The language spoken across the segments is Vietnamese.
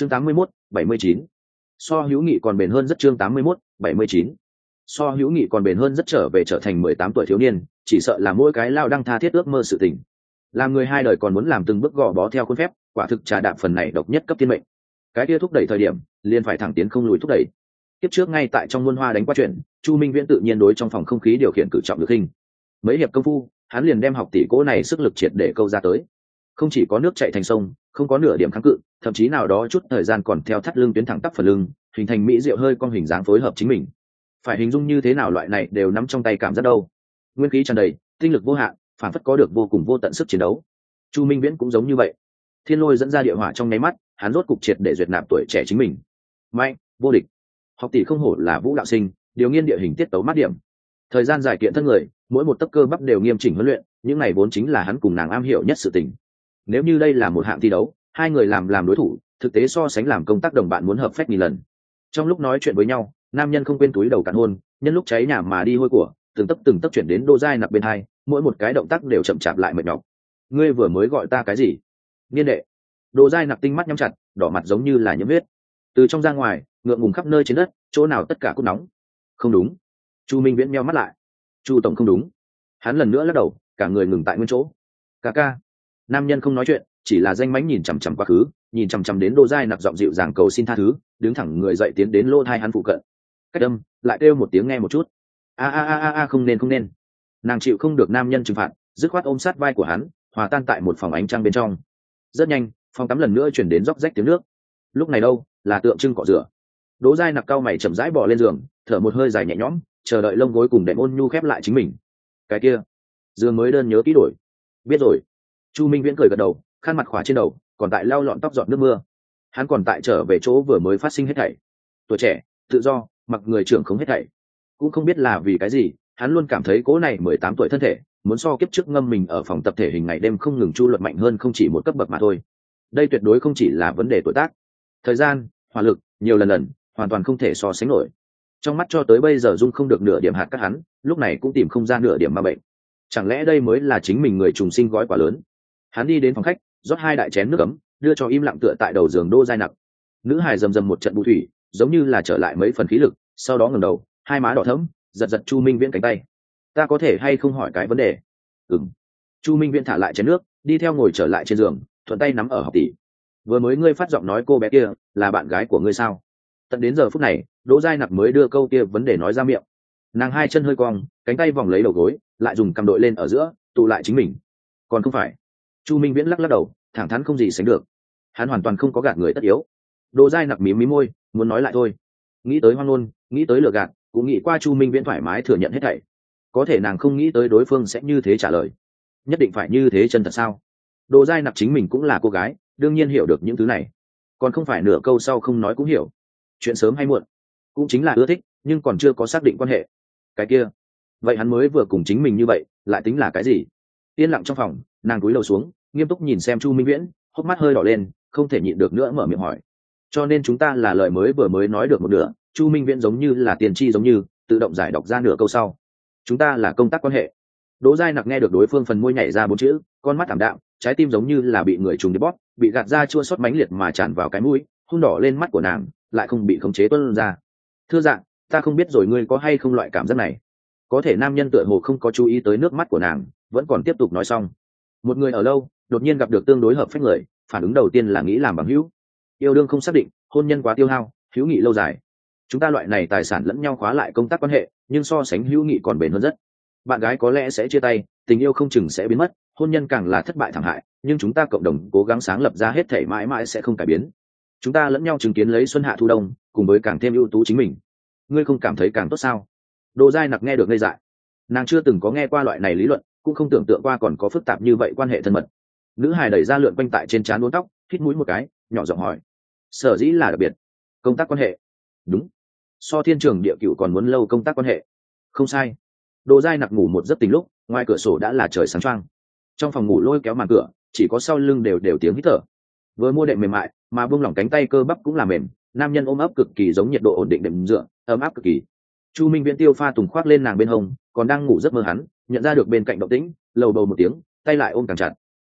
chương tám mươi 81, bảy mươi chín. So hữu nghị còn bền hơn rất chương tám mươi 81, bảy mươi chín. So hữu nghị còn bền hơn rất trở về trở thành mười tám tuổi thiếu niên chỉ sợ là mỗi cái lao đăng tha thiết ước mơ sự tình. Làm người hai đời còn muốn làm từng bước gò bó theo khuôn phép quả thực trà đạp phần này độc nhất cấp thiên mệnh. Cái kia thúc đẩy thời điểm liền phải thẳng tiến không lùi thúc đẩy. Tiếp trước ngay tại trong muôn hoa đánh qua chuyện chu minh viễn tự nhiên đối trong phòng không khí điều khiển cử trọng được hình. Mấy hiệp công phu hắn liền đem học tỷ cố này sức lực triệt để câu ra tới không chỉ có nước chạy thành sông, không có nửa điểm kháng cự, thậm chí nào đó chút thời gian còn theo thắt lưng tuyến thẳng tắp phần lưng, hình thành mỹ diệu hơi con hình dáng phối hợp chính mình. Phải hình dung như thế nào loại này đều nắm trong tay cảm giác đâu. Nguyên khí tràn đầy, tinh lực vô hạn, phản phất có được vô cùng vô tận sức chiến đấu. Chu minh viễn cũng giống như vậy. Thiên lôi dẫn ra địa hỏa trong nháy mắt, hắn rốt cục triệt để duyệt nạp tuổi trẻ chính mình. Mạnh, vô địch. Học tỷ không hổ là vũ đạo sinh, điều nghiên địa hình tiết tấu mát điểm. Thời gian giải kiện thân người, mỗi một tấc cơ bắp đều nghiêm chỉnh huấn luyện, những này vốn chính là hắn cùng nàng am hiểu nhất sự tình nếu như đây là một hạng thi đấu, hai người làm làm đối thủ, thực tế so sánh làm công tác đồng bạn muốn hợp phép nghìn lần. Trong lúc nói chuyện với nhau, nam nhân không quên túi đầu cạn hôn, nhân lúc cháy nhà mà đi hôi của, từng tấc từng tấc chuyển đến đô dai nặc bên hai, mỗi một cái động tác đều chậm chạp lại mệt nhọc. Ngươi vừa mới gọi ta cái gì? Niên đệ. Đồ dai nặc tinh mắt nhắm chặt, đỏ mặt giống như là nhiễm huyết. Từ trong ra ngoài, ngượng ngùng khắp nơi trên đất, chỗ nào tất cả cũng nóng. Không đúng. Chu minh viễn meo mắt lại. Chu tổng không đúng. Hắn lần nữa lắc đầu, cả người ngừng tại nguyên chỗ. Ca ca nam nhân không nói chuyện, chỉ là danh mánh nhìn chằm chằm quá khứ, nhìn chằm chằm đến đô giai nặc giọng dịu dàng cầu xin tha thứ, đứng thẳng người dậy tiến đến lô thai hắn phụ cận. Cách âm, lại kêu một tiếng nghe một chút. A a a a a, không nên không nên. Nàng chịu không được nam nhân trừng phạt, dứt khoát ôm sát vai của hắn, hòa tan tại một phòng ánh trăng bên trong. Rất nhanh, phòng tắm lần nữa chuyển đến róc rách tiếng nước. Lúc này đâu, là tượng trưng cọ rửa. Đỗ dai nặc cao mày chậm rãi bỏ lên giường, thở một hơi dài nhẹ nhõm, chờ đợi lông gối cùng đệm ôn nhu khép lại chính mình. Cái kia, giường mới đơn nhớ kỹ đổi. Biết rồi chu minh viễn cười gật đầu, khăn mặt khỏa trên đầu, còn tại lau lọn tóc dọn nước mưa. Hắn còn tại trở về chỗ vừa mới phát sinh hết thảy. Tuổi trẻ, tự do, mặc người trưởng không hết thảy. Cũng không biết là vì cái gì, hắn luôn cảm thấy cố này mười tám tuổi thân thể, muốn so kiếp trước ngâm mình ở phòng tập thể hình ngày đêm không ngừng chu luật mạnh hơn không chỉ một cấp bậc mà thôi. Đây tuyệt đối không chỉ là vấn đề tuổi tác. Thời gian, hỏa lực, nhiều lần lần, hoàn toàn không thể so sánh nổi. Trong mắt cho tới bây giờ dung không được nửa điểm hạt các hắn, lúc này cũng tìm không ra nửa điểm ma bệnh. Chẳng lẽ đây mới là chính mình người trùng sinh gói quả lớn? Hắn đi đến phòng khách rót hai đại chén nước ấm đưa cho im lặng tựa tại đầu giường đô dai Nặc, nữ hài rầm rầm một trận bù thủy giống như là trở lại mấy phần khí lực sau đó ngẩng đầu hai má đỏ thẫm giật giật chu minh viễn cánh tay. Ta có thể hay không hỏi cái vấn đề? Ừng chu minh viễn thả lại chén nước đi theo ngồi trở lại trên giường thuận tay nắm ở học tỷ. Vừa mới ngươi phát giọng nói cô bé kia là bạn gái của ngươi sao? Tận đến giờ phút này đỗ giai nặc mới đưa câu kia vấn đề nói ra miệng. Nàng hai chân hơi cong cánh tay vòng lấy đầu gối lại dùng cầm đội lên ở giữa tụ lại chính mình. Còn không phải chu minh viễn lắc lắc đầu, thẳng thắn không gì sánh được. Hắn hoàn toàn không có gạt người tất yếu. Đồ dai nặc mí mí môi, muốn nói lại thôi. Nghĩ tới hoang ngôn, nghĩ tới lừa gạt, cũng nghĩ qua chu minh viễn thoải mái thừa nhận hết thảy. Có thể nàng không nghĩ tới đối phương sẽ như thế trả lời. Nhất định phải như thế chân thật sao? Đồ dai nặc chính mình cũng là cô gái, đương nhiên hiểu được những thứ này. Còn không phải nửa câu sau không nói cũng hiểu. Chuyện sớm hay muộn, cũng chính là ưa thích, nhưng còn chưa có xác định quan hệ. Cái kia, vậy hắn mới vừa cùng chính mình như vậy, lại tính là cái gì? Yên lặng trong phòng, nàng cúi đầu xuống nghiêm túc nhìn xem chu minh viễn, hốc mắt hơi đỏ lên, không thể nhịn được nữa mở miệng hỏi. Cho nên chúng ta là lời mới vừa mới nói được một nửa, chu minh viễn giống như là tiền tri giống như, tự động giải đọc ra nửa câu sau. Chúng ta là công tác quan hệ. Đỗ giai nặc nghe được đối phương phần môi nhảy ra bốn chữ, con mắt thảm đạm, trái tim giống như là bị người trùng đi bóp, bị gạt ra chua xót mãnh liệt mà tràn vào cái mũi, hung đỏ lên mắt của nàng, lại không bị khống chế tuân ra. Thưa dạng ta không biết rồi ngươi có hay không loại cảm giác này. Có thể nam nhân tựa hồ không có chú ý tới nước mắt của nàng, vẫn còn tiếp tục nói xong một người ở lâu, đột nhiên gặp được tương đối hợp phách người, phản ứng đầu tiên là nghĩ làm bằng hữu. Yêu đương không xác định, hôn nhân quá tiêu hao, hữu nghị lâu dài. Chúng ta loại này tài sản lẫn nhau khóa lại công tác quan hệ, nhưng so sánh hữu nghị còn bền hơn rất. Bạn gái có lẽ sẽ chia tay, tình yêu không chừng sẽ biến mất, hôn nhân càng là thất bại thảm hại, nhưng chúng ta cộng đồng cố gắng sáng lập ra hết thể mãi mãi sẽ không cải biến. Chúng ta lẫn nhau chứng kiến lấy xuân hạ thu đông, cùng với càng thêm ưu tú chính mình. Ngươi không cảm thấy càng tốt sao? Đồ dai nặc nghe được ngây dại. Nàng chưa từng có nghe qua loại này lý luận cũng không tưởng tượng qua còn có phức tạp như vậy quan hệ thân mật. Nữ hài đẩy ra lượn quanh tại trên trán uốn tóc, hít mũi một cái, nhỏ giọng hỏi, sở dĩ là đặc biệt? Công tác quan hệ? Đúng. So thiên trường địa cựu còn muốn lâu công tác quan hệ. Không sai. Đồ dai nặc ngủ một giấc tình lúc, ngoài cửa sổ đã là trời sáng trăng trong phòng ngủ lôi kéo màn cửa, chỉ có sau lưng đều đều tiếng hít thở. Vừa mua đệm mềm mại, mà buông lỏng cánh tay cơ bắp cũng là mềm, nam nhân ôm ấp cực kỳ giống nhiệt độ ổn định đệm dựa, ấm áp cực kỳ. Chu minh viễn tiêu pha tùng khoác lên nàng bên hông, còn đang ngủ rất mơ hắn nhận ra được bên cạnh động tĩnh, lầu bầu một tiếng, tay lại ôm càng chặt.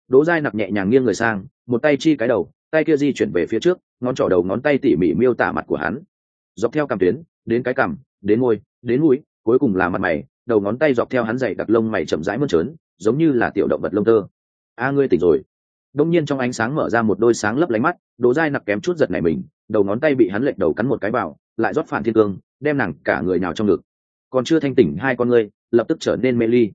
Đỗ dai nặc nhẹ nhàng nghiêng người sang, một tay chi cái đầu, tay kia di chuyển về phía trước, ngón trỏ đầu ngón tay tỉ mỉ miêu tả mặt của hắn. Dọc theo cằm tuyến, đến cái cằm, đến môi, đến mũi, cuối cùng là mặt mày, đầu ngón tay dọc theo hắn dày đặc lông mày chậm rãi mơn trớn, giống như là tiểu động vật lông tơ. A, ngươi tỉnh rồi. Đông nhiên trong ánh sáng mở ra một đôi sáng lấp lánh mắt, Đỗ dai nặc kém chút giật này mình, đầu ngón tay bị hắn lệch đầu cắn một cái vào, lại rót phản thiên cương, đem nàng cả người nào trong ngực. Còn chưa thanh tỉnh hai con ngươi lập tức trở nên mê ly.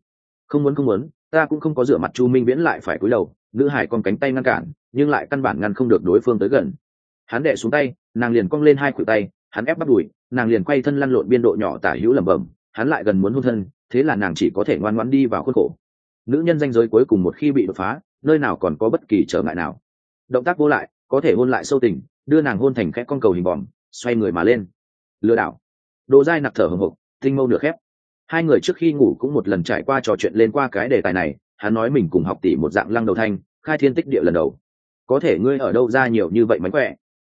Không muốn không muốn, ta cũng không có rửa mặt chu minh viễn lại phải cúi đầu, nữ hải con cánh tay ngăn cản, nhưng lại căn bản ngăn không được đối phương tới gần. Hắn đệ xuống tay, nàng liền cong lên hai khuỷu tay, hắn ép bắt đùi, nàng liền quay thân lăn lộn biên độ nhỏ tả hữu lẩm bẩm, hắn lại gần muốn hôn thân, thế là nàng chỉ có thể ngoan ngoãn đi vào khuôn khổ. Nữ nhân danh giới cuối cùng một khi bị đột phá, nơi nào còn có bất kỳ trở ngại nào. Động tác vô lại, có thể hôn lại sâu tình, đưa nàng hôn thành khẽ con cầu hình bòm, xoay người mà lên. Lừa đảo. Đồ dai nặc thở hồng hộc, tinh mâu nửa khép hai người trước khi ngủ cũng một lần trải qua trò chuyện lên qua cái đề tài này, hắn nói mình cùng học tỷ một dạng lăng đầu thanh, khai thiên tích địa lần đầu. Có thể ngươi ở đâu ra nhiều như vậy mánh khỏe?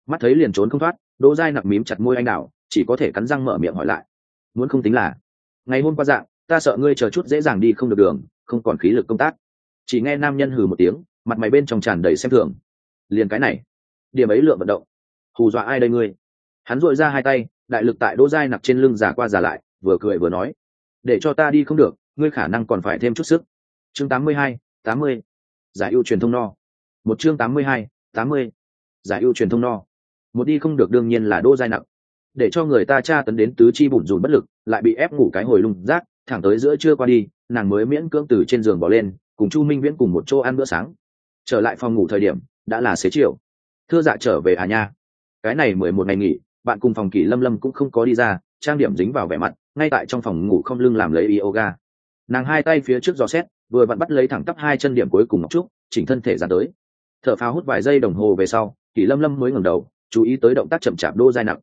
Mắt thấy liền trốn không thoát, đỗ dai nặc mím chặt môi anh đào, chỉ có thể cắn răng mở miệng hỏi lại. Muốn không tính là, ngày hôm qua dạng, ta sợ ngươi chờ chút dễ dàng đi không được đường, không còn khí lực công tác. Chỉ nghe nam nhân hừ một tiếng, mặt mày bên trong tràn đầy xem thường. Liền cái này, điểm ấy lượng vận động. Hù dọa ai đây ngươi? Hắn dội ra hai tay, đại lực tại đỗ dai nặc trên lưng giả qua giả lại, vừa cười vừa nói để cho ta đi không được, ngươi khả năng còn phải thêm chút sức. Chương tám mươi hai, tám mươi. Giải ưu truyền thông no. Một chương tám mươi hai, tám mươi. Giải ưu truyền thông no. Một đi không được đương nhiên là đô dai nặng. Để cho người ta tra tấn đến tứ chi bủn rùn bất lực, lại bị ép ngủ cái hồi lung rác, thẳng tới giữa trưa qua đi, nàng mới miễn cưỡng từ trên giường bỏ lên, cùng chu minh viễn cùng một chỗ ăn bữa sáng. Trở lại phòng ngủ thời điểm, đã là xế chiều. Thưa dạ trở về à nha. Cái này mười một ngày nghỉ, bạn cùng phòng kỷ lâm lâm cũng không có đi ra, trang điểm dính vào vẻ mặt ngay tại trong phòng ngủ không lưng làm lấy yoga. Nàng hai tay phía trước gió xét, vừa vặn bắt lấy thẳng tắp hai chân điểm cuối cùng ngọc trúc, chỉnh thân thể ra tới. Thở phao hút vài giây đồng hồ về sau kỷ lâm lâm mới ngẩng đầu, chú ý tới động tác chậm chạp đô dai nặng.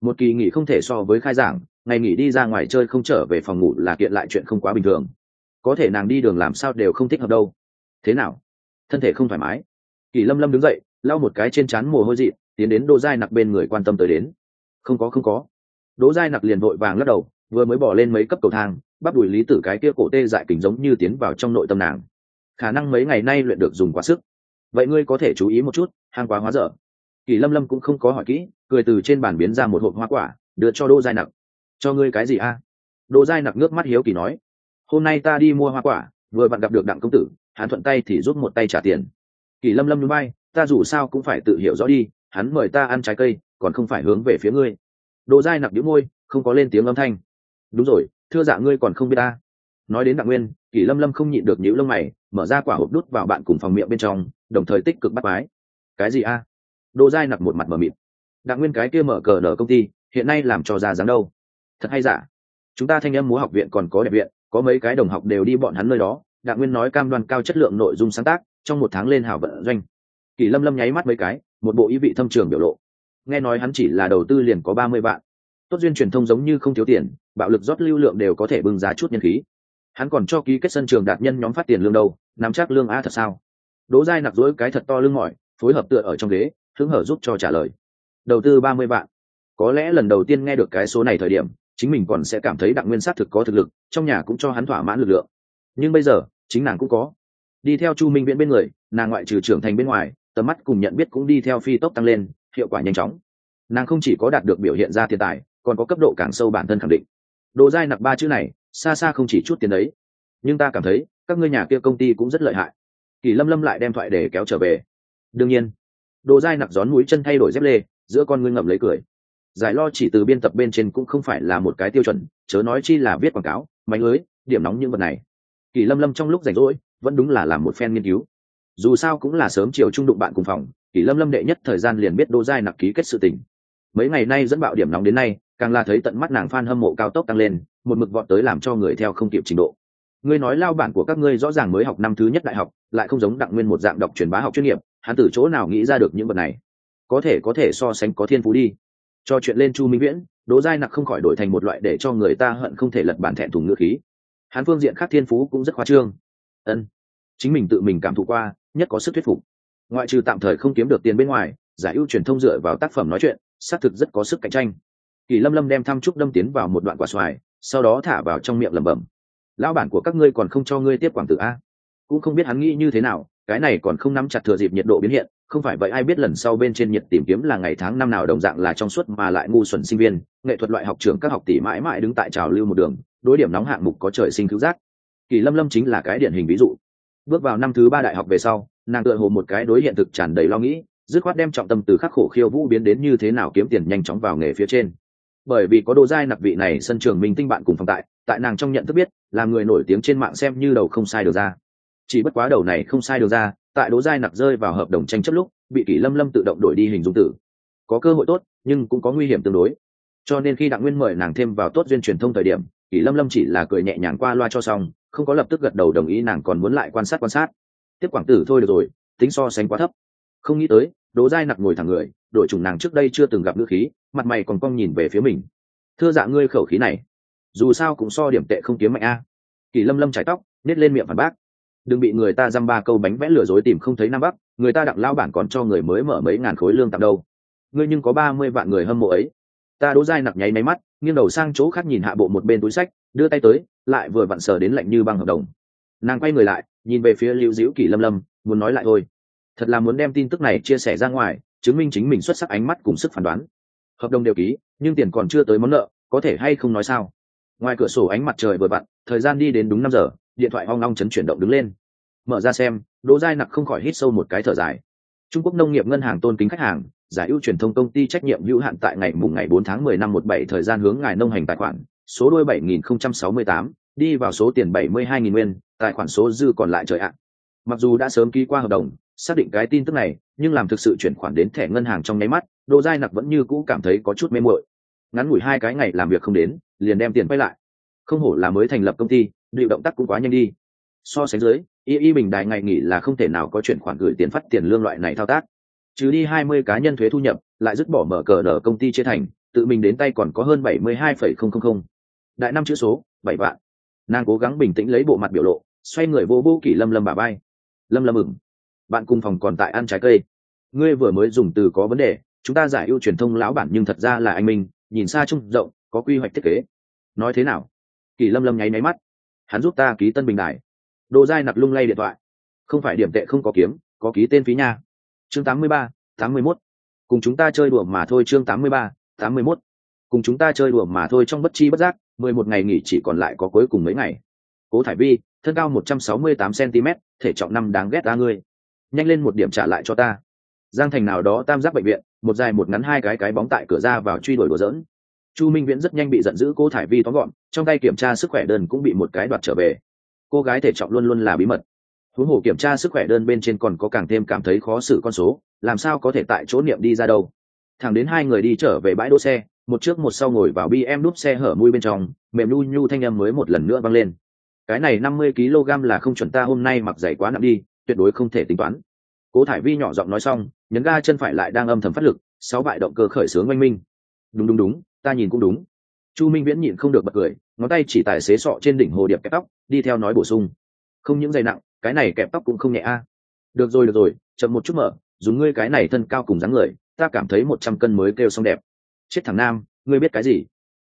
Một kỳ nghỉ không thể so với khai giảng, ngày nghỉ đi ra ngoài chơi không trở về phòng ngủ là kiện lại chuyện không quá bình thường. Có thể nàng đi đường làm sao đều không thích hợp đâu. Thế nào? Thân thể không thoải mái. Kỳ lâm lâm đứng dậy, lau một cái trên trán mồ hôi dị, tiến đến đỗ giai nặc bên người quan tâm tới đến. Không có không có. Đỗ giai nặc liền vội vàng lắc đầu vừa mới bỏ lên mấy cấp cầu thang, bắp đùi lý tử cái kia cổ tê dại kình giống như tiến vào trong nội tâm nàng. Khả năng mấy ngày nay luyện được dùng quá sức. Vậy ngươi có thể chú ý một chút hàng quá hóa dở. Kỳ lâm lâm cũng không có hỏi kỹ, cười từ trên bàn biến ra một hộp hoa quả, đưa cho đỗ giai nặc. Cho ngươi cái gì a? Đỗ giai nặc nước mắt hiếu kỳ nói. Hôm nay ta đi mua hoa quả, vừa bạn gặp được đặng công tử, hắn thuận tay thì rút một tay trả tiền. Kỳ lâm lâm núi bay ta dù sao cũng phải tự hiểu rõ đi, hắn mời ta ăn trái cây, còn không phải hướng về phía ngươi. Đỗ giai nặc đĩu môi, không có lên tiếng âm thanh đúng rồi, thưa dạ ngươi còn không biết ta. Nói đến đặng nguyên, kỷ lâm lâm không nhịn được nhíu lông mày, mở ra quả hộp đút vào bạn cùng phòng miệng bên trong, đồng thời tích cực bắt mái cái gì a? Đỗ giai nặc một mặt mở mịt. Đặng nguyên cái kia mở cờ nở công ty, hiện nay làm cho ra dáng đâu? Thật hay giả? Chúng ta thanh em múa học viện còn có đẹp viện, có mấy cái đồng học đều đi bọn hắn nơi đó. Đặng nguyên nói cam đoan cao chất lượng nội dung sáng tác, trong một tháng lên hảo vận doanh. Kỷ lâm lâm nháy mắt mấy cái, một bộ ý vị thâm trường biểu lộ. Nghe nói hắn chỉ là đầu tư liền có ba mươi vạn tốt duyên truyền thông giống như không thiếu tiền, bạo lực rót lưu lượng đều có thể bưng giá chút nhân khí. Hắn còn cho ký kết sân trường đạt nhân nhóm phát tiền lương đâu, nắm chắc lương a thật sao? Đỗ giai nặc dỗi cái thật to lưng mỏi, phối hợp tựa ở trong ghế, hứng hở giúp cho trả lời. Đầu tư ba mươi vạn. Có lẽ lần đầu tiên nghe được cái số này thời điểm, chính mình còn sẽ cảm thấy đặng nguyên sát thực có thực lực, trong nhà cũng cho hắn thỏa mãn lực lượng. Nhưng bây giờ, chính nàng cũng có. Đi theo chu minh viễn bên người, nàng ngoại trừ trưởng thành bên ngoài, tầm mắt cùng nhận biết cũng đi theo phi tốc tăng lên, hiệu quả nhanh chóng. Nàng không chỉ có đạt được biểu hiện ra thiên tài còn có cấp độ càng sâu bản thân khẳng định. Độ dai nặc ba chữ này, xa xa không chỉ chút tiền đấy. Nhưng ta cảm thấy, các ngươi nhà kia công ty cũng rất lợi hại. Kỳ lâm lâm lại đem thoại để kéo trở về. Đương nhiên độ dai nặc gión mũi chân thay đổi dép lê, giữa con ngươi ngậm lấy cười. Giải lo chỉ từ biên tập bên trên cũng không phải là một cái tiêu chuẩn, chớ nói chi là viết quảng cáo, mánh lưới, điểm nóng những vật này. Kỳ lâm lâm trong lúc rảnh rỗi, vẫn đúng là làm một phen nghiên cứu. Dù sao cũng là sớm chiều trung đụng bạn cùng phòng, kỳ lâm lâm đệ nhất thời gian liền biết đô giai nặc ký kết sự tình. Mấy ngày nay dẫn bạo điểm nóng đến nay càng là thấy tận mắt nàng f hâm mộ cao tốc tăng lên, một mực vọt tới làm cho người theo không kịp trình độ. Ngươi nói lao bản của các ngươi rõ ràng mới học năm thứ nhất đại học, lại không giống đặng nguyên một dạng đọc truyền bá học chuyên nghiệp, hắn từ chỗ nào nghĩ ra được những vật này? Có thể có thể so sánh có thiên phú đi. Cho chuyện lên chu minh viễn, đỗ giai nặc không khỏi đổi thành một loại để cho người ta hận không thể lật bản thẹn thùng ngựa khí. Hắn phương diện khác thiên phú cũng rất khoa trương. Ân, chính mình tự mình cảm thụ qua, nhất có sức thuyết phục. Ngoại trừ tạm thời không kiếm được tiền bên ngoài, giải ưu truyền thông dựa vào tác phẩm nói chuyện, xác thực rất có sức cạnh tranh kỳ lâm lâm đem thăm trúc đâm tiến vào một đoạn quả xoài, sau đó thả vào trong miệng lẩm bẩm, lão bản của các ngươi còn không cho ngươi tiếp quảng tử a. Cũng không biết hắn nghĩ như thế nào, cái này còn không nắm chặt thừa dịp nhiệt độ biến hiện, không phải vậy ai biết lần sau bên trên nhiệt tìm kiếm là ngày tháng năm nào đồng dạng là trong suốt mà lại ngu xuẩn sinh viên, nghệ thuật loại học trường các học tỷ mãi mãi đứng tại trào lưu một đường, đối điểm nóng hạng mục có trời sinh cứu giác. Kỳ lâm lâm chính là cái điển hình ví dụ. Bước vào năm thứ ba đại học về sau, nàng tựa hồ một cái đối hiện thực tràn đầy lo nghĩ, dứt khoát đem trọng tâm từ khắc khổ khiêu vũ biến đến như thế nào kiếm tiền nhanh chóng vào nghề phía trên bởi vì có đồ giai nặc vị này sân trường minh tinh bạn cùng phòng tại tại nàng trong nhận thức biết, là người nổi tiếng trên mạng xem như đầu không sai được ra. Chỉ bất quá đầu này không sai được ra, tại đỗ giai nặc rơi vào hợp đồng tranh chấp lúc, bị kỷ lâm lâm tự động đổi đi hình dung tử. Có cơ hội tốt, nhưng cũng có nguy hiểm tương đối. Cho nên khi đặng nguyên mời nàng thêm vào tốt duyên truyền thông thời điểm, kỷ lâm lâm chỉ là cười nhẹ nhàng qua loa cho xong, không có lập tức gật đầu đồng ý nàng còn muốn lại quan sát quan sát. Tiếp quảng tử thôi được rồi, tính so sánh quá thấp. Không nghĩ tới đỗ giai nặc ngồi thẳng người đội chủng nàng trước đây chưa từng gặp ngữ khí, mặt mày còn cong nhìn về phía mình. Thưa dạ ngươi khẩu khí này, dù sao cũng so điểm tệ không kiếm mạnh a. Kỳ lâm lâm chải tóc nết lên miệng phản bác. Đừng bị người ta dăm ba câu bánh vẽ lừa dối tìm không thấy nam bắc, người ta đặng lao bản còn cho người mới mở mấy ngàn khối lương tạm đâu. Ngươi nhưng có ba mươi vạn người hâm mộ ấy. Ta đỗ dai nặc nháy máy mắt, nghiêng đầu sang chỗ khác nhìn hạ bộ một bên túi sách, đưa tay tới, lại vừa vặn sờ đến lạnh như băng hợp đồng. Nàng quay người lại, nhìn về phía lưu diễu kỷ lâm lâm, muốn nói lại thôi. Thật là muốn đem tin tức này chia sẻ ra ngoài chứng minh chính mình xuất sắc ánh mắt cùng sức phán đoán. Hợp đồng đều ký, nhưng tiền còn chưa tới món nợ, có thể hay không nói sao? Ngoài cửa sổ ánh mặt trời vừa vặn, thời gian đi đến đúng năm giờ, điện thoại hoang long chấn chuyển động đứng lên. Mở ra xem, đỗ giai nặc không khỏi hít sâu một cái thở dài. Trung quốc nông nghiệp ngân hàng tôn kính khách hàng, giải ưu truyền thông công ty trách nhiệm hữu hạn tại ngày mùng ngày 4 tháng 10 năm 17 thời gian hướng ngài nông hành tài khoản, số đôi 7068 đi vào số tiền 72.000 nguyên, tài khoản số dư còn lại trời ạ. Mặc dù đã sớm ký qua hợp đồng xác định cái tin tức này, nhưng làm thực sự chuyển khoản đến thẻ ngân hàng trong nháy mắt, đỗ giai nặc vẫn như cũ cảm thấy có chút mê mội ngắn ngủi hai cái ngày làm việc không đến, liền đem tiền quay lại. Không hổ là mới thành lập công ty điệu động tác cũng quá nhanh đi. So sánh dưới, y y bình đài ngày nghỉ là không thể nào có chuyển khoản gửi tiền phát tiền lương loại này thao tác. Trừ đi hai mươi cá nhân thuế thu nhập, lại dứt bỏ mở cờ đờ công ty chia thành, tự mình đến tay còn có hơn bảy mươi hai phẩy không không không. Đại năm chữ số, bảy vạn. Nàng cố gắng bình tĩnh lấy bộ mặt biểu lộ, xoay người vô vô kỷ lâm lâm bà bay. Lâm lâm ừng bạn cùng phòng còn tại ăn trái cây. Ngươi vừa mới dùng từ có vấn đề, chúng ta giải ưu truyền thông lão bản nhưng thật ra là anh minh, nhìn xa trông rộng, có quy hoạch thiết kế. Nói thế nào? Kỳ lâm lâm nháy máy mắt. Hắn giúp ta ký tân bình đài. Đồ dai nặc lung lay điện thoại. Không phải điểm tệ không có kiếm, có ký tên phí nha. Chương tám mươi ba, tám mươi mốt. Cùng chúng ta chơi đùa mà thôi chương tám mươi ba, tám mươi mốt. Cùng chúng ta chơi đùa mà thôi trong bất chi bất giác, mười một ngày nghỉ chỉ còn lại có cuối cùng mấy ngày. Cố thải vi, thân cao một trăm sáu mươi tám cm thể trọng năm đáng ghét ra ngươi nhanh lên một điểm trả lại cho ta. Giang thành nào đó tam giác bệnh viện, một dài một ngắn hai cái cái bóng tại cửa ra vào truy đuổi đùa dỡn chu minh viễn rất nhanh bị giận dữ cô thải vi tóm gọn, trong tay kiểm tra sức khỏe đơn cũng bị một cái đoạt trở về. Cô gái thể trọng luôn luôn là bí mật. Huống hồ kiểm tra sức khỏe đơn bên trên còn có càng thêm cảm thấy khó xử con số, làm sao có thể tại chỗ niệm đi ra đâu. Thẳng đến hai người đi trở về bãi đỗ xe, một trước một sau ngồi vào bi em đúp xe hở mui bên trong, mềm nhu nhu thanh em mới một lần nữa vang lên. Cái này năm mươi kg là không chuẩn ta hôm nay mặc giày quá nặng đi tuyệt đối không thể tính toán. Cố thải vi nhỏ giọng nói xong, nhấn ga chân phải lại đang âm thầm phát lực, sáu bại động cơ khởi xướng oanh minh. Đúng đúng đúng, ta nhìn cũng đúng. Chu minh viễn nhịn không được bật cười, ngón tay chỉ tài xế sọ trên đỉnh hồ điệp kẹp tóc, đi theo nói bổ sung. Không những dày nặng, cái này kẹp tóc cũng không nhẹ a. Được rồi được rồi, chậm một chút mở, dùng ngươi cái này thân cao cùng dáng người, ta cảm thấy một trăm cân mới kêu xong đẹp. Chết thằng nam, ngươi biết cái gì?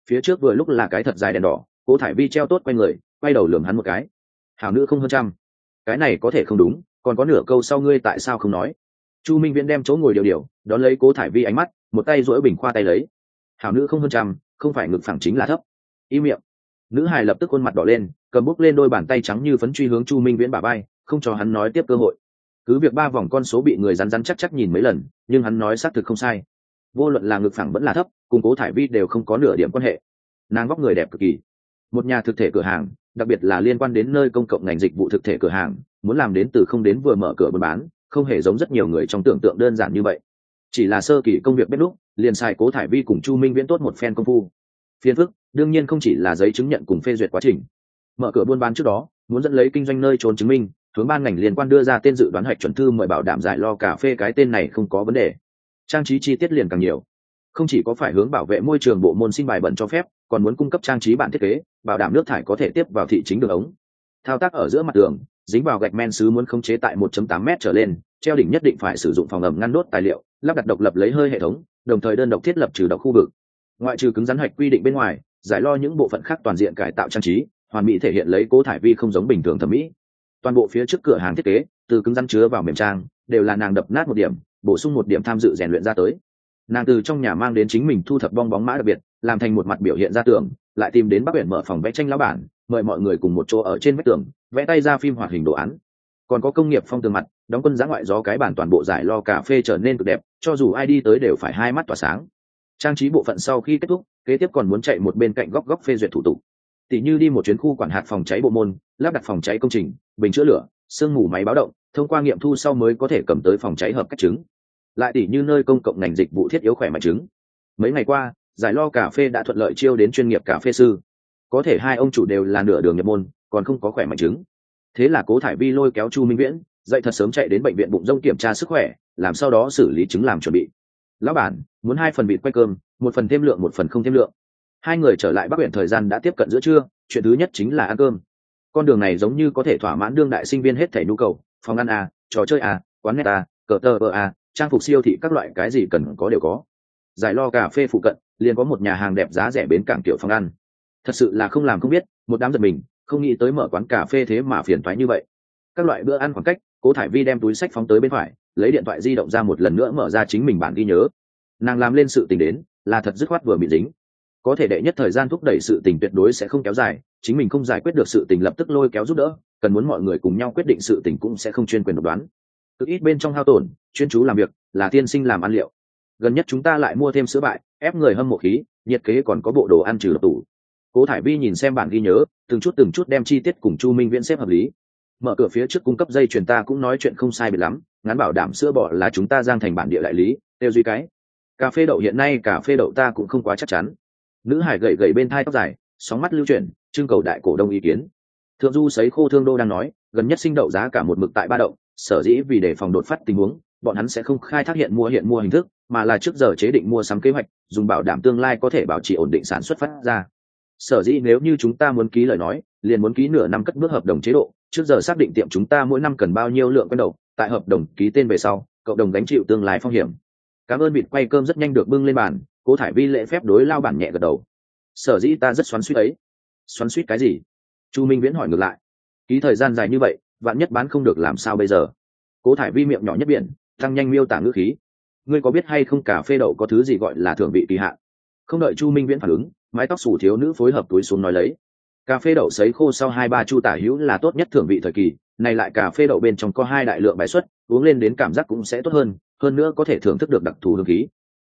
Phía trước vừa lúc là cái thật dài đèn đỏ, cố thải vi treo tốt quay người, quay đầu lường hắn một cái. Hảo nữ không hơn trăm cái này có thể không đúng, còn có nửa câu sau ngươi tại sao không nói? Chu minh viễn đem chỗ ngồi điều điều, đón lấy cố thải vi ánh mắt, một tay rỗi bình khoa tay lấy. Hảo nữ không hơn trăm, không phải ngực phẳng chính là thấp. Y miệng. Nữ hài lập tức khuôn mặt đỏ lên, cầm bút lên đôi bàn tay trắng như phấn truy hướng chu minh viễn bà bay không cho hắn nói tiếp cơ hội. Cứ việc ba vòng con số bị người rắn rắn chắc chắc nhìn mấy lần, nhưng hắn nói xác thực không sai. Vô luận là ngực phẳng vẫn là thấp, cùng cố thải vi đều không có nửa điểm quan hệ. Nàng vóc người đẹp cực kỳ. Một nhà thực thể cửa hàng đặc biệt là liên quan đến nơi công cộng ngành dịch vụ thực thể cửa hàng, muốn làm đến từ không đến vừa mở cửa buôn bán, không hề giống rất nhiều người trong tưởng tượng đơn giản như vậy. Chỉ là sơ kỳ công việc bếp lúc liền xài cố thải vi cùng chu minh viễn tốt một phen công phu. Phiên phức, đương nhiên không chỉ là giấy chứng nhận cùng phê duyệt quá trình. Mở cửa buôn bán trước đó, muốn dẫn lấy kinh doanh nơi trốn chứng minh, hướng ban ngành liên quan đưa ra tên dự đoán hạch chuẩn thư mời bảo đảm giải lo cà phê cái tên này không có vấn đề. Trang trí chi tiết liền càng nhiều. Không chỉ có phải hướng bảo vệ môi trường bộ môn xin bài bẩn cho phép còn muốn cung cấp trang trí bản thiết kế bảo đảm nước thải có thể tiếp vào thị chính đường ống. Thao tác ở giữa mặt đường, dính vào gạch men xứ muốn khống chế tại 1.8 m trở lên treo đỉnh nhất định phải sử dụng phòng ẩm ngăn đốt tài liệu lắp đặt độc lập lấy hơi hệ thống đồng thời đơn độc thiết lập trừ độc khu vực. Ngoại trừ cứng rắn hạch quy định bên ngoài giải lo những bộ phận khác toàn diện cải tạo trang trí hoàn mỹ thể hiện lấy cố thải vi không giống bình thường thẩm mỹ. Toàn bộ phía trước cửa hàng thiết kế từ cứng rắn chứa vào mềm trang đều là nàng đập nát một điểm bổ sung một điểm tham dự rèn luyện ra tới. Nàng từ trong nhà mang đến chính mình thu thập bong bóng mã đặc biệt làm thành một mặt biểu hiện ra tường, lại tìm đến bắc huyện mở phòng vẽ tranh lão bản, mời mọi người cùng một chỗ ở trên vách tường, vẽ tay ra phim hoạt hình đồ án. Còn có công nghiệp phong tường mặt, đóng quân giã ngoại gió cái bản toàn bộ giải lo cà phê trở nên cực đẹp, cho dù ai đi tới đều phải hai mắt tỏa sáng. Trang trí bộ phận sau khi kết thúc, kế tiếp còn muốn chạy một bên cạnh góc góc phê duyệt thủ tục. Tỷ như đi một chuyến khu quản hạt phòng cháy bộ môn, lắp đặt phòng cháy công trình, bình chữa lửa, sương mù máy báo động, thông qua nghiệm thu sau mới có thể cầm tới phòng cháy hợp cách chứng lại tỷ như nơi công cộng ngành dịch vụ thiết yếu khỏe mạnh chứng mấy ngày qua giải lo cà phê đã thuận lợi chiêu đến chuyên nghiệp cà phê sư. Có thể hai ông chủ đều là nửa đường nhập môn còn không có khỏe mạnh chứng. Thế là cố thải vi lôi kéo chu minh viễn dậy thật sớm chạy đến bệnh viện bụng rông kiểm tra sức khỏe làm sau đó xử lý chứng làm chuẩn bị. Lão bản muốn hai phần vịt quay cơm một phần thêm lượng một phần không thêm lượng. Hai người trở lại bắc huyện thời gian đã tiếp cận giữa trưa chuyện thứ nhất chính là ăn cơm. Con đường này giống như có thể thỏa mãn đương đại sinh viên hết thẻ nhu cầu phòng ăn à, trò chơi à, quán net à, cờ tờ vợ à, trang phục siêu thị các loại cái gì cần có đều có. Giải lo cà phê phụ cận liền có một nhà hàng đẹp giá rẻ bến cảng kiểu phòng ăn. Thật sự là không làm không biết, một đám giật mình, không nghĩ tới mở quán cà phê thế mà phiền thoái như vậy. Các loại bữa ăn khoảng cách, cố thải vi đem túi sách phóng tới bên phải, lấy điện thoại di động ra một lần nữa mở ra chính mình bản ghi nhớ. Nàng làm lên sự tình đến, là thật dứt khoát vừa bị dính. Có thể đệ nhất thời gian thúc đẩy sự tình tuyệt đối sẽ không kéo dài, chính mình không giải quyết được sự tình lập tức lôi kéo giúp đỡ, cần muốn mọi người cùng nhau quyết định sự tình cũng sẽ không chuyên quyền độc đoán. Cực ít bên trong hao tổn, chuyên chú làm việc, là tiên sinh làm ăn liệu gần nhất chúng ta lại mua thêm sữa bại, ép người hâm mộ khí, nhiệt kế còn có bộ đồ ăn trừ độc tủ. Cố thải vi nhìn xem bản ghi nhớ, từng chút từng chút đem chi tiết cùng chu minh viễn xếp hợp lý. Mở cửa phía trước cung cấp dây chuyền ta cũng nói chuyện không sai biệt lắm, ngắn bảo đảm sữa bọ là chúng ta giang thành bản địa đại lý, tiêu duy cái. Cà phê đậu hiện nay cà phê đậu ta cũng không quá chắc chắn. Nữ hải gậy gậy bên thai tóc dài, sóng mắt lưu chuyển, trưng cầu đại cổ đông ý kiến. Thượng du sấy khô thương đô đang nói, gần nhất sinh đậu giá cả một mực tại ba đậu, sở dĩ vì đề phòng đột phát tình huống, bọn hắn sẽ không khai thác hiện mua hiện mua hình thức mà là trước giờ chế định mua sắm kế hoạch, dùng bảo đảm tương lai có thể bảo trì ổn định sản xuất phát ra. Sở dĩ nếu như chúng ta muốn ký lời nói, liền muốn ký nửa năm cất bước hợp đồng chế độ, trước giờ xác định tiệm chúng ta mỗi năm cần bao nhiêu lượng quân đầu, tại hợp đồng ký tên về sau, cộng đồng gánh chịu tương lai phong hiểm. Cảm ơn vịt quay cơm rất nhanh được bưng lên bàn, cố thải vi lễ phép đối lao bản nhẹ gật đầu. Sở dĩ ta rất xoắn suýt ấy. Xoắn suýt cái gì? Chu minh viễn hỏi ngược lại. Ký thời gian dài như vậy, vạn nhất bán không được làm sao bây giờ? Cố thải vi miệng nhỏ nhất biển, tăng nhanh miêu tả ngữ khí ngươi có biết hay không cà phê đậu có thứ gì gọi là thưởng vị kỳ hạn? Không đợi chu minh viễn phản ứng, mái tóc xù thiếu nữ phối hợp túi xuống nói lấy. Cà phê đậu sấy khô sau hai ba chu tả hữu là tốt nhất thưởng vị thời kỳ, này lại cà phê đậu bên trong có hai đại lượng bài xuất, uống lên đến cảm giác cũng sẽ tốt hơn hơn nữa có thể thưởng thức được đặc thù hương khí.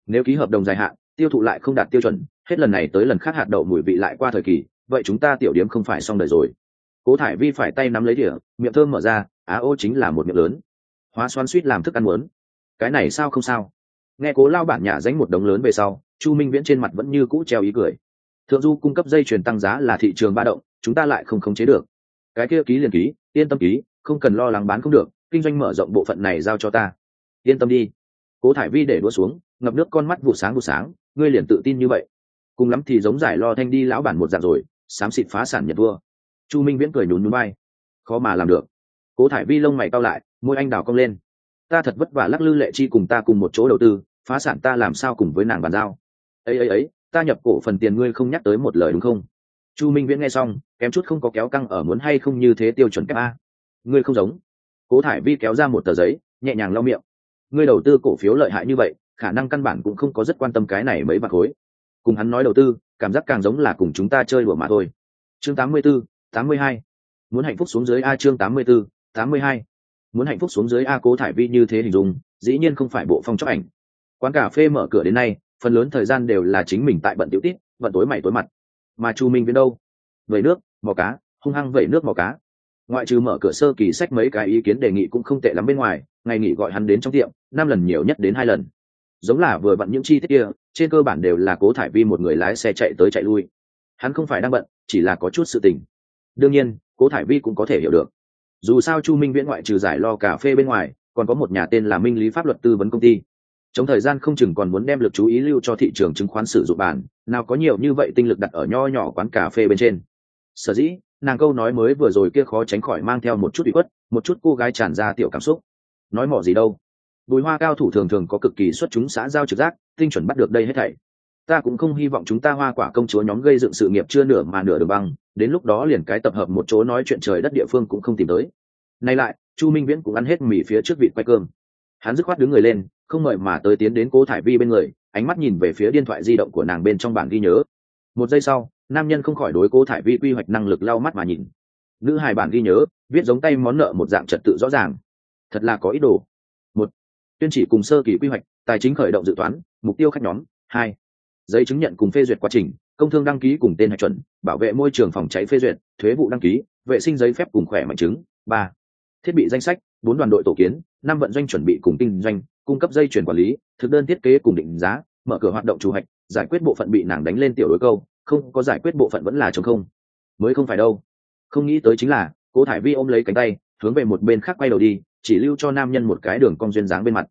Nếu ký hợp đồng dài hạn, tiêu thụ lại không đạt tiêu chuẩn, hết lần này tới lần khác hạt đậu mùi vị lại qua thời kỳ, vậy chúng ta tiểu điếm không phải xong đời rồi. Cố thải vi phải tay nắm lấy đĩa, miệng thơm mở ra, á ô chính là một miệng lớn. Hóa xoan suýt làm thức ăn muốn cái này sao không sao? Nghe cố lao bản nhà danh một đống lớn về sau, chu minh viễn trên mặt vẫn như cũ treo ý cười. Thượng du cung cấp dây chuyền tăng giá là thị trường ba động, chúng ta lại không khống chế được. Cái kia ký liền ký, yên tâm ký, không cần lo lắng bán không được, kinh doanh mở rộng bộ phận này giao cho ta. Yên tâm đi. Cố thải vi để đua xuống, ngập nước con mắt vụ sáng vụ sáng, ngươi liền tự tin như vậy. Cùng lắm thì giống giải lo thanh đi lão bản một dạng rồi, xám xịt phá sản nhật vua. Chu minh viễn cười nhún núi bay khó mà làm được. Cố thải vi lông mày cao lại, môi anh đào cong lên ta thật vất vả lắc lư lệ chi cùng ta cùng một chỗ đầu tư phá sản ta làm sao cùng với nàng bàn giao. Ấy ấy ấy ta nhập cổ phần tiền ngươi không nhắc tới một lời đúng không? Chu minh viễn nghe xong kém chút không có kéo căng ở muốn hay không như thế tiêu chuẩn kép a. Ngươi không giống. Cố thải vi kéo ra một tờ giấy nhẹ nhàng lau miệng. Ngươi đầu tư cổ phiếu lợi hại như vậy khả năng căn bản cũng không có rất quan tâm cái này mấy bạc khối. Cùng hắn nói đầu tư cảm giác càng giống là cùng chúng ta chơi đùa mà thôi. Chương 84, 82. muốn hạnh phúc xuống dưới a chương 84, 82 muốn hạnh phúc xuống dưới a cố thải vi như thế hình dung, dĩ nhiên không phải bộ phong chóc ảnh. Quán cà phê mở cửa đến nay, phần lớn thời gian đều là chính mình tại bận tiểu tít bận tối mày tối mặt. Mà chu minh viễn đâu? Vẩy nước, mò cá, hung hăng vẩy nước mò cá. Ngoại trừ mở cửa sơ kỳ sách mấy cái ý kiến đề nghị cũng không tệ lắm bên ngoài, ngày nghỉ gọi hắn đến trong tiệm, năm lần nhiều nhất đến hai lần. Giống là vừa bận những chi tiết kia, trên cơ bản đều là cố thải vi một người lái xe chạy tới chạy lui. Hắn không phải đang bận, chỉ là có chút sự tình. Đương nhiên, cố thải vi cũng có thể hiểu được dù sao chu minh viễn ngoại trừ giải lo cà phê bên ngoài, còn có một nhà tên là minh lý pháp luật tư vấn công ty. Trong thời gian không chừng còn muốn đem lực chú ý lưu cho thị trường chứng khoán sử dụng bản, nào có nhiều như vậy tinh lực đặt ở nho nhỏ quán cà phê bên trên. Sở dĩ, nàng câu nói mới vừa rồi kia khó tránh khỏi mang theo một chút bị khuất, một chút cô gái tràn ra tiểu cảm xúc. Nói mỏ gì đâu. Bùi hoa cao thủ thường thường có cực kỳ xuất chúng xã giao trực giác, tinh chuẩn bắt được đây hết thảy ta cũng không hy vọng chúng ta hoa quả công chúa nhóm gây dựng sự nghiệp chưa nửa mà nửa đường băng, đến lúc đó liền cái tập hợp một chỗ nói chuyện trời đất địa phương cũng không tìm tới. Nay lại, chu minh viễn cũng ăn hết mì phía trước vịt quay cơm. Hắn dứt khoát đứng người lên, không ngợi mà tới tiến đến cố thải vi bên người, ánh mắt nhìn về phía điện thoại di động của nàng bên trong bảng ghi nhớ. Một giây sau, nam nhân không khỏi đối cố thải vi quy hoạch năng lực lau mắt mà nhìn. Nữ hài bản ghi nhớ, viết giống tay món nợ một dạng trật tự rõ ràng. Thật là có ý đồ. Một, tuyên chỉ cùng sơ kỳ quy hoạch, tài chính khởi động dự toán, mục tiêu khách nhóm. Hai giấy chứng nhận cùng phê duyệt quá trình, công thương đăng ký cùng tên hạch chuẩn, bảo vệ môi trường phòng cháy phê duyệt, thuế vụ đăng ký, vệ sinh giấy phép cùng khỏe mạnh chứng. Ba, thiết bị danh sách, bốn đoàn đội tổ kiến, năm vận doanh chuẩn bị cùng kinh doanh, cung cấp dây chuyển quản lý, thực đơn thiết kế cùng định giá, mở cửa hoạt động chủ hạch, giải quyết bộ phận bị nàng đánh lên tiểu đối câu, không có giải quyết bộ phận vẫn là chống không. Mới không phải đâu. Không nghĩ tới chính là, cố thải vi ôm lấy cánh tay, hướng về một bên khác quay đầu đi, chỉ lưu cho nam nhân một cái đường cong duyên dáng bên mặt.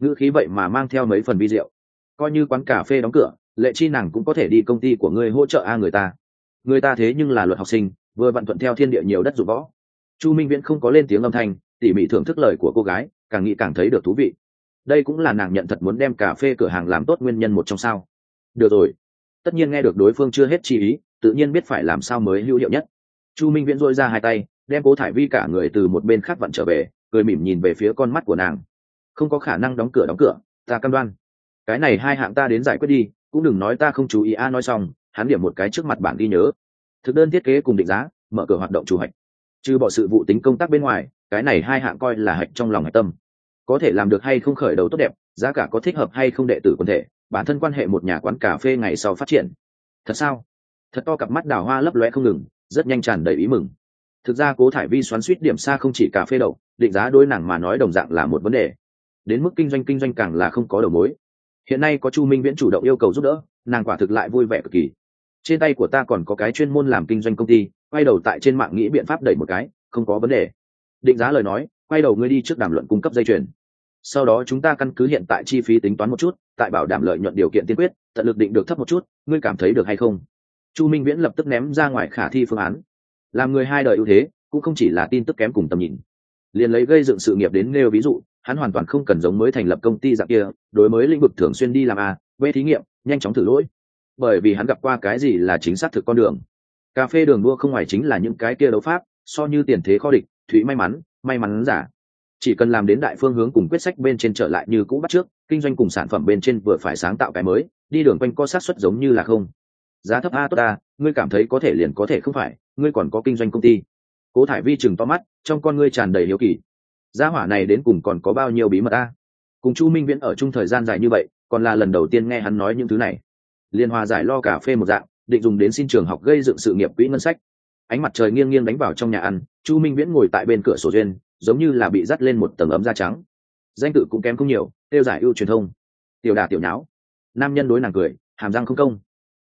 Ngữ khí vậy mà mang theo mấy phần vi rượu coi như quán cà phê đóng cửa lệ chi nàng cũng có thể đi công ty của ngươi hỗ trợ a người ta. Người ta thế nhưng là luật học sinh, vừa vặn thuận theo thiên địa nhiều đất dụng võ. Chu minh viễn không có lên tiếng âm thanh, tỉ mỉ thưởng thức lời của cô gái, càng nghĩ càng thấy được thú vị. Đây cũng là nàng nhận thật muốn đem cà phê cửa hàng làm tốt nguyên nhân một trong sao. Được rồi. Tất nhiên nghe được đối phương chưa hết chi ý, tự nhiên biết phải làm sao mới hữu hiệu nhất. Chu minh viễn dôi ra hai tay, đem cố thải vi cả người từ một bên khác vặn trở về, cười mỉm nhìn về phía con mắt của nàng. Không có khả năng đóng cửa đóng cửa, ta cam đoan. Cái này hai hạng ta đến giải quyết đi cũng đừng nói ta không chú ý, a, nói xong, hắn điểm một cái trước mặt bản ghi nhớ. Thực đơn thiết kế cùng định giá, mở cửa hoạt động chủ hạch. Trừ bỏ sự vụ tính công tác bên ngoài, cái này hai hạng coi là hạch trong lòng hạch tâm. Có thể làm được hay không khởi đầu tốt đẹp, giá cả có thích hợp hay không đệ tử quần thể, bản thân quan hệ một nhà quán cà phê ngày sau phát triển. Thật sao? Thật to cặp mắt đào hoa lấp loe không ngừng, rất nhanh tràn đầy ý mừng. Thực ra cố thải vi xoắn suýt điểm xa không chỉ cà phê đậu, định giá đối nàng mà nói đồng dạng là một vấn đề. Đến mức kinh doanh kinh doanh càng là không có đầu mối hiện nay có chu minh viễn chủ động yêu cầu giúp đỡ, nàng quả thực lại vui vẻ cực kỳ. Trên tay của ta còn có cái chuyên môn làm kinh doanh công ty, quay đầu tại trên mạng nghĩ biện pháp đẩy một cái, không có vấn đề. Định giá lời nói, quay đầu ngươi đi trước đàm luận cung cấp dây chuyền. Sau đó chúng ta căn cứ hiện tại chi phí tính toán một chút, tại bảo đảm lợi nhuận điều kiện tiên quyết, tận lực định được thấp một chút, ngươi cảm thấy được hay không? Chu minh viễn lập tức ném ra ngoài khả thi phương án. Làm người hai đời ưu thế, cũng không chỉ là tin tức kém cùng tầm nhìn. Liền lấy gây dựng sự nghiệp đến nêu ví dụ hắn hoàn toàn không cần giống mới thành lập công ty dạng kia, đối mới lĩnh vực thường xuyên đi làm a vê thí nghiệm, nhanh chóng thử lỗi. Bởi vì hắn gặp qua cái gì là chính xác thực con đường. Cà phê đường đua không ngoài chính là những cái kia đấu pháp, so như tiền thế kho địch, thủy may mắn may mắn giả. Chỉ cần làm đến đại phương hướng cùng quyết sách bên trên trở lại như cũ bắt trước, kinh doanh cùng sản phẩm bên trên vừa phải sáng tạo cái mới, đi đường quanh co sát xuất giống như là không. Giá thấp a tốt a, ngươi cảm thấy có thể liền có thể không phải, ngươi còn có kinh doanh công ty. Cố thải vi chừng to mắt, trong con ngươi tràn đầy hiếu kỳ gia hỏa này đến cùng còn có bao nhiêu bí mật a? Cùng chu minh viễn ở chung thời gian dài như vậy, còn là lần đầu tiên nghe hắn nói những thứ này. Liên hòa giải lo cà phê một dạng, định dùng đến xin trường học gây dựng sự nghiệp quỹ ngân sách. Ánh mặt trời nghiêng nghiêng đánh vào trong nhà ăn, chu minh viễn ngồi tại bên cửa sổ duyên, giống như là bị dắt lên một tầng ấm da trắng. Danh tự cũng kém không nhiều, tiêu giải ưu truyền thông. Tiểu đà tiểu nháo. Nam nhân đối nàng cười, hàm răng không công.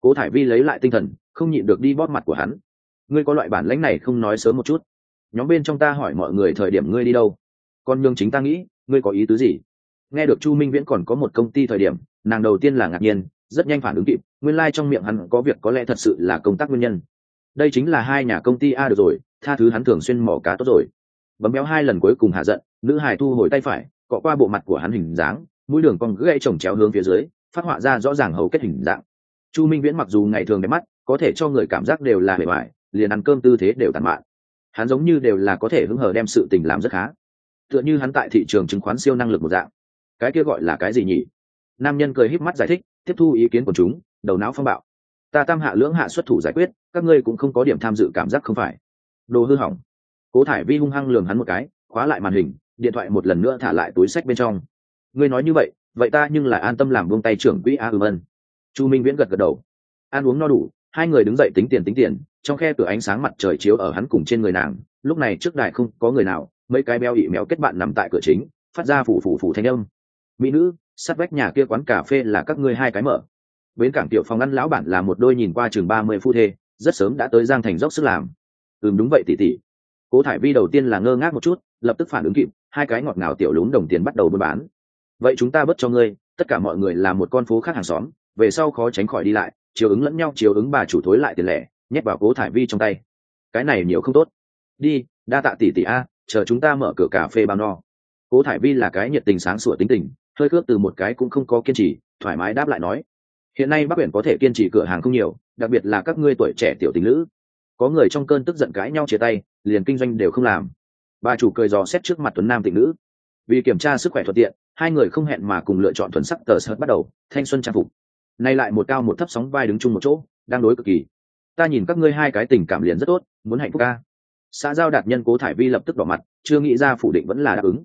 Cố thải vi lấy lại tinh thần, không nhịn được đi bóp mặt của hắn. Ngươi có loại bản lãnh này không nói sớm một chút. Nhóm bên trong ta hỏi mọi người thời điểm ngươi đi đâu? Con nhường chính ta nghĩ, ngươi có ý tứ gì? Nghe được chu minh viễn còn có một công ty thời điểm, nàng đầu tiên là ngạc nhiên, rất nhanh phản ứng kịp, nguyên lai、like、trong miệng hắn có việc có lẽ thật sự là công tác nguyên nhân. Đây chính là hai nhà công ty a được rồi, tha thứ hắn thường xuyên mỏ cá tốt rồi. Bấm béo hai lần cuối cùng hạ giận, nữ hài thu hồi tay phải, cọ qua bộ mặt của hắn hình dáng, mũi đường cong gãy trồng chéo hướng phía dưới, phát họa ra rõ ràng hầu kết hình dạng. Chu minh viễn mặc dù ngày thường đẹp mắt, có thể cho người cảm giác đều là bề mại liền ăn cơm tư thế đều tàn mạn. Hắn giống như đều là có thể hứng hờ đem sự tình làm rất khá tựa như hắn tại thị trường chứng khoán siêu năng lực một dạng. Cái kia gọi là cái gì nhỉ? Nam nhân cười híp mắt giải thích, tiếp thu ý kiến của chúng, đầu não phong bạo. Ta tam hạ lưỡng hạ xuất thủ giải quyết, các ngươi cũng không có điểm tham dự cảm giác không phải. Đồ hư hỏng. Cố thải vi hung hăng lường hắn một cái, khóa lại màn hình, điện thoại một lần nữa thả lại túi sách bên trong. Ngươi nói như vậy vậy ta nhưng lại an tâm làm buông tay trưởng quỹ a ừm ân chu minh viễn gật gật đầu. Ăn uống no đủ, hai người đứng dậy tính tiền tính tiền, trong khe cửa ánh sáng mặt trời chiếu ở hắn cùng trên người nàng, lúc này trước đài không có người nào mấy cái béo ị méo kết bạn nằm tại cửa chính, phát ra phủ phủ phủ thanh âm. Mỹ nữ, sát vách nhà kia quán cà phê là các ngươi hai cái mở. Bến cảng tiểu phòng ngăn lão bản là một đôi nhìn qua chừng ba mươi phu thê, rất sớm đã tới giang thành dốc sức làm. Ừm, đúng vậy tỉ tỉ cố thải vi đầu tiên là ngơ ngác một chút, lập tức phản ứng kịp, hai cái ngọt ngào tiểu lún đồng tiền bắt đầu buôn bán. Vậy chúng ta bớt cho ngươi, tất cả mọi người là một con phố khác hàng xóm, về sau khó tránh khỏi đi lại, chiều ứng lẫn nhau, chiều ứng bà chủ thối lại tiền lẻ, nhét vào cố thải vi trong tay. Cái này nhiều không tốt. Đi, đa tạ tỷ tỷ a chờ chúng ta mở cửa cà phê bao no. Cố thải vi là cái nhiệt tình sáng sủa tính tình, hơi khước từ một cái cũng không có kiên trì, thoải mái đáp lại nói. Hiện nay bắc biển có thể kiên trì cửa hàng không nhiều, đặc biệt là các ngươi tuổi trẻ tiểu tình nữ có người trong cơn tức giận cãi nhau chia tay, liền kinh doanh đều không làm. Bà chủ cười dò xét trước mặt tuấn nam tình nữ. Vì kiểm tra sức khỏe thuận tiện, hai người không hẹn mà cùng lựa chọn thuần sắc tờ sợt bắt đầu, thanh xuân trang phục. Nay lại một cao một thấp sóng vai đứng chung một chỗ, đang đối cực kỳ. Ta nhìn các ngươi hai cái tình cảm liền rất tốt, muốn hạnh phúc ca xã giao đạt nhân cố thải vi lập tức đỏ mặt, chưa nghĩ ra phủ định vẫn là đáp ứng.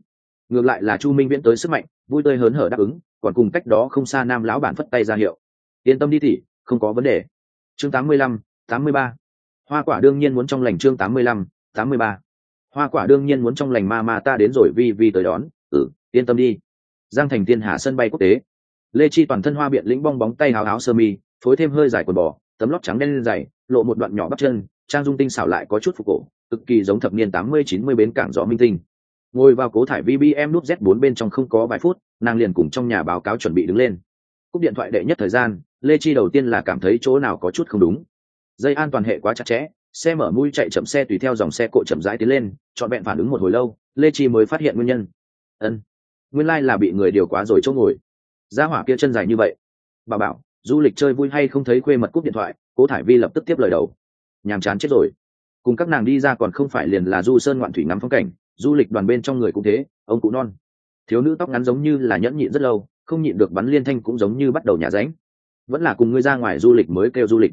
Ngược lại là chu minh viễn tới sức mạnh, vui tươi hớn hở đáp ứng, còn cùng cách đó không xa nam lão bản phất tay ra hiệu. Yên tâm đi tỉ không có vấn đề. Chương tám mươi lăm, tám mươi ba. Hoa quả đương nhiên muốn trong lành chương tám mươi lăm, tám mươi ba. Hoa quả đương nhiên muốn trong lành ma ma ta đến rồi vi vi tới đón. Ừ yên tâm đi. Giang thành tiên hạ sân bay quốc tế. Lê chi toàn thân hoa biện lĩnh bong bóng tay hào áo sơ mi phối thêm hơi dài quần bò, tấm lót trắng đen lên dày, lộ một đoạn nhỏ bắp chân, trang dung tinh xảo lại có chút phục cổ cực kỳ giống thập niên tám mươi, chín mươi bến cảng gió minh tinh. Ngồi vào cố thải vbm nút z 4 bên trong không có vài phút, nàng liền cùng trong nhà báo cáo chuẩn bị đứng lên. Cúp điện thoại đệ nhất thời gian, lê chi đầu tiên là cảm thấy chỗ nào có chút không đúng. Dây an toàn hệ quá chặt chẽ, xe mở mũi chạy chậm xe tùy theo dòng xe cộ chậm rãi tiến lên trọn vẹn phản ứng một hồi lâu, lê chi mới phát hiện nguyên nhân. Ân, nguyên lai、like、là bị người điều quá rồi chỗ ngồi. Ra hỏa kia chân dài như vậy. Bà bảo, du lịch chơi vui hay không thấy quê mật cúp điện thoại, cố thải vi lập tức tiếp lời đầu. Nhàm chán chết rồi cùng các nàng đi ra còn không phải liền là du sơn ngoạn thủy ngắm phong cảnh, du lịch đoàn bên trong người cũng thế, ông cụ non. Thiếu nữ tóc ngắn giống như là nhẫn nhịn rất lâu, không nhịn được bắn liên thanh cũng giống như bắt đầu nhà ránh. Vẫn là cùng ngươi ra ngoài du lịch mới kêu du lịch.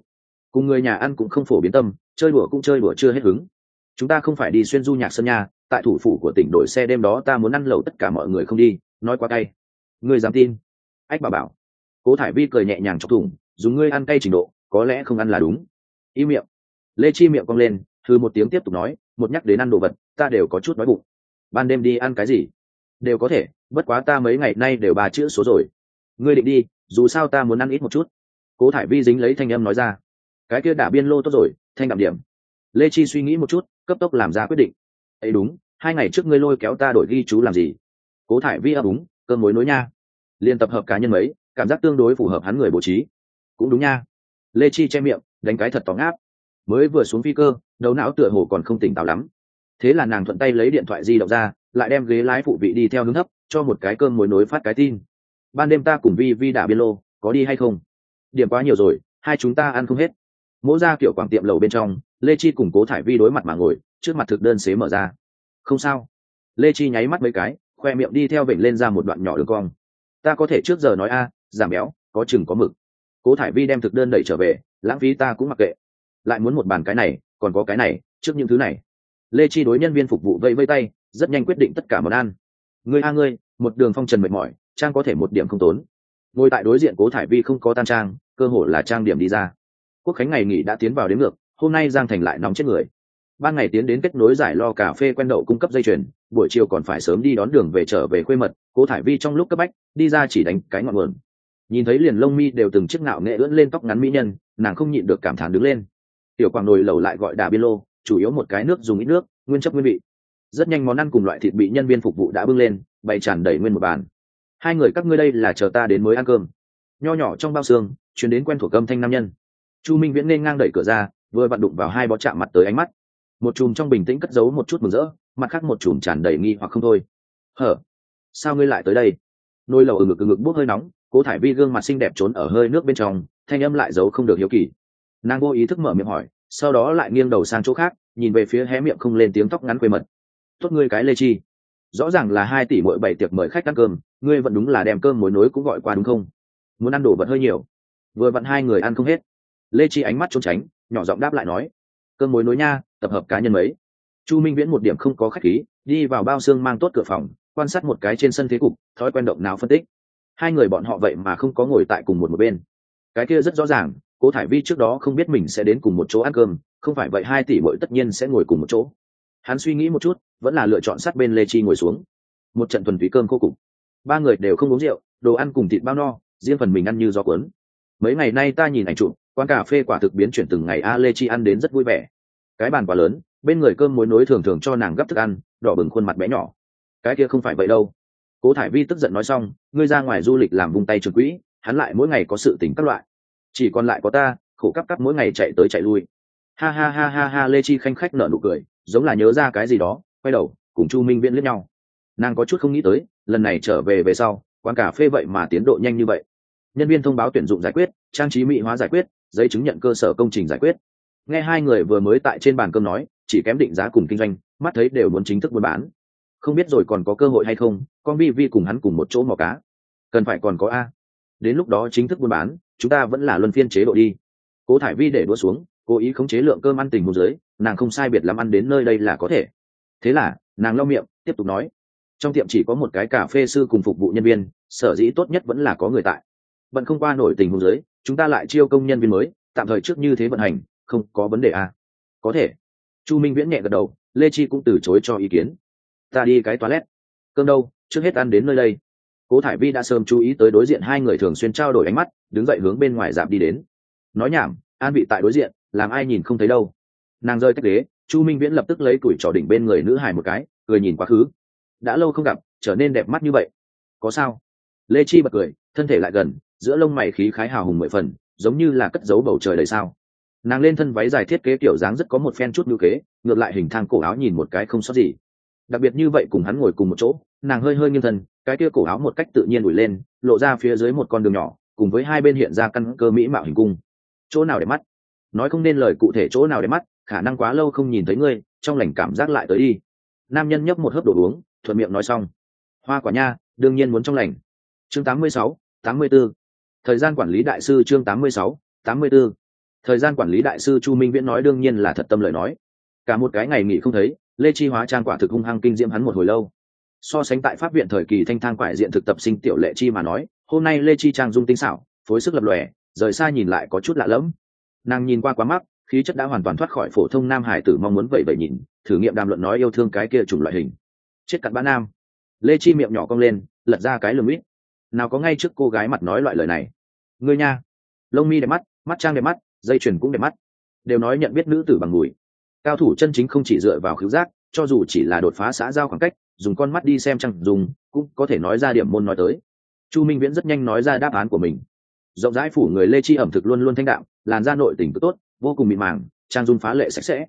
Cùng người nhà ăn cũng không phổ biến tâm, chơi đùa cũng chơi đùa chưa hết hứng. Chúng ta không phải đi xuyên du nhạc sân nhà tại thủ phủ của tỉnh đổi xe đêm đó ta muốn ăn lẩu tất cả mọi người không đi, nói quá cay. Ngươi dám tin? Ách bà bảo. Cố thải vi cười nhẹ nhàng trong thủng, dùng ngươi ăn cay trình độ, có lẽ không ăn là đúng. Y miệng. Lê chi miệng cong lên thư một tiếng tiếp tục nói, một nhắc đến ăn đồ vật, ta đều có chút đói bụng. Ban đêm đi ăn cái gì? Đều có thể, bất quá ta mấy ngày nay đều ba chữ số rồi. Ngươi định đi, dù sao ta muốn ăn ít một chút. Cố thải vi dính lấy thanh âm nói ra. Cái kia đả biên lô tốt rồi, thanh đạm điểm. Lê chi suy nghĩ một chút, cấp tốc làm ra quyết định. Ấy đúng, hai ngày trước ngươi lôi kéo ta đổi ghi chú làm gì? Cố thải vi ấp úng, cơm mối nối nha. Liên tập hợp cá nhân mấy, cảm giác tương đối phù hợp hắn người bố trí. Cũng đúng nha. Lê chi che miệng, đánh cái thật tóng áp mới vừa xuống phi cơ, đầu não tựa hồ còn không tỉnh táo lắm. Thế là nàng thuận tay lấy điện thoại di động ra, lại đem ghế lái phụ vị đi theo hướng thấp, cho một cái cơm mối nối phát cái tin. Ban đêm ta cùng vi vi đả biên lô, có đi hay không? Điểm quá nhiều rồi, hai chúng ta ăn không hết. Mỗ ra kiểu quảng tiệm lầu bên trong, lê chi cùng cố thải vi đối mặt mà ngồi, trước mặt thực đơn xế mở ra. Không sao. Lê chi nháy mắt mấy cái, khoe miệng đi theo vịnh lên ra một đoạn nhỏ đường cong. Ta có thể trước giờ nói a, giảm béo, có chừng có mực. Cố thải vi đem thực đơn đẩy trở về, lãng phí ta cũng mặc kệ lại muốn một bàn cái này, còn có cái này, trước những thứ này. Lê chi đối nhân viên phục vụ vây vây tay, rất nhanh quyết định tất cả món ăn. Ngươi a ngươi, một đường phong trần mệt mỏi, trang có thể một điểm không tốn. Ngồi tại đối diện cố thải vi không có tan trang, cơ hội là trang điểm đi ra. Quốc khánh ngày nghỉ đã tiến vào đến ngược, hôm nay giang thành lại nóng chết người. Ban ngày tiến đến kết nối giải lo cà phê quen đậu cung cấp dây chuyền, buổi chiều còn phải sớm đi đón đường về trở về khuê mật, cố thải vi trong lúc cấp bách, đi ra chỉ đánh cái ngọn nguồn. Nhìn thấy liền lông mi đều từng chiếc nạo nghệ ưỡn lên tóc ngắn mỹ nhân, nàng không nhịn được cảm thán đứng lên tiểu quảng nồi lầu lại gọi đà biên lô, chủ yếu một cái nước dùng ít nước, nguyên chất nguyên vị. Rất nhanh món ăn cùng loại thịt bị nhân viên phục vụ đã bưng lên, bày tràn đầy nguyên một bàn. Hai người, các ngươi đây là chờ ta đến mới ăn cơm. Nho nhỏ trong bao xương chuyến đến quen thuộc âm thanh nam nhân. Chu minh viễn nên ngang đẩy cửa ra, vừa vặn đụng vào hai bó chạm mặt tới ánh mắt. Một chùm trong bình tĩnh cất giấu một chút mừng rỡ, mặt khác một chùm tràn đầy nghi hoặc không thôi. Hở? Sao ngươi lại tới đây? Nôi lầu ở ngực ở ngực bốc hơi nóng, cố thải vi gương mặt xinh đẹp trốn ở hơi nước bên trong, thanh âm lại giấu không được hiếu kỳ nàng vô ý thức mở miệng hỏi, sau đó lại nghiêng đầu sang chỗ khác, nhìn về phía hé miệng không lên tiếng tóc ngắn quê mật. Tốt ngươi cái lê chi. Rõ ràng là hai tỷ mỗi bảy tiệc mời khách ăn cơm, ngươi vẫn đúng là đem cơm mối nối cũng gọi qua đúng không? Muốn ăn đồ vật hơi nhiều. Vừa vặn hai người ăn không hết. Lê chi ánh mắt trốn tránh, nhỏ giọng đáp lại nói, cơm mối nối nha, tập hợp cá nhân mấy. Chu minh viễn một điểm không có khách khí, đi vào bao xương mang tốt cửa phòng, quan sát một cái trên sân thế cục, thói quen động nào phân tích. Hai người bọn họ vậy mà không có ngồi tại cùng một một bên. Cái kia rất rõ ràng cố thải vi trước đó không biết mình sẽ đến cùng một chỗ ăn cơm, không phải vậy hai tỷ bội tất nhiên sẽ ngồi cùng một chỗ. Hắn suy nghĩ một chút, vẫn là lựa chọn sát bên lê chi ngồi xuống. Một trận thuần túy cơm cô cùng ba người đều không uống rượu, đồ ăn cùng thịt bao no, riêng phần mình ăn như gió cuốn. Mấy ngày nay ta nhìn ảnh chụp, quán cà phê quả thực biến chuyển từng ngày, a, lê chi ăn đến rất vui vẻ. Cái bàn quá lớn, bên người cơm mối nối thường thường cho nàng gấp thức ăn, đỏ bừng khuôn mặt bé nhỏ. Cái kia không phải vậy đâu. Cố thải vi tức giận nói xong, ngươi ra ngoài du lịch làm vung tay trường quỹ, hắn lại mỗi ngày có sự tính các loại chỉ còn lại có ta, khổ cắp cắp mỗi ngày chạy tới chạy lui. Ha ha ha ha ha, lê chi khanh khách nở nụ cười, giống là nhớ ra cái gì đó, quay đầu, cùng chu minh viễn lướt nhau. Nàng có chút không nghĩ tới, lần này trở về về sau, quán cà phê vậy mà tiến độ nhanh như vậy. Nhân viên thông báo tuyển dụng giải quyết, trang trí mỹ hóa giải quyết, giấy chứng nhận cơ sở công trình giải quyết. Nghe hai người vừa mới tại trên bàn cơm nói, chỉ kém định giá cùng kinh doanh, mắt thấy đều muốn chính thức buôn bán. Không biết rồi còn có cơ hội hay không, con vi vi cùng hắn cùng một chỗ mò cá. Cần phải còn có a. Đến lúc đó chính thức buôn bán chúng ta vẫn là luân phiên chế độ đi. Cố thải vi để đua xuống, cố ý khống chế lượng cơm ăn tình hồ dưới, nàng không sai biệt lắm ăn đến nơi đây là có thể. Thế là, nàng lau miệng, tiếp tục nói. Trong tiệm chỉ có một cái cà phê sư cùng phục vụ nhân viên, sở dĩ tốt nhất vẫn là có người tại. Vẫn không qua nổi tình hồ dưới, chúng ta lại chiêu công nhân viên mới, tạm thời trước như thế vận hành, không có vấn đề à. có thể. Chu minh viễn nhẹ gật đầu, lê chi cũng từ chối cho ý kiến. Ta đi cái toilet. Cơm đâu? Trước hết ăn đến nơi đây. Cố thải vi đã sớm chú ý tới đối diện hai người thường xuyên trao đổi ánh mắt đứng dậy hướng bên ngoài dạp đi đến. Nói nhảm, an vị tại đối diện, làm ai nhìn không thấy đâu. Nàng rơi cách ghế, chu minh viễn lập tức lấy củi trỏ đỉnh bên người nữ hài một cái, cười nhìn quá khứ. Đã lâu không gặp, trở nên đẹp mắt như vậy. Có sao? Lê chi bật cười, thân thể lại gần, giữa lông mày khí khái hào hùng mười phần, giống như là cất giấu bầu trời đầy sao. Nàng lên thân váy dài thiết kế kiểu dáng rất có một phen chút ngữ kế, ngược lại hình thang cổ áo nhìn một cái không sót gì. Đặc biệt như vậy cùng hắn ngồi cùng một chỗ, nàng hơi hơi nghiêng thân, cái kia cổ áo một cách tự nhiên ủi lên, lộ ra phía dưới một con đường nhỏ cùng với hai bên hiện ra căn cơ mỹ mạo hình cung. Chỗ nào để mắt? Nói không nên lời cụ thể chỗ nào để mắt khả năng quá lâu không nhìn thấy ngươi trong lành cảm giác lại tới đi. Nam nhân nhấp một hớp đồ uống thuận miệng nói xong. Hoa quả nha đương nhiên muốn trong lành. Chương 86, 84. thời gian quản lý đại sư chương 86, 84. thời gian quản lý đại sư chu minh viễn nói đương nhiên là thật tâm lời nói. Cả một cái ngày nghỉ không thấy lê chi hóa trang quả thực hung hăng kinh diễm hắn một hồi lâu. So sánh tại pháp viện thời kỳ thanh thang quải diện thực tập sinh tiểu lệ chi mà nói hôm nay lê chi trang dung tinh xảo, phối sức lập lòe, rời xa nhìn lại có chút lạ lẫm. Nàng nhìn qua quá mắt khí chất đã hoàn toàn thoát khỏi phổ thông nam hải tử mong muốn vậy vậy nhìn, thử nghiệm đàm luận nói yêu thương cái kia chủng loại hình. Chết cặn bã nam. Lê chi miệng nhỏ cong lên, lật ra cái lườm ít nào có ngay trước cô gái mặt nói loại lời này. Người nha. Lông mi đẹp mắt mắt trang đẹp mắt, dây chuyền cũng đẹp mắt. Đều nói nhận biết nữ tử bằng mùi. Cao thủ chân chính không chỉ dựa vào khứu giác, cho dù chỉ là đột phá xã giao khoảng cách, dùng con mắt đi xem chăng dùng, cũng có thể nói ra điểm môn nói tới chu minh viễn rất nhanh nói ra đáp án của mình. Rộng rãi phủ người lê chi ẩm thực luôn luôn thanh đạm, làn da nội tình cực tốt, vô cùng mịn màng, trang dung phá lệ sạch sẽ.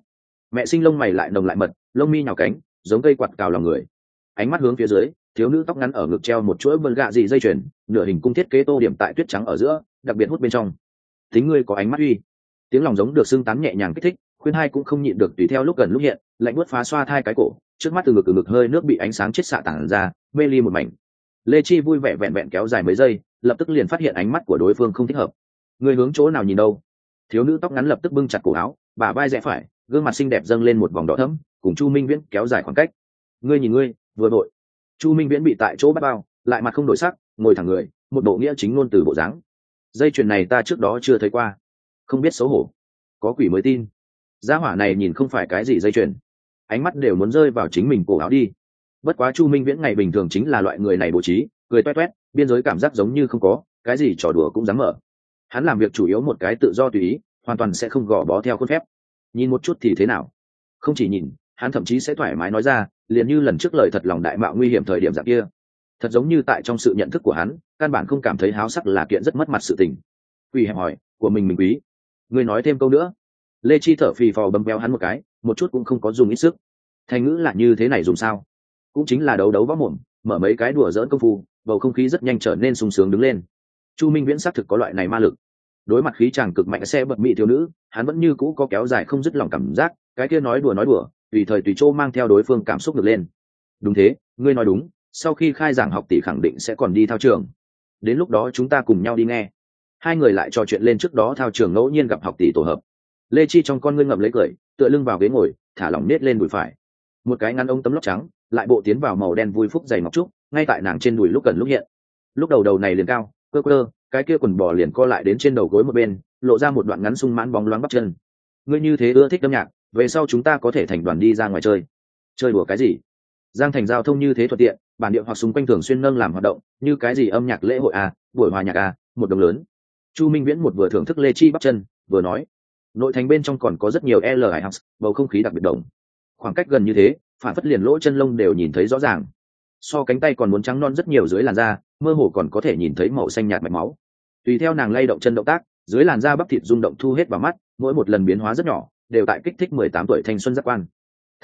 Mẹ sinh lông mày lại nồng lại mật, lông mi nhào cánh, giống cây quạt cào lòng người. Ánh mắt hướng phía dưới, thiếu nữ tóc ngắn ở ngực treo một chuỗi vân gạ dị dây chuyền, nửa hình cung thiết kế tô điểm tại tuyết trắng ở giữa, đặc biệt hút bên trong. Tính ngươi có ánh mắt uy. Tiếng lòng giống được xưng tán nhẹ nhàng kích thích, khuyên hai cũng không nhịn được tùy theo lúc gần lúc hiện, lạnh buốt phá xoa thai cái cổ, trước mắt từ ngực từ ngực hơi nước bị ánh sáng chết xạ tản ra, mê ly một mảnh lê chi vui vẻ vẹn vẹn kéo dài mấy giây, lập tức liền phát hiện ánh mắt của đối phương không thích hợp. Người hướng chỗ nào nhìn đâu? Thiếu nữ tóc ngắn lập tức bưng chặt cổ áo bà vai rẽ phải, gương mặt xinh đẹp dâng lên một vòng đỏ thấm cùng chu minh viễn kéo dài khoảng cách. Ngươi nhìn ngươi, vừa đội. Chu minh viễn bị tại chỗ bắt bao, lại mặt không đổi sắc, ngồi thẳng người, một bộ nghĩa chính ngôn từ bộ dáng. Dây chuyền này ta trước đó chưa thấy qua. Không biết xấu hổ. Có quỷ mới tin. Gia hỏa này nhìn không phải cái gì dây chuyền. Ánh mắt đều muốn rơi vào chính mình cổ áo đi bất quá chu minh viễn ngày bình thường chính là loại người này bố trí, cười toét toét, biên giới cảm giác giống như không có, cái gì trò đùa cũng dám mở. Hắn làm việc chủ yếu một cái tự do tùy ý, hoàn toàn sẽ không gò bó theo khuôn phép. Nhìn một chút thì thế nào? Không chỉ nhìn, hắn thậm chí sẽ thoải mái nói ra, liền như lần trước lời thật lòng đại mạo nguy hiểm thời điểm dạng kia. Thật giống như tại trong sự nhận thức của hắn, căn bản không cảm thấy háo sắc là kiện rất mất mặt sự tình. Quỳ hẹp hỏi, của mình mình quý? Người nói thêm câu nữa. Lê chi thở phì phò bấm béo hắn một cái, một chút cũng không có dùng ít sức. Thành ngữ là như thế này dùng sao? Cũng chính là đấu đấu võ mồm, mở mấy cái đùa dỡn công phu, bầu không khí rất nhanh trở nên sung sướng đứng lên. Chu minh viễn xác thực có loại này ma lực. Đối mặt khí chàng cực mạnh xe bật mị thiếu nữ, hắn vẫn như cũ có kéo dài không dứt lòng cảm giác, cái kia nói đùa nói đùa, tùy thời tùy chỗ mang theo đối phương cảm xúc được lên. Đúng thế, ngươi nói đúng, sau khi khai giảng học tỷ khẳng định sẽ còn đi thao trường. Đến lúc đó chúng ta cùng nhau đi nghe. Hai người lại trò chuyện lên trước đó thao trường ngẫu nhiên gặp học tỷ tổ hợp. Lê chi trong con ngươi ngậm lấy cười, tựa lưng vào ghế ngồi, thả lỏng nết lên bụi phải. Một cái ngăn ống tấm lóc trắng lại bộ tiến vào màu đen vui phúc dày ngọc trúc, ngay tại nàng trên đùi lúc cần lúc hiện. Lúc đầu đầu này liền cao, cơ cơ, cái kia quần bò liền co lại đến trên đầu gối một bên, lộ ra một đoạn ngắn sung mãn bóng loáng bắp chân. Ngươi như thế ưa thích âm nhạc, về sau chúng ta có thể thành đoàn đi ra ngoài chơi. Chơi đùa cái gì? Giang thành giao thông như thế thuận tiện, bản địa hoặc xung quanh thường xuyên nâng làm hoạt động, như cái gì âm nhạc lễ hội à buổi hòa nhạc à một đồng lớn. Chu minh viễn một vừa thưởng thức lê chi bắp chân, vừa nói. Nội thành bên trong còn có rất nhiều l hải bầu không khí đặc biệt đồng. Khoảng cách gần như thế phản phất liền lỗ chân lông đều nhìn thấy rõ ràng. So cánh tay còn muốn trắng non rất nhiều dưới làn da, mơ hồ còn có thể nhìn thấy màu xanh nhạt mạch máu. Tùy theo nàng lay động chân động tác, dưới làn da bắp thịt rung động thu hết vào mắt, mỗi một lần biến hóa rất nhỏ, đều tại kích thích mười tám tuổi thanh xuân giác quan.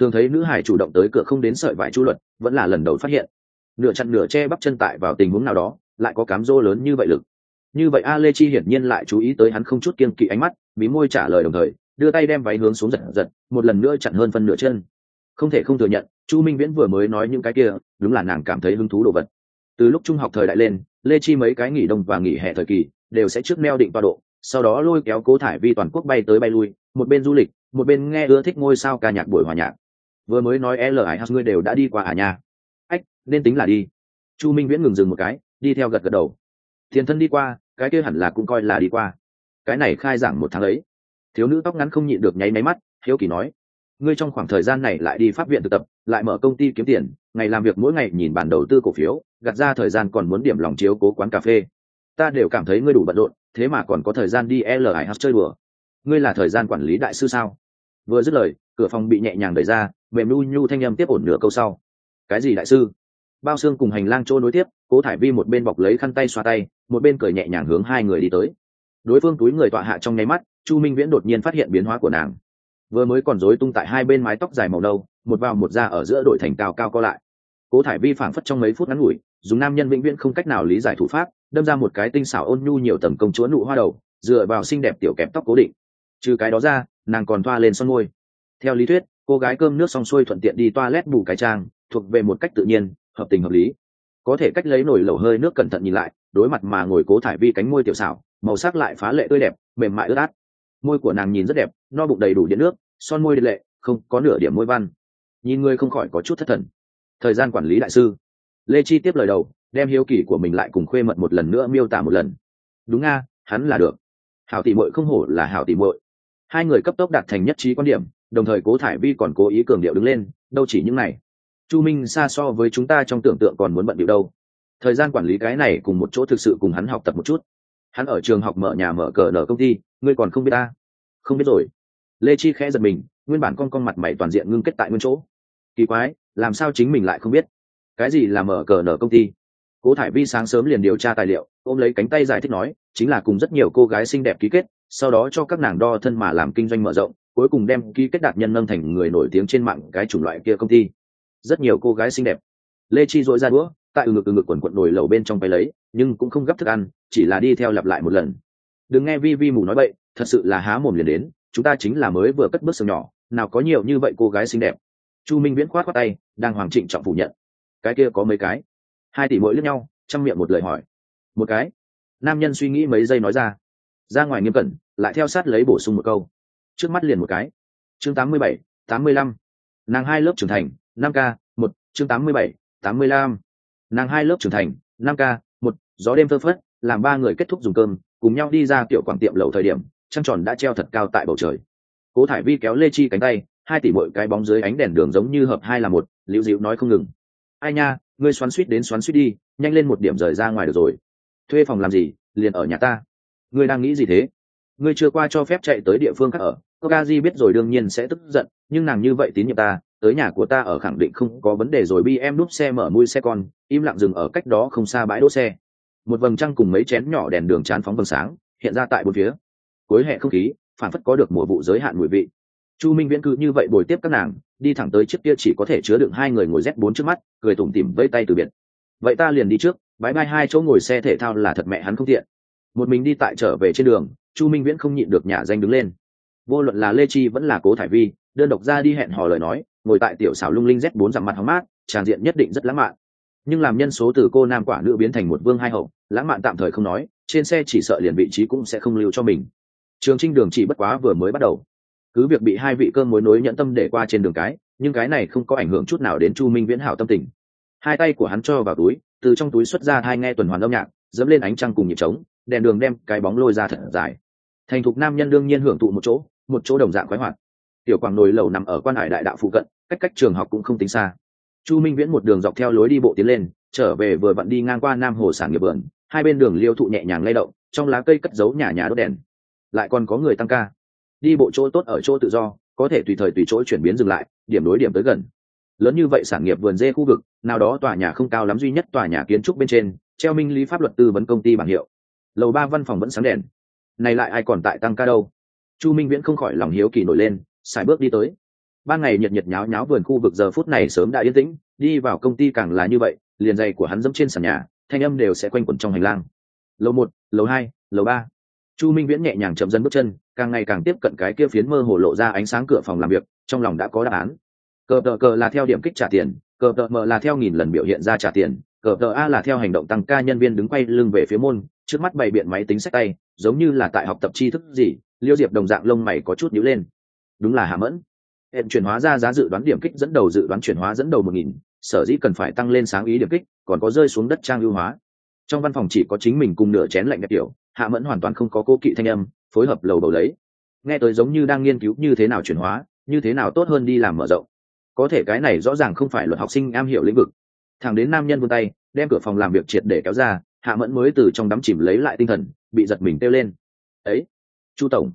Thường thấy nữ hải chủ động tới cửa không đến sợi vải chu luật, vẫn là lần đầu phát hiện. Nửa chặn nửa che bắp chân tại vào tình huống nào đó, lại có cám rô lớn như vậy lực. Như vậy a lê chi hiển nhiên lại chú ý tới hắn không chút kiên kỵ ánh mắt, mí môi trả lời đồng thời, đưa tay đem váy hướng xuống giật giật, một lần nữa chặn hơn phân nửa chân không thể không thừa nhận, chu minh viễn vừa mới nói những cái kia, đúng là nàng cảm thấy hứng thú đồ vật. Từ lúc trung học thời đại lên, lê chi mấy cái nghỉ đông và nghỉ hè thời kỳ, đều sẽ trước neo định toa độ, sau đó lôi kéo cố thải vi toàn quốc bay tới bay lui, một bên du lịch, một bên nghe ưa thích ngôi sao ca nhạc buổi hòa nhạc. Vừa mới nói l hải ngươi đều đã đi qua à nhà ách, nên tính là đi. Chu minh viễn ngừng dừng một cái, đi theo gật gật đầu. Thiền thân đi qua, cái kia hẳn là cũng coi là đi qua. Cái này khai giảng một tháng ấy. Thiếu nữ tóc ngắn không nhịn được nháy máy mắt, hiếu kỳ nói ngươi trong khoảng thời gian này lại đi pháp viện thực tập, lại mở công ty kiếm tiền, ngày làm việc mỗi ngày nhìn bản đầu tư cổ phiếu gặt ra thời gian còn muốn điểm lòng chiếu cố quán cà phê. Ta đều cảm thấy ngươi đủ bận rộn, thế mà còn có thời gian đi lih chơi bừa. ngươi là thời gian quản lý đại sư sao? Vừa dứt lời, cửa phòng bị nhẹ nhàng đẩy ra, mềm nu nhu thanh â m tiếp ổn nửa câu sau. Cái gì đại sư? Bao xương cùng hành lang trôi nối tiếp, cố thải vi một bên bọc lấy khăn tay xoa tay, một bên cởi nhẹ nhàng hướng hai người đi tới. Đối phương túi người tọa hạ trong nháy mắt, chu minh viễn đột nhiên phát hiện biến hóa của nàng vừa mới còn rối tung tại hai bên mái tóc dài màu nâu, một vào một ra ở giữa đội thành cao cao co lại. Cố thải vi phảng phất trong mấy phút ngắn ngủi, dùng nam nhân vĩnh viễn không cách nào lý giải thủ pháp, đâm ra một cái tinh xảo ôn nhu nhiều tầng công chúa nụ hoa đầu, dựa vào xinh đẹp tiểu kẹp tóc cố định. Trừ cái đó ra, nàng còn thoa lên son môi. Theo lý thuyết, cô gái cơm nước xong xuôi thuận tiện đi toa lét bù cái trang, thuộc về một cách tự nhiên, hợp tình hợp lý. Có thể cách lấy nổi lẩu hơi nước cẩn thận nhìn lại, đối mặt mà ngồi cố thải vi cánh môi tiểu xảo, màu sắc lại phá lệ tươi đẹp, mềm mại ướt át. Môi của nàng nhìn rất đẹp no bụng đầy đủ điện nước, son môi điện lệ, không có nửa điểm môi văn. Nhìn ngươi không khỏi có chút thất thần. Thời gian quản lý đại sư. Lê chi tiếp lời đầu, đem hiếu kỳ của mình lại cùng khuê mật một lần nữa miêu tả một lần. Đúng nga hắn là được. Hảo tỷ mội không hổ là hảo tỷ mội hai người cấp tốc đạt thành nhất trí quan điểm, đồng thời cố thải vi còn cố ý cường điệu đứng lên, đâu chỉ những này. Chu minh xa so với chúng ta trong tưởng tượng còn muốn bận điệu đâu. Thời gian quản lý cái này cùng một chỗ thực sự cùng hắn học tập một chút. Hắn ở trường học mở nhà mở cờ nở công ty, ngươi còn không biết ta? Không biết rồi lê chi khẽ giật mình, nguyên bản con con mặt mày toàn diện ngưng kết tại nguyên chỗ. Kỳ quái, làm sao chính mình lại không biết? Cái gì là mở cờ nở công ty? Cố thải vi sáng sớm liền điều tra tài liệu, ôm lấy cánh tay giải thích nói, chính là cùng rất nhiều cô gái xinh đẹp ký kết, sau đó cho các nàng đo thân mà làm kinh doanh mở rộng, cuối cùng đem ký kết đạt nhân nâng thành người nổi tiếng trên mạng cái chủng loại kia công ty. Rất nhiều cô gái xinh đẹp. Lê chi dội ra đũa, tại ngực ngực quần quận nổi lầu bên trong bay lấy, nhưng cũng không gấp thức ăn, chỉ là đi theo lặp lại một lần. Đừng nghe vi vi mù nói bậy, thật sự là há mồm liền đến chúng ta chính là mới vừa cất bước sừng nhỏ, nào có nhiều như vậy cô gái xinh đẹp. Chu minh viễn khoát khoát tay, đang hoàng trịnh trọng phủ nhận. Cái kia có mấy cái? Hai tỷ mỗi lẫn nhau, chăm miệng một lời hỏi. Một cái? Nam nhân suy nghĩ mấy giây nói ra. Ra ngoài nghiêm cẩn, lại theo sát lấy bổ sung một câu. Trước mắt liền một cái. Chương tám mươi bảy, tám mươi lăm. Nàng hai lớp trưởng thành, năm k một, chương tám mươi bảy, tám mươi lăm. Nàng hai lớp trưởng thành, năm k một, gió đêm phơ phất, làm ba người kết thúc dùng cơm, cùng nhau đi ra tiểu quảng tiệm lầu thời điểm trăng tròn đã treo thật cao tại bầu trời. Cố thải vi kéo lê chi cánh tay hai tỷ mỗi cái bóng dưới ánh đèn đường giống như hợp hai là một liễu dịu nói không ngừng. Ai nha ngươi xoắn suýt đến xoắn suýt đi nhanh lên một điểm rời ra ngoài được rồi. Thuê phòng làm gì liền ở nhà ta. Ngươi đang nghĩ gì thế? Ngươi chưa qua cho phép chạy tới địa phương khác ở. Tokaji biết rồi đương nhiên sẽ tức giận, nhưng nàng như vậy tín nhiệm ta, tới nhà của ta ở khẳng định không có vấn đề rồi bi em đúp xe mở mui xe con, im lặng dừng ở cách đó không xa bãi đỗ xe. Một vầng trăng cùng mấy chén nhỏ đèn đường chán phóng vầng sáng, hiện ra tại bốn phía. Cuối hệ không khí, phản phất có được mùa vụ giới hạn mùi vị. Chu Minh Viễn cứ như vậy bồi tiếp các nàng, đi thẳng tới chiếc kia chỉ có thể chứa đựng hai người ngồi Z4 trước mắt, cười tủm tỉm vây tay từ biệt. Vậy ta liền đi trước, bãi bay hai chỗ ngồi xe thể thao là thật mẹ hắn không tiện. Một mình đi tại trở về trên đường, Chu Minh Viễn không nhịn được nhả danh đứng lên vô luận là lê chi vẫn là cố thải vi đơn độc ra đi hẹn hò lời nói ngồi tại tiểu xảo lung linh z bốn dặm mặt hóng mát tràn diện nhất định rất lãng mạn nhưng làm nhân số từ cô nam quả nữ biến thành một vương hai hậu lãng mạn tạm thời không nói trên xe chỉ sợ liền vị trí cũng sẽ không lưu cho mình trường trinh đường chỉ bất quá vừa mới bắt đầu. Cứ việc bị hai vị cơm mối nối nhẫn tâm để qua trên đường cái, nhưng cái này không có ảnh hưởng chút nào đến chu minh viễn hảo tâm tình. Hai tay của hắn cho vào túi, từ trong túi xuất ra hai nghe tuần hoàn âm nhạc, dẫm lên ánh trăng cùng nhịp trống, đèn đường đem cái bóng lôi ra thật dài. Thành thục nam nhân đương nhiên hưởng thụ một chỗ một chỗ đồng dạng khoái hoạt. Tiểu quảng nồi lầu nằm ở quan hải đại đạo phụ cận, cách cách trường học cũng không tính xa. Chu minh viễn một đường dọc theo lối đi bộ tiến lên, trở về vừa vặn đi ngang qua nam hồ sản nghiệp vườn, hai bên đường liêu thụ nhẹ nhàng lay động, trong lá cây cất giấu nhà nhà đốt đèn lại còn có người tăng ca. Đi bộ chỗ tốt ở chỗ tự do, có thể tùy thời tùy chỗ chuyển biến dừng lại, điểm đối điểm tới gần. Lớn như vậy sản nghiệp vườn dê khu vực, nào đó tòa nhà không cao lắm duy nhất tòa nhà kiến trúc bên trên, treo minh lý pháp luật tư vấn công ty bảng hiệu. Lầu ba văn phòng vẫn sáng đèn. Này lại ai còn tại tăng ca đâu? Chu minh viễn không khỏi lòng hiếu kỳ nổi lên xài bước đi tới. Ban ngày nhiệt nhiệt nháo nháo vườn khu vực giờ phút này sớm đã yên tĩnh, đi vào công ty càng là như vậy, liền giày của hắn dẫm trên sàn nhà, thanh âm đều sẽ quanh quẩn trong hành lang. Lầu một, lầu hai, lầu ba chu minh viễn nhẹ nhàng chậm dần bước chân, càng ngày càng tiếp cận cái kia phiến mơ hồ lộ ra ánh sáng cửa phòng làm việc, trong lòng đã có đáp án. Cờ tờ cờ là theo điểm kích trả tiền, cờ tờ mờ là theo nghìn lần biểu hiện ra trả tiền, cờ tờ a là theo hành động tăng ca nhân viên đứng quay lưng về phía môn, trước mắt bày biện máy tính sách tay, giống như là tại học tập tri thức gì, liêu diệp đồng dạng lông mày có chút nhữ lên. Đúng là hạ mẫn. Hẹn chuyển hóa ra giá dự đoán điểm kích dẫn đầu dự đoán chuyển hóa dẫn đầu một nghìn, sở dĩ cần phải tăng lên sáng ý điểm kích, còn có rơi xuống đất trang ưu hóa. Trong văn phòng chỉ có chính mình cùng nửa chén lạnh đẹp tiểu hạ mẫn hoàn toàn không có cố kỵ thanh âm, phối hợp lầu đầu lấy. Nghe tới giống như đang nghiên cứu như thế nào chuyển hóa, như thế nào tốt hơn đi làm mở rộng. Có thể cái này rõ ràng không phải luật học sinh am hiểu lĩnh vực. Thằng đến nam nhân vươn tay, đem cửa phòng làm việc triệt để kéo ra, hạ mẫn mới từ trong đắm chìm lấy lại tinh thần, bị giật mình kêu lên. Ấy, chu tổng,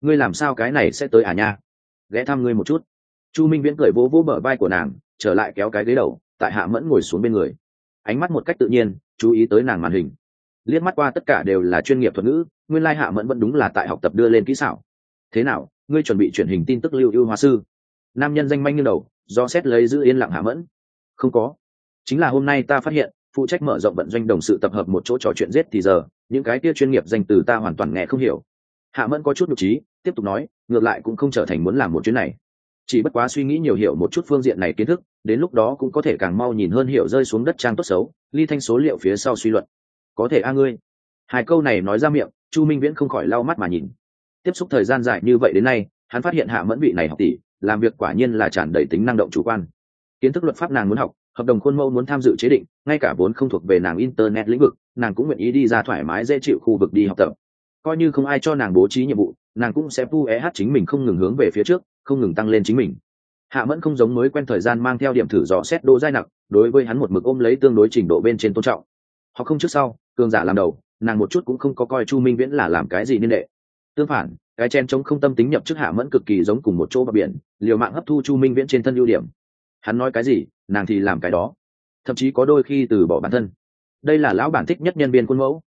ngươi làm sao cái này sẽ tới à nha? Ghé thăm ngươi một chút. Chu minh viễn cười vỗ vỗ bờ vai của nàng, trở lại kéo cái ghế đầu, tại hạ mẫn ngồi xuống bên người. Ánh mắt một cách tự nhiên, chú ý tới nàng màn hình liếc mắt qua tất cả đều là chuyên nghiệp thuật ngữ, nguyên lai hạ mẫn vẫn đúng là tại học tập đưa lên kỹ xảo. Thế nào, ngươi chuẩn bị truyền hình tin tức lưu ưu hoa sư? Nam nhân danh manh như đầu, do xét lấy giữ yên lặng hạ mẫn. Không có. Chính là hôm nay ta phát hiện, phụ trách mở rộng vận doanh đồng sự tập hợp một chỗ trò chuyện giết thì giờ, những cái kia chuyên nghiệp danh từ ta hoàn toàn nghe không hiểu. Hạ mẫn có chút nhục trí, tiếp tục nói, ngược lại cũng không trở thành muốn làm một chuyến này. Chỉ bất quá suy nghĩ nhiều hiểu một chút phương diện này kiến thức, đến lúc đó cũng có thể càng mau nhìn hơn hiểu rơi xuống đất trang tốt xấu ly thanh số liệu phía sau suy luận có thể a à ngươi. Hai câu này nói ra miệng, chu minh viễn không khỏi lau mắt mà nhìn. Tiếp xúc thời gian dài như vậy đến nay, hắn phát hiện hạ mẫn vị này học tỷ, làm việc quả nhiên là tràn đầy tính năng động chủ quan. Kiến thức luật pháp nàng muốn học, hợp đồng khuôn mẫu muốn tham dự chế định, ngay cả vốn không thuộc về nàng internet lĩnh vực, nàng cũng nguyện ý đi ra thoải mái dễ chịu khu vực đi học tập. Coi như không ai cho nàng bố trí nhiệm vụ, nàng cũng sẽ pu é hát chính mình không ngừng hướng về phía trước, không ngừng tăng lên chính mình. Hạ mẫn không giống mới quen thời gian mang theo điểm thử dò xét độ dai nặng, đối với hắn một mực ôm lấy tương đối trình độ bên trên tôn trọng họ không trước sau, cường giả làm đầu, nàng một chút cũng không có coi chu minh viễn là làm cái gì nên đệ. Tương phản, cái chen chống không tâm tính nhập trước hạ mẫn cực kỳ giống cùng một chỗ bờ biển, liều mạng hấp thu chu minh viễn trên thân ưu điểm. Hắn nói cái gì, nàng thì làm cái đó. Thậm chí có đôi khi từ bỏ bản thân. Đây là lão bản thích nhất nhân viên khuôn mẫu.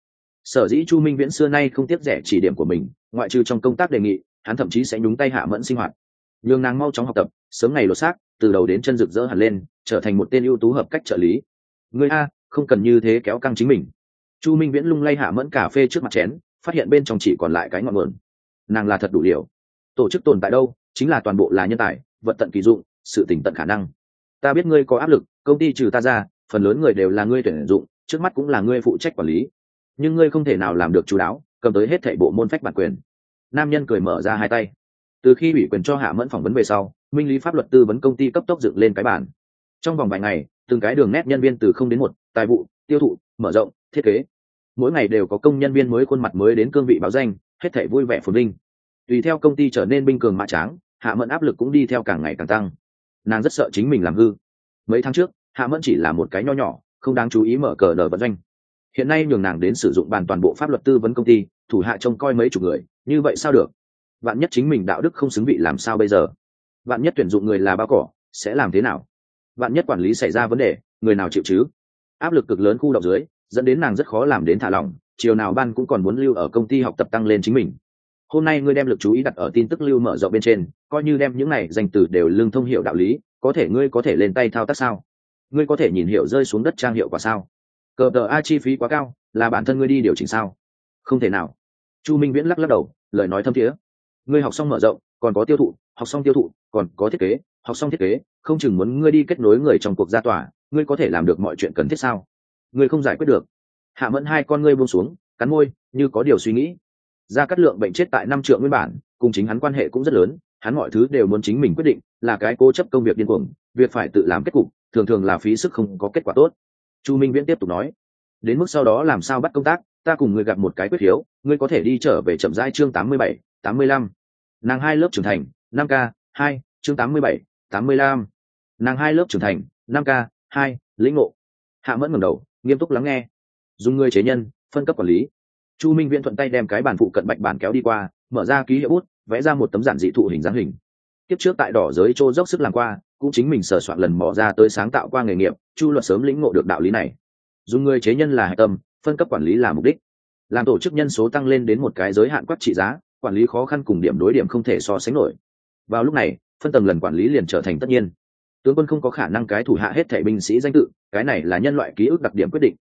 Sở dĩ chu minh viễn xưa nay không tiếp rẻ chỉ điểm của mình, ngoại trừ trong công tác đề nghị, hắn thậm chí sẽ nhúng tay hạ mẫn sinh hoạt. Nhường nàng mau chóng học tập, sớm ngày lột xác, từ đầu đến chân rực rỡ hẳn lên, trở thành một tên ưu tú hợp cách trợ lý. Người a không cần như thế kéo căng chính mình. Chu minh viễn lung lay hạ mẫn cà phê trước mặt chén, phát hiện bên trong chỉ còn lại cái ngọn mờn nàng là thật đủ liều. Tổ chức tồn tại đâu? Chính là toàn bộ là nhân tài vận tận kỳ dụng, sự tỉnh tận khả năng. Ta biết ngươi có áp lực, công ty trừ ta ra, phần lớn người đều là ngươi tuyển dụng, trước mắt cũng là ngươi phụ trách quản lý. Nhưng ngươi không thể nào làm được chú đáo, cầm tới hết thảy bộ môn phách bản quyền. Nam nhân cười mở ra hai tay. Từ khi ủy quyền cho hạ mẫn phỏng vấn về sau, minh lý pháp luật tư vấn công ty cấp tốc dựng lên cái bản trong vòng vài ngày, từng cái đường nét nhân viên từ không đến một, tài vụ, tiêu thụ, mở rộng, thiết kế. Mỗi ngày đều có công nhân viên mới khuôn mặt mới đến cương vị báo danh, hết thảy vui vẻ phồn vinh. Tùy theo công ty trở nên binh cường mã tráng, hạ mẫn áp lực cũng đi theo càng ngày càng tăng. Nàng rất sợ chính mình làm hư. Mấy tháng trước, hạ mẫn chỉ là một cái nho nhỏ, không đáng chú ý mở cờ đờ vận doanh. Hiện nay nhường nàng đến sử dụng bàn toàn bộ pháp luật tư vấn công ty, thủ hạ trông coi mấy chục người, như vậy sao được? Vạn nhất chính mình đạo đức không xứng vị làm sao bây giờ? Vạn nhất tuyển dụng người là bao cỏ, sẽ làm thế nào? Vạn nhất quản lý xảy ra vấn đề, người nào chịu chứ? Áp lực cực lớn khu độc dưới, dẫn đến nàng rất khó làm đến thả lỏng, chiều nào ban cũng còn muốn lưu ở công ty học tập tăng lên chính mình. Hôm nay ngươi đem lực chú ý đặt ở tin tức lưu mở rộng bên trên, coi như đem những này danh từ đều lương thông hiểu đạo lý, có thể ngươi có thể lên tay thao tác sao? Ngươi có thể nhìn hiểu rơi xuống đất trang hiệu quả sao? Cờ tờ a chi phí quá cao, là bản thân ngươi đi điều chỉnh sao? Không thể nào. Chu minh viễn lắc lắc đầu, lời nói thâm thiế. Ngươi học xong mở rộng, còn có tiêu thụ, học xong tiêu thụ, còn có thiết kế học xong thiết kế, không chừng muốn ngươi đi kết nối người trong cuộc ra tòa, ngươi có thể làm được mọi chuyện cần thiết sao? Ngươi không giải quyết được. Hạ mẫn hai con ngươi buông xuống, cắn môi, như có điều suy nghĩ. Ra cắt lượng bệnh chết tại năm trượng nguyên bản, cùng chính hắn quan hệ cũng rất lớn, hắn mọi thứ đều muốn chính mình quyết định, là cái cố chấp công việc điên cuồng, việc phải tự làm kết cục, thường thường là phí sức không có kết quả tốt. Chu minh viễn tiếp tục nói, đến mức sau đó làm sao bắt công tác, ta cùng ngươi gặp một cái quyết hiếu, ngươi có thể đi trở về chậm rãi chương tám mươi bảy, tám mươi lăm. Nàng hai lớp trưởng thành, năm k hai, chương tám mươi bảy tám mươi lăm. Nàng hai lớp trưởng thành, năm k, hai, lĩnh ngộ. Hạ mẫn ngẩng đầu, nghiêm túc lắng nghe. Dùng người chế nhân, phân cấp quản lý. Chu minh viễn thuận tay đem cái bàn phụ cận bạch bàn kéo đi qua, mở ra ký hiệu bút, vẽ ra một tấm giản dị thụ hình dáng hình. Tiếp trước tại đỏ giới trô dốc sức làm qua, cũng chính mình sửa soạn lần mò ra tới sáng tạo qua nghề nghiệp, chu luật sớm lĩnh ngộ được đạo lý này. Dùng người chế nhân là hệ tâm, phân cấp quản lý là mục đích. Làm tổ chức nhân số tăng lên đến một cái giới hạn quát trị giá, quản lý khó khăn cùng điểm đối điểm không thể so sánh nổi. Vào lúc này phân tầng lần quản lý liền trở thành tất nhiên. Tướng quân không có khả năng cái thủ hạ hết thể binh sĩ danh tự, cái này là nhân loại ký ức đặc điểm quyết định.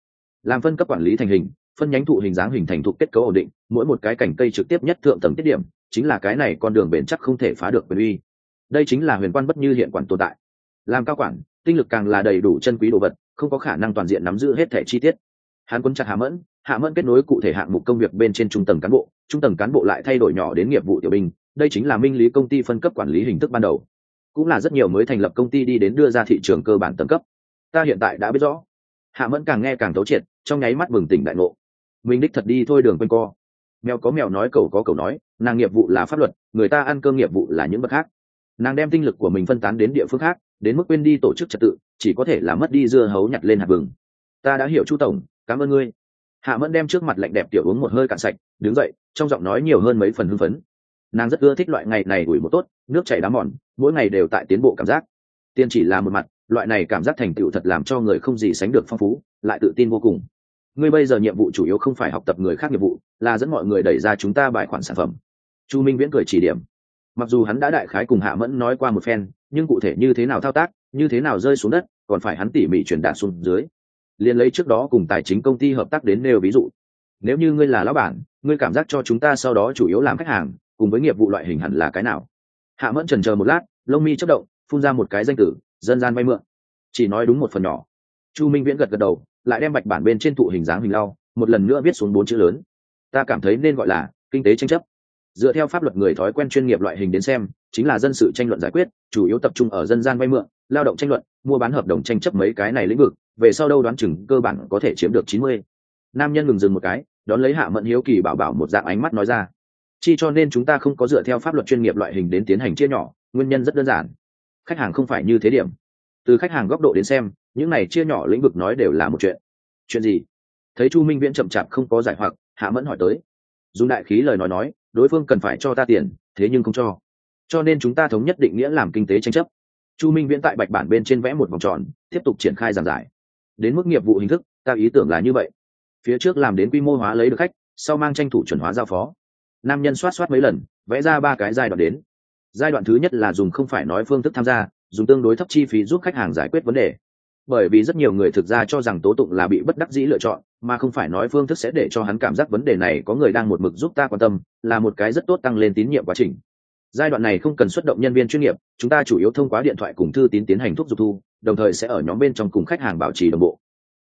Làm phân cấp quản lý thành hình, phân nhánh thụ hình dáng hình thành thụ kết cấu ổn định, mỗi một cái cảnh cây trực tiếp nhất thượng tầng tiết điểm, chính là cái này con đường bền chắc không thể phá được quyền uy. Đây chính là huyền quan bất như hiện quản tồn tại. Làm cao quản, tinh lực càng là đầy đủ chân quý đồ vật, không có khả năng toàn diện nắm giữ hết thẻ chi tiết. Hắn quân chặt hạ mẫn hạ mẫn kết nối cụ thể hạng mục công việc bên trên trung tầng cán bộ, trung tầng cán bộ lại thay đổi nhỏ đến nghiệp vụ tiểu binh đây chính là minh lý công ty phân cấp quản lý hình thức ban đầu. Cũng là rất nhiều mới thành lập công ty đi đến đưa ra thị trường cơ bản tầng cấp. Ta hiện tại đã biết rõ. Hạ mẫn càng nghe càng thấu triệt, trong nháy mắt bừng tỉnh đại ngộ. Mình đích thật đi thôi đường quanh co. Mèo có mèo nói cầu có cầu nói, nàng nghiệp vụ là pháp luật, người ta ăn cơm nghiệp vụ là những bậc khác. Nàng đem tinh lực của mình phân tán đến địa phương khác, đến mức quên đi tổ chức trật tự, chỉ có thể là mất đi dưa hấu nhặt lên hạt vừng. Ta đã hiểu chu tổng, cảm ơn ngươi. Hạ mẫn đem trước mặt lạnh đẹp tiểu uống một hơi cạn sạch, đứng dậy, trong giọng nói nhiều hơn mấy phần hưng phấn nàng rất ưa thích loại ngày này ủi một tốt, nước chảy đá mòn, mỗi ngày đều tại tiến bộ cảm giác. Tiên chỉ là một mặt, loại này cảm giác thành tựu thật làm cho người không gì sánh được phong phú, lại tự tin vô cùng. Ngươi bây giờ nhiệm vụ chủ yếu không phải học tập người khác nghiệp vụ, là dẫn mọi người đẩy ra chúng ta bài khoản sản phẩm. Chu minh viễn cười chỉ điểm. Mặc dù hắn đã đại khái cùng hạ mẫn nói qua một phen, nhưng cụ thể như thế nào thao tác, như thế nào rơi xuống đất, còn phải hắn tỉ mỉ truyền đạt xuống dưới. Liền lấy trước đó cùng tài chính công ty hợp tác đến nêu ví dụ. Nếu như ngươi là lão bản, ngươi cảm giác cho chúng ta sau đó chủ yếu làm khách hàng cùng với nghiệp vụ loại hình hẳn là cái nào? Hạ mẫn trần chờ một lát, lông mi chất động, phun ra một cái danh tử dân gian vay mượn. Chỉ nói đúng một phần nhỏ. Chu minh viễn gật gật đầu, lại đem bạch bản bên trên thụ hình dáng hình lau, một lần nữa viết xuống bốn chữ lớn. Ta cảm thấy nên gọi là kinh tế tranh chấp. Dựa theo pháp luật người thói quen chuyên nghiệp loại hình đến xem, chính là dân sự tranh luận giải quyết, chủ yếu tập trung ở dân gian vay mượn, lao động tranh luận, mua bán hợp đồng tranh chấp mấy cái này lĩnh vực, về sau đâu đoán chừng cơ bản có thể chiếm được chín mươi. Nam nhân ngừng dừng một cái, đón lấy hạ mẫn hiếu kỳ bảo bảo một dạng ánh mắt nói ra chi cho nên chúng ta không có dựa theo pháp luật chuyên nghiệp loại hình đến tiến hành chia nhỏ, nguyên nhân rất đơn giản. Khách hàng không phải như thế điểm. Từ khách hàng góc độ đến xem, những này chia nhỏ lĩnh vực nói đều là một chuyện. Chuyện gì? Thấy chu minh viễn chậm chạp không có giải hoặc, hạ mẫn hỏi tới. Dùng đại khí lời nói nói, đối phương cần phải cho ta tiền, thế nhưng không cho. Cho nên chúng ta thống nhất định nghĩa làm kinh tế tranh chấp. Chu minh viễn tại bạch bản bên trên vẽ một vòng tròn, tiếp tục triển khai giảng giải. Đến mức nghiệp vụ hình thức, ta ý tưởng là như vậy. Phía trước làm đến quy mô hóa lấy được khách, sau mang tranh thủ chuẩn hóa giao phó nam nhân soát soát mấy lần, vẽ ra ba cái giai đoạn đến. Giai đoạn thứ nhất là dùng không phải nói phương thức tham gia, dùng tương đối thấp chi phí giúp khách hàng giải quyết vấn đề. Bởi vì rất nhiều người thực ra cho rằng tố tụng là bị bất đắc dĩ lựa chọn, mà không phải nói phương thức sẽ để cho hắn cảm giác vấn đề này có người đang một mực giúp ta quan tâm, là một cái rất tốt tăng lên tín nhiệm quá trình. Giai đoạn này không cần xuất động nhân viên chuyên nghiệp, chúng ta chủ yếu thông qua điện thoại cùng thư tín tiến hành thuốc dục thu, đồng thời sẽ ở nhóm bên trong cùng khách hàng bảo trì đồng bộ.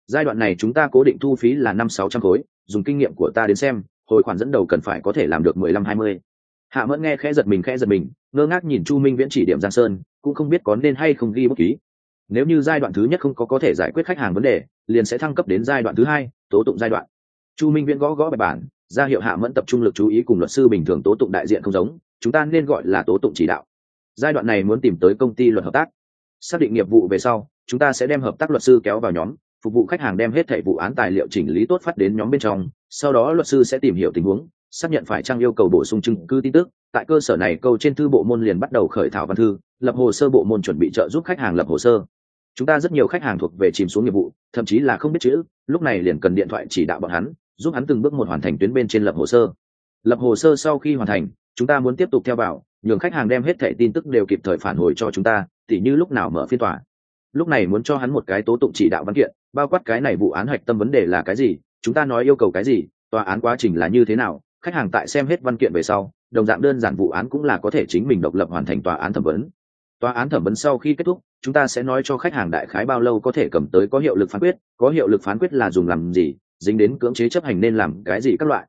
Giai đoạn này chúng ta cố định thu phí là năm sáu trăm khối, dùng kinh nghiệm của ta đến xem hồi khoản dẫn đầu cần phải có thể làm được mười lăm hai mươi. Hạ mẫn nghe khẽ giật mình, khẽ giật mình, ngơ ngác nhìn chu minh viễn chỉ điểm giang sơn, cũng không biết có nên hay không ghi bút ký. Nếu như giai đoạn thứ nhất không có có thể giải quyết khách hàng vấn đề, liền sẽ thăng cấp đến giai đoạn thứ hai, tố tụng giai đoạn. Chu minh viễn gõ gõ bài bản, ra hiệu hạ mẫn tập trung lực chú ý cùng luật sư bình thường tố tụng đại diện không giống, chúng ta nên gọi là tố tụng chỉ đạo. Giai đoạn này muốn tìm tới công ty luật hợp tác. Xác định nghiệp vụ về sau, chúng ta sẽ đem hợp tác luật sư kéo vào nhóm phục vụ khách hàng đem hết thảy vụ án tài liệu chỉnh lý tốt phát đến nhóm bên trong, sau đó luật sư sẽ tìm hiểu tình huống, xác nhận phải trang yêu cầu bổ sung chứng cứ tin tức. Tại cơ sở này, câu trên thư bộ môn liền bắt đầu khởi thảo văn thư, lập hồ sơ bộ môn chuẩn bị trợ giúp khách hàng lập hồ sơ. Chúng ta rất nhiều khách hàng thuộc về chìm xuống nghiệp vụ, thậm chí là không biết chữ, lúc này liền cần điện thoại chỉ đạo bọn hắn, giúp hắn từng bước một hoàn thành tuyến bên trên lập hồ sơ. Lập hồ sơ sau khi hoàn thành, chúng ta muốn tiếp tục theo bảo nhường khách hàng đem hết thảy tin tức đều kịp thời phản hồi cho chúng ta, tỉ như lúc nào mở phiên tòa lúc này muốn cho hắn một cái tố tụng chỉ đạo văn kiện, bao quát cái này vụ án hạch tâm vấn đề là cái gì, chúng ta nói yêu cầu cái gì, tòa án quá trình là như thế nào, khách hàng tại xem hết văn kiện về sau, đồng dạng đơn giản vụ án cũng là có thể chính mình độc lập hoàn thành tòa án thẩm vấn. Tòa án thẩm vấn sau khi kết thúc, chúng ta sẽ nói cho khách hàng đại khái bao lâu có thể cầm tới có hiệu lực phán quyết, có hiệu lực phán quyết là dùng làm gì, dính đến cưỡng chế chấp hành nên làm cái gì các loại.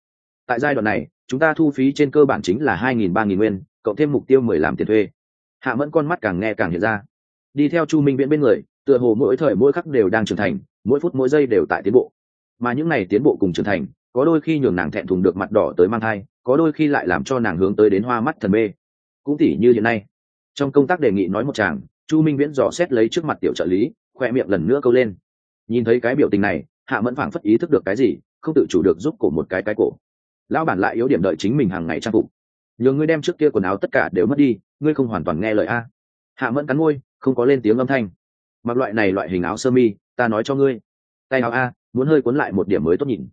Tại giai đoạn này, chúng ta thu phí trên cơ bản chính là hai nghìn, ba nghìn nguyên, cộng thêm mục tiêu mười làm tiền thuê. Hạ mẫn con mắt càng nghe càng hiện ra đi theo chu minh viễn bên người, tựa hồ mỗi thời mỗi khắc đều đang trưởng thành, mỗi phút mỗi giây đều tại tiến bộ. Mà những n à y tiến bộ cùng trưởng thành, có đôi khi nhường nàng thẹn thùng được mặt đỏ tới mang thai, có đôi khi lại làm cho nàng hướng tới đến hoa mắt thần mê. Cũng tỉ như hiện nay. Trong công tác đề nghị nói một chàng, chu minh viễn dò xét lấy trước mặt tiểu trợ lý, khoe miệng lần nữa câu lên. Nhìn thấy cái biểu tình này, hạ mẫn phảng phất ý thức được cái gì, không tự chủ được giúp cổ một cái cái cổ. Lão bản lại yếu điểm đợi chính mình hàng ngày trang phục. Nhường ngươi đem trước kia quần áo tất cả đều mất đi, ngươi không hoàn toàn nghe lời a. Hạ mẫn cắn môi không có lên tiếng âm thanh. Mặc loại này loại hình áo sơ mi, ta nói cho ngươi. Tay áo a, muốn hơi cuốn lại một điểm mới tốt nhìn.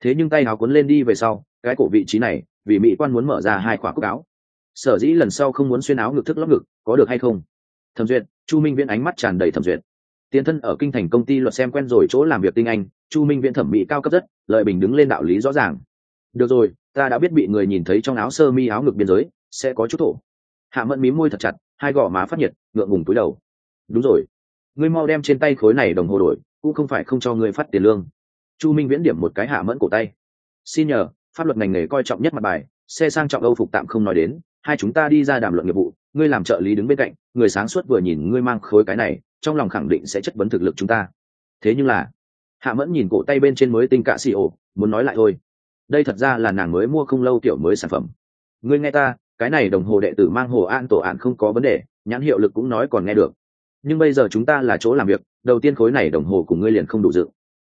Thế nhưng tay áo cuốn lên đi về sau, cái cổ vị trí này, vì mỹ quan muốn mở ra hai khóa cúc áo. Sở dĩ lần sau không muốn xuyên áo ngực thức lót ngực, có được hay không? Thẩm duyệt, chu minh viễn ánh mắt tràn đầy thẩm duyệt. Tiền thân ở kinh thành công ty luật xem quen rồi chỗ làm việc tinh anh, chu minh viễn thẩm mỹ cao cấp rất, lợi bình đứng lên đạo lý rõ ràng. Được rồi, ta đã biết bị người nhìn thấy trong áo sơ mi áo ngực biên giới, sẽ có chút thổ. Hạ mẫn mí môi thật chặt, hai gò má phát nhiệt ngượng ngùng túi đầu. Đúng rồi. Ngươi mau đem trên tay khối này đồng hồ đổi, cũng không phải không cho ngươi phát tiền lương. Chu minh viễn điểm một cái hạ mẫn cổ tay. Xin nhờ, pháp luật ngành nghề coi trọng nhất mặt bài, xe sang trọng âu phục tạm không nói đến, hai chúng ta đi ra đàm luận nghiệp vụ, ngươi làm trợ lý đứng bên cạnh, người sáng suốt vừa nhìn ngươi mang khối cái này, trong lòng khẳng định sẽ chất vấn thực lực chúng ta. Thế nhưng là, hạ mẫn nhìn cổ tay bên trên mới tinh cạ xì ổ, muốn nói lại thôi. Đây thật ra là nàng mới mua không lâu kiểu mới sản phẩm. Ngươi nghe ta, cái này đồng hồ đệ tử mang hồ an tổ ạn không có vấn đề nhãn hiệu lực cũng nói còn nghe được. Nhưng bây giờ chúng ta là chỗ làm việc, đầu tiên khối này đồng hồ của ngươi liền không đủ dự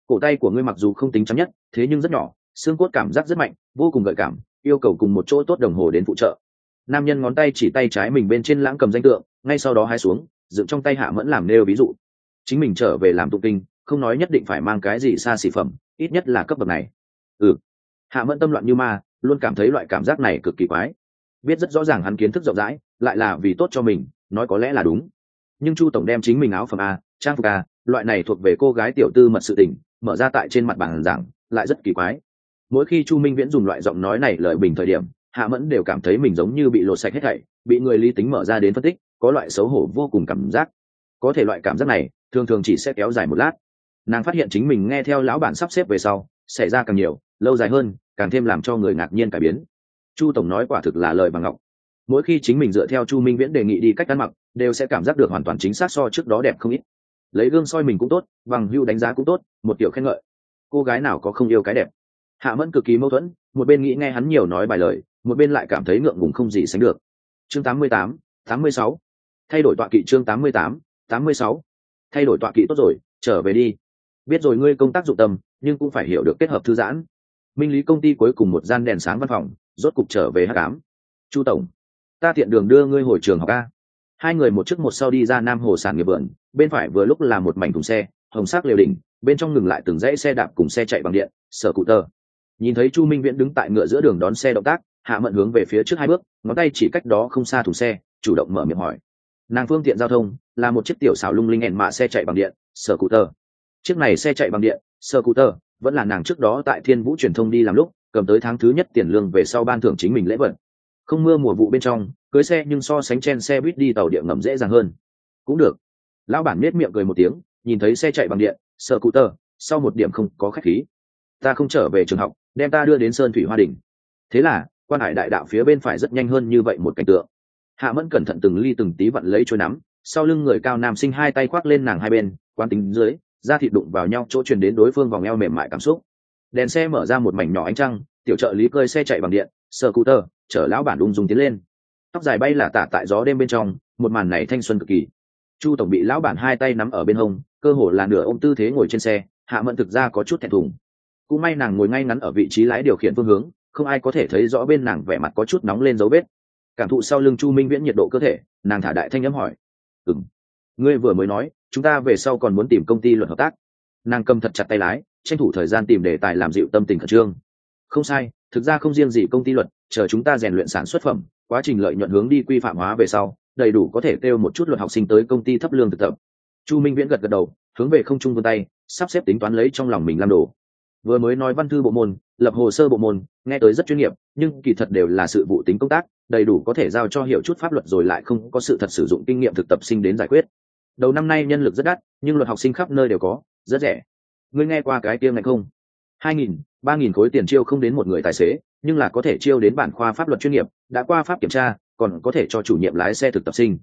cổ tay của ngươi mặc dù không tính chấm nhất, thế nhưng rất nhỏ, xương cốt cảm giác rất mạnh, vô cùng gợi cảm, yêu cầu cùng một chỗ tốt đồng hồ đến phụ trợ. Nam nhân ngón tay chỉ tay trái mình bên trên lãng cầm danh tượng, ngay sau đó hai xuống, dựng trong tay hạ mẫn làm nêu ví dụ. Chính mình trở về làm tụng kinh, không nói nhất định phải mang cái gì xa xỉ phẩm, ít nhất là cấp bậc này. Ừ. Hạ mẫn tâm loạn như ma, luôn cảm thấy loại cảm giác này cực kỳ quái. Biết rất rõ ràng hắn kiến thức rộng rãi, lại là vì tốt cho mình nói có lẽ là đúng. Nhưng chu tổng đem chính mình áo phẩm a, trang phục a, loại này thuộc về cô gái tiểu tư mật sự tình, mở ra tại trên mặt bàn giảng lại rất kỳ quái. Mỗi khi chu minh viễn dùng loại giọng nói này lời bình thời điểm, hạ mẫn đều cảm thấy mình giống như bị lột sạch hết thảy, bị người lý tính mở ra đến phân tích, có loại xấu hổ vô cùng cảm giác. Có thể loại cảm giác này, thường thường chỉ sẽ kéo dài một lát. Nàng phát hiện chính mình nghe theo lão bản sắp xếp về sau, xảy ra càng nhiều, lâu dài hơn, càng thêm làm cho người ngạc nhiên cải biến. Chu tổng nói quả thực là lời bằng ngọc mỗi khi chính mình dựa theo chu minh viễn đề nghị đi cách ăn mặc đều sẽ cảm giác được hoàn toàn chính xác so trước đó đẹp không ít. Lấy gương soi mình cũng tốt bằng hưu đánh giá cũng tốt một kiểu khen ngợi. Cô gái nào có không yêu cái đẹp? Hạ mẫn cực kỳ mâu thuẫn một bên nghĩ nghe hắn nhiều nói bài lời một bên lại cảm thấy ngượng ngùng không gì sánh được. Chương 88, 86. thay đổi tọa kỵ chương 88, 86. thay đổi tọa kỵ tốt rồi trở về đi. Biết rồi ngươi công tác dụng tâm nhưng cũng phải hiểu được kết hợp thư giãn. Minh lý công ty cuối cùng một gian đèn sáng văn phòng rốt cục trở về hát cám chu tổng ta tiện đường đưa ngươi hồi trường học a. Hai người một trước một sau đi ra nam hồ sản nghiệp vườn, bên phải vừa lúc là một mảnh thùng xe, hồng sắc liều đỉnh, bên trong ngừng lại từng dãy xe đạp cùng xe chạy bằng điện, sở cụ tơ nhìn thấy chu minh viễn đứng tại ngựa giữa đường đón xe động tác, hạ mận hướng về phía trước hai bước, ngón tay chỉ cách đó không xa thùng xe, chủ động mở miệng hỏi. Nàng phương tiện giao thông, là một chiếc tiểu xảo lung linh ẻn mạ xe chạy bằng điện, sở cụ tơ chiếc này xe chạy bằng điện, sở cụ tơ vẫn là nàng trước đó tại thiên vũ truyền thông đi làm lúc, cầm tới tháng thứ nhất tiền lương về sau ban thưởng chính mình lễ vật không mưa mùa vụ bên trong, cưới xe nhưng so sánh chen xe buýt đi tàu điện ngầm dễ dàng hơn. Cũng được. Lão bản nết miệng cười một tiếng, nhìn thấy xe chạy bằng điện, sợ cụ tơ sau một điểm không có khách khí. Ta không trở về trường học, đem ta đưa đến sơn thủy hoa đình. Thế là, quan hải đại đạo phía bên phải rất nhanh hơn như vậy một cảnh tượng. Hạ mẫn cẩn thận từng ly từng tí vặn lấy trôi nắm, sau lưng người cao nam sinh hai tay khoác lên nàng hai bên quan tính dưới, da thịt đụng vào nhau chỗ truyền đến đối phương vòng eo mềm mại cảm xúc. Đèn xe mở ra một mảnh nhỏ ánh trăng, tiểu trợ lý cơi xe chạy bằng điện sờ cụ tơ chở lão bản ung dung tiến lên. Tóc dài bay là tả tại gió đêm bên trong, một màn này thanh xuân cực kỳ. Chu tổng bị lão bản hai tay nắm ở bên hông, cơ hồ là nửa ôm tư thế ngồi trên xe, hạ mẫn thực ra có chút thẹn thùng. Cũng may nàng ngồi ngay ngắn ở vị trí lái điều khiển phương hướng, không ai có thể thấy rõ bên nàng vẻ mặt có chút nóng lên dấu vết. Cảm thụ sau lưng chu minh viễn nhiệt độ cơ thể, nàng thả đại thanh âm hỏi. Ừng ngươi vừa mới nói, chúng ta về sau còn muốn tìm công ty luật hợp tác. Nàng cầm thật chặt tay lái, tranh thủ thời gian tìm đề tài làm dịu tâm tình khẩn trương. Không sai, thực ra không riêng gì công ty luật chờ chúng ta rèn luyện sản xuất phẩm, quá trình lợi nhuận hướng đi quy phạm hóa về sau, đầy đủ có thể kêu một chút luật học sinh tới công ty thấp lương thực tập. Chu minh viễn gật gật đầu, hướng về không trung vươn tay, sắp xếp tính toán lấy trong lòng mình làm đồ. Vừa mới nói văn thư bộ môn, lập hồ sơ bộ môn, nghe tới rất chuyên nghiệp, nhưng kỳ thật đều là sự vụ tính công tác, đầy đủ có thể giao cho hiểu chút pháp luật rồi lại không có sự thật sử dụng kinh nghiệm thực tập sinh đến giải quyết. Đầu năm nay nhân lực rất đắt, nhưng luật học sinh khắp nơi đều có, rất rẻ. Ngươi nghe qua cái tiêm này không? Hai nghìn, ba nghìn khối tiền chiêu không đến một người tài xế nhưng là có thể chiêu đến bản khoa pháp luật chuyên nghiệp, đã qua pháp kiểm tra, còn có thể cho chủ nhiệm lái xe thực tập sinh.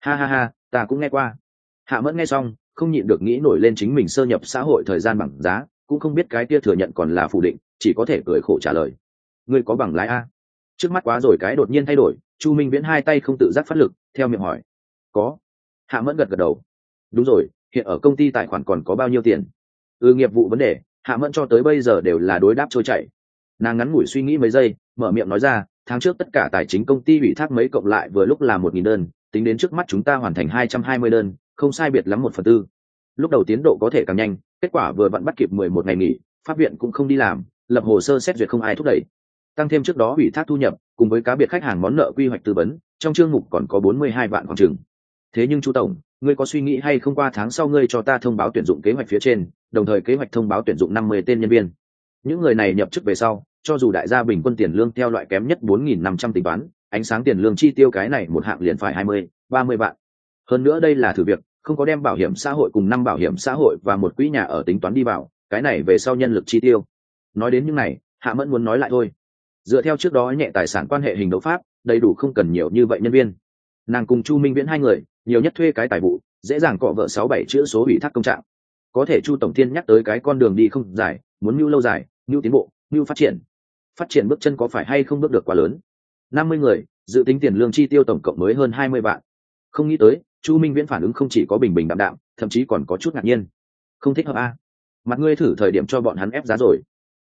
Ha ha ha, ta cũng nghe qua. Hạ mẫn nghe xong, không nhịn được nghĩ nổi lên chính mình sơ nhập xã hội thời gian bằng giá, cũng không biết cái kia thừa nhận còn là phủ định, chỉ có thể cười khổ trả lời. Ngươi có bằng lái a? Trước mắt quá rồi cái đột nhiên thay đổi, chu minh viễn hai tay không tự giác phát lực, theo miệng hỏi. Có. Hạ mẫn gật gật đầu. Đúng rồi, hiện ở công ty tài khoản còn có bao nhiêu tiền? Ừ nghiệp vụ vấn đề, hạ mẫn cho tới bây giờ đều là đối đáp trôi chảy nàng ngắn ngủi suy nghĩ mấy giây, mở miệng nói ra, tháng trước tất cả tài chính công ty ủy thác mấy cộng lại vừa lúc là một nghìn đơn, tính đến trước mắt chúng ta hoàn thành hai trăm hai mươi đơn, không sai biệt lắm một phần tư. Lúc đầu tiến độ có thể càng nhanh, kết quả vừa vặn bắt kịp mười một ngày nghỉ, pháp viện cũng không đi làm, lập hồ sơ xét duyệt không ai thúc đẩy. Tăng thêm trước đó ủy thác thu nhập, cùng với cá biệt khách hàng món nợ quy hoạch tư vấn, trong chương mục còn có bốn mươi hai vạn khoảng chừng. Thế nhưng chu tổng, ngươi có suy nghĩ hay không qua tháng sau ngươi cho ta thông báo tuyển dụng kế hoạch phía trên, đồng thời kế hoạch thông báo tuyển dụng năm mươi tên nhân viên. Những người này nhập chức về sau cho dù đại gia bình quân tiền lương theo loại kém nhất bốn nghìn năm trăm tính toán, ánh sáng tiền lương chi tiêu cái này một hạng liền phải hai mươi, ba mươi vạn. Hơn nữa đây là thử việc, không có đem bảo hiểm xã hội cùng năm bảo hiểm xã hội và một quỹ nhà ở tính toán đi vào, cái này về sau nhân lực chi tiêu. Nói đến những này, hạ mẫn muốn nói lại thôi. Dựa theo trước đó nhẹ tài sản quan hệ hình đấu pháp, đầy đủ không cần nhiều như vậy nhân viên. Nàng cùng chu minh viễn hai người, nhiều nhất thuê cái tài vụ, dễ dàng cọ vợ sáu bảy chữ số ủy thác công trạng. Có thể chu tổng tiên nhắc tới cái con đường đi không dài, muốn nưu lâu dài nưu tiến bộ nưu phát triển phát triển bước chân có phải hay không bước được quá lớn? Năm mươi người, dự tính tiền lương chi tiêu tổng cộng mới hơn hai mươi vạn. Không nghĩ tới, chu minh viễn phản ứng không chỉ có bình bình đạm đạm, thậm chí còn có chút ngạc nhiên. Không thích hợp a. Mặt ngươi thử thời điểm cho bọn hắn ép giá rồi.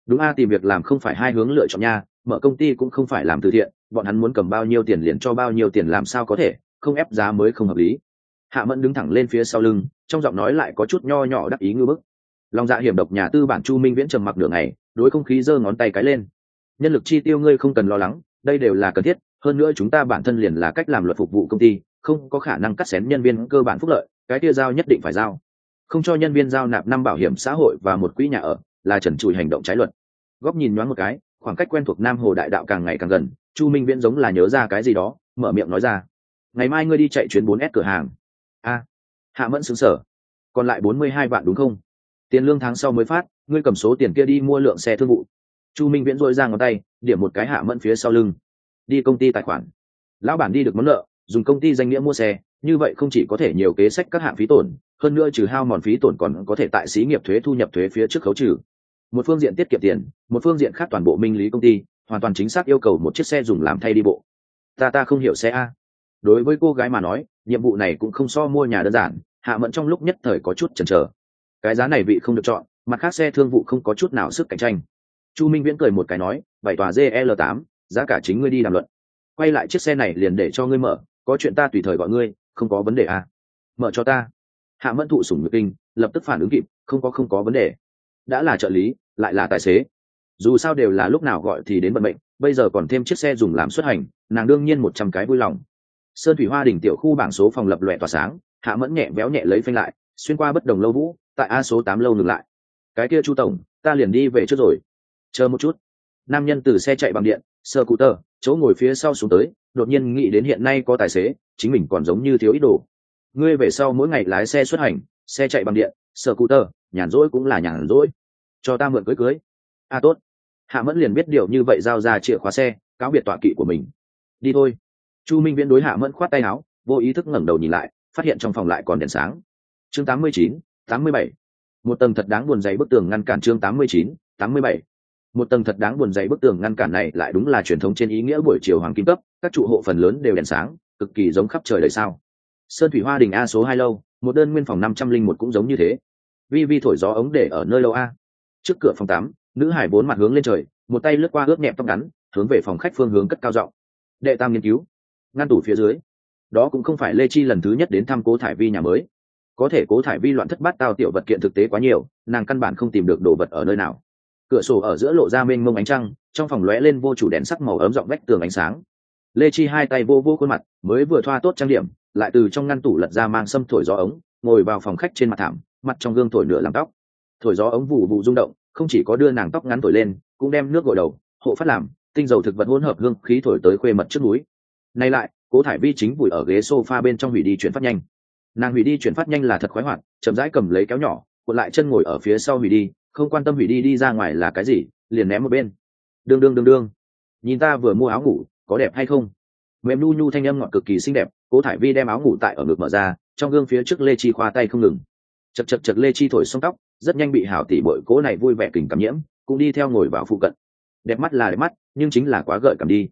Đúng a, tìm việc làm không phải hai hướng lựa chọn nha, mở công ty cũng không phải làm từ thiện, bọn hắn muốn cầm bao nhiêu tiền liền cho bao nhiêu tiền làm sao có thể, không ép giá mới không hợp lý. Hạ mẫn đứng thẳng lên phía sau lưng, trong giọng nói lại có chút nho nhỏ đắc ý ngư bức. Lòng dạ hiểm độc nhà tư bản chu minh viễn trầm mặc nửa ngày, đối không khí giơ ngón tay cái lên nhân lực chi tiêu ngươi không cần lo lắng, đây đều là cần thiết, hơn nữa chúng ta bản thân liền là cách làm luật phục vụ công ty, không có khả năng cắt xén nhân viên cơ bản phúc lợi, cái kia giao nhất định phải giao. Không cho nhân viên giao nạp năm bảo hiểm xã hội và một quỹ nhà ở, là trần trụi hành động trái luật. Góc nhìn nhoáng một cái, khoảng cách quen thuộc nam hồ đại đạo càng ngày càng gần, chu minh viễn giống là nhớ ra cái gì đó, mở miệng nói ra. Ngày mai ngươi đi chạy chuyến bốn s cửa hàng. A. Hạ mẫn xứng sở còn lại bốn mươi hai vạn đúng không? Tiền lương tháng sau mới phát, ngươi cầm số tiền kia đi mua lượng xe thương vụ chu minh viễn dội ra ngón tay, điểm một cái hạ mẫn phía sau lưng. Đi công ty tài khoản. Lão bản đi được món nợ, dùng công ty danh nghĩa mua xe, như vậy không chỉ có thể nhiều kế sách các hạng phí tổn, hơn nữa trừ hao mòn phí tổn còn có thể tại xí nghiệp thuế thu nhập thuế phía trước khấu trừ. Một phương diện tiết kiệm tiền, một phương diện khác toàn bộ minh lý công ty, hoàn toàn chính xác yêu cầu một chiếc xe dùng làm thay đi bộ. Ta ta không hiểu xe a. Đối với cô gái mà nói, nhiệm vụ này cũng không so mua nhà đơn giản, hạ mẫn trong lúc nhất thời có chút chần chờ. Cái giá này vị không được chọn, mặt khác xe thương vụ không có chút nào sức cạnh tranh chu minh viễn cười một cái nói, bảy tòa gl tám, giá cả chính ngươi đi đàm luận. Quay lại chiếc xe này liền để cho ngươi mở, có chuyện ta tùy thời gọi ngươi, không có vấn đề à. mở cho ta. Hạ mẫn thụ sủng nhược kinh, lập tức phản ứng kịp, không có không có vấn đề. Đã là trợ lý, lại là tài xế. Dù sao đều là lúc nào gọi thì đến vận mệnh, bây giờ còn thêm chiếc xe dùng làm xuất hành, nàng đương nhiên một trăm cái vui lòng. Sơn thủy hoa đỉnh tiểu khu bảng số phòng lập lòe tỏa sáng, hạ mẫn nhẹ béo nhẹ lấy phanh lại, xuyên qua bất đồng lâu vũ, tại a số tám lâu ngừng lại. Cái kia chu tổng, ta liền đi về trước rồi chờ một chút. Nam nhân từ xe chạy bằng điện sơ cụ tơ chỗ ngồi phía sau xuống tới đột nhiên nghĩ đến hiện nay có tài xế chính mình còn giống như thiếu ít đồ. Ngươi về sau mỗi ngày lái xe xuất hành xe chạy bằng điện sơ cụ tơ nhàn rỗi cũng là nhàn rỗi. Cho ta mượn cưới cưới. A à, tốt. Hạ mẫn liền biết điều như vậy giao ra chìa khóa xe cáo biệt tọa kỵ của mình. Đi thôi. Chu minh viễn đối hạ mẫn khoát tay áo vô ý thức ngẩng đầu nhìn lại phát hiện trong phòng lại còn đèn sáng. Chương 89, 87. một tầng thật đáng buồn dày bức tường ngăn cản chương 89, 87 một tầng thật đáng buồn dày bức tường ngăn cản này lại đúng là truyền thống trên ý nghĩa buổi chiều hoàng kim cấp, các trụ hộ phần lớn đều đèn sáng, cực kỳ giống khắp trời đời sao. Sơn thủy hoa đình a số hai lâu, một đơn nguyên phòng năm trăm linh một cũng giống như thế. Vi vi thổi gió ống để ở nơi lâu a. Trước cửa phòng tám nữ hải bốn mặt hướng lên trời, một tay lướt qua ướp nhẹp tóc ngắn, hướng về phòng khách phương hướng cất cao giọng. Đệ tam nghiên cứu. Ngăn tủ phía dưới. Đó cũng không phải lê chi lần thứ nhất đến thăm cố thải vi nhà mới. Có thể cố thải vi loạn thất bát tao tiểu vật kiện thực tế quá nhiều, nàng căn bản không tìm được đồ vật ở nơi nào cửa sổ ở giữa lộ ra mênh mông ánh trăng, trong phòng lóe lên vô chủ đèn sắc màu ấm dọn vách tường ánh sáng. Lê chi hai tay vô vô khuôn mặt, mới vừa thoa tốt trang điểm, lại từ trong ngăn tủ lật ra mang xâm thổi gió ống, ngồi vào phòng khách trên mặt thảm, mặt trong gương thổi nửa làm tóc. Thổi gió ống vụ vụ rung động, không chỉ có đưa nàng tóc ngắn thổi lên, cũng đem nước gội đầu, hộ phát làm, tinh dầu thực vật hỗn hợp hương khí thổi tới khuê mật trước núi. Nay lại, cố thải vi chính vùi ở ghế sofa bên trong hủy đi chuyển phát nhanh. Nàng hủy đi chuyển phát nhanh là thật khoái hoạt, chậm rãi cầm lấy kéo nhỏ, cuộn lại chân ngồi ở phía sau hủy đi không quan tâm hủy đi đi ra ngoài là cái gì, liền ném một bên. Đương đương đương đương. Nhìn ta vừa mua áo ngủ, có đẹp hay không? Mềm nu nhu thanh âm ngọt cực kỳ xinh đẹp, cố thải vi đem áo ngủ tại ở ngực mở ra, trong gương phía trước lê chi khoa tay không ngừng. Chật chật chật lê chi thổi xong tóc, rất nhanh bị hảo tỷ bội cố này vui vẻ kình cảm nhiễm, cũng đi theo ngồi vào phụ cận. Đẹp mắt là đẹp mắt, nhưng chính là quá gợi cảm đi.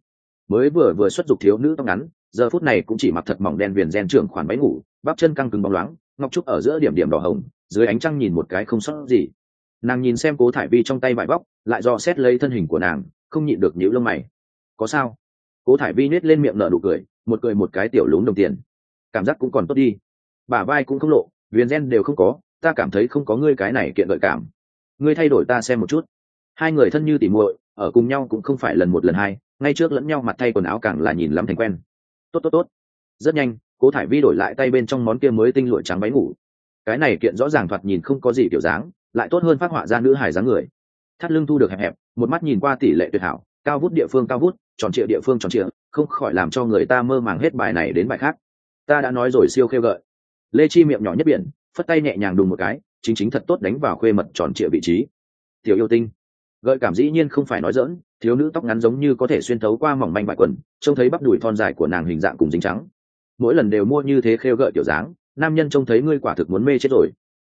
Mới vừa vừa xuất dục thiếu nữ tóc ngắn, giờ phút này cũng chỉ mặc thật mỏng đen viền gen trưởng khoản váy ngủ, bắp chân căng cứng bóng loáng, ngọc trúc ở giữa điểm điểm đỏ hồng, dưới ánh trăng nhìn một cái không sót gì nàng nhìn xem cố thải vi trong tay vải bóc, lại do xét lấy thân hình của nàng, không nhịn được nhíu lông mày. Có sao? Cố thải vi nết lên miệng nở nụ cười, một cười một cái tiểu lúng đồng tiền. Cảm giác cũng còn tốt đi. Bả vai cũng không lộ, viền gen đều không có, ta cảm thấy không có ngươi cái này kiện gợi cảm. Ngươi thay đổi ta xem một chút. Hai người thân như tỉ muội, ở cùng nhau cũng không phải lần một lần hai, ngay trước lẫn nhau mặt thay quần áo càng là nhìn lắm thành quen. Tốt tốt tốt. Rất nhanh, cố thải vi đổi lại tay bên trong món kia mới tinh lụa trắng váy ngủ. Cái này kiện rõ ràng thoạt nhìn không có gì kiểu dáng lại tốt hơn phát họa ra nữ hải dáng người. Thắt lưng thu được hẹp hẹp, một mắt nhìn qua tỷ lệ tuyệt hảo, cao vút địa phương cao vút, tròn trịa địa phương tròn trịa, không khỏi làm cho người ta mơ màng hết bài này đến bài khác. Ta đã nói rồi siêu khêu gợi. Lê chi miệng nhỏ nhất biển, phất tay nhẹ nhàng đùng một cái, chính chính thật tốt đánh vào khuê mật tròn trịa vị trí. Tiểu yêu tinh. Gợi cảm dĩ nhiên không phải nói dỡn thiếu nữ tóc ngắn giống như có thể xuyên thấu qua mỏng manh bại quần, trông thấy bắp đùi thon dài của nàng hình dạng cùng dính trắng. Mỗi lần đều mua như thế khêu gợi tiểu dáng, nam nhân trông thấy ngươi quả thực muốn mê chết rồi.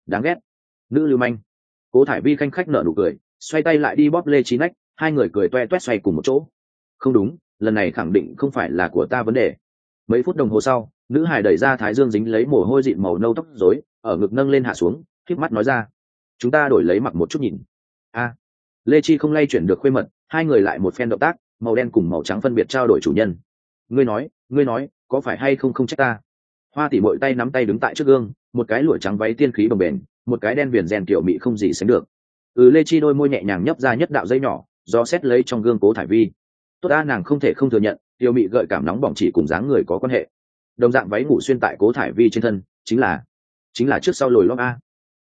Đáng ghét. Nữ lưu manh cố thải vi khanh khách nợ nụ cười, xoay tay lại đi bóp lê trí nách, hai người cười toe toét xoay cùng một chỗ. Không đúng, lần này khẳng định không phải là của ta vấn đề. Mấy phút đồng hồ sau, nữ hải đẩy ra thái dương dính lấy mồ hôi dịn màu nâu tóc rối, ở ngực nâng lên hạ xuống k mắt nói ra. Chúng ta đổi lấy mặc một chút nhìn. A. Lê chi không lay chuyển được khuê mật, hai người lại một phen động tác, màu đen cùng màu trắng phân biệt trao đổi chủ nhân. Ngươi nói ngươi nói, có phải hay không không trách ta? Hoa tỉ bội tay nắm tay đứng tại trước gương, một cái lụa trắng váy tiên khí bồng bềnh một cái đen viền rèn kiểu mị không gì sánh được. Ừ lê chi đôi môi nhẹ nhàng nhấp ra nhất đạo dây nhỏ, do xét lấy trong gương cố thải vi. Tốt a nàng không thể không thừa nhận, tiểu mị gợi cảm nóng bỏng chỉ cùng dáng người có quan hệ. Đồng dạng váy ngủ xuyên tại cố thải vi trên thân, chính là chính là trước sau lồi lót a.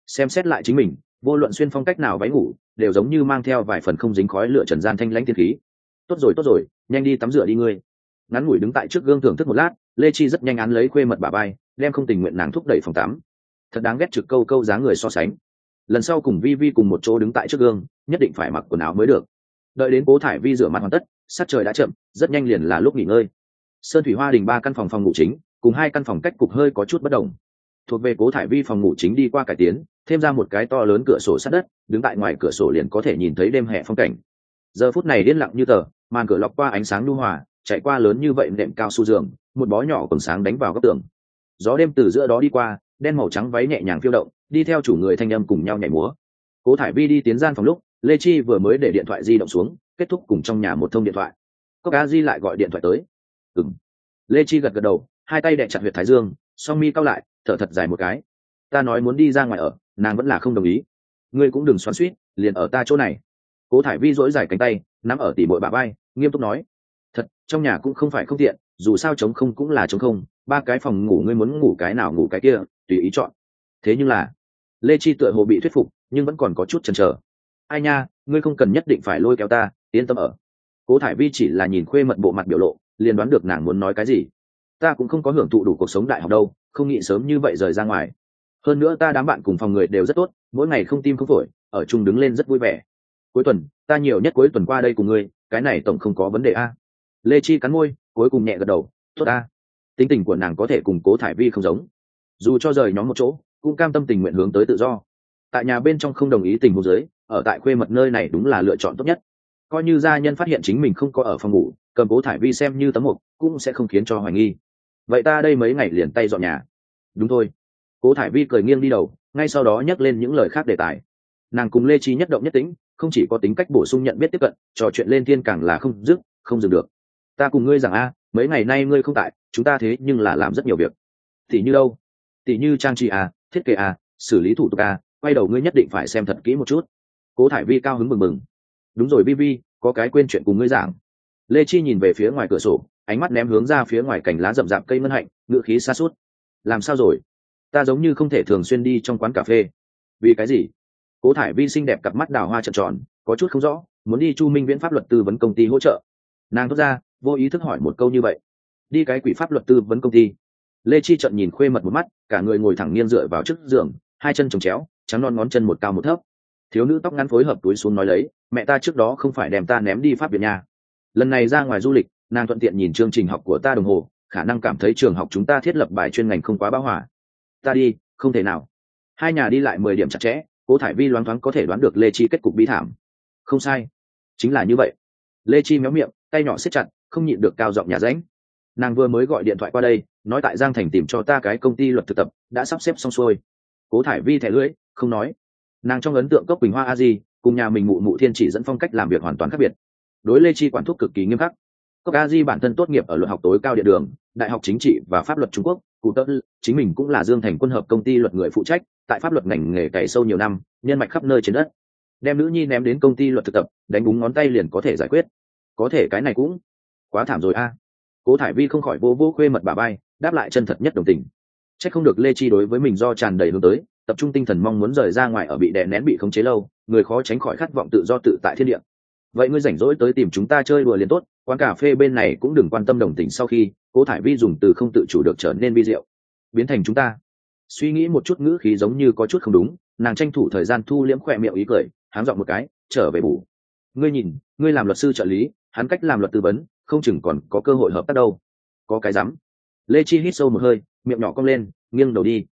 Xem xét lại chính mình, vô luận xuyên phong cách nào váy ngủ, đều giống như mang theo vài phần không dính khói lửa trần gian thanh lãnh thiên khí. Tốt rồi tốt rồi, nhanh đi tắm rửa đi ngươi. Ngắn ngủi đứng tại trước gương thưởng thức một lát, lê chi rất nhanh án lấy khuê mật bà bay, đem không tình nguyện nàng thúc đẩy phòng tắm thật đáng ghét trực câu câu giá người so sánh. Lần sau cùng vi vi cùng một chỗ đứng tại trước gương, nhất định phải mặc quần áo mới được. Đợi đến cố thải vi rửa mặt hoàn tất sát trời đã chậm, rất nhanh liền là lúc nghỉ ngơi. Sơn thủy hoa đình ba căn phòng phòng ngủ chính, cùng hai căn phòng cách cục hơi có chút bất đồng. Thuộc về cố thải vi phòng ngủ chính đi qua cải tiến, thêm ra một cái to lớn cửa sổ sát đất, đứng tại ngoài cửa sổ liền có thể nhìn thấy đêm hè phong cảnh. Giờ phút này điên lặng như tờ, màn cửa lọc qua ánh sáng lưu hòa, chạy qua lớn như vậy nệm cao su giường, một bó nhỏ còn sáng đánh vào góc tường. Gió đêm từ giữa đó đi qua đen màu trắng váy nhẹ nhàng phiêu động, đi theo chủ người thanh âm cùng nhau nhảy múa. Cố thải vi đi tiến gian phòng lúc, lê chi vừa mới để điện thoại di động xuống, kết thúc cùng trong nhà một thông điện thoại. Cốc a di lại gọi điện thoại tới. Ừng lê chi gật gật đầu, hai tay đẹ chặt huyệt thái dương, song mi cao lại, thở thật dài một cái. Ta nói muốn đi ra ngoài ở, nàng vẫn là không đồng ý. Ngươi cũng đừng xoắn suýt liền ở ta chỗ này. Cố thải vi dỗi dài cánh tay, nắm ở tỉ bội bà bay nghiêm túc nói. Thật, trong nhà cũng không phải không tiện, dù sao chống không cũng là chống không, ba cái phòng ngủ ngươi muốn ngủ cái nào ngủ cái kia tùy ý chọn. Thế nhưng là, lê chi tựa hồ bị thuyết phục, nhưng vẫn còn có chút chần chờ. Ai nha, ngươi không cần nhất định phải lôi kéo ta, yên tâm ở. Cố thải vi chỉ là nhìn khuê mật bộ mặt biểu lộ, liền đoán được nàng muốn nói cái gì. Ta cũng không có hưởng thụ đủ cuộc sống đại học đâu, không nghĩ sớm như vậy rời ra ngoài. Hơn nữa ta đám bạn cùng phòng người đều rất tốt, mỗi ngày không tim không phổi, ở chung đứng lên rất vui vẻ. Cuối tuần, ta nhiều nhất cuối tuần qua đây cùng ngươi, cái này tổng không có vấn đề a. Lê chi cắn môi, cuối cùng nhẹ gật đầu, tốt a. Tính tình của nàng có thể cùng cố thải vi không giống dù cho rời nhóm một chỗ, cũng cam tâm tình nguyện hướng tới tự do. Tại nhà bên trong không đồng ý tình huống giới ở tại khuê mật nơi này đúng là lựa chọn tốt nhất. Coi như gia nhân phát hiện chính mình không có ở phòng ngủ, cầm cố thải vi xem như tấm mục, cũng sẽ không khiến cho hoài nghi. Vậy ta đây mấy ngày liền tay dọn nhà. Đúng thôi. Cố thải vi cười nghiêng đi đầu, ngay sau đó nhắc lên những lời khác đề tài. Nàng cùng lê trí nhất động nhất tính, không chỉ có tính cách bổ sung nhận biết tiếp cận, trò chuyện lên thiên càng là không dứt, không dừng được. Ta cùng ngươi rằng a, mấy ngày nay ngươi không tại, chúng ta thế nhưng là làm rất nhiều việc. Thì như đâu? Tỷ như trang trí a thiết kế a xử lý thủ tục a quay đầu ngươi nhất định phải xem thật kỹ một chút. Cố thải vi cao hứng mừng mừng. Đúng rồi vi vi có cái quên chuyện cùng ngươi giảng. Lê chi nhìn về phía ngoài cửa sổ, ánh mắt ném hướng ra phía ngoài cành lá rậm rạp cây ngân hạnh ngựa khí xa suốt. Làm sao rồi? Ta giống như không thể thường xuyên đi trong quán cà phê. Vì cái gì? Cố thải vi xinh đẹp cặp mắt đào hoa trợn tròn, có chút không rõ, muốn đi chu minh viễn pháp luật tư vấn công ty hỗ trợ. Nàng thốt ra, vô ý thức hỏi một câu như vậy. Đi cái quỹ pháp luật tư vấn công ty lê chi trận nhìn khuê mật một mắt, cả người ngồi thẳng nghiêng dựa vào trước giường, hai chân trồng chéo, trắng non ngón chân một cao một thấp. Thiếu nữ tóc ngắn phối hợp túi xuống nói lấy, mẹ ta trước đó không phải đem ta ném đi pháp việt nhà lần này ra ngoài du lịch, nàng thuận tiện nhìn chương trình học của ta đồng hồ, khả năng cảm thấy trường học chúng ta thiết lập bài chuyên ngành không quá bão hỏa ta đi, không thể nào. Hai nhà đi lại mười điểm chặt chẽ, cố thải vi loáng thoáng có thể đoán được lê chi kết cục bi thảm. Không sai, chính là như vậy. Lê chi méo miệng, tay nhỏ siết chặt, không nhịn được cao giọng nhà ránh. Nàng vừa mới gọi điện thoại qua đây nói tại giang thành tìm cho ta cái công ty luật thực tập, đã sắp xếp xong xuôi. Cố thải vi thẻ lưỡi, không nói. Nàng trong ấn tượng cốc bình hoa a di, cùng nhà mình mụ mụ thiên chỉ dẫn phong cách làm việc hoàn toàn khác biệt. Đối lê chi quản thúc cực kỳ nghiêm khắc. Cốc a di bản thân tốt nghiệp ở luật học tối cao địa đường, đại học chính trị và pháp luật trung quốc, cụ tớ, chính mình cũng là dương thành quân hợp công ty luật người phụ trách, tại pháp luật ngành nghề cày sâu nhiều năm, nhân mạch khắp nơi trên đất. Đem nữ nhi ném đến công ty luật thực tập, đánh búng ngón tay liền có thể giải quyết. Có thể cái này cũng quá thảm rồi a. Cố thải vi không khỏi vô vô khuê mật bà bay đáp lại chân thật nhất đồng tình. C h ắ c không được lê chi đối với mình do tràn đầy hướng tới, tập trung tinh thần mong muốn rời ra ngoài ở bị đè nén bị khống chế lâu, người khó tránh khỏi khát vọng tự do tự tại thiên địa. Vậy ngươi rảnh rỗi tới tìm chúng ta chơi đùa liền tốt, quán cà phê bên này cũng đừng quan tâm đồng tình sau khi, cố thải vi dùng từ không tự chủ được trở nên vi diệu. Biến thành chúng ta. Suy nghĩ một chút ngữ khí giống như có chút không đúng, nàng tranh thủ thời gian thu liễm khỏe miệng ý cười, háng dọn một cái, trở về bù. Ngươi nhìn, ngươi làm luật sư trợ lý, hắn cách làm luật tư vấn, không chừng còn có cơ hội hợp tác đâu. Có cái rắm lê chi hít sâu một hơi, miệng nhỏ cong lên, nghiêng đầu đi.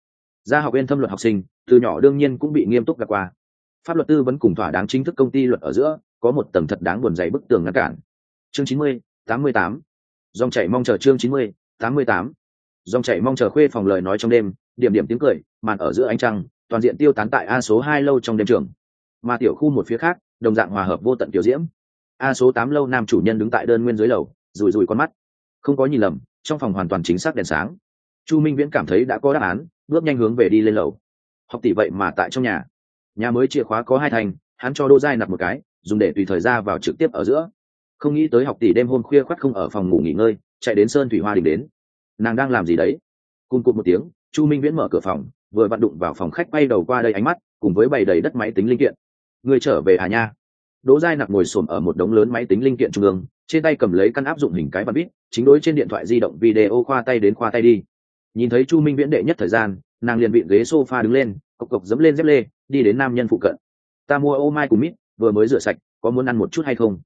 Ra học viên thâm luật học sinh, từ nhỏ đương nhiên cũng bị nghiêm túc gặp qua. Pháp luật tư vấn cùng thỏa đáng chính thức công ty luật ở giữa, có một tầng thật đáng buồn dày bức tường ngăn cản. Chương chín mươi, tám mươi tám. Dòng chảy mong chờ chương chín mươi, tám mươi tám. Dòng chảy mong chờ khuê phòng lời nói trong đêm, điểm điểm tiếng cười, màn ở giữa ánh trăng, toàn diện tiêu tán tại a số hai lâu trong đêm trường. Mà tiểu khu một phía khác, đồng dạng hòa hợp vô tận tiểu diễm. A số tám lâu nam chủ nhân đứng tại đơn nguyên dưới lầu rùi rùi con mắt. Không có nhìn lầm trong phòng hoàn toàn chính xác đèn sáng. Chu minh viễn cảm thấy đã có đáp án, bước nhanh hướng về đi lên lầu. Học tỷ vậy mà tại trong nhà. Nhà mới chìa khóa có hai thành, hắn cho đô giai nạp một cái, dùng để tùy thời ra vào trực tiếp ở giữa. Không nghĩ tới học tỷ đêm hôm khuya khoắt không ở phòng ngủ nghỉ ngơi, chạy đến sơn thủy hoa đình đến. Nàng đang làm gì đấy? Cùng cụt một tiếng, chu minh viễn mở cửa phòng, vừa vặn đụng vào phòng khách bay đầu qua đây ánh mắt, cùng với bày đầy đất máy tính linh kiện. Người trở về hà nha? Đỗ giai nặc ngồi xổm ở một đống lớn máy tính linh kiện trung ương, trên tay cầm lấy căn áp dụng hình cái bàn bít, chính đối trên điện thoại di động video khoa tay đến khoa tay đi. Nhìn thấy chu minh viễn đệ nhất thời gian, nàng liền bị ghế sofa đứng lên, cộc cộc dẫm lên dép lê, đi đến nam nhân phụ cận. Ta mua ô mai cùng mít, vừa mới rửa sạch, có muốn ăn một chút hay không?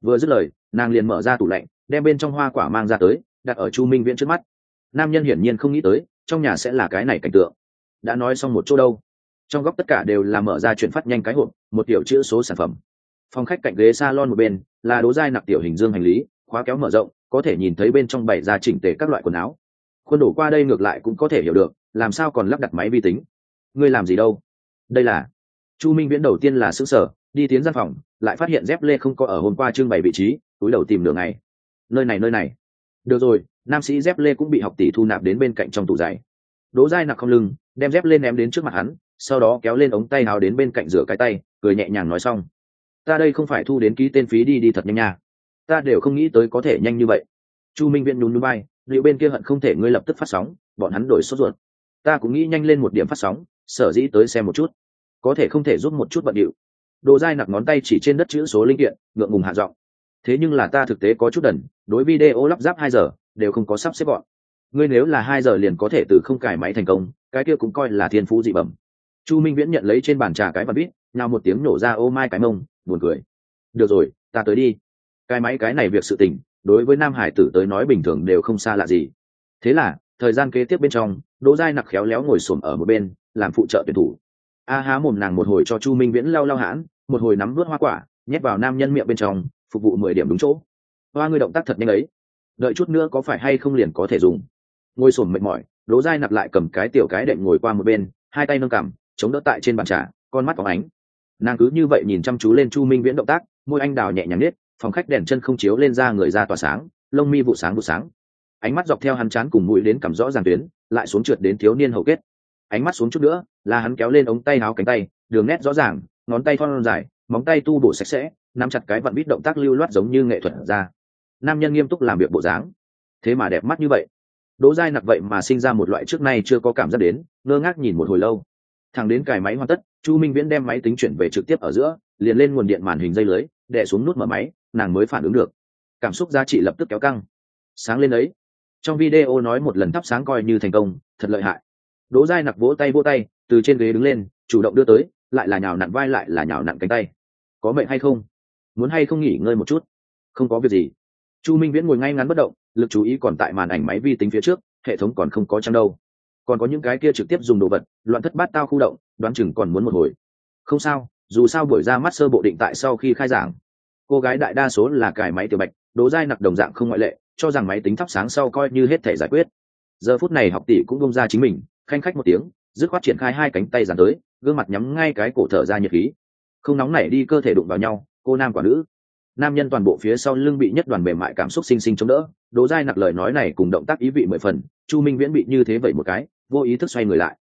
Vừa dứt lời, nàng liền mở ra tủ lạnh, đem bên trong hoa quả mang ra tới, đặt ở chu minh viễn trước mắt. Nam nhân hiển nhiên không nghĩ tới, trong nhà sẽ là cái này cảnh tượng. Đã nói xong một chỗ đâu. Trong góc tất cả đều là mở ra chuyển phát nhanh cái hộp, một tiểu chữ số sản phẩm phòng khách cạnh ghế salon một bên, là đố dai nặc tiểu hình dương hành lý, khóa kéo mở rộng, có thể nhìn thấy bên trong bày ra chỉnh tề các loại quần áo. Khuôn đổ qua đây ngược lại cũng có thể hiểu được, làm sao còn lắp đặt máy vi tính. Ngươi làm gì đâu? Đây là chu minh viễn đầu tiên là xứ sở, đi tiến gian phòng, lại phát hiện dép lê không có ở hôm qua trưng bày vị trí, túi đầu tìm đường này nơi này nơi này. Được rồi, nam sĩ dép lê cũng bị học tỷ thu nạp đến bên cạnh trong tủ giày. Đỗ dai nặc không lưng, đem dép lên ném đến trước mặt hắn, sau đó kéo lên ống tay hào đến bên cạnh rửa cái tay, cười nhẹ nhàng nói xong ta đây không phải thu đến ký tên phí đi đi thật nhanh nha. Ta đều không nghĩ tới có thể nhanh như vậy. Chu minh viễn nhún núi bay liệu bên kia hận không thể ngươi lập tức phát sóng bọn hắn đổi sốt ruột. Ta cũng nghĩ nhanh lên một điểm phát sóng sở dĩ tới xem một chút. Có thể không thể giúp một chút bận điệu. Đồ dai nặc ngón tay chỉ trên đất chữ số linh kiện ngượng ngùng hạ giọng. Thế nhưng là ta thực tế có chút đần đối video lắp ráp hai giờ đều không có sắp xếp gọn. Ngươi nếu là hai giờ liền có thể từ không cải máy thành công cái kia cũng coi là thiên phú dị bẩm. Chu minh viễn nhận lấy trên bàn trà cái và biết, nào một tiếng nổ ra ô mai cái mông buồn cười. Được rồi, ta tới đi. Cái máy cái này việc sự tình, đối với nam hải tử tới nói bình thường đều không xa lạ gì. Thế là, thời gian kế tiếp bên trong, đỗ giai nặc khéo léo ngồi xổm ở một bên, làm phụ trợ tuyển thủ. A há mồm nàng một hồi cho chu minh viễn lau lau hãn, một hồi nắm vớt hoa quả, nhét vào nam nhân miệng bên trong, phục vụ mười điểm đúng chỗ. Hoa ngươi động tác thật nhanh ấy. Đợi chút nữa có phải hay không liền có thể dùng. Ngồi sổm mệt mỏi, đỗ dai nặc lại cầm cái tiểu cái đệm ngồi qua một bên, hai tay nâng cằm, chống đỡ tại trên bàn trà, con mắt phóng ánh nàng cứ như vậy nhìn chăm chú lên chu minh viễn động tác, môi anh đào nhẹ nhàng nết phòng khách đèn chân không chiếu lên ra người ra tỏa sáng, lông mi vụ sáng vụ sáng. Ánh mắt dọc theo hắn chán cùng mũi đến cảm rõ ràng tuyến, lại xuống trượt đến thiếu niên hậu kết. Ánh mắt xuống chút nữa, là hắn kéo lên ống tay áo cánh tay, đường nét rõ ràng, ngón tay thon dài, móng tay tu bổ sạch sẽ, nắm chặt cái vặn bít động tác lưu loát giống như nghệ thuật ra. Nam nhân nghiêm túc làm việc bộ dáng. Thế mà đẹp mắt như vậy. Đỗ giai nặc vậy mà sinh ra một loại trước nay chưa có cảm giác đến, ngơ ngác nhìn một hồi lâu. Thằng đến cài máy hoàn tất chu minh viễn đem máy tính chuyển về trực tiếp ở giữa liền lên nguồn điện màn hình dây lưới đè xuống nút mở máy nàng mới phản ứng được. Cảm xúc giá trị lập tức kéo căng. Sáng lên ấy, trong video nói một lần thắp sáng coi như thành công thật lợi hại. Đỗ dai nặc vỗ tay vỗ tay từ trên ghế đứng lên chủ động đưa tới lại là nhào nặn vai lại là nhào nặn cánh tay. Có mệnh hay không? Muốn hay không nghỉ ngơi một chút? Không có việc gì. Chu minh viễn ngồi ngay ngắn bất động lực chú ý còn tại màn ảnh máy vi tính phía trước hệ thống còn không có chăng đâu. Còn có những cái kia trực tiếp dùng đồ vật loạn thất bát tao khu động, đoán chừng còn muốn một hồi. Không sao, dù sao buổi ra mắt sơ bộ định tại sau khi khai giảng. Cô gái đại đa số là cài máy tiểu bạch, đố dai nặc đồng dạng không ngoại lệ, cho rằng máy tính thắp sáng sau coi như hết thể giải quyết. Giờ phút này học tỷ cũng bông ra chính mình, khanh khách một tiếng, dứt khoát triển khai hai cánh tay dàn tới, gương mặt nhắm ngay cái cổ thở ra nhiệt khí. Không nóng nảy đi cơ thể đụng vào nhau, cô nam quả nữ. Nam nhân toàn bộ phía sau lưng bị nhất đoàn mềm mại cảm xúc sinh sinh chống đỡ, đố dai nặc lời nói này cùng động tác ý vị mười phần, chu minh viễn bị như thế vậy một cái, vô ý thức xoay người lại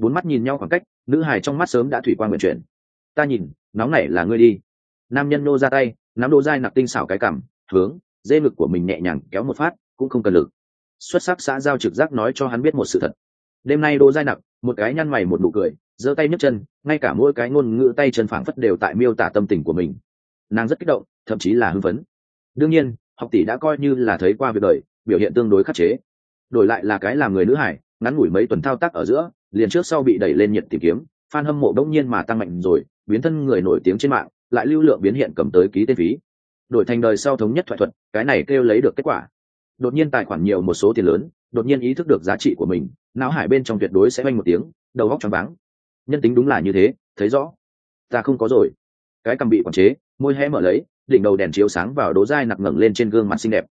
bốn mắt nhìn nhau khoảng cách, nữ hải trong mắt sớm đã thủy quan nguyện chuyển. Ta nhìn, nóng này là ngươi đi. Nam nhân nô ra tay, nắm đô dai nặc tinh xảo cái cảm hướng, dê ngực của mình nhẹ nhàng kéo một phát, cũng không cần lực. Xuất sắc xã giao trực giác nói cho hắn biết một sự thật. Đêm nay đô dai nặc, một cái nhăn mày một nụ cười, giơ tay nhấc chân, ngay cả mỗi cái ngôn ngữ tay chân phảng phất đều tại miêu tả tâm tình của mình. Nàng rất kích động, thậm chí là hưng phấn. Đương nhiên, học tỷ đã coi như là thấy qua việc đời, biểu hiện tương đối khắc chế. Đổi lại là cái làm người nữ hải, ngắn ngủi mấy tuần thao tác ở giữa liền trước sau bị đẩy lên nhiệt tìm kiếm, fan hâm mộ đông nhiên mà tăng mạnh rồi, biến thân người nổi tiếng trên mạng, lại lưu lượng biến hiện cầm tới ký tên phí. Đổi thành đời sau thống nhất thoại thuật, cái này kêu lấy được kết quả. Đột nhiên tài khoản nhiều một số tiền lớn, đột nhiên ý thức được giá trị của mình, não hải bên trong tuyệt đối sẽ oanh một tiếng, đầu góc choáng váng. Nhân tính đúng là như thế, thấy rõ. Ta không có rồi. Cái cầm bị quản chế, môi hé mở lấy, đỉnh đầu đèn chiếu sáng vào đố dai nặc ngẩng lên trên gương mặt xinh đẹp.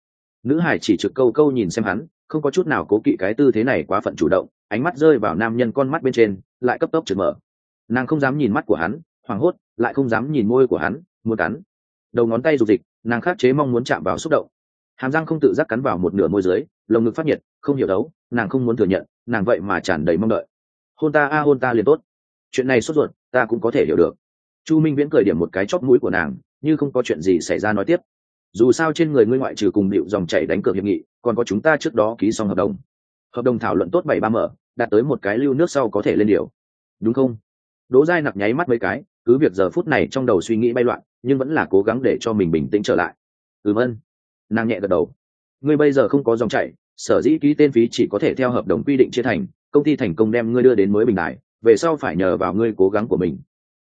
Nữ hải chỉ trực câu câu nhìn xem hắn không có chút nào cố kỵ cái tư thế này quá phận chủ động, ánh mắt rơi vào nam nhân con mắt bên trên, lại cấp tốc trượt mở. Nàng không dám nhìn mắt của hắn, hoảng hốt, lại không dám nhìn môi của hắn, muốn cắn. Đầu ngón tay rụt dịch nàng khắc chế mong muốn chạm vào xúc động. Hàm răng không tự giác cắn vào một nửa môi dưới, lồng ngực phát nhiệt, không hiểu đấu, nàng không muốn thừa nhận, nàng vậy mà tràn đầy mong đợi. Hôn ta a, hôn ta liền tốt. Chuyện này sốt ruột, ta cũng có thể hiểu được. Chu minh viễn cười điểm một cái chóp mũi của nàng, như không có chuyện gì xảy ra nói tiếp. Dù sao trên người ngươi ngoại trừ cùng điệu dòng chảy đánh cược hiệp nghị còn có chúng ta trước đó ký xong hợp đồng. Hợp đồng thảo luận tốt bảy ba mở, đạt tới một cái lưu nước sau có thể lên điều. Đúng không? Đỗ giai nặc nháy mắt mấy cái, cứ việc giờ phút này trong đầu suy nghĩ bay loạn, nhưng vẫn là cố gắng để cho mình bình tĩnh trở lại. Ừm ân nàng nhẹ gật đầu. Ngươi bây giờ không có dòng chảy, sở dĩ ký tên phí chỉ có thể theo hợp đồng quy định chia thành, công ty thành công đem ngươi đưa đến mới bình đại, về sau phải nhờ vào ngươi cố gắng của mình.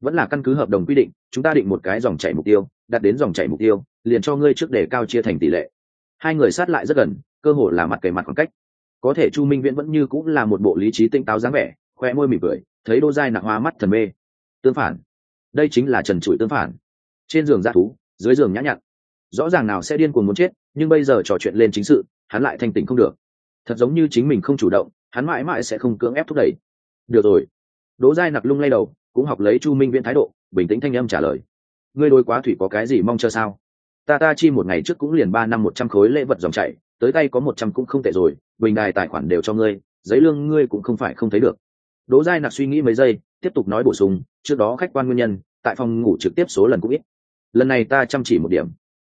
Vẫn là căn cứ hợp đồng quy định, chúng ta định một cái dòng chảy mục tiêu đặt đến dòng chảy mục tiêu, liền cho ngươi trước đề cao chia thành tỷ lệ hai người sát lại rất gần, cơ hội là mặt kề mặt khoảng cách. Có thể chu minh viễn vẫn như cũng là một bộ lý trí tinh táo dáng vẻ, khoe môi mỉm cười, thấy đô dai nặng hoa mắt thần mê. Tương phản. Đây chính là trần trụi tương phản. Trên giường g thú, dưới giường nhã nhặn. Rõ ràng nào sẽ điên cuồng muốn chết, nhưng bây giờ trò chuyện lên chính sự, hắn lại thanh tỉnh không được. Thật giống như chính mình không chủ động, hắn mãi mãi sẽ không cưỡng ép thúc đẩy. Được rồi. Đỗ giai nặc lung lay đầu, cũng học lấy chu minh viễn thái độ, bình tĩnh thanh âm trả lời. Ngươi đôi quá thủy có cái gì mong chờ sao? Ta ta chi một ngày trước cũng liền ba năm một trăm khối lễ vật dòng chảy, tới tay có một trăm cũng không tệ rồi, bình đài tài khoản đều cho ngươi, giấy lương ngươi cũng không phải không thấy được. Đỗ giai nặc suy nghĩ mấy giây, tiếp tục nói bổ sung, trước đó khách quan nguyên nhân, tại phòng ngủ trực tiếp số lần cũng ít. Lần này ta chăm chỉ một điểm.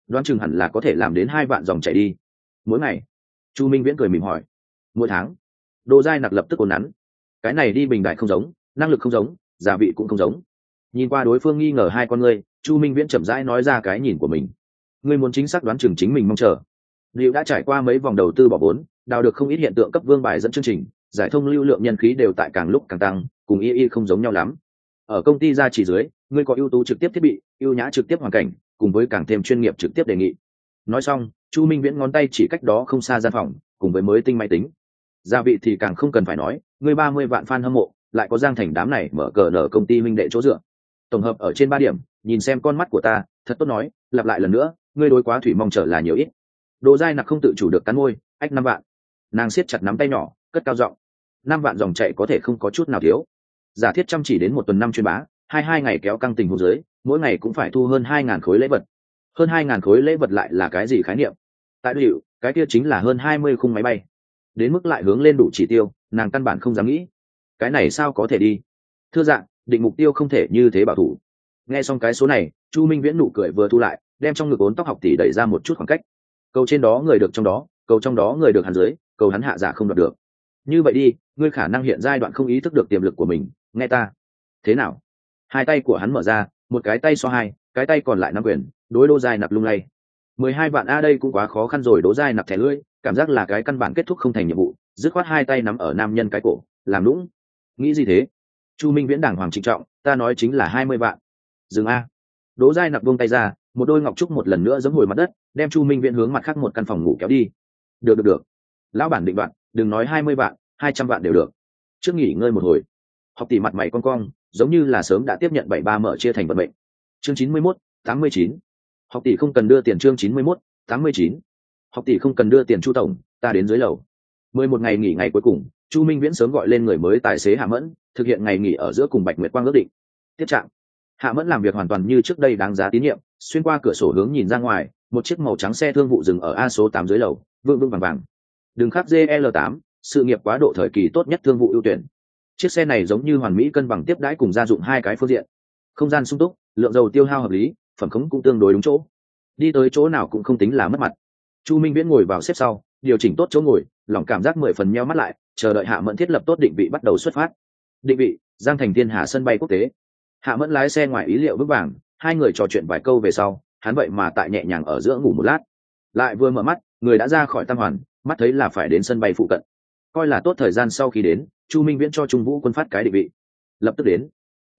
Đoán chừng hẳn là có thể làm đến hai vạn dòng chảy đi. Mỗi ngày, chu minh viễn cười mỉm hỏi. Mỗi tháng, đỗ giai nặc lập tức ồn nắn. Cái này đi bình đại không giống, năng lực không giống giả vị cũng không giống. Nhìn qua đối phương nghi ngờ hai con ngươi, chu minh viễn chậm rãi nói ra cái nhìn của mình ngươi muốn chính xác đoán chừng chính mình mong chờ. Liệu đã trải qua mấy vòng đầu tư bỏ vốn, đào được không ít hiện tượng cấp vương bài dẫn chương trình, giải thông lưu lượng nhân khí đều tại càng lúc càng tăng, cùng y y không giống nhau lắm. Ở công ty gia chỉ dưới, ngươi có ưu tú trực tiếp thiết bị, ưu nhã trực tiếp hoàn cảnh, cùng với càng thêm chuyên nghiệp trực tiếp đề nghị. Nói xong, chu minh viễn ngón tay chỉ cách đó không xa gian phòng, cùng với mới tinh máy tính. Gia vị thì càng không cần phải nói, ngươi ba mươi vạn fan hâm mộ, lại có giang thành đám này mở cờ nở công ty minh đệ chỗ dựa. Tổng hợp ở trên ba điểm, nhìn xem con mắt của ta, thật tốt nói, lặp lại lần nữa ngươi đối quá thủy mong chờ là nhiều ít. Đồ dai nặc không tự chủ được cắn môi, ách, năm vạn. Nàng siết chặt nắm tay nhỏ, cất cao giọng. Năm vạn dòng chạy có thể không có chút nào thiếu. Giả thiết chăm chỉ đến một tuần năm chuyên bá, hai hai ngày kéo căng tình hồ dưới, mỗi ngày cũng phải thu hơn hai ngàn khối lễ vật. Hơn hai ngàn khối lễ vật lại là cái gì khái niệm? Tại điệu, cái kia chính là hơn hai mươi khung máy bay. Đến mức lại hướng lên đủ chỉ tiêu, nàng căn bản không dám nghĩ. Cái này sao có thể đi? Thưa dạng, định mục tiêu không thể như thế bảo thủ. Nghe xong cái số này, chu minh viễn nụ cười vừa thu lại đem trong ngực ốn tóc học tỷ đẩy ra một chút khoảng cách. Cầu trên đó người được trong đó, cầu trong đó người được hắn dưới, cầu hắn hạ giả không đoạt được. Như vậy đi, ngươi khả năng hiện giai đoạn không ý thức được tiềm lực của mình, nghe ta. Thế nào? Hai tay của hắn mở ra, một cái tay so hai, cái tay còn lại nắm quyền, đối đô dài nạp lung lay. Mười hai vạn a đây cũng quá khó khăn rồi, đố dài nạp thẻ lưỡi, cảm giác là cái căn bản kết thúc không thành nhiệm vụ, dứt khoát hai tay nắm ở nam nhân cái cổ, làm lũng nghĩ gì thế? Chu minh viễn đảng hoàng trịnh trọng, ta nói chính là hai mươi vạn. Dừng a đỗ giai nặc buông tay ra, một đôi ngọc trúc một lần nữa giấm hồi mặt đất, đem chu minh viễn hướng mặt khác một căn phòng ngủ kéo đi. Được được được. Lão bản định đoạn, đừng nói hai mươi vạn, hai trăm vạn đều được. Trước nghỉ ngơi một hồi. Học tỷ mặt mày con cong, giống như là sớm đã tiếp nhận bảy ba mở chia thành vận mệnh. Chương chín mươi mốt, tám mươi chín. Học tỷ không cần đưa tiền chương chín mươi mốt, tám mươi chín. Học tỷ không cần đưa tiền chu tổng, ta đến dưới lầu. mười một ngày nghỉ ngày cuối cùng, chu minh viễn sớm gọi lên người mới tài xế hạ mẫn, thực hiện ngày nghỉ ở giữa cùng bạch nguyệt quang ước định. Tiếp trạng hạ mẫn làm việc hoàn toàn như trước đây đáng giá tín nhiệm, xuyên qua cửa sổ hướng nhìn ra ngoài, một chiếc màu trắng xe thương vụ dừng ở a số tám dưới lầu vương vương vàng vàng. Đường khắc gl tám, sự nghiệp quá độ thời kỳ tốt nhất thương vụ ưu tuyển. Chiếc xe này giống như hoàn mỹ cân bằng tiếp đãi cùng gia dụng hai cái phương diện. Không gian sung túc, lượng dầu tiêu hao hợp lý, phẩm khống cũng tương đối đúng chỗ. Đi tới chỗ nào cũng không tính là mất mặt. Chu minh viễn ngồi vào xếp sau, điều chỉnh tốt chỗ ngồi, lòng cảm giác mười phần meo mắt lại, chờ đợi hạ mẫn thiết lập tốt định vị bắt đầu xuất phát. Định vị, giang thành thiên hà sân bay quốc tế hạ mẫn lái xe ngoài ý liệu vững vàng, hai người trò chuyện vài câu về sau, hắn vậy mà tại nhẹ nhàng ở giữa ngủ một lát. Lại vừa mở mắt, người đã ra khỏi tam hoàn, mắt thấy là phải đến sân bay phụ cận. Coi là tốt thời gian sau khi đến, chu minh viễn cho trung vũ quân phát cái định vị. Lập tức đến.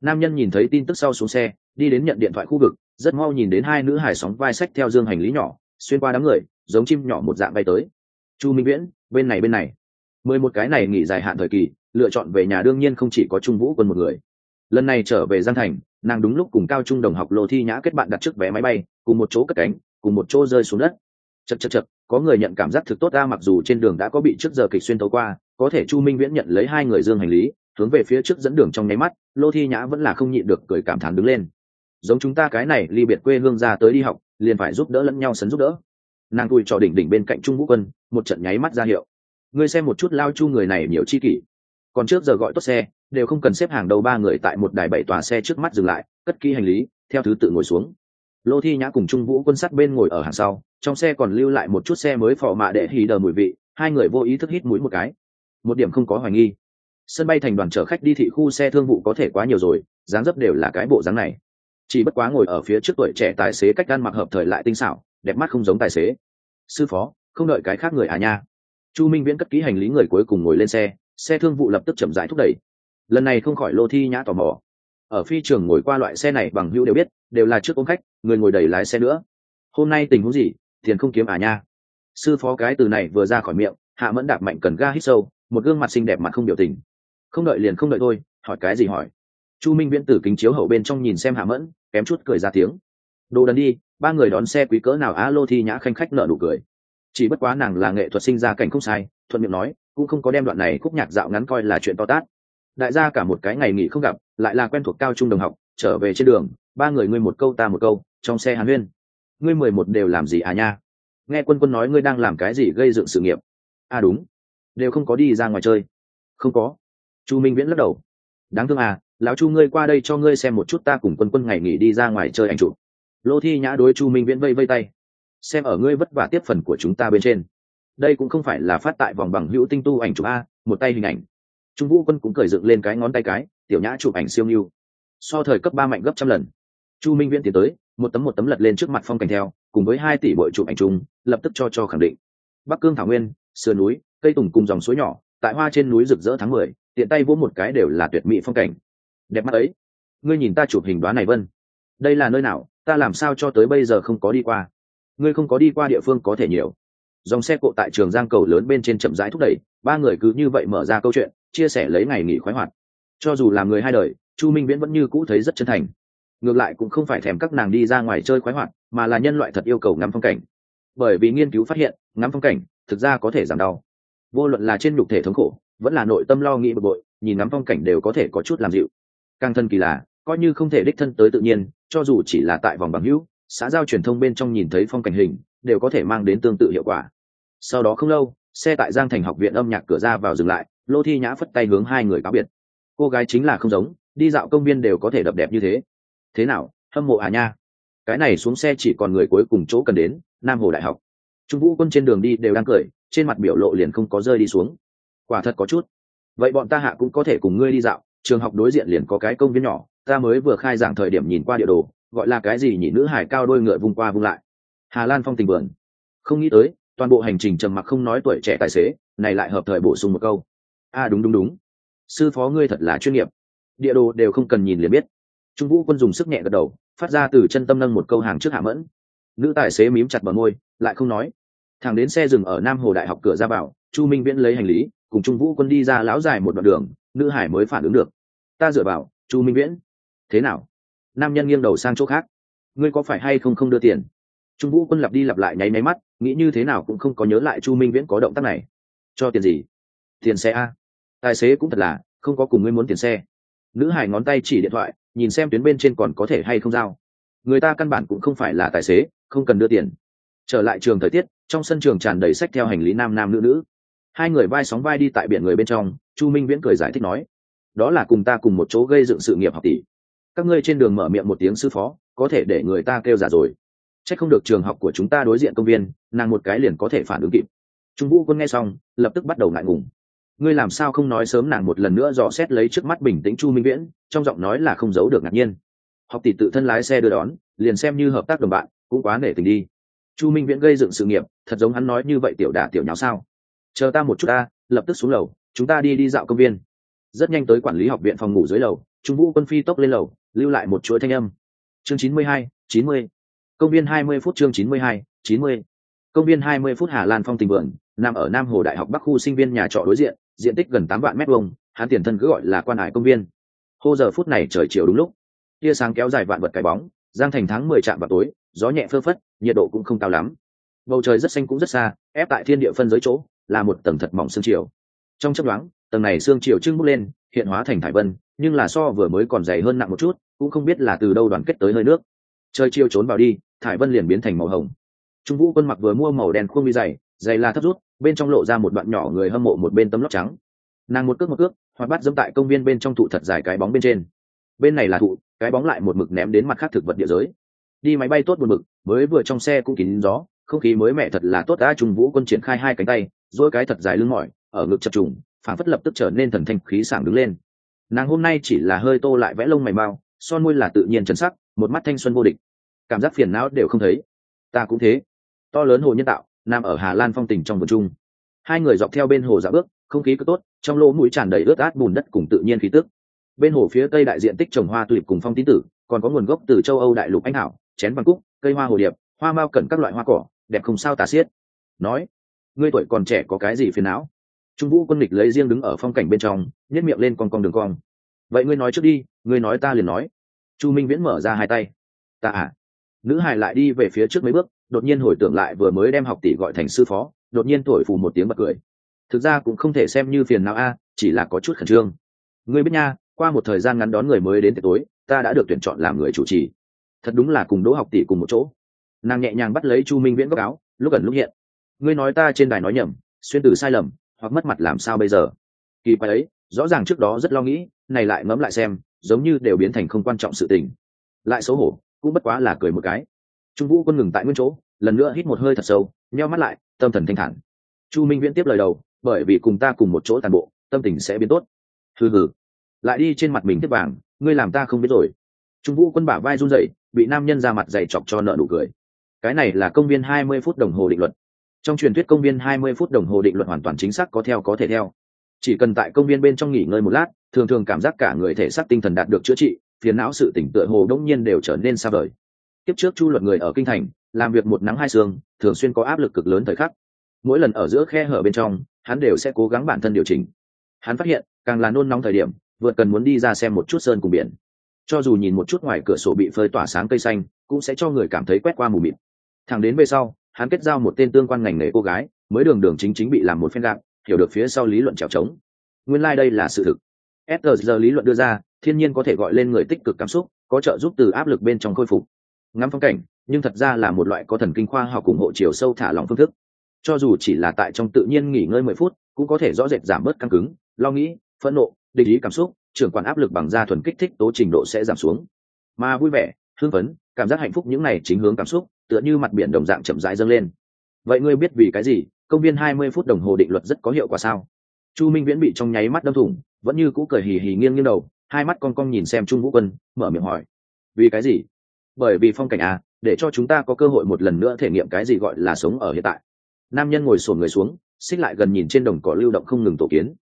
Nam nhân nhìn thấy tin tức sau xuống xe, đi đến nhận điện thoại khu vực, rất mau nhìn đến hai nữ hải sóng vai sách theo dương hành lý nhỏ, xuyên qua đám người, giống chim nhỏ một dạng bay tới. Chu minh viễn, bên này bên này. Mười một cái này nghỉ dài hạn thời kỳ, lựa chọn về nhà đương nhiên không chỉ có trung vũ quân một người lần này trở về giang thành, nàng đúng lúc cùng cao trung đồng học lô thi nhã kết bạn đặt trước vé máy bay, cùng một chỗ cất cánh, cùng một chỗ rơi xuống đất. Chật chật chật có người nhận cảm giác thực tốt ra mặc dù trên đường đã có bị trước giờ kịch xuyên tấu qua, có thể chu minh viễn nhận lấy hai người dương hành lý, hướng về phía trước dẫn đường trong nháy mắt, lô thi nhã vẫn là không nhịn được cười cảm thán đứng lên. Giống chúng ta cái này, ly biệt quê hương ra tới đi học, liền phải giúp đỡ lẫn nhau sấn giúp đỡ. Nàng tui trò đỉnh đỉnh bên cạnh trung vũ quân, một trận nháy mắt ra hiệu. Ngươi xem một chút lao chu người này nhiều chi kỷ. Còn trước giờ gọi tốt xe đều không cần xếp hàng đầu ba người tại một đài bảy tòa xe trước mắt dừng lại, cất kỹ hành lý, theo thứ tự ngồi xuống. Lô thi nhã cùng trung vũ quân sắt bên ngồi ở hàng sau, trong xe còn lưu lại một chút xe mới phò mạ để hì đờ mùi vị, hai người vô ý thức hít mũi một cái. Một điểm không có hoài nghi. Sân bay thành đoàn chở khách đi thị khu xe thương vụ có thể quá nhiều rồi, dáng dấp đều là cái bộ dáng này. Chỉ bất quá ngồi ở phía trước tuổi trẻ tài xế cách gan mặc hợp thời lại tinh xảo, đẹp mắt không giống tài xế. Sư phó, không đợi cái khác người à nha. Chu minh viễn cất ký hành lý người cuối cùng ngồi lên xe xe thương vụ lập tức chậm rãi thúc đẩy lần này không khỏi lô thi nhã tò mò. Ở phi trường ngồi qua loại xe này bằng hữu đều biết, đều là trước ôm khách, người ngồi đẩy lái xe nữa. Hôm nay tình huống gì? Tiền không kiếm à nha. Sư phó cái từ này vừa ra khỏi miệng, hạ mẫn đạp mạnh cần ga hít sâu, một gương mặt xinh đẹp mặt không biểu tình. Không đợi liền không đợi thôi, hỏi cái gì hỏi. Chu minh viễn tử kính chiếu hậu bên trong nhìn xem hạ mẫn, kém chút cười ra tiếng. Đồ đần đi, ba người đón xe quý cỡ nào á, lô thi nhã khanh khách nợ nụ cười. Chỉ bất quá nàng là nghệ thuật sinh ra cảnh không sai, thuận miệng nói, cũng không có đem đoạn này khúc nhạc dạo ngắn coi là chuyện to tát đại gia cả một cái ngày nghỉ không gặp, lại là quen thuộc cao trung đồng học, trở về trên đường, ba người ngươi một câu ta một câu, trong xe hàn huyên. Ngươi mười một đều làm gì à nha? Nghe quân quân nói ngươi đang làm cái gì gây dựng sự nghiệp? À đúng. Đều không có đi ra ngoài chơi. Không có. Chu minh viễn lắc đầu. Đáng thương à lão chu ngươi qua đây cho ngươi xem một chút ta cùng quân quân ngày nghỉ đi ra ngoài chơi ảnh chụp. Lô thi nhã đối chu minh viễn vây vây tay. Xem ở ngươi vất vả tiếp phần của chúng ta bên trên. Đây cũng không phải là phát tại vòng bằng hữu tinh tu ảnh chụp a, một tay hình ảnh trung vũ quân cũng cởi dựng lên cái ngón tay cái, tiểu nhã chụp ảnh siêu nghiêu so thời cấp ba mạnh gấp trăm lần. Chu minh viễn tiến tới, một tấm một tấm lật lên trước mặt phong cảnh theo, cùng với hai tỷ bội chụp ảnh chung, lập tức cho cho khẳng định. Bắc cương thảo nguyên, sườn núi, cây tùng cùng dòng suối nhỏ, tại hoa trên núi rực rỡ tháng mười, tiện tay vỗ một cái đều là tuyệt mỹ phong cảnh. Đẹp mắt ấy. Ngươi nhìn ta chụp hình đoán này vân. Đây là nơi nào? Ta làm sao cho tới bây giờ không có đi qua? Ngươi không có đi qua địa phương có thể nhiều dòng xe cộ tại trường giang cầu lớn bên trên chậm rãi thúc đẩy, ba người cứ như vậy mở ra câu chuyện, chia sẻ lấy ngày nghỉ khoái hoạt. Cho dù là người hai đời, chu minh viễn vẫn như cũ thấy rất chân thành. Ngược lại cũng không phải thèm các nàng đi ra ngoài chơi khoái hoạt, mà là nhân loại thật yêu cầu ngắm phong cảnh. Bởi vì nghiên cứu phát hiện, ngắm phong cảnh thực ra có thể giảm đau. Vô luận là trên nhục thể thống khổ, vẫn là nội tâm lo nghĩ bực bội, nhìn ngắm phong cảnh đều có thể có chút làm dịu. Càng thân kỳ lạ coi như không thể đích thân tới tự nhiên, cho dù chỉ là tại vòng bằng hữu xã giao truyền thông bên trong nhìn thấy phong cảnh hình, đều có thể mang đến tương tự hiệu quả. Sau đó không lâu, xe tại giang thành học viện âm nhạc cửa ra vào dừng lại, lô thi nhã phất tay hướng hai người cáo biệt. Cô gái chính là không giống, đi dạo công viên đều có thể đập đẹp như thế. Thế nào, hâm mộ à nha? Cái này xuống xe chỉ còn người cuối cùng chỗ cần đến, nam hồ đại học. Trung vũ quân trên đường đi đều đang cười, trên mặt biểu lộ liền không có rơi đi xuống. Quả thật có chút. Vậy bọn ta hạ cũng có thể cùng ngươi đi dạo, trường học đối diện liền có cái công viên nhỏ, ta mới vừa khai giảng thời điểm nhìn qua địa đồ gọi là cái gì nhỉ? Nữ hải cao đôi ngựa vung qua vung lại. Hà lan phong tình vườn không nghĩ tới toàn bộ hành trình trầm mặc không nói tuổi trẻ tài xế này lại hợp thời bổ sung một câu. A à, đúng đúng đúng. Sư phó ngươi thật là chuyên nghiệp. Địa đồ đều không cần nhìn liền biết. Trung vũ quân dùng sức nhẹ gật đầu phát ra từ chân tâm nâng một câu hàng trước hạ mẫn. Nữ tài xế mím chặt bờ môi lại không nói. Thằng đến xe dừng ở nam hồ đại học cửa ra vào chu minh viễn lấy hành lý cùng trung vũ quân đi ra lão dài một đoạn đường nữ hải mới phản ứng được. Ta dựa vào chu minh viễn. Thế nào? Nam nhân nghiêng đầu sang chỗ khác. Ngươi có phải hay không không đưa tiền? Trung vũ quân lặp đi lặp lại nháy máy mắt, nghĩ như thế nào cũng không có nhớ lại chu minh viễn có động tác này. Cho tiền gì? Tiền xe a. Tài xế cũng thật là, không có cùng ngươi muốn tiền xe. Nữ hải ngón tay chỉ điện thoại, nhìn xem tuyến bên trên còn có thể hay không giao. Người ta căn bản cũng không phải là tài xế, không cần đưa tiền. Trở lại trường thời tiết, trong sân trường tràn đầy sách theo hành lý nam nam nữ nữ. Hai người vai sóng vai đi tại biển người bên trong, chu minh viễn cười giải thích nói, đó là cùng ta cùng một chỗ gây dựng sự nghiệp học tỷ các ngươi trên đường mở miệng một tiếng sư phó, có thể để người ta kêu giả rồi. C h ắ c không được trường học của chúng ta đối diện công viên, nàng một cái liền có thể phản ứng kịp. Trung vũ quân nghe xong, lập tức bắt đầu ngại ngùng. Ngươi làm sao không nói sớm nàng một lần nữa dò xét lấy trước mắt bình tĩnh chu minh viễn, trong giọng nói là không giấu được ngạc nhiên. Học tỷ tự thân lái xe đưa đón, liền xem như hợp tác đồng bạn, cũng quá nể tình đi. Chu minh viễn gây dựng sự nghiệp, thật giống hắn nói như vậy tiểu đả tiểu nháo sao? Chờ ta một chút ta, lập tức xuống lầu, chúng ta đi đi dạo công viên rất nhanh tới quản lý học viện phòng ngủ dưới lầu, trung vũ quân phi tốc lên lầu, lưu lại một chuỗi thanh âm. Chương chín mươi hai, chín mươi. Công viên hai mươi phút chương chín mươi hai, chín mươi. Công viên hai mươi phút hà lan phong tình vườn, nằm ở nam hồ đại học bắc khu sinh viên nhà trọ đối diện diện tích gần tám vạn mét vuông, hắn tiền thân cứ gọi là quan hải công viên. Hô giờ phút này trời chiều đúng lúc. Tia sáng kéo dài vạn vật cái bóng, giang thành tháng mười trạm vào tối, gió nhẹ phơ phất, nhiệt độ cũng không cao lắm. Bầu trời rất xanh cũng rất xa, ép tại thiên địa phân giới chỗ, là một tầng thật mỏng sương chiều. Trong chấp đoán tầng này xương chiều trưng bốc lên, hiện hóa thành thải vân, nhưng là so vừa mới còn dày hơn nặng một chút, cũng không biết là từ đâu đoàn kết tới hơi nước. Trời chiều trốn vào đi, thải vân liền biến thành màu hồng. Trung vũ quân mặc vừa mua màu đen khuôn mi dày dày là thấp rút, bên trong lộ ra một đoạn nhỏ người hâm mộ một bên tấm lóc trắng. Nàng một cước một cước hoặc bắt dẫm tại công viên bên trong thụ thật dài cái bóng bên trên. Bên này là thụ, cái bóng lại một mực ném đến mặt khác thực vật địa giới. Đi máy bay tốt một mực, mới vừa trong xe cũng kín gió, không khí mới mẹ thật là tốt đã trung vũ quân triển khai hai cánh tay, dỗi cái thật dài lưng mỏi, ở ngực chập trùng phản phất lập tức trở nên thần thanh khí sảng đứng lên. Nàng hôm nay chỉ là hơi tô lại vẽ lông mày mau, son môi là tự nhiên chân sắc, một mắt thanh xuân vô địch. Cảm giác phiền não đều không thấy. Ta cũng thế. To lớn hồ nhân tạo, nằm ở hà lan phong tình trong vườn trung hai người dọc theo bên hồ dạ bước, không khí cứ tốt, trong lỗ mũi tràn đầy ướt át bùn đất cùng tự nhiên khí tức. Bên hồ phía tây đại diện tích trồng hoa tulip cùng phong tín tử, còn có nguồn gốc từ châu âu đại lục anh hảo, chén bằng cúc, cây hoa hồ điệp, hoa mao cẩn các loại hoa cỏ, đẹp không sao tả xiết. Nói, ngươi tuổi còn trẻ có cái gì phiền não? Trung vũ quân địch lấy riêng đứng ở phong cảnh bên trong nhét miệng lên con con đường cong. Vậy ngươi nói trước đi, ngươi nói ta liền nói. Chu minh viễn mở ra hai tay. Ta à? Nữ Hải lại đi về phía trước mấy bước, đột nhiên hồi tưởng lại vừa mới đem học tỷ gọi thành sư phó, đột nhiên thổi phù một tiếng bật cười. Thực ra cũng không thể xem như phiền nào a, chỉ là có chút khẩn trương. Ngươi biết nha, qua một thời gian ngắn đón người mới đến tối, ta đã được tuyển chọn làm người chủ trì. Thật đúng là cùng đỗ học tỷ cùng một chỗ. Nàng nhẹ nhàng bắt lấy chu minh viễn góc áo, lúc ẩn lúc hiện. Ngươi nói ta trên đài nói nhầm, xuyên từ sai lầm hoặc mất mặt làm sao bây giờ? Kỳ quái ấy, rõ ràng trước đó rất lo nghĩ, này lại ngẫm lại xem, giống như đều biến thành không quan trọng sự tình. Lại xấu hổ, cũng bất quá là cười một cái. Trung vũ quân ngừng tại nguyên chỗ, lần nữa hít một hơi thật sâu, nheo mắt lại, tâm thần thanh thản. Chu minh viễn tiếp lời đầu, bởi vì cùng ta cùng một chỗ tàn bộ, tâm tình sẽ biến tốt. Hừ hừ. Lại đi trên mặt mình tiếp vàng, ngươi làm ta không biết rồi. Trung vũ quân bả vai run rẩy, bị nam nhân ra mặt dày chọc cho nợ nụ cười. Cái này là công viên hai mươi phút đồng hồ định luật trong truyền thuyết công viên hai mươi phút đồng hồ định luật hoàn toàn chính xác có theo có thể theo. Chỉ cần tại công viên bên trong nghỉ ngơi một lát, thường thường cảm giác cả người thể xác tinh thần đạt được chữa trị, phiền não sự tỉnh tựa hồ đông nhiên đều trở nên xa vời. Tiếp trước chu luật người ở kinh thành, làm việc một nắng hai sương, thường xuyên có áp lực cực lớn thời khắc. Mỗi lần ở giữa khe hở bên trong, hắn đều sẽ cố gắng bản thân điều chỉnh. Hắn phát hiện, càng là nôn nóng thời điểm, vượt cần muốn đi ra xem một chút sơn cùng biển. Cho dù nhìn một chút ngoài cửa sổ bị phơi tỏa sáng cây xanh, cũng sẽ cho người cảm thấy quét qua mù mịt. Thẳng đến về sau hắn kết giao một tên tương quan ngành nghề cô gái, mới đường đường chính chính bị làm một phen gạc hiểu được phía sau lý luận trèo trống. Nguyên lai、like、đây là sự thực. Sg lý luận đưa ra, thiên nhiên có thể gọi lên người tích cực cảm xúc, có trợ giúp từ áp lực bên trong khôi phục. Ngắm phong cảnh, nhưng thật ra là một loại có thần kinh khoa học cùng hộ chiều sâu thả lòng phương thức. Cho dù chỉ là tại trong tự nhiên nghỉ ngơi mười phút, cũng có thể rõ rệt giảm bớt căng cứng, lo nghĩ, phẫn nộ định ý cảm xúc, trưởng quản áp lực bằng da thuần kích thích tố trình độ sẽ giảm xuống. Mà vui vẻ, hưng phấn, cảm giác hạnh phúc những này chính hướng cảm xúc tựa như mặt biển đồng dạng chậm rãi dâng lên. Vậy ngươi biết vì cái gì? Công viên hai mươi phút đồng hồ định luật rất có hiệu quả sao? Chu minh viễn bị trong nháy mắt đâm thủng, vẫn như cũ cười hì hì nghiêng nghiêng đầu, hai mắt con con nhìn xem trung vũ quân, mở miệng hỏi. Vì cái gì? Bởi vì phong cảnh à để cho chúng ta có cơ hội một lần nữa thể nghiệm cái gì gọi là sống ở hiện tại. Nam nhân ngồi sổn người xuống, xích lại gần nhìn trên đồng cỏ lưu động không ngừng tổ kiến.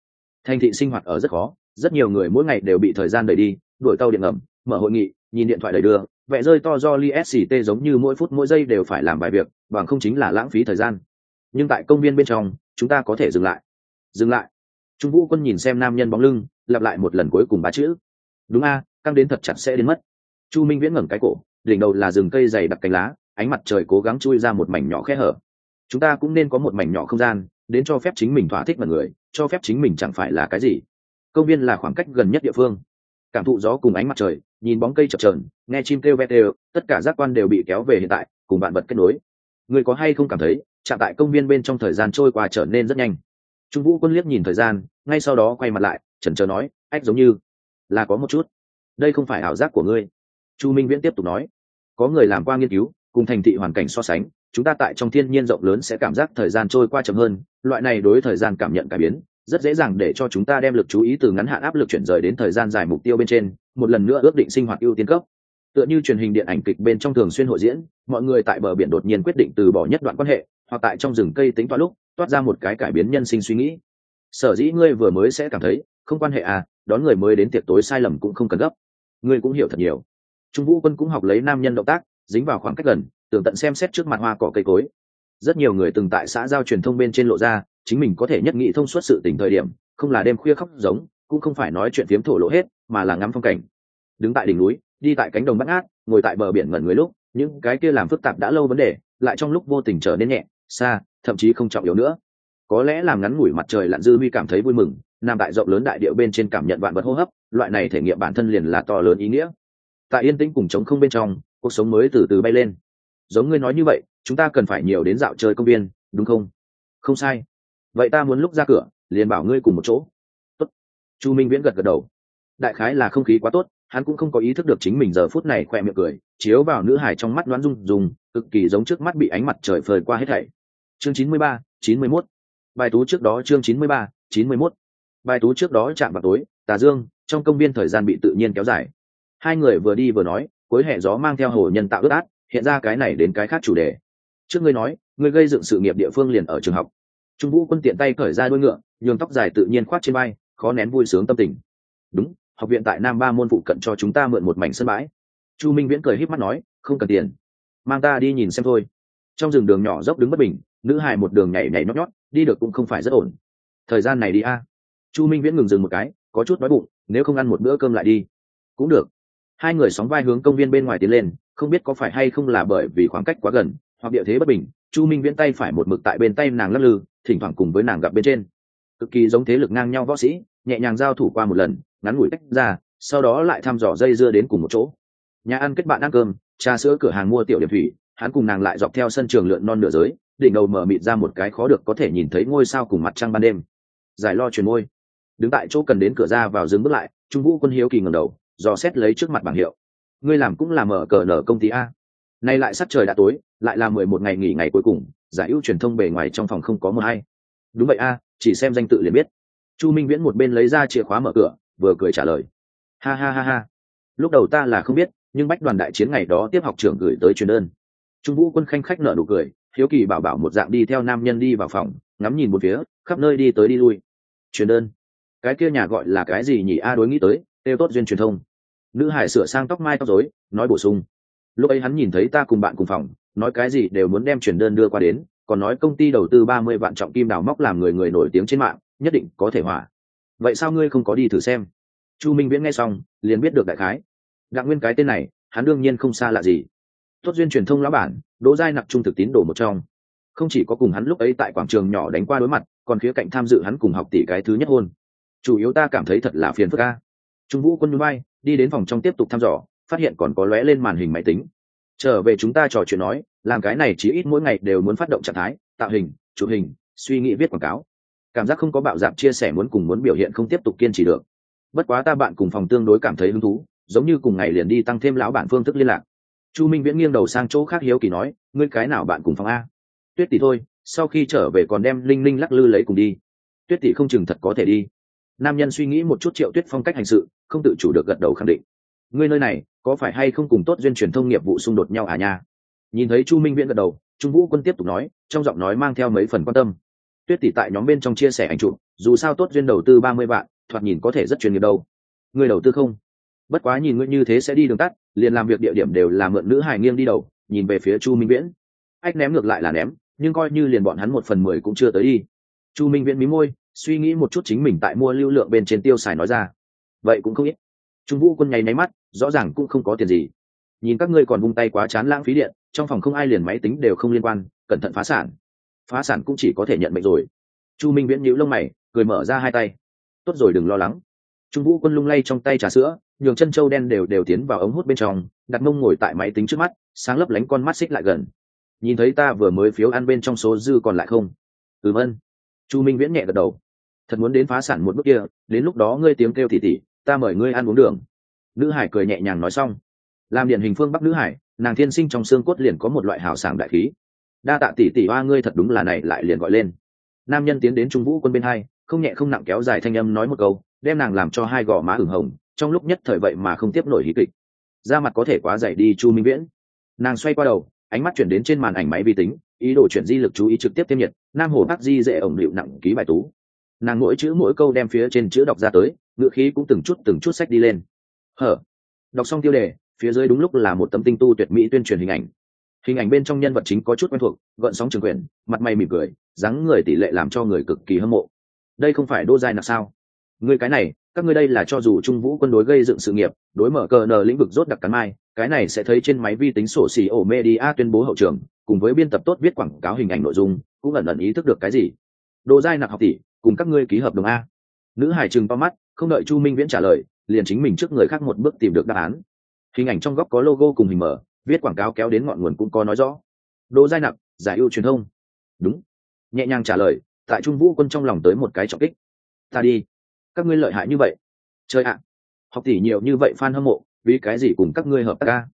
Thành thị sinh hoạt ở rất khó, rất nhiều người mỗi ngày đều bị thời gian đẩy đi, đuổi tàu điện ngầm, mở hội nghị, nhìn điện thoại đẩy đưa vẽ rơi to do li sct giống như mỗi phút mỗi giây đều phải làm bài việc, bằng không chính là lãng phí thời gian. Nhưng tại công viên bên trong, chúng ta có thể dừng lại. Dừng lại. Trung vũ quân nhìn xem nam nhân bóng lưng, lặp lại một lần cuối cùng ba chữ. Đúng a, căng đến thật chặt sẽ đến mất. Chu minh viễn ngẩng cái cổ, đỉnh đầu là rừng cây dày đặc cánh lá, ánh mặt trời cố gắng chui ra một mảnh nhỏ khe hở. Chúng ta cũng nên có một mảnh nhỏ không gian, đến cho phép chính mình thỏa thích mọi người, cho phép chính mình chẳng phải là cái gì. Công viên là khoảng cách gần nhất địa phương. Cảm thụ gió cùng ánh mặt trời nhìn bóng cây chập trờn nghe chim kêu vét đều tất cả giác quan đều bị kéo về hiện tại, cùng bạn vật kết nối. Người có hay không cảm thấy chạm tại công viên bên trong thời gian trôi qua trở nên rất nhanh? Trung vũ quân liếc nhìn thời gian, ngay sau đó quay mặt lại, chần chờ nói, ách, giống như là có một chút. Đây không phải ảo giác của ngươi. Chu minh viễn tiếp tục nói, có người làm qua nghiên cứu, cùng thành thị hoàn cảnh so sánh, chúng ta tại trong thiên nhiên rộng lớn sẽ cảm giác thời gian trôi qua chậm hơn, loại này đối thời gian cảm nhận cải biến, rất dễ dàng để cho chúng ta đem lực chú ý từ ngắn hạn áp lực chuyển rời đến thời gian dài mục tiêu bên trên một lần nữa ước định sinh hoạt ưu tiên cấp. Tựa như truyền hình điện ảnh kịch bên trong thường xuyên hội diễn, mọi người tại bờ biển đột nhiên quyết định từ bỏ nhất đoạn quan hệ, hoặc tại trong rừng cây tính toán lúc, toát ra một cái cải biến nhân sinh suy nghĩ. Sở dĩ ngươi vừa mới sẽ cảm thấy, không quan hệ à đón người mới đến tiệc tối sai lầm cũng không cần gấp. Ngươi cũng hiểu thật nhiều. Trung vũ quân cũng học lấy nam nhân động tác, dính vào khoảng cách gần, tường tận xem xét trước mặt hoa cỏ cây cối. Rất nhiều người từng tại xã giao truyền thông bên trên lộ ra, chính mình có thể nhất nghị thông suốt sự tình thời điểm, không là đêm khuya khóc giống, cũng không phải nói chuyện phiếm thổ lộ hết mà là ngắm phong cảnh. Đứng tại đỉnh núi, đi tại cánh đồng bắt ngát, ngồi tại bờ biển ngẩn người lúc, những cái kia làm phức tạp đã lâu vấn đề, lại trong lúc vô tình trở nên nhẹ, xa, thậm chí không trọng yếu nữa. Có lẽ làm ngắn ngủi mặt trời lặn dư huy cảm thấy vui mừng nằm tại rộng lớn đại điệu bên trên cảm nhận vạn vật hô hấp, loại này thể nghiệm bản thân liền là to lớn ý nghĩa. Tại yên tĩnh cùng chống không bên trong, cuộc sống mới từ từ bay lên. Giống ngươi nói như vậy, chúng ta cần phải nhiều đến dạo chơi công viên, đúng không? Không sai. Vậy ta muốn lúc ra cửa, liền bảo ngươi cùng một chỗ. Tốt. chu minh viễn gật gật đầu đại khái là không khí quá tốt, hắn cũng không có ý thức được chính mình giờ phút này khoe miệng cười, chiếu vào nữ hải trong mắt đoán rung dùng cực kỳ giống trước mắt bị ánh mặt trời phơi qua hết thảy. Chương chín mươi ba, chín mươi mốt. Bài tú trước đó chương chín mươi ba, chín mươi mốt. Bài tú trước đó chạm vào tối, tà dương, trong công viên thời gian bị tự nhiên kéo dài. Hai người vừa đi vừa nói, cuối hệ gió mang theo hồ nhân tạo ướt át, hiện ra cái này đến cái khác chủ đề. Trước ngươi nói, ngươi gây dựng sự nghiệp địa phương liền ở trường học. Trung vũ quân tiện tay cởi ra đuôi ngựa, nhường tóc dài tự nhiên khoát trên vai, khó nén vui sướng tâm tình. Đúng học viện tại nam ba môn phụ cận cho chúng ta mượn một mảnh sân bãi. Chu minh viễn cười h í p mắt nói, không cần tiền. Mang ta đi nhìn xem thôi. Trong rừng đường nhỏ dốc đứng bất bình, nữ hài một đường nhảy nhảy nhót nhót, đi được cũng không phải rất ổn. Thời gian này đi a. Chu minh viễn ngừng dừng một cái, có chút đói bụng, nếu không ăn một bữa cơm lại đi. Cũng được. Hai người sóng vai hướng công viên bên ngoài tiến lên, không biết có phải hay không là bởi vì khoảng cách quá gần, hoặc địa thế bất bình, chu minh viễn tay phải một mực tại bên tay nàng lắc lư, thỉnh thoảng cùng với nàng gặp bên trên. Cực kỳ giống thế lực ngang nhau võ sĩ, nhẹ nhàng giao thủ qua một lần ngắn ngủi tách ra, sau đó lại thăm dò dây dưa đến cùng một chỗ. Nhà ăn kết bạn ăn cơm, trà sữa cửa hàng mua tiểu điểm thủy, hắn cùng nàng lại dọc theo sân trường lượn non nửa giới, đỉnh đầu mở mịt ra một cái khó được có thể nhìn thấy ngôi sao cùng mặt trăng ban đêm. Giải lo truyền môi. Đứng tại chỗ cần đến cửa ra vào dừng bước lại, trung vũ quân hiếu kỳ ngầm đầu, dò xét lấy trước mặt bảng hiệu. Ngươi làm cũng là mở cờ nở công ty a. Nay lại sắp trời đã tối, lại là mười một ngày nghỉ ngày cuối cùng, giải ưu truyền thông bề ngoài trong phòng không có một hay. Đúng vậy a, chỉ xem danh tự liền biết. Chu minh viễn một bên lấy ra chìa khóa mở cửa vừa cười trả lời. Ha ha ha ha. Lúc đầu ta là không biết, nhưng bách đoàn đại chiến ngày đó tiếp học trưởng gửi tới truyền đơn. Trung vũ quân khanh khách nợ nụ cười, hiếu kỳ bảo bảo một dạng đi theo nam nhân đi vào phòng, ngắm nhìn một phía, khắp nơi đi tới đi lui. Truyền đơn. Cái kia nhà gọi là cái gì nhỉ? A, đối nghĩ tới, têu tốt duyên truyền thông. Nữ hải sửa sang tóc mai tóc rối, nói bổ sung. Lúc ấy hắn nhìn thấy ta cùng bạn cùng phòng, nói cái gì đều muốn đem truyền đơn đưa qua đến, còn nói công ty đầu tư ba mươi vạn trọng kim đào móc làm người người nổi tiếng trên mạng, nhất định có thể hỏa vậy sao ngươi không có đi thử xem? Chu minh viễn nghe xong, liền biết được đại khái. Đặng nguyên cái tên này, hắn đương nhiên không xa lạ gì. Tốt duyên truyền thông lão bản, đỗ giai nặc trung thực tín đồ một trong. Không chỉ có cùng hắn lúc ấy tại quảng trường nhỏ đánh qua đối mặt, còn khía cạnh tham dự hắn cùng học tỷ cái thứ nhất hôn. Chủ yếu ta cảm thấy thật là phiền phức ca trung vũ quân bay, đi đến phòng trong tiếp tục thăm dò, phát hiện còn có lóe lên màn hình máy tính. Trở về chúng ta trò chuyện nói, làm cái này chỉ ít mỗi ngày đều muốn phát động trạng thái, tạo hình, chụp hình, suy nghĩ viết quảng cáo cảm giác không có bạo dạp chia sẻ muốn cùng muốn biểu hiện không tiếp tục kiên trì được. Bất quá ta bạn cùng phòng tương đối cảm thấy hứng thú, giống như cùng ngày liền đi tăng thêm lão bản phương thức liên lạc. Chu minh viễn nghiêng đầu sang chỗ khác hiếu kỳ nói, ngươi cái nào bạn cùng phòng a? Tuyết tỷ thôi, sau khi trở về còn đem linh linh lắc lư lấy cùng đi. Tuyết tỷ không chừng thật có thể đi. Nam nhân suy nghĩ một chút triệu tuyết phong cách hành sự, không tự chủ được gật đầu khẳng định. Ngươi nơi này, có phải hay không cùng tốt duyên truyền thông nghiệp vụ xung đột nhau à nha? Nhìn thấy chu minh viễn gật đầu, trung vũ quân tiếp tục nói, trong giọng nói mang theo mấy phần quan tâm tuyết tỷ tại nhóm bên trong chia sẻ ảnh chụp, dù sao tốt duyên đầu tư ba mươi vạn, thoạt nhìn có thể rất chuyên nghiệp đâu. Người đầu tư không? Bất quá nhìn ngươi như thế sẽ đi đường tắt, liền làm việc địa điểm đều là mượn nữ hài nghiêng đi đầu, nhìn về phía chu minh viễn. Ách ném ngược lại là ném, nhưng coi như liền bọn hắn một phần mười cũng chưa tới đi. Chu minh viễn mí môi, suy nghĩ một chút chính mình tại mua lưu lượng bên trên tiêu xài nói ra. Vậy cũng không ít. Trung vũ quân nháy máy mắt, rõ ràng cũng không có tiền gì. Nhìn các ngươi còn vung tay quá chán lãng phí điện, trong phòng không ai liền máy tính đều không liên quan, cẩn thận phá sản phá sản cũng chỉ có thể nhận mệnh rồi. Chu minh viễn nhíu lông mày, cười mở ra hai tay. Tốt rồi, đừng lo lắng. Trung vũ quân lung lay trong tay trà sữa, nhường chân trâu đen đều đều tiến vào ống hút bên trong, đặt mông ngồi tại máy tính trước mắt, sáng lấp lánh con mắt xích lại gần. Nhìn thấy ta vừa mới phiếu ăn bên trong số dư còn lại không? Ừm ân. Chu minh viễn nhẹ gật đầu. Thật muốn đến phá sản một bước kia, đến lúc đó ngươi tiếng kêu tỉ tỉ, ta mời ngươi ăn uống đường. Nữ hải cười nhẹ nhàng nói xong. Làm điển hình phương bắc nữ hải, nàng thiên sinh trong xương cốt liền có một loại hào sảng đại khí đa tạ tỷ tỷ hoa ngươi thật đúng là này lại liền gọi lên. Nam nhân tiến đến trung vũ quân bên hai, không nhẹ không nặng kéo dài thanh âm nói một câu, đem nàng làm cho hai gò má ửng hồng, trong lúc nhất thời vậy mà không tiếp nổi hí kịch. Da mặt có thể quá dày đi chu minh viễn. Nàng xoay qua đầu, ánh mắt chuyển đến trên màn ảnh máy vi tính, ý đồ chuyển di lực chú ý trực tiếp tiêm nhiệt, nam hồ bắc di dễ ổng liệu nặng ký bài tú. Nàng mỗi chữ mỗi câu đem phía trên chữ đọc ra tới ngựa khí cũng từng chút từng chút sách đi lên. Hở. Đọc xong tiêu đề, phía dưới đúng lúc là một tấm tinh tu tuyệt mỹ tuyên truyền hình ảnh hình ảnh bên trong nhân vật chính có chút quen thuộc, gợn sóng trường quyền mặt mày mỉm cười, dáng người tỷ lệ làm cho người cực kỳ hâm mộ. Đây không phải đô dài nặc sao? Người cái này, các ngươi đây là cho dù trung vũ quân đối gây dựng sự nghiệp, đối mở cờ nờ lĩnh vực rốt đặc cắn mai, cái này sẽ thấy trên máy vi tính sổ xì ổ media tuyên bố hậu trường, cùng với biên tập tốt viết quảng cáo hình ảnh nội dung, cũng ẩn ẩn ý thức được cái gì? Đồ giai nặc học tỷ, cùng các ngươi ký hợp đồng a. Nữ hải trừng to mắt, không đợi chu minh viễn trả lời, liền chính mình trước người khác một bước tìm được đáp án. Hình ảnh trong góc có logo cùng hình mở viết quảng cáo kéo đến ngọn nguồn cũng có nói rõ. Đồ giai nặc, giải ưu truyền thông. Đúng. Nhẹ nhàng trả lời, tại trung vũ quân trong lòng tới một cái trọng kích. Ta đi. Các ngươi lợi hại như vậy. Chơi ạ. Học tỷ nhiều như vậy fan hâm mộ, vì cái gì cùng các ngươi hợp tác ca?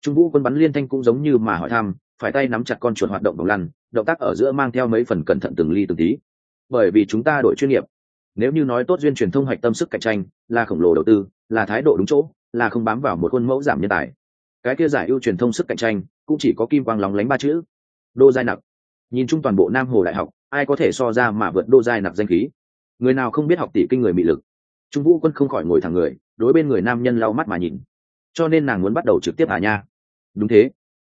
Trung vũ quân bắn liên thanh cũng giống như mà hỏi thăm, phải tay nắm chặt con chuột hoạt động vòng lăn, động tác ở giữa mang theo mấy phần cẩn thận từng ly từng tí. Bởi vì chúng ta đổi chuyên nghiệp. Nếu như nói tốt duyên truyền thông hạch tâm sức cạnh tranh, là khổng lồ đầu tư, là thái độ đúng chỗ, là không bám vào một khuôn mẫu giảm nhân tài cái kia giải ưu truyền thông sức cạnh tranh, cũng chỉ có kim quang lóng lánh ba chữ, đô giai nặc. Nhìn chung toàn bộ nam hồ đại học, ai có thể so ra mà vượt đô giai nặc danh khí? Người nào không biết học tỷ kinh người mị lực? Trung vũ quân không khỏi ngồi thẳng người, đối bên người nam nhân lau mắt mà nhìn. Cho nên nàng muốn bắt đầu trực tiếp à nha. Đúng thế.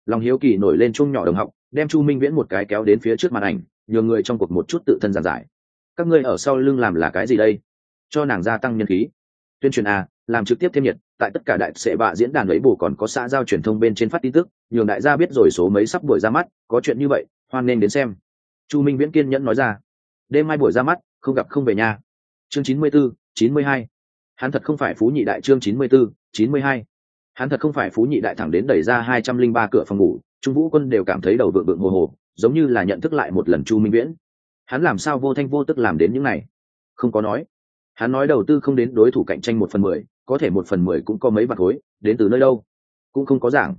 Lòng hiếu kỳ nổi lên chung nhỏ đồng học, đem chu minh viễn một cái kéo đến phía trước màn ảnh nhờ người trong cuộc một chút tự thân giản giải. Các ngươi ở sau lưng làm là cái gì đây? Cho nàng gia tăng nhân khí. Tuyên truyền a làm trực tiếp thêm nhiệt tại tất cả đại sệ bạ diễn đàn ấy bù còn có xã giao truyền thông bên trên phát tin tức, nhường đại gia biết rồi số mấy sắp buổi ra mắt, có chuyện như vậy, hoan nên đến xem. Chu minh viễn kiên nhẫn nói ra. Đêm mai buổi ra mắt, không gặp không về nhà. Chương chín mươi bốn chín mươi hai. Hắn thật không phải phú nhị đại chương chín mươi bốn chín mươi hai. Hắn thật không phải phú nhị đại thẳng đến đẩy ra hai trăm linh ba cửa phòng ngủ, trung vũ quân đều cảm thấy đầu vượng vượng hồ hồ, giống như là nhận thức lại một lần chu minh viễn. Hắn làm sao vô thanh vô tức làm đến những này? Không có nói. Hắn nói đầu tư không đến đối thủ cạnh tranh một phần mười có thể một phần mười cũng có mấy bạc khối, đến từ nơi đâu? Cũng không có giảng.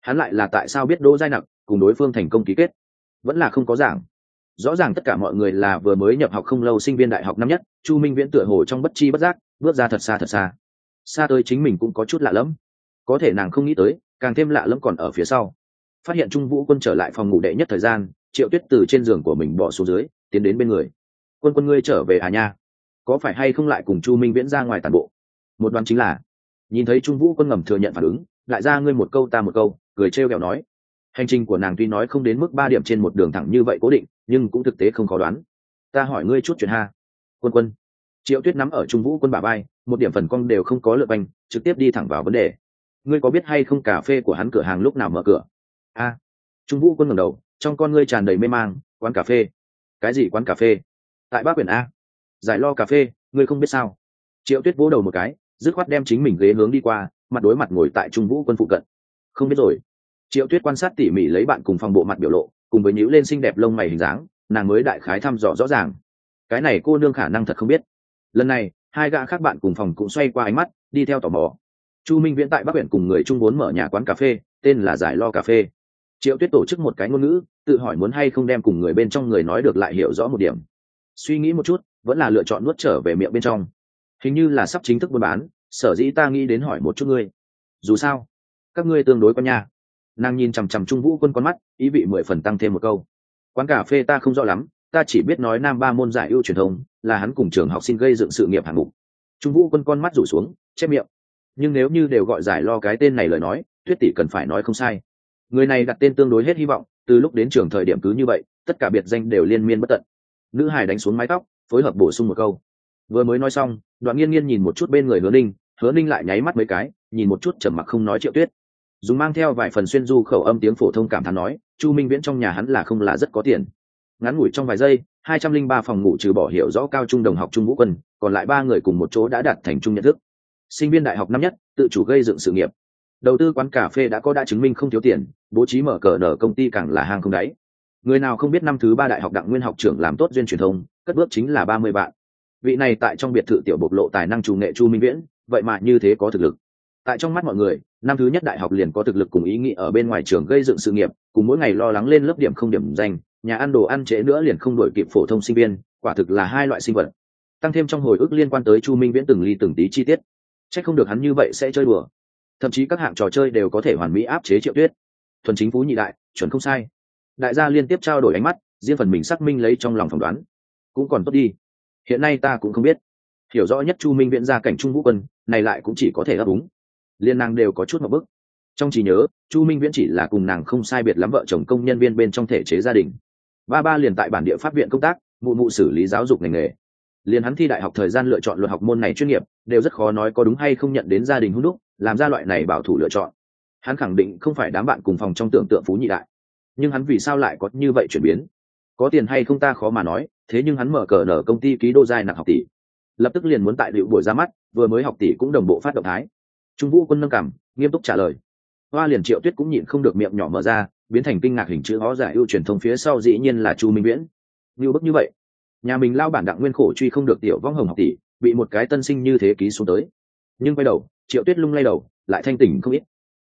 Hắn lại là tại sao biết đỗ giai nặc cùng đối phương thành công ký kết? Vẫn là không có giảng. Rõ ràng tất cả mọi người là vừa mới nhập học không lâu sinh viên đại học năm nhất, chu minh viễn tựa hồ trong bất chi bất giác, bước ra thật xa thật xa. Xa tới chính mình cũng có chút lạ lẫm. Có thể nàng không nghĩ tới, càng thêm lạ lẫm còn ở phía sau. Phát hiện trung vũ quân trở lại phòng ngủ đệ nhất thời gian, triệu tuyết từ trên giường của mình bỏ xuống dưới, tiến đến bên người. Quân quân ngươi trở về à nha? Có phải hay không lại cùng chu minh viễn ra ngoài tàn bộ? Một đoán chính là, nhìn thấy trung vũ quân ngầm thừa nhận phản ứng, lại ra ngươi một câu ta một câu, cười trêu ghẹo nói. Hành trình của nàng tuy nói không đến mức ba điểm trên một đường thẳng như vậy cố định, nhưng cũng thực tế không khó đoán. Ta hỏi ngươi chút chuyện ha. Quân quân. Triệu tuyết nắm ở trung vũ quân bà bay một điểm phần cong đều không có lượt banh trực tiếp đi thẳng vào vấn đề. Ngươi có biết hay không cà phê của hắn cửa hàng lúc nào mở cửa? A. Trung vũ quân ngẩng đầu, trong con ngươi tràn đầy mê mang, quán cà phê. Cái gì quán cà phê? Tại bác quyển a. Giải lo cà phê, ngươi không biết sao? Triệu tuyết vỗ đầu một cái dứt khoát đem chính mình ghế hướng đi qua, mặt đối mặt ngồi tại trung vũ quân phụ cận. Không biết rồi. Triệu tuyết quan sát tỉ mỉ lấy bạn cùng phòng bộ mặt biểu lộ, cùng với nhữ lên xinh đẹp lông mày hình dáng, nàng mới đại khái thăm dò rõ ràng. Cái này cô nương khả năng thật không biết. Lần này, hai gã khác bạn cùng phòng cũng xoay qua ánh mắt, đi theo tò mò. Chu minh viễn tại bắc huyện cùng người trung vốn mở nhà quán cà phê, tên là giải lo cà phê. Triệu tuyết tổ chức một cái ngôn ngữ, tự hỏi muốn hay không đem cùng người bên trong người nói được lại hiểu rõ một điểm. Suy nghĩ một chút, vẫn là lựa chọn nuốt trở về miệng bên trong hình như là sắp chính thức buôn bán, sở dĩ ta nghĩ đến hỏi một chút ngươi. Dù sao, các ngươi tương đối con nha nàng nhìn chằm chằm trung vũ quân con mắt, ý vị mười phần tăng thêm một câu. Quán cà phê ta không rõ lắm, ta chỉ biết nói nam ba môn giải ưu truyền thông, là hắn cùng trường học sinh gây dựng sự nghiệp hạng mục. Trung vũ quân con mắt rủ xuống, chép miệng. Nhưng nếu như đều gọi giải lo cái tên này lời nói, tuyết tỷ cần phải nói không sai. Người này đặt tên tương đối hết hy vọng, từ lúc đến trường thời điểm cứ như vậy, tất cả biệt danh đều liên miên bất tận. Nữ hải đánh xuống mái tóc, phối hợp bổ sung một câu. Vừa mới nói xong đoạn nghiên nghiên nhìn một chút bên người hứa ninh hứa ninh lại nháy mắt mấy cái, nhìn một chút trầm mặc không nói triệu tuyết. Dùng mang theo vài phần xuyên du khẩu âm tiếng phổ thông cảm thán nói, chu minh viễn trong nhà hắn là không là rất có tiền. Ngắn ngủi trong vài giây, hai trăm linh ba phòng ngủ trừ bỏ hiệu rõ cao trung đồng học trung vũ quân, còn lại ba người cùng một chỗ đã đạt thành trung nhận thức. Sinh viên đại học năm nhất, tự chủ gây dựng sự nghiệp. Đầu tư quán cà phê đã có đã chứng minh không thiếu tiền, bố trí mở cờ nở công ty càng là hang không đáy. Người nào không biết năm thứ ba đại học đặng nguyên học trưởng làm tốt duyên truyền thông, cất bước chính là ba mươi vạn vị này tại trong biệt thự tiểu bộc lộ tài năng chủ nghệ chu minh viễn, vậy mà như thế có thực lực. Tại trong mắt mọi người, năm thứ nhất đại học liền có thực lực cùng ý nghĩ ở bên ngoài trường gây dựng sự nghiệp, cùng mỗi ngày lo lắng lên lớp điểm không điểm danh, nhà ăn đồ ăn trễ nữa liền không đổi kịp phổ thông sinh viên, quả thực là hai loại sinh vật. Tăng thêm trong hồi ức liên quan tới chu minh viễn từng ly từng tí chi tiết. C h ắ c không được hắn như vậy sẽ chơi đùa. Thậm chí các hạng trò chơi đều có thể hoàn mỹ áp chế triệu tuyết. Thuần chính phú nhị đại, chuẩn không sai. Đại gia liên tiếp trao đổi ánh mắt, riêng phần mình xác minh lấy trong lòng phỏng đoán. Cũng còn tốt đi hiện nay ta cũng không biết. Hiểu rõ nhất chu minh viễn gia cảnh trung vũ quân, này lại cũng chỉ có thể ấp úng liên nàng đều có chút một bức trong trí nhớ, chu minh viễn chỉ là cùng nàng không sai biệt lắm vợ chồng công nhân viên bên trong thể chế gia đình. Ba ba liền tại bản địa pháp viện công tác, mụ mụ xử lý giáo dục ngành nghề. Liền hắn thi đại học thời gian lựa chọn luật học môn này chuyên nghiệp, đều rất khó nói có đúng hay không nhận đến gia đình hung đúc, làm ra loại này bảo thủ lựa chọn. Hắn khẳng định không phải đám bạn cùng phòng trong tưởng tượng phú nhị đại. Nhưng hắn vì sao lại có như vậy chuyển biến? Có tiền hay không ta khó mà nói thế nhưng hắn mở cờ nở công ty ký đô giai nặng học tỷ. Lập tức liền muốn tại liệu buổi ra mắt, vừa mới học tỷ cũng đồng bộ phát động thái. Trung vũ quân nâng cảm, nghiêm túc trả lời. Hoa liền triệu tuyết cũng nhịn không được miệng nhỏ mở ra, biến thành kinh ngạc hình chữ ó giải ưu truyền thông phía sau dĩ nhiên là chu minh viễn. Như bức như vậy, nhà mình lao bản đặng nguyên khổ truy không được tiểu vong hồng học tỷ, bị một cái tân sinh như thế ký xuống tới. Nhưng quay đầu, triệu tuyết lung lay đầu, lại thanh tỉnh không ít.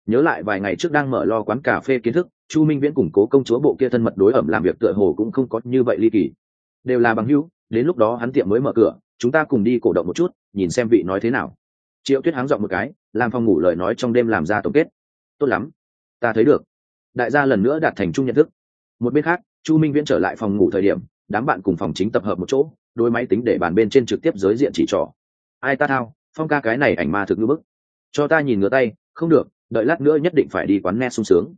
Nhớ lại vài ngày trước đang mở lo quán cà phê kiến thức, chu minh viễn củng cố công chúa bộ kia thân mật đối ẩm làm việc tựa hồ cũng không có như vậy ly kỳ đều là bằng hữu, đến lúc đó hắn tiệm mới mở cửa, chúng ta cùng đi cổ động một chút, nhìn xem vị nói thế nào. Triệu tuyết háng dọn một cái, làm phòng ngủ lời nói trong đêm làm ra tổng kết. Tốt lắm, ta thấy được. Đại gia lần nữa đạt thành chung nhận thức. Một bên khác, chu minh viễn trở lại phòng ngủ thời điểm, đám bạn cùng phòng chính tập hợp một chỗ, đôi máy tính để bàn bên trên trực tiếp giới diện chỉ trỏ. Ai ta thao, phong ca cái này ảnh ma thực ngữ bức. Cho ta nhìn ngửa tay, không được, đợi lát nữa nhất định phải đi quán nghe sung sướng.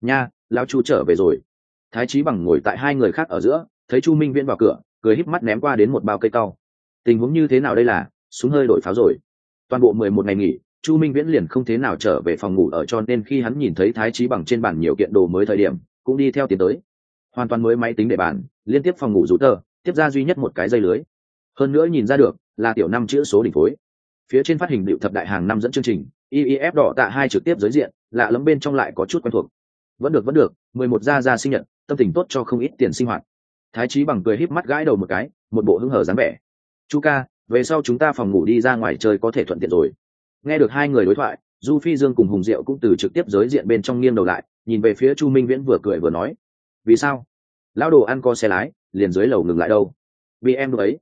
Nha, lão chu trở về rồi. Thái trí bằng ngồi tại hai người khác ở giữa thấy chu minh viễn vào cửa, cười híp mắt ném qua đến một bao cây cau. Tình huống như thế nào đây là? Súng hơi đổi pháo rồi. Toàn bộ mười một ngày nghỉ, chu minh viễn liền không thế nào trở về phòng ngủ ở cho nên khi hắn nhìn thấy thái trí bằng trên bàn nhiều kiện đồ mới thời điểm, cũng đi theo tiến tới. Hoàn toàn mới máy tính để bàn, liên tiếp phòng ngủ rủ tờ tiếp ra duy nhất một cái dây lưới. Hơn nữa nhìn ra được, là tiểu năm chữ số đỉnh phối. Phía trên phát hình điệu thập đại hàng năm dẫn chương trình iif đỏ tạ hai trực tiếp giới diện, lạ lẫm bên trong lại có chút quen thuộc. Vẫn được vẫn được, mười một gia gia sinh nhật, tâm tình tốt cho không ít tiền sinh hoạt thái trí bằng cười híp mắt gãi đầu một cái, một bộ hưng hở dáng vẻ. Chu ca, về sau chúng ta phòng ngủ đi ra ngoài chơi có thể thuận tiện rồi. Nghe được hai người đối thoại, du phi dương cùng hùng diệu cũng từ trực tiếp giới diện bên trong nghiêng đầu lại, nhìn về phía chu minh viễn vừa cười vừa nói, vì sao? Lão đồ ăn co xe lái, liền dưới lầu ngừng lại đâu? Vì em đấy. ấy.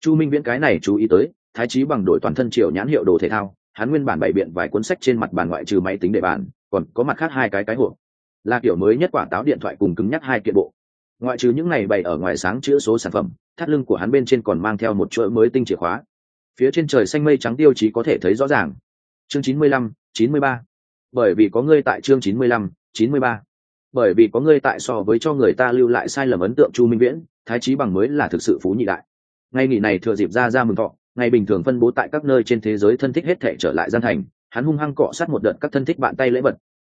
Chu minh viễn cái này chú ý tới, thái trí bằng đổi toàn thân triệu nhãn hiệu đồ thể thao, hắn nguyên bản bày biện vài cuốn sách trên mặt bàn ngoại trừ máy tính để bàn, còn có mặt khác hai cái cái hộp. Là kiểu mới nhất quả táo điện thoại cùng cứng nhắc hai kiện bộ ngoại trừ những này bày ở ngoài sáng chữa số sản phẩm, thắt lưng của hắn bên trên còn mang theo một chuỗi mới tinh chìa khóa. Phía trên trời xanh mây trắng tiêu chí có thể thấy rõ ràng. Chương chín mươi lăm, chín mươi ba. Bởi vì có ngươi tại chương chín mươi lăm, chín mươi ba. Bởi vì có ngươi tại so với cho người ta lưu lại sai lầm ấn tượng chu minh viễn, thái trí bằng mới là thực sự phú nhị đại. Ngày nghỉ này thừa dịp ra ra mừng thọ, ngày bình thường phân bố tại các nơi trên thế giới thân thích hết thể trở lại gian thành, hắn hung hăng cọ sát một đợt các thân thích bạn tay lễ vật.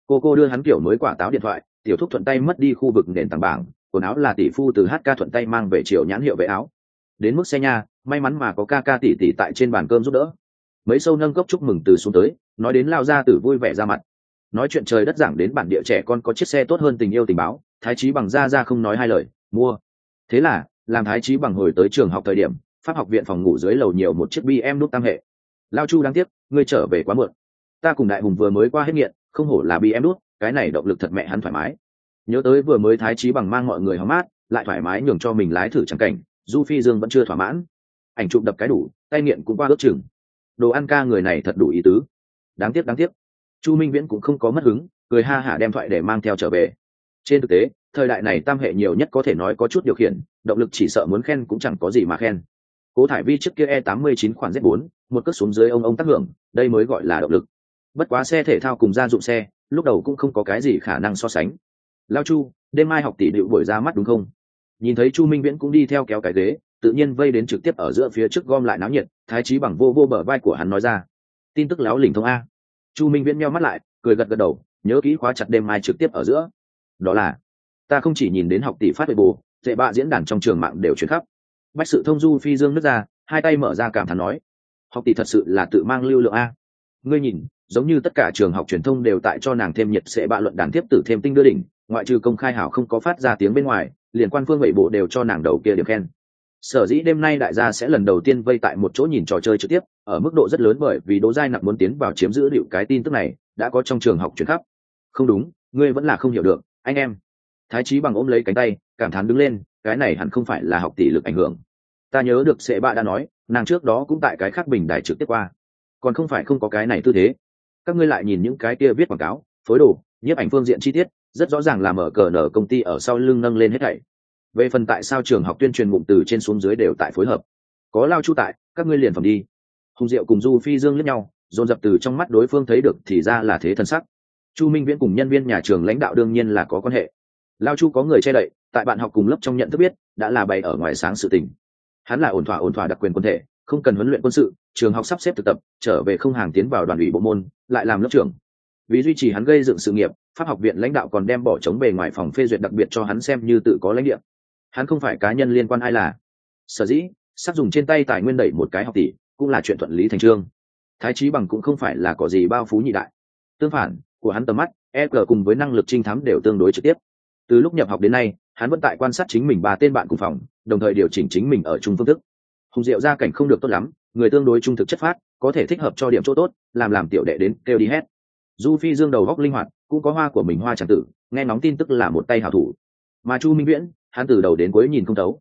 Cô cô đưa hắn kiểu mới quả táo điện thoại, tiểu thúc thuận tay mất đi khu vực nền tảng bảng quần áo là tỷ phu từ hk thuận tay mang về chiều nhãn hiệu vệ áo. Đến mức xe nha, may mắn mà có ca ca tỷ tỷ tại trên bàn cơm giúp đỡ. Mấy sâu nâng cốc chúc mừng từ xuống tới, nói đến lao ra tử vui vẻ ra mặt. Nói chuyện trời đất giảng đến bản địa trẻ con có chiếc xe tốt hơn tình yêu tình báo, thái trí bằng ra ra không nói hai lời, mua. Thế là, làm thái trí bằng hồi tới trường học thời điểm, pháp học viện phòng ngủ dưới lầu nhiều một chiếc bm nút tăng hệ. Lao chu đáng tiếc, ngươi trở về quá muộn. Ta cùng đại hùng vừa mới qua hết nghiện, không hổ là bm nút, cái này động lực thật mẹ hắn thoải mái nhớ tới vừa mới thái trí bằng mang mọi người hóng mát, lại thoải mái nhường cho mình lái thử chẳng cảnh, du phi dương vẫn chưa thỏa mãn. Ảnh chụp đập cái đủ, tay nghiện cũng qua ước chừng. Đồ ăn ca người này thật đủ ý tứ. Đáng tiếc đáng tiếc. Chu minh viễn cũng không có mất hứng, cười ha hả đem thoại để mang theo trở về. Trên thực tế, thời đại này tam hệ nhiều nhất có thể nói có chút điều khiển, động lực chỉ sợ muốn khen cũng chẳng có gì mà khen. Cố thải vi trước kia e 89 khoản z 4 một cước xuống dưới ông ông tác hưởng, đây mới gọi là động lực. Bất quá xe thể thao cùng gia dụng xe, lúc đầu cũng không có cái gì khả năng so sánh lao chu, đêm mai học tỷ điệu buổi ra mắt đúng không? Nhìn thấy chu minh viễn cũng đi theo kéo cái ghế, tự nhiên vây đến trực tiếp ở giữa phía trước gom lại náo nhiệt, thái trí bằng vô vô bờ vai của hắn nói ra. Tin tức láo lỉnh thông a. Chu minh viễn meo mắt lại, cười gật gật đầu, nhớ kỹ khóa chặt đêm mai trực tiếp ở giữa. Đó là, ta không chỉ nhìn đến học tỷ phát về bù dạy bạ diễn đàn trong trường mạng đều chuyển khắp. Bách sự thông du phi dương nước ra, hai tay mở ra cảm thán nói, học tỷ thật sự là tự mang lưu lượng a. Ngươi nhìn, giống như tất cả trường học truyền thông đều tại cho nàng thêm nhiệt sẽ bạ luận đàn tiếp tử thêm tinh đưa đỉnh ngoại trừ công khai hảo không có phát ra tiếng bên ngoài, liền quan phương bảy bộ đều cho nàng đầu kia điểm khen. Sở dĩ đêm nay đại gia sẽ lần đầu tiên vây tại một chỗ nhìn trò chơi trực tiếp, ở mức độ rất lớn bởi vì đỗ giai nặng muốn tiến vào chiếm giữ liệu cái tin tức này, đã có trong trường học chuyển khắp. Không đúng, ngươi vẫn là không hiểu được, anh em. Thái trí bằng ôm lấy cánh tay, cảm thán đứng lên, cái này hẳn không phải là học tỷ lực ảnh hưởng. Ta nhớ được sệ bạ đã nói, nàng trước đó cũng tại cái khác bình đài trực tiếp qua. Còn không phải không có cái này tư thế. Các ngươi lại nhìn những cái kia viết quảng cáo, phối đồ, nhiếp ảnh phương diện chi tiết rất rõ ràng là mở cờ nở công ty ở sau lưng nâng lên hết thảy. Về phần tại sao trường học tuyên truyền ngụm từ trên xuống dưới đều tại phối hợp. Có lao chu tại, các ngươi liền phẩm đi. Hùng diệu cùng du phi dương lẫn nhau, dồn dập từ trong mắt đối phương thấy được thì ra là thế thân sắc. Chu minh viễn cùng nhân viên nhà trường lãnh đạo đương nhiên là có quan hệ. Lao chu có người che đậy, tại bạn học cùng lớp trong nhận thức biết, đã là bày ở ngoài sáng sự tình. Hắn là ổn thỏa ổn thỏa đặc quyền quân thể, không cần huấn luyện quân sự, trường học sắp xếp thực tập, trở về không hàng tiến vào đoàn ủy bộ môn, lại làm lớp trưởng vì duy trì hắn gây dựng sự nghiệp, pháp học viện lãnh đạo còn đem bỏ trống bề ngoài phòng phê duyệt đặc biệt cho hắn xem như tự có lãnh địa. Hắn không phải cá nhân liên quan ai là. Sở dĩ, sắp dùng trên tay tài nguyên đẩy một cái học tỷ, cũng là chuyện thuận lý thành trương. Thái trí bằng cũng không phải là có gì bao phú nhị đại. Tương phản, của hắn tầm mắt e g cùng với năng lực trinh thám đều tương đối trực tiếp. Từ lúc nhập học đến nay, hắn vẫn tại quan sát chính mình ba tên bạn cùng phòng, đồng thời điều chỉnh chính mình ở chung phương thức. Hùng diệu gia cảnh không được tốt lắm, người tương đối trung thực chất phát, có thể thích hợp cho điểm chỗ tốt, làm làm tiểu đệ đến kêu đi hết du phi dương đầu góc linh hoạt, cũng có hoa của mình hoa tràng tử, nghe nóng tin tức là một tay hảo thủ. Mà chu minh viễn, hắn từ đầu đến cuối nhìn không thấu.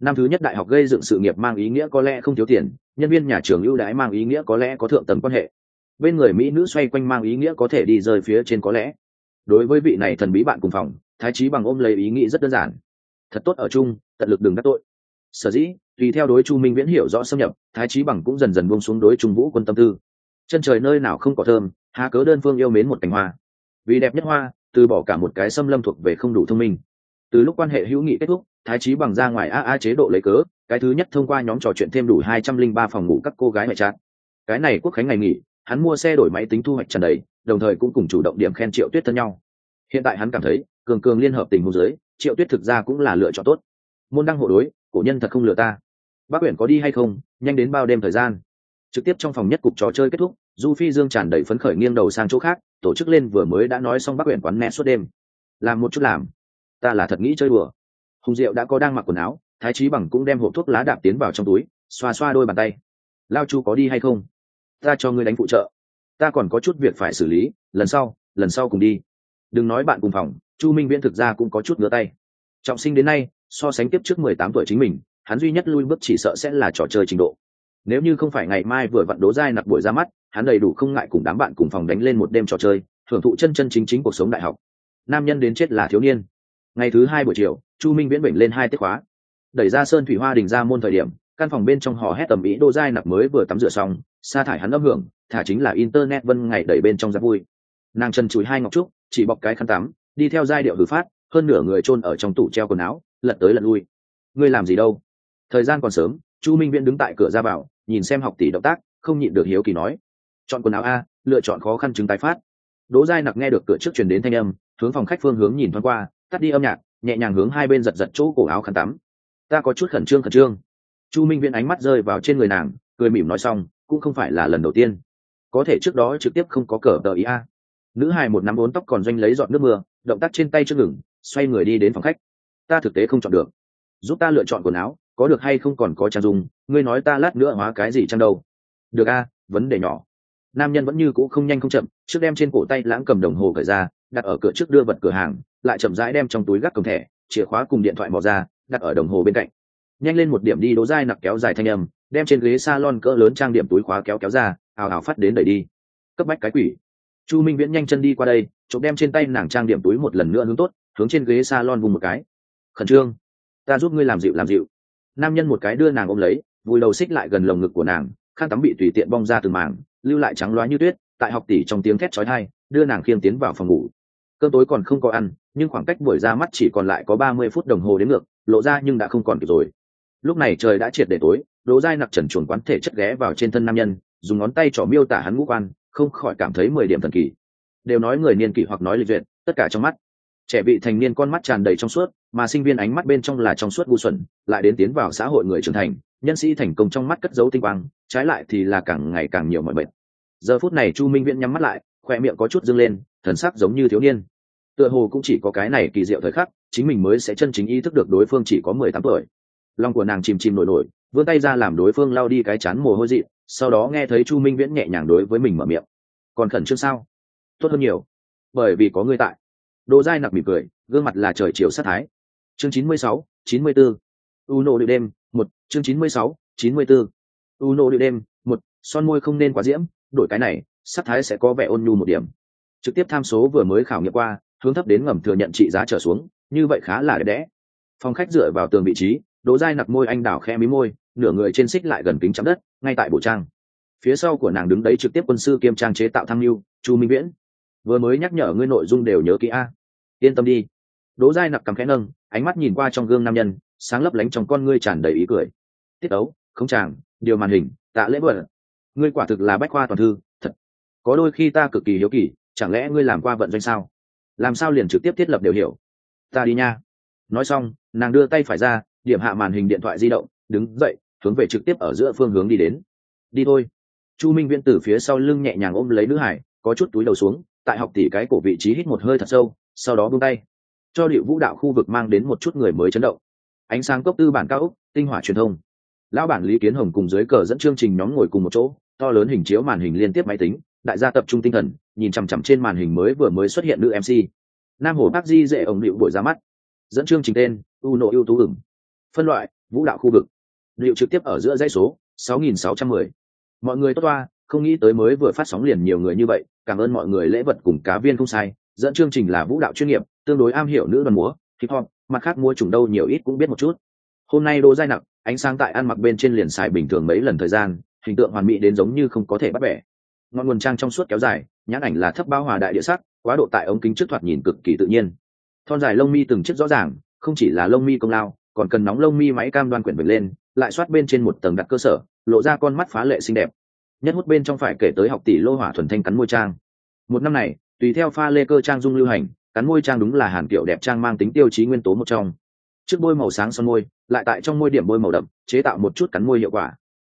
Năm thứ nhất đại học gây dựng sự nghiệp mang ý nghĩa có lẽ không thiếu tiền, nhân viên nhà trường ưu đãi mang ý nghĩa có lẽ có thượng tầng quan hệ. Bên người mỹ nữ xoay quanh mang ý nghĩa có thể đi rơi phía trên có lẽ. Đối với vị này thần bí bạn cùng phòng, thái trí bằng ôm lấy ý nghĩ rất đơn giản. Thật tốt ở chung, tận lực đừng đắc tội. Sở dĩ, tùy theo đối chu minh viễn hiểu rõ xâm nhập, thái trí bằng cũng dần dần buông xuống đối trung vũ quân tâm tư. Chân trời nơi nào không có thơm há cớ đơn phương yêu mến một cành hoa. Vì đẹp nhất hoa, từ bỏ cả một cái xâm lâm thuộc về không đủ thông minh. Từ lúc quan hệ hữu nghị kết thúc, thái trí bằng ra ngoài a a chế độ lấy cớ, cái thứ nhất thông qua nhóm trò chuyện thêm đủ hai trăm linh ba phòng ngủ các cô gái ngoại trạng cái này quốc khánh ngày nghỉ, hắn mua xe đổi máy tính thu hoạch trần đầy, đồng thời cũng cùng chủ động điểm khen triệu tuyết thân nhau. Hiện tại hắn cảm thấy, cường cường liên hợp tình hôn giới, triệu tuyết thực ra cũng là lựa chọn tốt. Môn đăng hộ đối, cổ nhân thật không lừa ta. Bác quyển có đi hay không, nhanh đến bao đêm thời gian. Trực tiếp trong phòng nhất cục trò chơi kết thúc du phi dương tràn đầy phấn khởi nghiêng đầu sang chỗ khác, tổ chức lên vừa mới đã nói xong bác quyển quán nẹ suốt đêm. Làm một chút làm. Ta là thật nghĩ chơi đùa. Hùng diệu đã có đang mặc quần áo, thái trí bằng cũng đem hộp thuốc lá đạp tiến vào trong túi, xoa xoa đôi bàn tay. Lao chu có đi hay không? Ta cho ngươi đánh phụ trợ. Ta còn có chút việc phải xử lý, lần sau lần sau cùng đi. Đừng nói bạn cùng phòng, chu minh viễn thực ra cũng có chút ngứa tay. Trọng sinh đến nay, so sánh tiếp trước mười tám tuổi chính mình, hắn duy nhất lui bước chỉ sợ sẽ là trò chơi trình độ. Nếu như không phải ngày mai vừa vặn đố dai nặc buổi ra mắt hắn đầy đủ không ngại cùng đám bạn cùng phòng đánh lên một đêm trò chơi, thưởng thụ chân chân chính chính cuộc sống đại học. Nam nhân đến chết là thiếu niên. Ngày thứ hai buổi chiều, chu minh viễn bệnh lên hai tiết khóa. Đẩy ra sơn thủy hoa đình ra môn thời điểm, căn phòng bên trong hò hét tầm ý đô dai nạp mới vừa tắm rửa xong, sa thải hắn âm hưởng, thả chính là internet vân ngày đẩy bên trong giáp vui. Nàng chân chùi hai ngọc trúc, chỉ bọc cái khăn tắm, đi theo giai điệu hử phát, hơn nửa người chôn ở trong tủ treo quần áo, lật tới lật lui. Ngươi làm gì đâu? Thời gian còn sớm, chu minh viễn đứng tại cửa ra vào, nhìn xem học tỷ động tác, không nhịn được hiếu kỳ nói chọn quần áo a, lựa chọn khó khăn chứng tái phát. Đỗ giai nặc nghe được cửa trước truyền đến thanh âm, hướng phòng khách phương hướng nhìn thoáng qua, tắt đi âm nhạc, nhẹ nhàng hướng hai bên giật giật chỗ cổ áo khăn tắm. Ta có chút khẩn trương khẩn trương. Chu minh viễn ánh mắt rơi vào trên người nàng, cười mỉm nói xong, cũng không phải là lần đầu tiên. Có thể trước đó trực tiếp không có cờ tờ ý a. Nữ hài một nắm bốn tóc còn doanh lấy dọn nước mưa, động tác trên tay chưa ngừng, xoay người đi đến phòng khách. Ta thực tế không chọn được. Giúp ta lựa chọn quần áo, có được hay không còn có trang dùng ngươi nói ta lát nữa hóa cái gì trang đâu? Được a, vấn đề nhỏ nam nhân vẫn như cũ không nhanh không chậm, trước đem trên cổ tay lãng cầm đồng hồ cởi ra, đặt ở cửa trước đưa vật cửa hàng, lại chậm rãi đem trong túi gác cầm thẻ, chìa khóa cùng điện thoại mò ra, đặt ở đồng hồ bên cạnh. Nhanh lên một điểm đi đố dai nặc kéo dài thanh âm, đem trên ghế salon cỡ lớn trang điểm túi khóa kéo kéo ra, ào ào phát đến đẩy đi. Cấp bách cái quỷ. Chu minh viễn nhanh chân đi qua đây, chụp đem trên tay nàng trang điểm túi một lần nữa hướng tốt, hướng trên ghế salon vùng một cái. Khẩn trương. Ta giúp ngươi làm dịu làm dịu. Nam nhân một cái đưa nàng ôm lấy, vùi đầu xích lại gần lồng ngực của nàng khăn tắm bị tùy tiện bong ra từng màng, lưu lại trắng loá như tuyết tại học tỷ trong tiếng thét chói tai đưa nàng khiêng tiến vào phòng ngủ. Cơm tối còn không có ăn nhưng khoảng cách buổi ra mắt chỉ còn lại có ba mươi phút đồng hồ đến ngược lộ ra nhưng đã không còn kịp rồi. Lúc này trời đã triệt để tối đỗ dai nặc trần chuồn quán thể chất ghé vào trên thân nam nhân dùng ngón tay trỏ miêu tả hắn ngũ quan không khỏi cảm thấy mười điểm thần kỳ. Đều nói người niên kỷ hoặc nói lịch duyệt tất cả trong mắt. Trẻ vị thành niên con mắt tràn đầy trong suốt mà sinh viên ánh mắt bên trong là trong suốt ngu xuẩn lại đến tiến vào xã hội người trưởng thành nhân sĩ thành công trong mắt cất dấu tinh quang, trái lại thì là càng ngày càng nhiều mọi bệnh giờ phút này chu minh viễn nhắm mắt lại, khoe miệng có chút dâng lên, thần sắc giống như thiếu niên. Tựa hồ cũng chỉ có cái này kỳ diệu thời khắc, chính mình mới sẽ chân chính ý thức được đối phương chỉ có mười tám tuổi. Lòng của nàng chìm chìm nổi nổi, vươn tay ra làm đối phương lao đi cái chán mồ hôi dị sau đó nghe thấy chu minh viễn nhẹ nhàng đối với mình mở miệng. Còn khẩn trương sao? Tốt hơn nhiều. Bởi vì có ngươi tại. Đồ dai nặc mỉm cười, gương mặt là trời chiều sát thái. Chương chín mươi sáu, chín mươi bốn u nộ điệu đêm, một chương chín mươi sáu, chín mươi bốn u nô điệu đêm, một, son môi không nên quá diễm, đổi cái này, sắc thái sẽ có vẻ ôn nhu một điểm. Trực tiếp tham số vừa mới khảo nghiệm qua, hướng thấp đến ngầm thừa nhận trị giá trở xuống, như vậy khá là đẹp đẽ. Phòng khách dựa vào tường vị trí, đỗ dai nặc môi anh đào khe mí môi, nửa người trên xích lại gần kính chắm đất, ngay tại bộ trang. Phía sau của nàng đứng đấy trực tiếp quân sư kiêm trang chế tạo tham mưu chu minh viễn. Vừa mới nhắc nhở ngươi nội dung đều nhớ kỹ a. Yên tâm đi. Đỗ dai nặc cầm khẽ nâng, ánh mắt nhìn qua trong gương nam nhân, sáng lấp lánh trong con ngươi tràn đầy ý cười tiết ấu không tràng, điều màn hình tạ lễ vợ ngươi quả thực là bách khoa toàn thư thật. Có đôi khi ta cực kỳ hiếu kỳ chẳng lẽ ngươi làm qua vận doanh sao? Làm sao liền trực tiếp thiết lập đều hiểu? Ta đi nha. Nói xong nàng đưa tay phải ra điểm hạ màn hình điện thoại di động đứng dậy hướng về trực tiếp ở giữa phương hướng đi đến. Đi thôi. Chu minh viễn từ phía sau lưng nhẹ nhàng ôm lấy nữ hải có chút túi đầu xuống tại học tỷ cái cổ vị trí hít một hơi thật sâu sau đó buông tay. Cho điệu vũ đạo khu vực mang đến một chút người mới chấn động. Ánh sáng cốc tư bản cao úc tinh hỏa truyền thông lão bản lý kiến hồng cùng dưới cờ dẫn chương trình nhóm ngồi cùng một chỗ, to lớn hình chiếu màn hình liên tiếp máy tính, đại gia tập trung tinh thần, nhìn chằm chằm trên màn hình mới vừa mới xuất hiện nữ mc nam hồ bác di dễ ổng liệu buổi ra mắt. Dẫn chương trình tên u nội ưu tú ửng. Phân loại, vũ đạo khu vực. Liệu trực tiếp ở giữa dãy số 6610. mọi người tốt toa, không nghĩ tới mới vừa phát sóng liền nhiều người như vậy, cảm ơn mọi người lễ vật cùng cá viên không sai. Dẫn chương trình là vũ đạo chuyên nghiệp, tương đối am hiểu nữ đoàn múa, hip hop, mặt khác mua chủng đâu nhiều ít cũng biết một chút hôm nay đồ dai nặng ánh sáng tại ăn mặc bên trên liền xài bình thường mấy lần thời gian, hình tượng hoàn mỹ đến giống như không có thể bắt bẻ. Ngọn nguồn trang trong suốt kéo dài, nhãn ảnh là thấp bao hòa đại địa sắc, quá độ tại ống kính trước thoạt nhìn cực kỳ tự nhiên. Thon dài lông mi từng chiếc rõ ràng, không chỉ là lông mi công lao, còn cần nóng lông mi máy cam đoan quyển vệt lên, lại soát bên trên một tầng đặt cơ sở, lộ ra con mắt phá lệ xinh đẹp. Nhất hút bên trong phải kể tới học tỷ lô hỏa thuần thanh cắn môi trang. Một năm này, tùy theo pha lê cơ trang dung lưu hành, cắn môi trang đúng là hàn kiểu đẹp trang mang tính tiêu chí nguyên tố một trong. Trước bôi màu sáng son môi lại tại trong môi điểm môi màu đậm, chế tạo một chút cắn môi hiệu quả.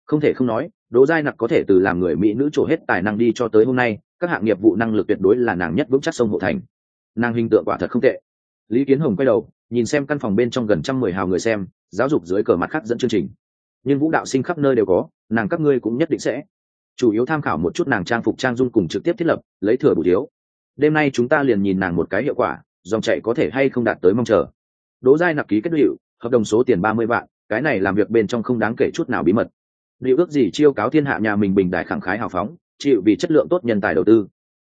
Không thể không nói, đỗ giai nặc có thể từ làm người mỹ nữ trổ hết tài năng đi cho tới hôm nay, các hạng nghiệp vụ năng lực tuyệt đối là nàng nhất vững chắc sông hộ thành. Nàng hình tượng quả thật không tệ. Lý kiến hồng quay đầu, nhìn xem căn phòng bên trong gần trăm mười hào người xem, giáo dục dưới cờ mặt khác dẫn chương trình. Nhưng vũ đạo sinh khắp nơi đều có, nàng các ngươi cũng nhất định sẽ. Chủ yếu tham khảo một chút nàng trang phục trang dung cùng trực tiếp thiết lập, lấy thừa bù thiếu đêm nay chúng ta liền nhìn nàng một cái hiệu quả, dòng chạy có thể hay không đạt tới mong chờ. Đỗ giai nặc ký kết hiệu hợp đồng số tiền ba mươi vạn, cái này làm việc bên trong không đáng kể chút nào bí mật. Liệu ước gì chiêu cáo thiên hạ nhà mình bình đại khẳng khái hào phóng, chịu vì chất lượng tốt nhân tài đầu tư.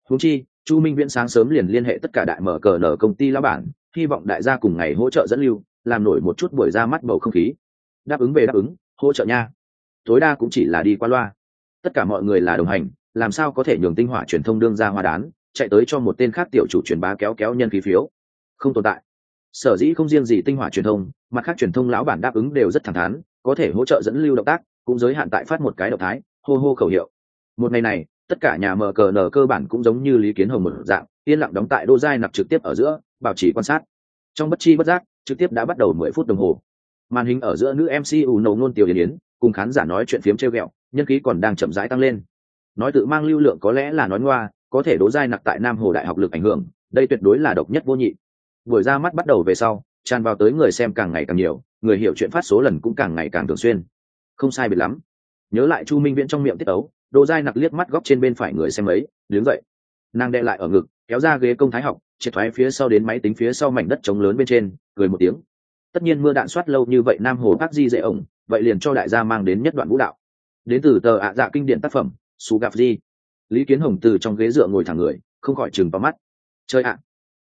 Húng chi, chu minh viễn sáng sớm liền liên hệ tất cả đại mở cờ nở công ty lão bản, hy vọng đại gia cùng ngày hỗ trợ dẫn lưu, làm nổi một chút buổi ra mắt bầu không khí. Đáp ứng về đáp ứng, hỗ trợ nha. Tối đa cũng chỉ là đi qua loa. Tất cả mọi người là đồng hành, làm sao có thể nhường tinh hỏa truyền thông đương ra hoa đán, chạy tới cho một tên khác tiểu chủ truyền bá kéo kéo nhân khí phiếu. Không tồn tại sở dĩ không riêng gì tinh hỏa truyền thông mặt khác truyền thông lão bản đáp ứng đều rất thẳng thắn, có thể hỗ trợ dẫn lưu động tác, cũng giới hạn tại phát một cái động thái, hô hô khẩu hiệu. Một ngày này, tất cả nhà mờ cờ nở cơ bản cũng giống như lý kiến hồng một dạng, yên lặng đóng tại đô giai nạp trực tiếp ở giữa, bảo trì quan sát. Trong bất chi bất giác, trực tiếp đã bắt đầu mười phút đồng hồ. Màn hình ở giữa nữ mc ủ nầu nôn tiểu yến yến, cùng khán giả nói chuyện phiếm treo ghẹo, nhân khí còn đang chậm rãi tăng lên. Nói tự mang lưu lượng có lẽ là nói ngoa, có thể đố giai nặc tại nam hồ đại học lực ảnh hưởng, đây tuyệt đối là độc nhất vô nhị buổi ra mắt bắt đầu về sau, tràn vào tới người xem càng ngày càng nhiều, người hiểu chuyện phát số lần cũng càng ngày càng thường xuyên. Không sai biệt lắm. Nhớ lại chu minh viễn trong miệng tiết ấu đồ dai nặc liếc mắt góc trên bên phải người xem ấy, đứng dậy. Nàng đệ lại ở ngực, kéo ra ghế công thái học, triệt thoái phía sau đến máy tính phía sau mảnh đất trống lớn bên trên, cười một tiếng. Tất nhiên mưa đạn soát lâu như vậy nam hồ bác di dễ ổng, vậy liền cho đại gia mang đến nhất đoạn vũ đạo. Đến từ tờ ạ dạ kinh điển tác phẩm, su gặp di. Lý kiến hồng từ trong ghế dựa ngồi thẳng người, không khỏi chừng vào mắt. Chơi ạ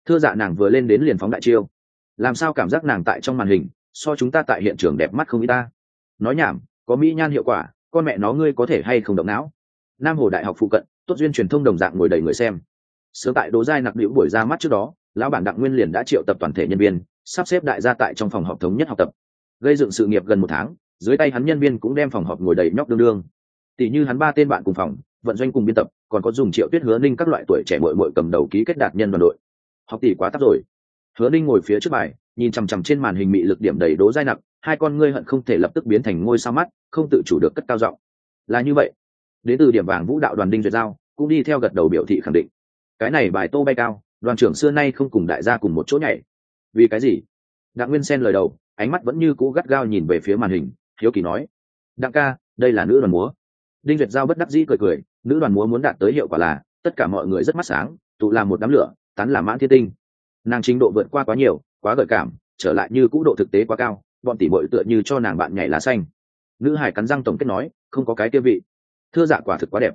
thưa dạ nàng vừa lên đến liền phóng đại chiêu. Làm sao cảm giác nàng tại trong màn hình, so chúng ta tại hiện trường đẹp mắt không y ta? Nói nhảm, có mỹ nhan hiệu quả, con mẹ nó ngươi có thể hay không động não? Nam hồ đại học phụ cận, tốt duyên truyền thông đồng dạng ngồi đầy người xem. Sớm tại đố giai nặc liễu buổi ra mắt trước đó, lão bản đặng nguyên liền đã triệu tập toàn thể nhân viên, sắp xếp đại gia tại trong phòng họp thống nhất học tập. Gây dựng sự nghiệp gần một tháng, dưới tay hắn nhân viên cũng đem phòng họp ngồi đầy nhóc đương đương. Tỷ như hắn ba tên bạn cùng phòng, vận doanh cùng biên tập, còn có dùng triệu tuyết hứa ninh các loại tuổi trẻ mội mội cầm đầu ký kết đạt nhân đoàn đội học tỷ quá tắc rồi. Hứa ninh ngồi phía trước bài, nhìn chằm chằm trên màn hình mị lực điểm đầy đố dai nặng, hai con ngươi hận không thể lập tức biến thành ngôi sao mắt, không tự chủ được cất cao giọng. Là như vậy. Đến từ điểm vàng vũ đạo đoàn đinh duyệt giao, cũng đi theo gật đầu biểu thị khẳng định. Cái này bài tô bay cao, đoàn trưởng xưa nay không cùng đại gia cùng một chỗ nhảy. Vì cái gì? Đặng nguyên xen lời đầu, ánh mắt vẫn như cũ gắt gao nhìn về phía màn hình, hiếu kỳ nói. Đặng ca, đây là nữ đoàn múa. Đinh duyệt giao bất đắc dĩ cười cười, nữ đoàn múa muốn đạt tới hiệu quả là, tất cả mọi người rất mắt sáng, tụ làm một đám lửa tán là mãn thiên tinh. Nàng trình độ vượt qua quá nhiều, quá gợi cảm, trở lại như cũ độ thực tế quá cao, bọn tỷ bội tựa như cho nàng bạn nhảy lá xanh. Nữ hải cắn răng tổng kết nói, không có cái tiêu vị. Thưa dạ quả thực quá đẹp.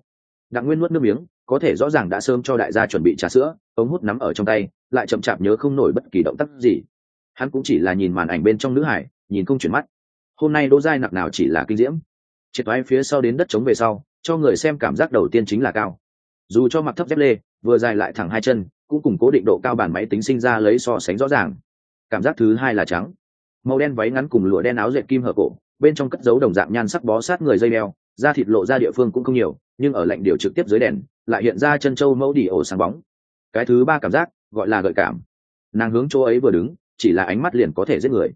Đặng nguyên nuốt nước miếng, có thể rõ ràng đã sớm cho đại gia chuẩn bị trà sữa, ống hút nắm ở trong tay, lại chậm chạp nhớ không nổi bất kỳ động tác gì. Hắn cũng chỉ là nhìn màn ảnh bên trong nữ hải nhìn không chuyển mắt. Hôm nay đỗ giai nặc nào chỉ là kinh diễm. Triệt thoái phía sau đến đất trống về sau, cho người xem cảm giác đầu tiên chính là cao. Dù cho mặc thấp dép lê, vừa dài lại thẳng hai chân cũng cùng cố định độ cao bản máy tính sinh ra lấy so sánh rõ ràng. Cảm giác thứ hai là trắng. Màu đen váy ngắn cùng lụa đen áo dệt kim hở cổ, bên trong cất dấu đồng dạng nhan sắc bó sát người dây đeo, da thịt lộ ra địa phương cũng không nhiều, nhưng ở lạnh điều trực tiếp dưới đèn, lại hiện ra chân trâu mẫu đỉ ổ sáng bóng. Cái thứ ba cảm giác, gọi là gợi cảm. Nàng hướng chỗ ấy vừa đứng, chỉ là ánh mắt liền có thể giết người.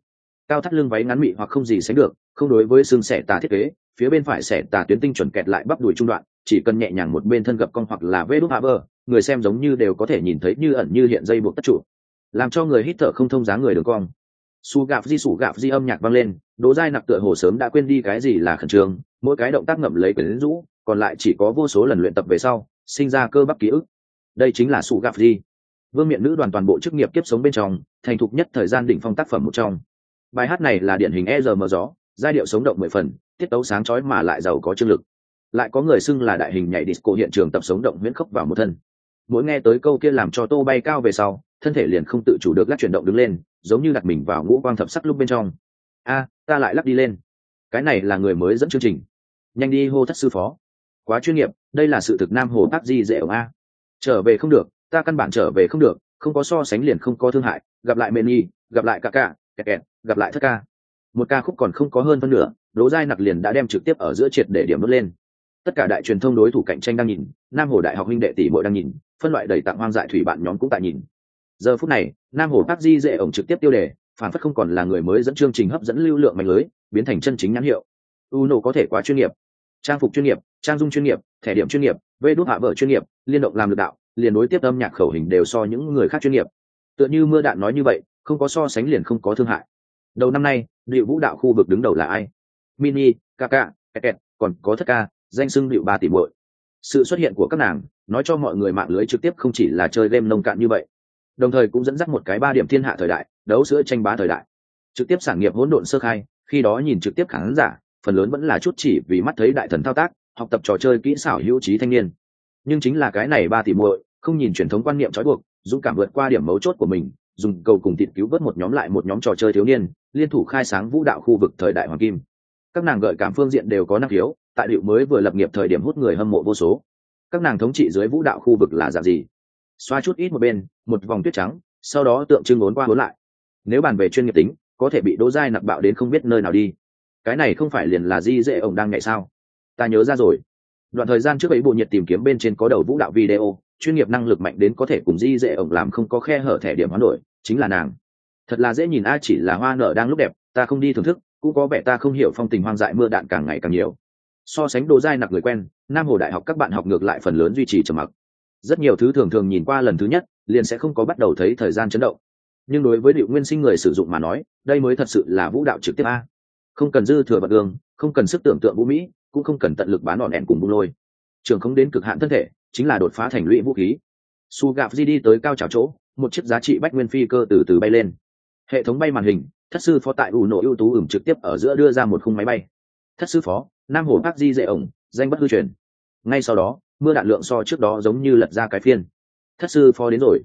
Cao thắt lưng váy ngắn mị hoặc không gì sánh được, không đối với xương xẻ tà thiết kế, phía bên phải xẻ tà tuyến tinh chuẩn kẹt lại bắp đùi trung đoạn, chỉ cần nhẹ nhàng một bên thân gập cong hoặc là vê đúc hạ bờ người xem giống như đều có thể nhìn thấy như ẩn như hiện dây buộc tất trụ làm cho người hít thở không thông giá người đường cong. Su gạp di sủ gạp di âm nhạc vang lên, đỗ giai nặc tựa hồ sớm đã quên đi cái gì là khẩn trương, mỗi cái động tác ngậm lấy quyển rũ, còn lại chỉ có vô số lần luyện tập về sau, sinh ra cơ bắp ký ức. Đây chính là su gạp di. Vương miện nữ đoàn toàn bộ chức nghiệp kiếp sống bên trong, thành thục nhất thời gian đỉnh phong tác phẩm một trong. Bài hát này là điển hình e rờ mờ gió, giai điệu sống động mười phần, tiết tấu sáng chói mà lại giàu có chương lực. Lại có người xưng là đại hình nhảy disco hiện trường tập sống động miễn khốc vào một thân mỗi nghe tới câu kia làm cho tô bay cao về sau, thân thể liền không tự chủ được lắc chuyển động đứng lên, giống như đặt mình vào ngũ quang thập sắc lúc bên trong. A, ta lại lắc đi lên. Cái này là người mới dẫn chương trình. Nhanh đi hô thất sư phó. Quá chuyên nghiệp, đây là sự thực nam hồ tác di dễ ổng a. Trở về không được, ta căn bản trở về không được, không có so sánh liền không có thương hại. Gặp lại mê nhi, gặp lại cả cả kẹt kẹt, gặp lại thất ca. Một ca khúc còn không có hơn phân nửa đố giai nặc liền đã đem trực tiếp ở giữa triệt để điểm bước lên tất cả đại truyền thông đối thủ cạnh tranh đang nhìn, nam hồ đại học huynh đệ tỷ bội đang nhìn, phân loại đầy tặng hoang dại thủy bạn nhóm cũng tại nhìn. Giờ phút này, nam hồ bác di dễ ổng trực tiếp tiêu đề, phản phất không còn là người mới dẫn chương trình hấp dẫn lưu lượng mạnh lưới, biến thành chân chính nhãn hiệu. Uno có thể quá chuyên nghiệp. Trang phục chuyên nghiệp, trang dung chuyên nghiệp, thẻ điểm chuyên nghiệp, vê đốt hạ vợ chuyên nghiệp, liên động làm được đạo, liền đối tiếp âm nhạc khẩu hình đều so những người khác chuyên nghiệp. Tựa như mưa đạn nói như vậy, không có so sánh liền không có thương hại. Đầu năm nay, điệu vũ đạo khu vực đứng đầu là ai? Mini, kaka kẹt, còn có thất ca danh xưng điệu ba tỷ muội. Sự xuất hiện của các nàng, nói cho mọi người mạng lưới trực tiếp không chỉ là chơi game nông cạn như vậy, đồng thời cũng dẫn dắt một cái ba điểm thiên hạ thời đại, đấu sữa tranh bá thời đại. Trực tiếp sản nghiệp hỗn độn sơ khai, khi đó nhìn trực tiếp khán giả, phần lớn vẫn là chút chỉ vì mắt thấy đại thần thao tác, học tập trò chơi kỹ xảo hữu trí thanh niên. Nhưng chính là cái này ba tỷ muội, không nhìn truyền thống quan niệm trói buộc, dũng cảm vượt qua điểm mấu chốt của mình, dùng cầu cùng thịt cứu vớt một nhóm lại một nhóm trò chơi thiếu niên, liên thủ khai sáng vũ đạo khu vực thời đại hoàng kim. Các nàng gợi cảm phương diện đều có năng khiếu tại điệu mới vừa lập nghiệp thời điểm hút người hâm mộ vô số. Các nàng thống trị dưới vũ đạo khu vực là dạng gì? Xoa chút ít một bên, một vòng tuyết trắng, sau đó tượng trưng ốn qua ốn lại. Nếu bàn về chuyên nghiệp tính, có thể bị đỗ dai nặc bạo đến không biết nơi nào đi. Cái này không phải liền là di dễ ổng đang nhảy sao? Ta nhớ ra rồi. Đoạn thời gian trước ấy bộ nhiệt tìm kiếm bên trên có đầu vũ đạo video, chuyên nghiệp năng lực mạnh đến có thể cùng di dễ ổng làm không có khe hở thẻ điểm hoán đổi, chính là nàng. Thật là dễ nhìn, a, chỉ là hoa nở đang lúc đẹp, ta không đi thưởng thức, cũng có vẻ ta không hiểu phong tình hoang dại mưa đạn càng ngày càng nhiều so sánh đồ dai nặc người quen, nam hồ đại học các bạn học ngược lại phần lớn duy trì trầm mặc. Rất nhiều thứ thường thường nhìn qua lần thứ nhất, liền sẽ không có bắt đầu thấy thời gian chấn động. Nhưng đối với điệu nguyên sinh người sử dụng mà nói, đây mới thật sự là vũ đạo trực tiếp a. Không cần dư thừa bật gương, không cần sức tưởng tượng vũ mỹ, cũng không cần tận lực bán đòn đèn cùng bung lôi. Trường không đến cực hạn thân thể, chính là đột phá thành lũy vũ khí. Su gạp di đi tới cao trào chỗ, một chiếc giá trị bách nguyên phi cơ từ từ bay lên. Hệ thống bay màn hình, thất sư phó tại ủ nổ ưu tú ửng trực tiếp ở giữa đưa ra một khung máy bay. Thất sư phó nam hồ bác di dễ ổng, danh bất hư truyền. Ngay sau đó, mưa đạn lượng so trước đó giống như lật ra cái phiên. Thất sư phó đến rồi.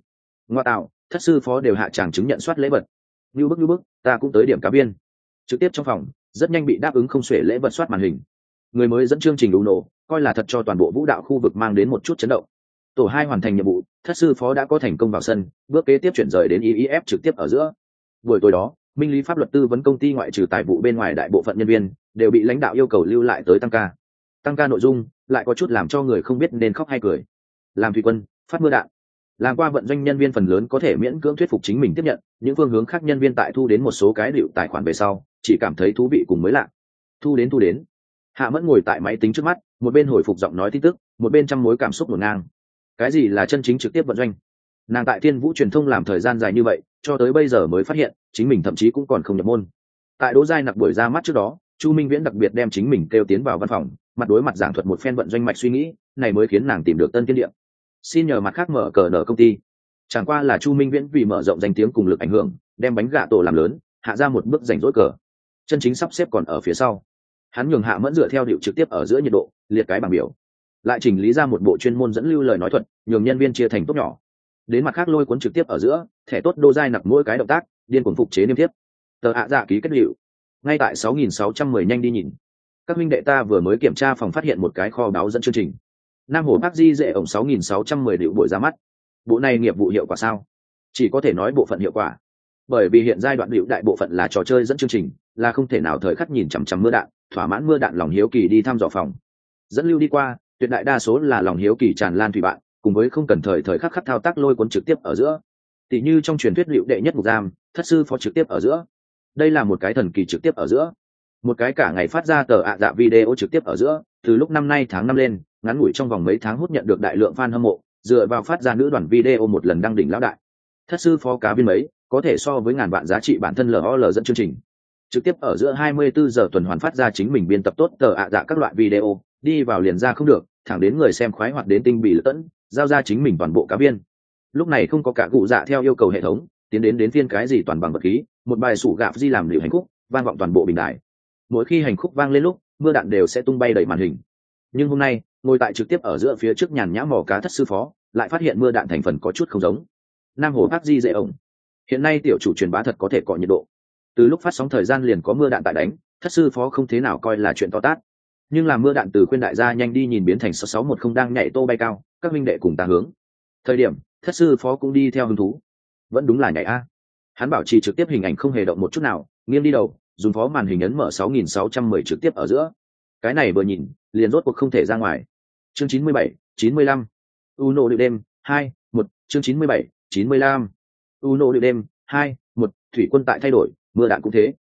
Ngoa tạo, thất sư phó đều hạ tràng chứng nhận soát lễ vật. Như bức như bức, ta cũng tới điểm cá biên. Trực tiếp trong phòng, rất nhanh bị đáp ứng không xuể lễ vật soát màn hình. Người mới dẫn chương trình đủ nổ, coi là thật cho toàn bộ vũ đạo khu vực mang đến một chút chấn động. Tổ hai hoàn thành nhiệm vụ, thất sư phó đã có thành công vào sân, bước kế tiếp chuyển rời đến iif trực tiếp ở giữa. Buổi tối đó minh lý pháp luật tư vấn công ty ngoại trừ tài vụ bên ngoài đại bộ phận nhân viên, đều bị lãnh đạo yêu cầu lưu lại tới tăng ca. Tăng ca nội dung, lại có chút làm cho người không biết nên khóc hay cười. Làm thủy quân, phát mưa đạn. Làm qua vận doanh nhân viên phần lớn có thể miễn cưỡng thuyết phục chính mình tiếp nhận, những phương hướng khác nhân viên tại thu đến một số cái liệu tài khoản về sau, chỉ cảm thấy thú vị cùng mới lạ. Thu đến thu đến. Hạ mẫn ngồi tại máy tính trước mắt, một bên hồi phục giọng nói tin tức, một bên trăm mối cảm xúc ngổn ngang. Cái gì là chân chính trực tiếp vận doanh? Nàng tại thiên vũ truyền thông làm thời gian dài như vậy cho tới bây giờ mới phát hiện, chính mình thậm chí cũng còn không nhập môn. Tại đỗ giai nặc buổi ra mắt trước đó, chu minh viễn đặc biệt đem chính mình kêu tiến vào văn phòng, mặt đối mặt giảng thuật một phen vận doanh mạch suy nghĩ, này mới khiến nàng tìm được tân tiên điệm xin nhờ mặt khác mở cờ nở công ty. Chẳng qua là chu minh viễn vì mở rộng danh tiếng cùng lực ảnh hưởng, đem bánh gà tổ làm lớn, hạ ra một bước rảnh rỗi cờ. Chân chính sắp xếp còn ở phía sau. Hắn nhường hạ mẫn dựa theo điệu trực tiếp ở giữa nhiệt độ, liệt cái bảng biểu. Lại chỉnh lý ra một bộ chuyên môn dẫn lưu lời nói thuật, nhường nhân viên chia thành tốt nhỏ đến mặt khác lôi cuốn trực tiếp ở giữa, thẻ tốt đô dai nặc mỗi cái động tác, điên cuồng phục chế niêm tiếp tờ hạ dạ ký kết liệu ngay tại 6.610 nhanh đi nhìn. Các minh đệ ta vừa mới kiểm tra phòng phát hiện một cái kho báo dẫn chương trình. Nam hồ bác di dễ ổng 6.610 điệu buổi ra mắt. Bộ này nghiệp vụ hiệu quả sao? Chỉ có thể nói bộ phận hiệu quả. Bởi vì hiện giai đoạn điệu đại bộ phận là trò chơi dẫn chương trình, là không thể nào thời khắc nhìn chằm chằm mưa đạn, thỏa mãn mưa đạn lòng hiếu kỳ đi thăm dò phòng. Dẫn lưu đi qua, tuyệt đại đa số là lòng hiếu kỳ tràn lan thủy bạn cùng với không cần thời thời khắc khắc thao tác lôi cuốn trực tiếp ở giữa. Tỷ như trong truyền thuyết liệu đệ nhất mục giam, thất sư phó trực tiếp ở giữa. Đây là một cái thần kỳ trực tiếp ở giữa. Một cái cả ngày phát ra tờ ạ dạ video trực tiếp ở giữa, từ lúc năm nay tháng năm lên, ngắn ngủi trong vòng mấy tháng hút nhận được đại lượng fan hâm mộ, dựa vào phát ra nữ đoàn video một lần đăng đỉnh lão đại. Thất sư phó cá viên mấy, có thể so với ngàn vạn giá trị bản thân lol dẫn chương trình. Trực tiếp ở giữa 24 giờ tuần hoàn phát ra chính mình biên tập tốt tờ ạ dạ các loại video đi vào liền ra không được thẳng đến người xem khoái hoạt đến tinh bị lẫn, giao ra chính mình toàn bộ cá viên. Lúc này không có cả cụ dạ theo yêu cầu hệ thống tiến đến đến phiên cái gì toàn bằng vật khí một bài sủ gạp di làm liệu hành khúc vang vọng toàn bộ bình đại mỗi khi hành khúc vang lên lúc mưa đạn đều sẽ tung bay đầy màn hình. Nhưng hôm nay ngồi tại trực tiếp ở giữa phía trước nhàn nhã mò cá thất sư phó lại phát hiện mưa đạn thành phần có chút không giống. Nam hồ bác di dễ ổng. Hiện nay tiểu chủ truyền bá thật có thể cọ nhiệt độ. Từ lúc phát sóng thời gian liền có mưa đạn tại đánh thất sư phó không thế nào coi là chuyện to tát nhưng làm mưa đạn từ khuyên đại gia nhanh đi nhìn biến thành sáu sáu một không đang nhảy tô bay cao các minh đệ cùng ta hướng thời điểm thất sư phó cũng đi theo hứng thú vẫn đúng là nhảy a hắn bảo trì trực tiếp hình ảnh không hề động một chút nào nghiêng đi đầu dùng phó màn hình ấn mở 6610 trực tiếp ở giữa cái này vừa nhìn liền rốt cuộc không thể ra ngoài chương 97, 95. Uno điệu đêm, 2, 1, chương 97, 95. Uno điệu đêm, 2, 1, thủy quân tại thay đổi, mưa đạn cũng thế.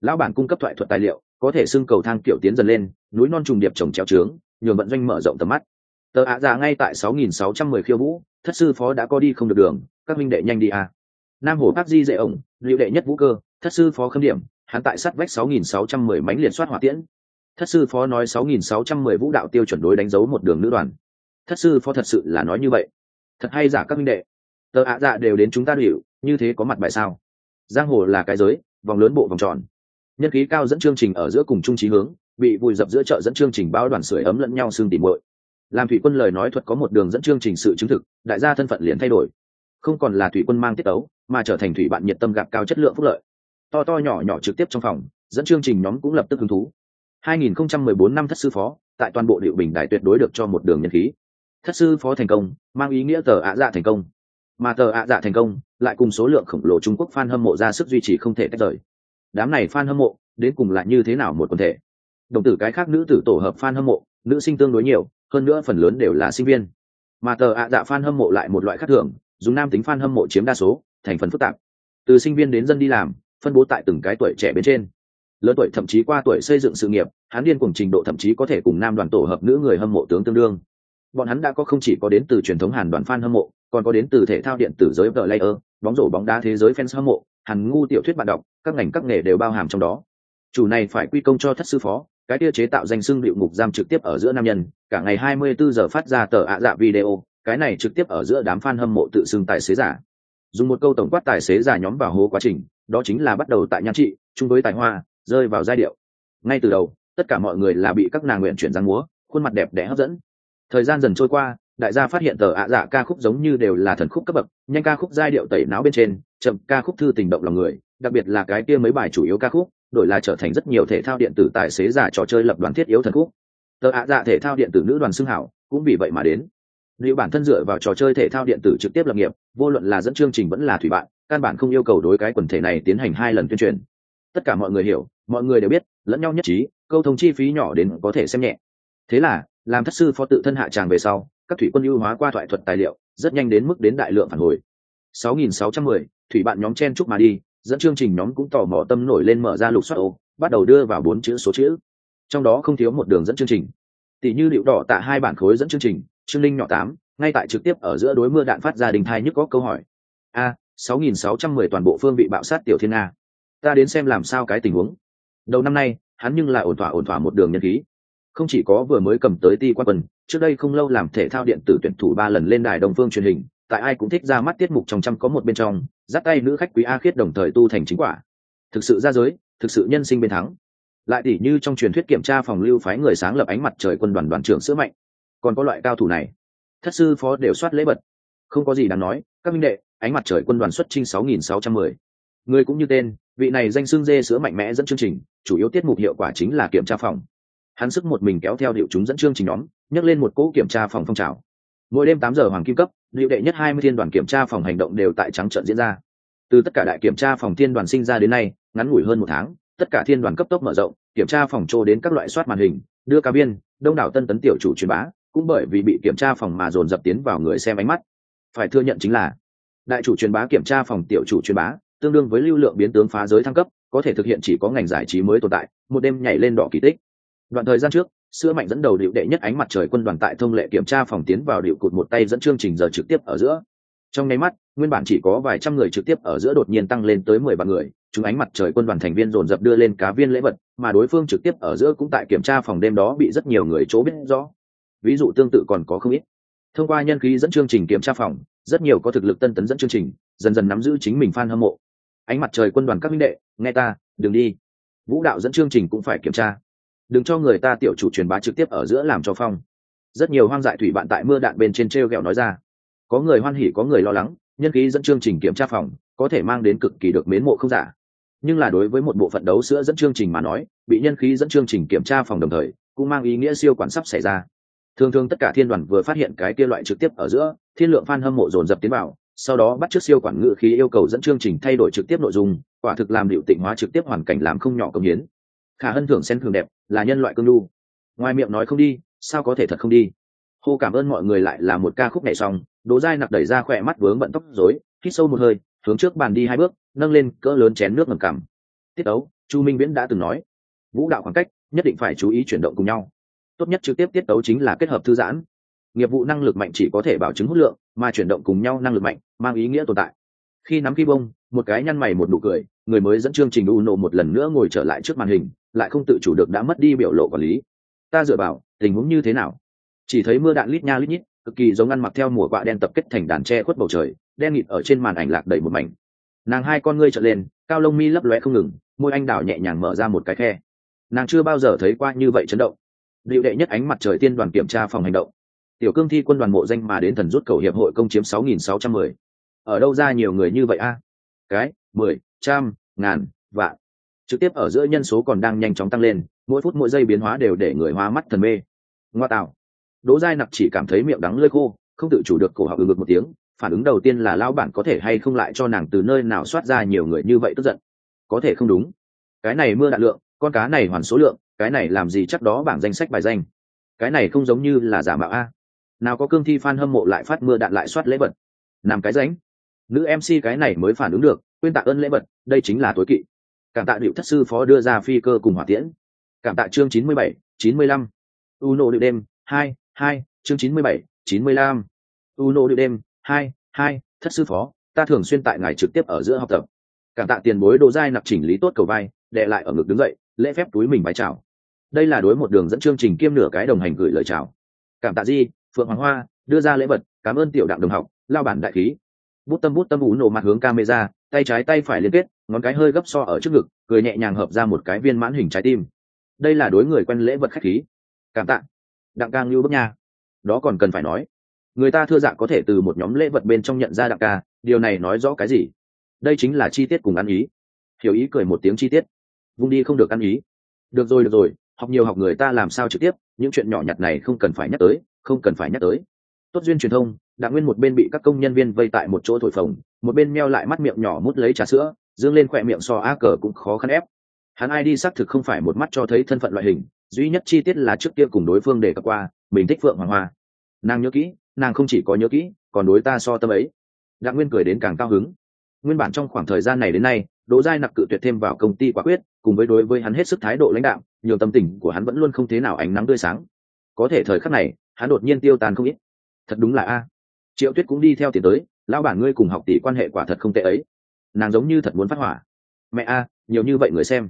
Lão bản cung cấp thoại thuật tài liệu, có thể xưng cầu thang kiểu tiến dần lên, núi non trùng điệp trồng chéo trướng, nhường vận doanh mở rộng tầm mắt. Tờ ạ già ngay tại 6610 khiêu vũ, thất sư phó đã có đi không được đường, các minh đệ nhanh đi à. Nam Hồ Bác Di dễ ổng, liệu đệ nhất vũ cơ, thất sư phó khâm điểm, hắn tại sát vách 6610 mánh liệt soát hỏa tiễn. Thất sư phó nói 6610 vũ đạo tiêu chuẩn đối đánh dấu một đường nữ đoàn. Thất sư phó thật sự là nói như vậy. Thật hay giả các minh đệ. Tờ ạ dạ đều đến chúng ta hiểu, như thế có mặt bài sao? Giang hồ là cái giới, vòng lớn bộ vòng tròn. Nhân khí cao dẫn chương trình ở giữa cùng trung trí hướng, bị vùi dập giữa chợ dẫn chương trình bao đoàn sưởi ấm lẫn nhau xương tỉ muội. Làm thủy quân lời nói thuật có một đường dẫn chương trình sự chứng thực, đại gia thân phận liền thay đổi. Không còn là thủy quân mang tiết tấu, mà trở thành thủy bạn nhiệt tâm gặp cao chất lượng phúc lợi. To to nhỏ nhỏ trực tiếp trong phòng dẫn chương trình nhóm cũng lập tức hứng thú. 2014 năm thất sư phó tại toàn bộ điệu bình đại tuyệt đối được cho một đường nhân khí. Thất sư phó thành công mang ý nghĩa tờ ạ dạ thành công. Mà tờ ạ dạ thành công lại cùng số lượng khổng lồ trung quốc fan hâm mộ ra sức duy trì không thể tách rời đám này fan hâm mộ, đến cùng lại như thế nào một quần thể? Đồng tử cái khác nữ tử tổ hợp fan hâm mộ, nữ sinh tương đối nhiều, hơn nữa phần lớn đều là sinh viên. Mà tờ ạ dạ fan hâm mộ lại một loại khác thường, dùng nam tính fan hâm mộ chiếm đa số, thành phần phức tạp. Từ sinh viên đến dân đi làm, phân bố tại từng cái tuổi trẻ bên trên. Lớn tuổi thậm chí qua tuổi xây dựng sự nghiệp, hắn điên cùng trình độ thậm chí có thể cùng nam đoàn tổ hợp nữ người hâm mộ tướng tương đương. Bọn hắn đã có không chỉ có đến từ truyền thống hàn đoàn fan hâm mộ, còn có đến từ thể thao điện tử giới vợ layer, bóng rổ bóng đá thế giới fans hâm mộ hàn ngu tiểu thuyết bạn đọc, các ngành các nghề đều bao hàm trong đó. Chủ này phải quy công cho thất sư phó, cái tia chế tạo danh xưng điệu ngục giam trực tiếp ở giữa nam nhân, cả ngày 24 giờ phát ra tờ ạ dạ video, cái này trực tiếp ở giữa đám fan hâm mộ tự xưng tài xế giả. Dùng một câu tổng quát tài xế giả nhóm vào hố quá trình, đó chính là bắt đầu tại nhan trị, chung với tài hoa, rơi vào giai điệu. Ngay từ đầu, tất cả mọi người là bị các nàng nguyện chuyển giang múa, khuôn mặt đẹp đẽ hấp dẫn. Thời gian dần trôi qua, đại gia phát hiện tờ ạ dạ ca khúc giống như đều là thần khúc cấp bậc, nhanh ca khúc giai điệu tẩy não bên trên chậm ca khúc thư tình động lòng người đặc biệt là cái kia mấy bài chủ yếu ca khúc đổi là trở thành rất nhiều thể thao điện tử tài xế giả trò chơi lập đoàn thiết yếu thần khúc. Tờ ạ dạ thể thao điện tử nữ đoàn xưng hảo cũng vì vậy mà đến. Liệu bản thân dựa vào trò chơi thể thao điện tử trực tiếp lập nghiệp vô luận là dẫn chương trình vẫn là thủy bạn căn bản không yêu cầu đối cái quần thể này tiến hành hai lần tuyên truyền. Tất cả mọi người hiểu mọi người đều biết lẫn nhau nhất trí câu thông chi phí nhỏ đến có thể xem nhẹ. Thế là làm thất sư phó tự thân hạ tràng về sau các thủy quân ưu hóa qua thoại thuật tài liệu rất nhanh đến mức đến đại lượng phản hồi. 6.610, thủy bạn nhóm chen chúc mà đi, dẫn chương trình nhóm cũng tò mò tâm nổi lên mở ra lục xoát ô, bắt đầu đưa vào bốn chữ số chữ. Trong đó không thiếu một đường dẫn chương trình. Tỷ như liệu đỏ tạ hai bản khối dẫn chương trình, chương linh nhỏ tám, ngay tại trực tiếp ở giữa đối mưa đạn phát ra đình thai nhức có câu hỏi. A 6.610 toàn bộ phương bị bạo sát tiểu thiên a ta đến xem làm sao cái tình huống. Đầu năm nay, hắn nhưng lại ổn thỏa ổn thỏa một đường nhân khí. Không chỉ có vừa mới cầm tới ti quan quân, trước đây không lâu làm thể thao điện tử tuyển thủ ba lần lên đài đồng phương truyền hình tại ai cũng thích ra mắt tiết mục trong trăm có một bên trong dắt tay nữ khách quý a khiết đồng thời tu thành chính quả. Thực sự ra giới thực sự nhân sinh bên thắng. Lại tỉ như trong truyền thuyết kiểm tra phòng lưu phái người sáng lập ánh mặt trời quân đoàn đoàn trưởng sữa mạnh. Còn có loại cao thủ này. Thất sư phó đều soát lễ bật. Không có gì đáng nói các minh đệ ánh mặt trời quân đoàn xuất trinh 6610. Người cũng như tên, vị này danh xương dê sữa mạnh mẽ dẫn chương trình chủ yếu tiết mục hiệu quả chính là kiểm tra phòng. Hắn sức một mình kéo theo điệu chúng dẫn chương trình nhóm nhấc lên một cỗ kiểm tra phòng phong trào mỗi đêm tám giờ hoàng kim cấp liệu đệ nhất hai mươi thiên đoàn kiểm tra phòng hành động đều tại trắng trận diễn ra. Từ tất cả đại kiểm tra phòng thiên đoàn sinh ra đến nay, ngắn ngủi hơn một tháng, tất cả thiên đoàn cấp tốc mở rộng, kiểm tra phòng trô đến các loại soát màn hình, đưa cá viên đông đảo tân tấn tiểu chủ truyền bá, cũng bởi vì bị kiểm tra phòng mà dồn dập tiến vào người xem ánh mắt. Phải thừa nhận chính là, đại chủ truyền bá kiểm tra phòng tiểu chủ truyền bá, tương đương với lưu lượng biến tướng phá giới thăng cấp, có thể thực hiện chỉ có ngành giải trí mới tồn tại, một đêm nhảy lên đỏ kỳ tích. Đoạn thời gian trước sữa mạnh dẫn đầu điệu đệ nhất ánh mặt trời quân đoàn tại thông lệ kiểm tra phòng tiến vào điệu cụt một tay dẫn chương trình giờ trực tiếp ở giữa. Trong nháy mắt, nguyên bản chỉ có vài trăm người trực tiếp ở giữa đột nhiên tăng lên tới mười vạn người, chúng ánh mặt trời quân đoàn thành viên dồn dập đưa lên cá viên lễ vật, mà đối phương trực tiếp ở giữa cũng tại kiểm tra phòng đêm đó bị rất nhiều người chỗ biết rõ. Ví dụ tương tự còn có không ít. Thông qua nhân khí dẫn chương trình kiểm tra phòng, rất nhiều có thực lực tân tấn dẫn chương trình, dần dần nắm giữ chính mình fan hâm mộ. Ánh mặt trời quân đoàn các minh đệ, nghe ta, đừng đi. Vũ đạo dẫn chương trình cũng phải kiểm tra đừng cho người ta tiểu chủ truyền bá trực tiếp ở giữa làm cho phong. Rất nhiều hoang dại thủy bạn tại mưa đạn bên trên t r e o g ẹ o nói ra. Có người hoan hỉ, có người lo lắng, nhân khí dẫn chương trình kiểm tra phòng, có thể mang đến cực kỳ được mến mộ không giả. Nhưng là đối với một bộ phận đấu sữa dẫn chương trình mà nói, bị nhân khí dẫn chương trình kiểm tra phòng đồng thời, cũng mang ý nghĩa siêu quản sắp xảy ra. Thường thường tất cả thiên đoàn vừa phát hiện cái kia loại trực tiếp ở giữa, thiên lượng f a n hâm mộ dồn dập tiến vào, sau đó bắt t siêu quản ngự khí yêu cầu dẫn chương trình thay đổi trực tiếp nội dung, quả thực làm liệu tịnh hóa trực tiếp hoàn cảnh làm không nhỏ công hiến khả hân thưởng xen thường đẹp, là nhân loại cương lưu ngoài miệng nói không đi, sao có thể thật không đi? Hô cảm ơn mọi người lại là một ca khúc nhảy xong đố dai nặc đẩy ra khỏe mắt vướng bận tóc rối, hít sâu một hơi, hướng trước bàn đi hai bước, nâng lên cỡ lớn chén nước ngầm cằm. Tiết tấu, chu minh viễn đã từng nói, vũ đạo khoảng cách, nhất định phải chú ý chuyển động cùng nhau. Tốt nhất trực tiếp tiết tấu chính là kết hợp thư giãn. Nghiệp vụ năng lực mạnh chỉ có thể bảo chứng hút lượng, mà chuyển động cùng nhau năng lực mạnh, mang ý nghĩa tồn tại. Khi nắm khi bông, một cái nhăn mày một nụ cười, người mới dẫn chương trình u nộ một lần nữa ngồi trở lại trước màn hình lại không tự chủ được đã mất đi biểu lộ quản lý. Ta dựa vào, tình huống như thế nào? Chỉ thấy mưa đạn lít nha lít nhít, cực kỳ giống ăn mặc theo mùa quạ đen tập kết thành đàn tre khuất bầu trời, đen nghịt ở trên màn ảnh lạc đầy một mảnh. Nàng hai con ngươi trở lên, cao lông mi lấp lóe không ngừng, môi anh đào nhẹ nhàng mở ra một cái khe. Nàng chưa bao giờ thấy qua như vậy chấn động. Liệu đệ nhất ánh mặt trời tiên đoàn kiểm tra phòng hành động. Tiểu cương thi quân đoàn mộ danh mà đến thần rút cầu hiệp hội công chiếm sáu nghìn sáu trăm mười. Ở đâu ra nhiều người như vậy a? Cái, mười, trăm, ngàn, vạn trực tiếp ở giữa nhân số còn đang nhanh chóng tăng lên, mỗi phút mỗi giây biến hóa đều để người hóa mắt thần mê. Ngoa tạo. Đỗ giai nặc chỉ cảm thấy miệng đắng lơi khô, không tự chủ được cổ họng ừng ngực một tiếng, phản ứng đầu tiên là lao bản có thể hay không lại cho nàng từ nơi nào soát ra nhiều người như vậy tức giận. Có thể không đúng. Cái này mưa đạn lượng, con cá này hoàn số lượng, cái này làm gì chắc đó bảng danh sách bài danh. Cái này không giống như là giả mạo a. Nào có cương thi f a n hâm mộ lại phát mưa đạn lại soát lễ vật. Làm cái ránh. Nữ mc cái này mới phản ứng được, quên tạ ơn lễ vật, đây chính là tối kỵ cảm tạ điệu thất sư phó đưa ra phi cơ cùng hỏa tiễn. Cảm tạ chương chín mươi bảy, chín mươi lăm. U nô điệu đêm, hai hai, chương chín mươi bảy, chín mươi lăm. U nô điệu đêm, hai hai, thất sư phó, ta thường xuyên tại ngài trực tiếp ở giữa học tập. Cảm tạ tiền bối đồ giai nạp chỉnh lý tốt cầu vai đệ lại ở ngực đứng dậy, lễ phép túi mình bái chào. Đây là đối một đường dẫn chương trình kiêm nửa cái đồng hành gửi lời chào. Cảm tạ di, phượng hoàng hoa, đưa ra lễ vật, cảm ơn tiểu đặng đồng học, lao bản đại khí. Bút tâm bút tâm ủ nổ mặt hướng camera tay trái tay phải liên kết, ngón cái hơi gấp so ở trước ngực, cười nhẹ nhàng hợp ra một cái viên mãn hình trái tim. Đây là đối người quen lễ vật khách khí. Cảm tạ. Đặng ca ngưu bước nha. Đó còn cần phải nói. Người ta thưa dạ có thể từ một nhóm lễ vật bên trong nhận ra đặng ca, điều này nói rõ cái gì? Đây chính là chi tiết cùng ăn ý. Hiểu ý cười một tiếng chi tiết. Vung đi không được ăn ý. Được rồi được rồi, học nhiều học người ta làm sao trực tiếp, những chuyện nhỏ nhặt này không cần phải nhắc tới, không cần phải nhắc tới. Tốt duyên truyền thông, đặng nguyên một bên bị các công nhân viên vây tại một chỗ thổi phồng một bên meo lại mắt miệng nhỏ mút lấy trà sữa, dương lên khỏe miệng so a cờ cũng khó khăn ép. Hắn ai đi xác thực không phải một mắt cho thấy thân phận loại hình, duy nhất chi tiết là trước kia cùng đối phương để cập qua, mình thích phượng hoàng hoa. Nàng nhớ kỹ, nàng không chỉ có nhớ kỹ, còn đối ta so tâm ấy. Đặng nguyên cười đến càng cao hứng. Nguyên bản trong khoảng thời gian này đến nay, đỗ giai nặc cự tuyệt thêm vào công ty quả quyết, cùng với đối với hắn hết sức thái độ lãnh đạo nhiều tâm tình của hắn vẫn luôn không thế nào ánh nắng tươi sáng. Có thể thời khắc này, hắn đột nhiên tiêu tan không ít. Thật đúng là a. Triệu tuyết cũng đi theo tiền tới lão bản ngươi cùng học tỷ quan hệ quả thật không tệ ấy. Nàng giống như thật muốn phát hỏa. Mẹ a, nhiều như vậy người xem.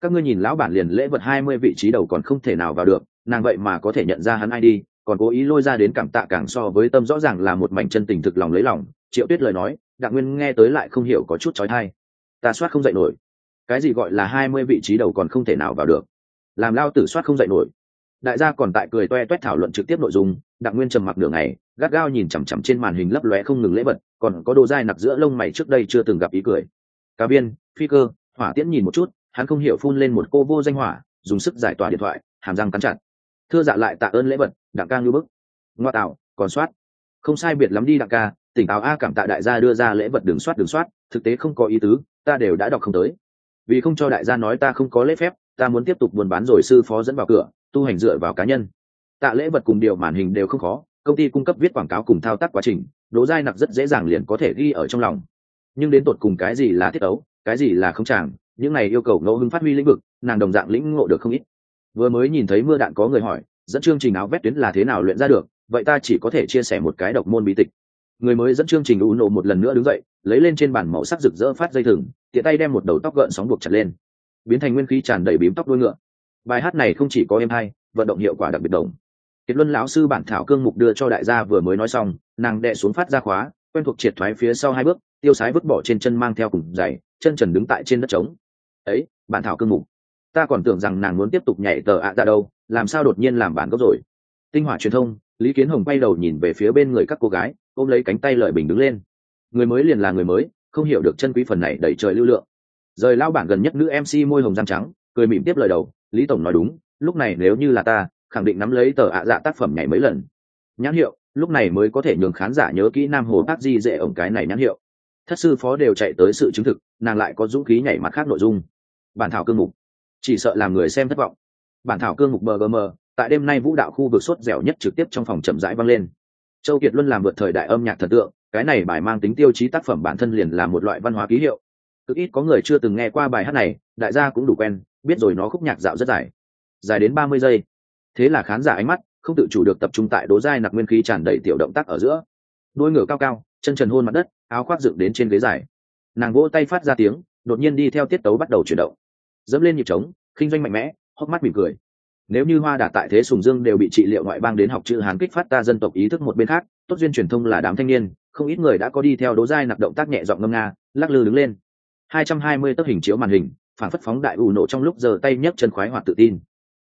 Các ngươi nhìn lão bản liền lễ vật hai mươi vị trí đầu còn không thể nào vào được, nàng vậy mà có thể nhận ra hắn ai đi, còn cố ý lôi ra đến cảm tạ càng so với tâm rõ ràng là một mảnh chân tình thực lòng lấy lòng, triệu tuyết lời nói, đặng nguyên nghe tới lại không hiểu có chút trói thai ta soát không dậy nổi. Cái gì gọi là hai mươi vị trí đầu còn không thể nào vào được? Làm lao tử soát không dậy nổi. Đại gia còn tại cười toe toét thảo luận trực tiếp nội dung, đặng nguyên trầm mặc nửa ngày gắt gao nhìn chằm chằm trên màn hình lấp lóe không ngừng lễ vật, còn có đồ dai nặc giữa lông mày trước đây chưa từng gặp ý cười. Cá viên, phi cơ, hỏa tiễn nhìn một chút, hắn không hiểu phun lên một cô vô danh hỏa, dùng sức giải tỏa điện thoại, hàm răng cắn chặt. Thưa dạ lại tạ ơn lễ vật, đặng ca ngưu bức. Ngoa tạo, còn soát. Không sai biệt lắm đi đặng ca, tỉnh táo a cảm tạ đại gia đưa ra lễ vật đường soát đường soát, thực tế không có ý tứ, ta đều đã đọc không tới. Vì không cho đại gia nói ta không có lễ phép, ta muốn tiếp tục buôn bán rồi sư phó dẫn vào cửa, tu hành dựa vào cá nhân. Tạ lễ vật cùng điều màn hình đều không khó công ty cung cấp viết quảng cáo cùng thao tác quá trình, đỗ giai nặc rất dễ dàng liền có thể ghi ở trong lòng. Nhưng đến tột cùng cái gì là thiết ấu, cái gì là không tràng những này yêu cầu ngẫu hứng phát huy lĩnh vực, nàng đồng dạng lĩnh ngộ được không ít. Vừa mới nhìn thấy mưa đạn có người hỏi, dẫn chương trình áo vét tuyến là thế nào luyện ra được, vậy ta chỉ có thể chia sẻ một cái độc môn bí tịch. Người mới dẫn chương trình u nộ một lần nữa đứng dậy, lấy lên trên bản màu sắc rực rỡ phát dây thừng, tiện tay đem một đầu tóc gợn sóng buộc chặt lên. Biến thành nguyên khí tràn đầy bím tóc đuôi ngựa. Bài hát này không chỉ có em hay, vận động hiệu quả đặc biệt đồng kiệt luân lão sư bản thảo cương mục đưa cho đại gia vừa mới nói xong, nàng đệ xuống phát ra khóa, quen thuộc triệt thoái phía sau hai bước, tiêu sái vứt bỏ trên chân mang theo cùng giày, chân trần đứng tại trên đất trống. Ấy, bản thảo cương mục, ta còn tưởng rằng nàng muốn tiếp tục nhảy tờ ạ ra đâu, làm sao đột nhiên làm bản gốc rồi? Tinh hỏa truyền thông, lý kiến hồng quay đầu nhìn về phía bên người các cô gái, ôm lấy cánh tay lợi bình đứng lên. Người mới liền là người mới, không hiểu được chân quý phần này đẩy trời lưu lượng. Rời lao bản gần nhất nữ mc môi hồng răng trắng, cười mỉm tiếp lời đầu, lý tổng nói đúng, lúc này nếu như là ta khẳng định nắm lấy tờ ạ dạ tác phẩm nhảy mấy lần. Nhãn hiệu, lúc này mới có thể nhường khán giả nhớ kỹ nam hồ bác di dễ ổng cái này nhãn hiệu. Thất sư phó đều chạy tới sự chứng thực, nàng lại có dũng khí nhảy mặt khác nội dung. Bản thảo cương mục. Chỉ sợ làm người xem thất vọng. Bản thảo cương mục bgm tại đêm nay vũ đạo khu vực sốt dẻo nhất trực tiếp trong phòng chậm rãi vang lên. Châu kiệt luân làm vượt thời đại âm nhạc thần tượng, cái này bài mang tính tiêu chí tác phẩm bản thân liền là một loại văn hóa ký hiệu. Cực ít có người chưa từng nghe qua bài hát này, đại gia cũng đủ quen, biết rồi nó khúc nhạc dạo rất dài. Dài đến ba mươi giây thế là khán giả ánh mắt không tự chủ được tập trung tại đố dai nặc nguyên khí tràn đầy tiểu động tác ở giữa. Đôi ngựa cao cao, chân trần hôn mặt đất, áo khoác dựng đến trên ghế dài. Nàng vỗ tay phát ra tiếng, đột nhiên đi theo tiết tấu bắt đầu chuyển động. Dẫm lên nhịp trống kinh doanh mạnh mẽ, hốc mắt mỉm cười. Nếu như hoa đà tại thế sùng dương đều bị trị liệu ngoại bang đến học chữ hán kích phát ta dân tộc ý thức một bên khác, tốt duyên truyền thông là đám thanh niên, không ít người đã có đi theo đố dai nặc động tác nhẹ giọng ngâm nga, lắc lư đứng lên. Hai trăm hai mươi tấc hình chiếu màn hình, phản phất phóng đại ủ nổ trong lúc giờ tay nhấc chân khoái hoạt tự tin.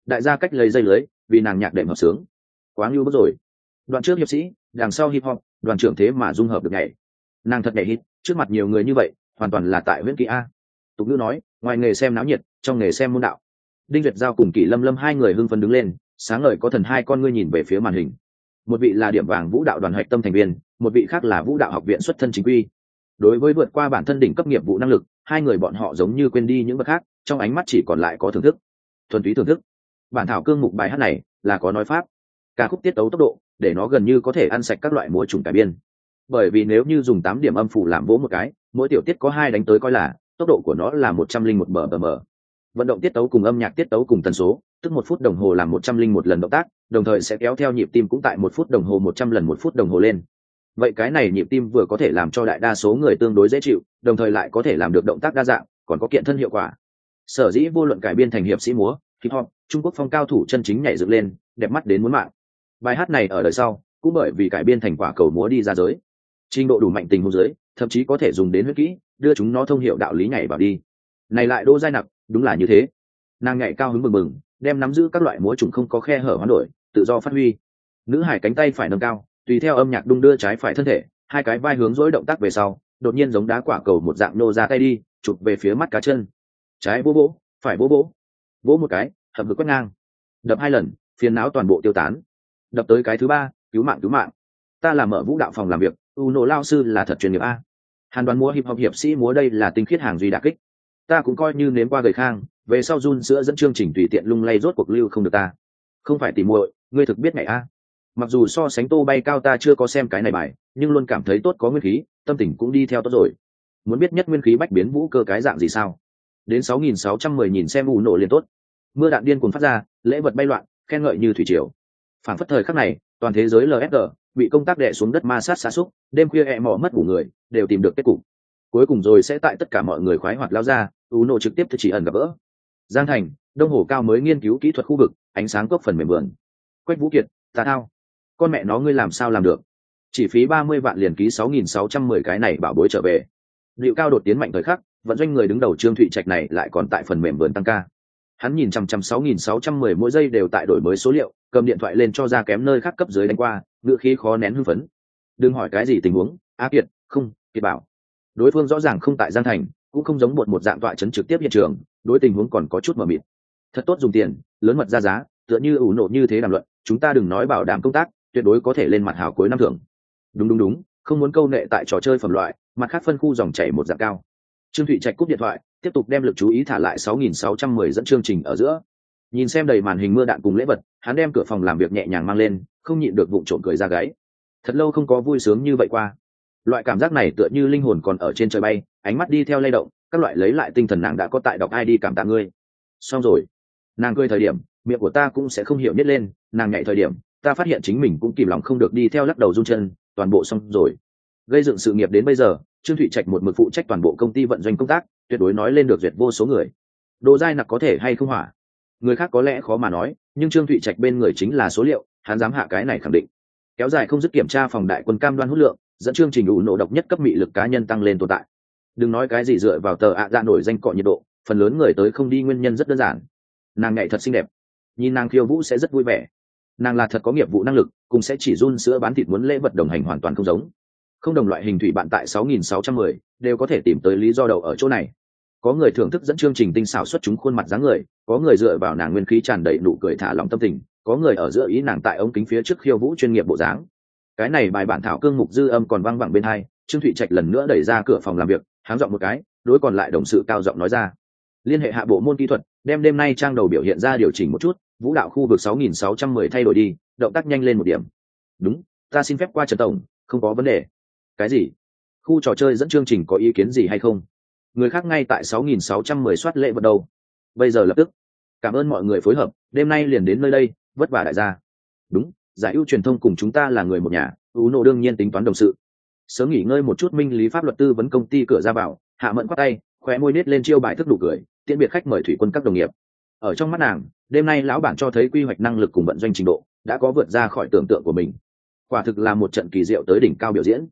Đại gia cách lấy dây lưới vì nàng nhạc đệm hợp sướng. Quá ngưu bức rồi. Đoạn trước hiệp sĩ, đằng sau hip hop, đoàn trưởng thế mà dung hợp được nhảy. Nàng thật nhảy hít trước mặt nhiều người như vậy, hoàn toàn là tại huyện kỹ a. Tục ngữ nói, ngoài nghề xem náo nhiệt, trong nghề xem môn đạo. Đinh duyệt giao cùng kỷ lâm lâm hai người hưng phấn đứng lên, sáng ngời có thần hai con ngươi nhìn về phía màn hình. Một vị là điểm vàng vũ đạo đoàn hạch tâm thành viên, một vị khác là vũ đạo học viện xuất thân chính quy. Đối với vượt qua bản thân đỉnh cấp nghiệp vụ năng lực, hai người bọn họ giống như quên đi những bậc khác, trong ánh mắt chỉ còn lại có thưởng thức. Thuần túy thưởng thức bản thảo cương mục bài hát này là có nói pháp. Ca khúc tiết tấu tốc độ để nó gần như có thể ăn sạch các loại múa trùng cải biên. Bởi vì nếu như dùng tám điểm âm phủ làm vỗ một cái, mỗi tiểu tiết có hai đánh tới coi là, tốc độ của nó là một trăm linh một bờ bờ. Vận động tiết tấu cùng âm nhạc tiết tấu cùng tần số, tức một phút đồng hồ làm một trăm linh một lần động tác, đồng thời sẽ kéo theo nhịp tim cũng tại một phút đồng hồ một trăm lần một phút đồng hồ lên. Vậy cái này nhịp tim vừa có thể làm cho đại đa số người tương đối dễ chịu, đồng thời lại có thể làm được động tác đa dạng, còn có kiện thân hiệu quả. Sở dĩ vô luận cải biên thành hiệp sĩ múa, hip hop trung quốc phong cao thủ chân chính nhảy dựng lên, đẹp mắt đến muốn mạng. Bài hát này ở đời sau, cũng bởi vì cải biên thành quả cầu múa đi ra giới. Trình độ đủ mạnh tình hôn giới, thậm chí có thể dùng đến huyết kỹ, đưa chúng nó thông hiệu đạo lý nhảy vào đi. Này lại đô dai nặc đúng là như thế. Nàng nhảy cao hứng mừng mừng đem nắm giữ các loại múa trùng không có khe hở hoán đổi, tự do phát huy. Nữ hải cánh tay phải nâng cao, tùy theo âm nhạc đung đưa trái phải thân thể, hai cái vai hướng dối động tác về sau, đột nhiên giống đá quả cầu một dạng nô ra tay đi, chụp về phía mắt cá chân. Trái vỗ vỗ, phải vỗ vỗ. Vỗ một cái hậm hực quét ngang. Đập hai lần, phiền não toàn bộ tiêu tán. Đập tới cái thứ ba, cứu mạng cứu mạng. Ta làm mở vũ đạo phòng làm việc, u nổ lao sư là thật chuyên nghiệp a. Hàn đoàn múa hiệp học hiệp sĩ múa đây là tinh khiết hàng duy đà kích. Ta cũng coi như nếm qua gầy khang, về sau run sữa dẫn chương trình tùy tiện lung lay rốt cuộc lưu không được ta. Không phải tỉ muội, ngươi thực biết ngày a. Mặc dù so sánh tô bay cao ta chưa có xem cái này bài, nhưng luôn cảm thấy tốt có nguyên khí, tâm tình cũng đi theo tốt rồi. Muốn biết nhất nguyên khí bách biến vũ cơ cái dạng gì sao? Đến sáu nghìn sáu trăm mười nghìn xem u nổ liền tốt mưa đạn điên cuồng phát ra, lễ vật bay loạn, khen ngợi như thủy triều. Phản phất thời khắc này, toàn thế giới lsg bị công tác đệ xuống đất ma sát xa xúc, đêm khuya ẹ mò mất ngủ người, đều tìm được kết cục. Cuối cùng rồi sẽ tại tất cả mọi người khoái hoạt lao ra u nổ trực tiếp chỉ ẩn gặp vỡ giang thành, đông hồ cao mới nghiên cứu kỹ thuật khu vực, ánh sáng cốc phần mềm vườn. Quách vũ kiệt tà thao. Con mẹ nó ngươi làm sao làm được? Chỉ phí ba mươi vạn liền ký sáu nghìn sáu trăm mười cái này bảo bối trở về. Liệu cao đột tiến mạnh thời khắc, vận doanh người đứng đầu trương thụy trạch này lại còn tại phần mềm vườn tăng ca hắn nhìn chằm chằm sáu nghìn sáu trăm mười mỗi giây đều tại đổi mới số liệu, cầm điện thoại lên cho ra kém nơi khác cấp dưới đánh qua, ngựa khí khó nén hưng phấn. Đừng hỏi cái gì tình huống, a kiệt, không, kiệt bảo. Đối phương rõ ràng không tại giang thành, cũng không giống bột một dạng tọa chấn trực tiếp hiện trường, đối tình huống còn có chút mờ mịt. Thật tốt dùng tiền, lớn mật ra giá, tựa như ủ nộ như thế đàm luận, chúng ta đừng nói bảo đảm công tác, tuyệt đối có thể lên mặt hào cuối năm thưởng. Đúng đúng đúng, không muốn câu nệ tại trò chơi phẩm loại, mặt khác phân khu dòng chảy một dạng cao. Trương thụy trạch cúp điện thoại tiếp tục đem lực chú ý thả lại 6.610 dẫn chương trình ở giữa. Nhìn xem đầy màn hình mưa đạn cùng lễ vật, hắn đem cửa phòng làm việc nhẹ nhàng mang lên, không nhịn được vụ trộm cười ra gáy. Thật lâu không có vui sướng như vậy qua. Loại cảm giác này tựa như linh hồn còn ở trên trời bay, ánh mắt đi theo lay động, các loại lấy lại tinh thần nàng đã có tại đọc ai đi cảm tạ ngươi. Xong rồi. Nàng cười thời điểm, miệng của ta cũng sẽ không hiểu nhất lên, nàng nhảy thời điểm, ta phát hiện chính mình cũng kìm lòng không được đi theo lắc đầu run chân, toàn bộ xong rồi. Gây dựng sự nghiệp đến bây giờ, trương thụy trạch một mực phụ trách toàn bộ công ty vận doanh công tác tuyệt đối nói lên được duyệt vô số người. Đồ dai nặc có thể hay không hỏa? Người khác có lẽ khó mà nói nhưng trương thụy trạch bên người chính là số liệu hắn dám hạ cái này khẳng định. Kéo dài không dứt kiểm tra phòng đại quân cam đoan hút lượng dẫn chương trình đủ nộ độc nhất cấp mị lực cá nhân tăng lên tồn tại. Đừng nói cái gì dựa vào tờ ạ dạ nổi danh cọ nhiệt độ phần lớn người tới không đi nguyên nhân rất đơn giản. Nàng nhạy thật xinh đẹp. Nhìn nàng khiêu vũ sẽ rất vui vẻ. Nàng là thật có nghiệp vụ năng lực cùng sẽ chỉ run sữa bán thịt muốn lễ vật đồng hành hoàn toàn không giống. Không đồng loại hình thủy bạn tại 6.610, đều có thể tìm tới lý do đầu ở chỗ này có người thưởng thức dẫn chương trình tinh xảo xuất chúng khuôn mặt dáng người, có người dựa vào nàng nguyên khí tràn đầy nụ cười thả lòng tâm tình, có người ở giữa ý nàng tại ống kính phía trước khiêu vũ chuyên nghiệp bộ dáng. Cái này bài bản thảo cương mục dư âm còn văng vẳng bên hai, trương thụy trạch lần nữa đẩy ra cửa phòng làm việc, háng dọn một cái, đối còn lại đồng sự cao giọng nói ra. Liên hệ hạ bộ môn kỹ thuật, đem đêm nay trang đầu biểu hiện ra điều chỉnh một chút, vũ đạo khu vực 6.610 thay đổi đi, động tác nhanh lên một điểm. Đúng, ta xin phép qua trần tổng, không có vấn đề. Cái gì? Khu trò chơi dẫn chương trình có ý kiến gì hay không? Người khác ngay tại 6.610 soát lệ vật đầu bây giờ lập tức. Cảm ơn mọi người phối hợp, đêm nay liền đến nơi đây, vất vả đại gia. Đúng, giải ưu truyền thông cùng chúng ta là người một nhà U nộ đương nhiên tính toán đồng sự. Sớm nghỉ ngơi một chút minh lý pháp luật tư vấn công ty cửa ra vào, hạ mẫn khoát tay, khóe môi nết lên chiêu bài thức đủ cười, tiễn biệt khách mời thủy quân các đồng nghiệp. Ở trong mắt nàng, đêm nay lão bản cho thấy quy hoạch năng lực cùng vận doanh trình độ, đã có vượt ra khỏi tưởng tượng của mình. Quả thực là một trận kỳ diệu tới đỉnh cao biểu diễn.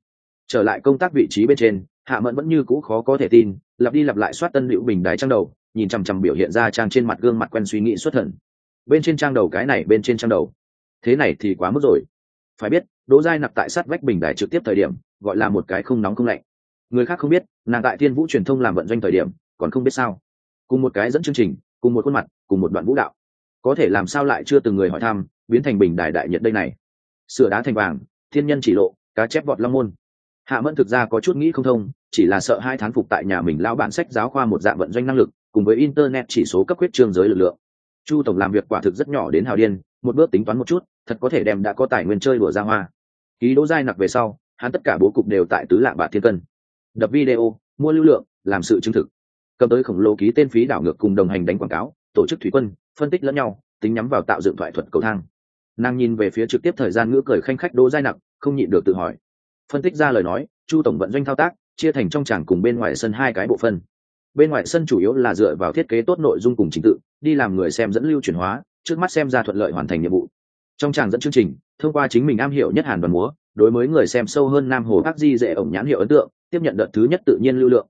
Trở lại công tác vị trí bên trên, hạ mẫn vẫn như cũ khó có thể tin lặp đi lặp lại soát tân liệu bình đài trang đầu, nhìn chằm chằm biểu hiện ra trang trên mặt gương mặt quen suy nghĩ xuất thần. Bên trên trang đầu cái này, bên trên trang đầu. Thế này thì quá mức rồi. Phải biết, đỗ giai nặc tại sát vách bình đài trực tiếp thời điểm, gọi là một cái không nóng không lạnh. Người khác không biết, nàng tại thiên vũ truyền thông làm vận doanh thời điểm, còn không biết sao. Cùng một cái dẫn chương trình, cùng một khuôn mặt, cùng một đoạn vũ đạo. Có thể làm sao lại chưa từng người hỏi thăm, biến thành bình đài đại nhiệt đây này. Sửa đá thành vàng, thiên nhân chỉ lộ, cá chép vọt long môn hạ mẫn thực ra có chút nghĩ không thông, chỉ là sợ hai thán phục tại nhà mình lao bản sách giáo khoa một dạng vận doanh năng lực, cùng với internet chỉ số cấp quyết trương giới lực lượng. Chu tổng làm việc quả thực rất nhỏ đến hào điên, một bước tính toán một chút, thật có thể đem đã có tài nguyên chơi đùa ra hoa. Ký đỗ giai nặc về sau, hắn tất cả bố cục đều tại tứ lạng bạc thiên cân. Đập video, mua lưu lượng, làm sự chứng thực. Cầm tới khổng lồ ký tên phí đảo ngược cùng đồng hành đánh quảng cáo, tổ chức thủy quân, phân tích lẫn nhau, tính nhắm vào tạo dựng thoại thuật cầu thang. Nàng nhìn về phía trực tiếp thời gian ngữ cười khanh khách đỗ giai nặc, không nhịn được tự hỏi phân tích ra lời nói, chu tổng vận doanh thao tác, chia thành trong tràng cùng bên ngoài sân hai cái bộ phân. Bên ngoài sân chủ yếu là dựa vào thiết kế tốt nội dung cùng trình tự, đi làm người xem dẫn lưu chuyển hóa, trước mắt xem ra thuận lợi hoàn thành nhiệm vụ. Trong tràng dẫn chương trình, thông qua chính mình am hiểu nhất hàn đoàn múa, đối với người xem sâu hơn nam hồ các di dễ ổng nhãn hiệu ấn tượng, tiếp nhận đợt thứ nhất tự nhiên lưu lượng.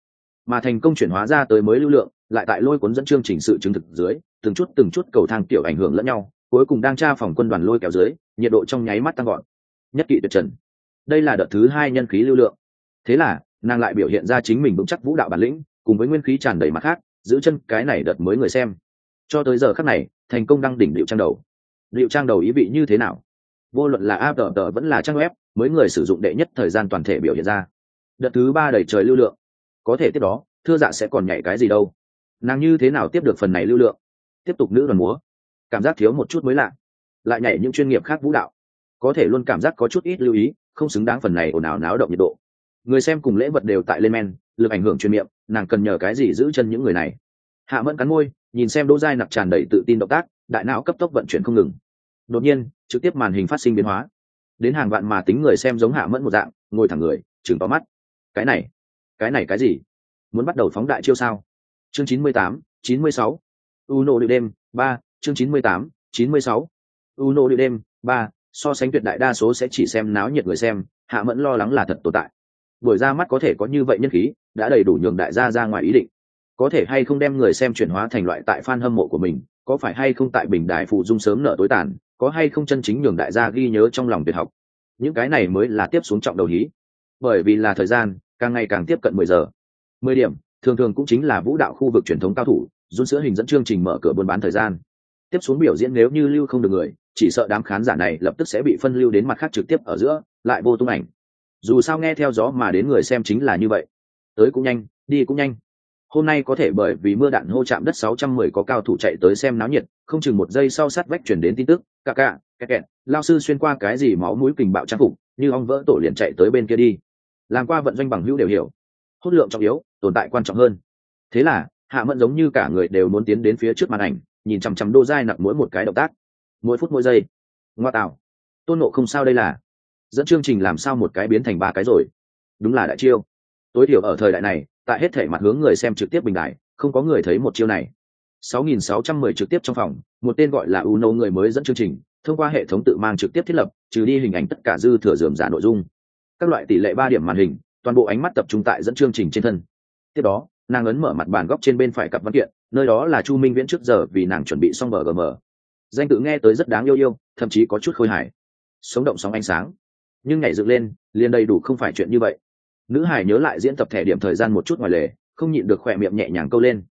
Mà thành công chuyển hóa ra tới mới lưu lượng, lại tại lôi cuốn dẫn chương trình sự chứng thực dưới, từng chút từng chút cầu thang tiểu ảnh hưởng lẫn nhau, cuối cùng đang tra phòng quân đoàn lôi kéo dưới, nhiệt độ trong nháy mắt tăng gọn nhất kỵ tuyệt trần đây là đợt thứ hai nhân khí lưu lượng. Thế là, nàng lại biểu hiện ra chính mình vững chắc vũ đạo bản lĩnh, cùng với nguyên khí tràn đầy mặt khác, giữ chân cái này đợt mới người xem. Cho tới giờ khắc này, thành công đăng đỉnh điệu trang đầu. Điệu trang đầu ý vị như thế nào? Vô luận là app tờ vẫn là trang web, mới người sử dụng đệ nhất thời gian toàn thể biểu hiện ra. Đợt thứ ba đầy trời lưu lượng. Có thể tiếp đó, thưa dạ sẽ còn nhảy cái gì đâu. Nàng như thế nào tiếp được phần này lưu lượng? Tiếp tục nữ đoàn múa. Cảm giác thiếu một chút mới lạ. Lại nhảy những chuyên nghiệp khác vũ đạo. Có thể luôn cảm giác có chút ít lưu ý không xứng đáng phần này ồn ào náo động nhiệt độ. Người xem cùng lễ vật đều tại lên men, lực ảnh hưởng chuyên miệng, nàng cần nhờ cái gì giữ chân những người này? Hạ mẫn cắn môi, nhìn xem đỗ giai nặc tràn đầy tự tin động tác, đại não cấp tốc vận chuyển không ngừng. Đột nhiên, trực tiếp màn hình phát sinh biến hóa. Đến hàng vạn mà tính người xem giống hạ mẫn một dạng, ngồi thẳng người chừng to mắt. Cái này cái này cái gì? Muốn bắt đầu phóng đại chiêu sao? Chương chín mươi tám, chín mươi sáu. Uno điệu đêm, ba, chương chín mươi tám, chín mươi sáu. Uno điệu đêm, ba so sánh tuyệt đại đa số sẽ chỉ xem náo nhiệt người xem, hạ mẫn lo lắng là thật tồn tại. Buổi ra mắt có thể có như vậy nhân khí, đã đầy đủ nhường đại gia ra ngoài ý định. Có thể hay không đem người xem chuyển hóa thành loại tại fan hâm mộ của mình, có phải hay không tại bình đại phụ dung sớm nợ tối tàn, có hay không chân chính nhường đại gia ghi nhớ trong lòng tuyệt học. Những cái này mới là tiếp xuống trọng đầu hí. Bởi vì là thời gian, càng ngày càng tiếp cận mười giờ. Mười điểm, thường thường cũng chính là vũ đạo khu vực truyền thống cao thủ, run sữa hình dẫn chương trình mở cửa buôn bán thời gian. Tiếp xuống biểu diễn nếu như lưu không được người chỉ sợ đám khán giả này lập tức sẽ bị phân lưu đến mặt khác trực tiếp ở giữa, lại vô tung ảnh. Dù sao nghe theo gió mà đến người xem chính là như vậy. Tới cũng nhanh, đi cũng nhanh. Hôm nay có thể bởi vì mưa đạn hô chạm đất 610 có cao thủ chạy tới xem náo nhiệt, không chừng một giây sau sát vách chuyển đến tin tức, cà cà kẹt kẹt lao sư xuyên qua cái gì máu mũi kình bạo trang phục, như ong vỡ tổ liền chạy tới bên kia đi. Làm qua vận doanh bằng hữu đều hiểu. Hốt lượng trọng yếu, tồn tại quan trọng hơn. Thế là, hạ mẫn giống như cả người đều muốn tiến đến phía trước màn ảnh, nhìn chằm chằm đô dai nặng mỗi một cái động tác mỗi phút mỗi giây. Ngoa tạo. Tôn nộ không sao đây là? Dẫn chương trình làm sao một cái biến thành ba cái rồi? Đúng là đại chiêu. Tối thiểu ở thời đại này, tại hết thể mặt hướng người xem trực tiếp bình đại, không có người thấy một chiêu này. 6.610 trực tiếp trong phòng, một tên gọi là uno người mới dẫn chương trình, thông qua hệ thống tự mang trực tiếp thiết lập, trừ đi hình ảnh tất cả dư thừa dườm giả nội dung. Các loại tỷ lệ ba điểm màn hình, toàn bộ ánh mắt tập trung tại dẫn chương trình trên thân. Tiếp đó, nàng ấn mở mặt bàn góc trên bên phải cặp văn kiện, nơi đó là chu minh viễn trước giờ vì nàng chuẩn bị xong bờ gm danh tự nghe tới rất đáng yêu yêu, thậm chí có chút khôi hài. Sống động sóng ánh sáng. Nhưng nhảy dựng lên, liền đầy đủ không phải chuyện như vậy. Nữ hải nhớ lại diễn tập thẻ điểm thời gian một chút ngoài lề, không nhịn được khỏe miệng nhẹ nhàng câu lên.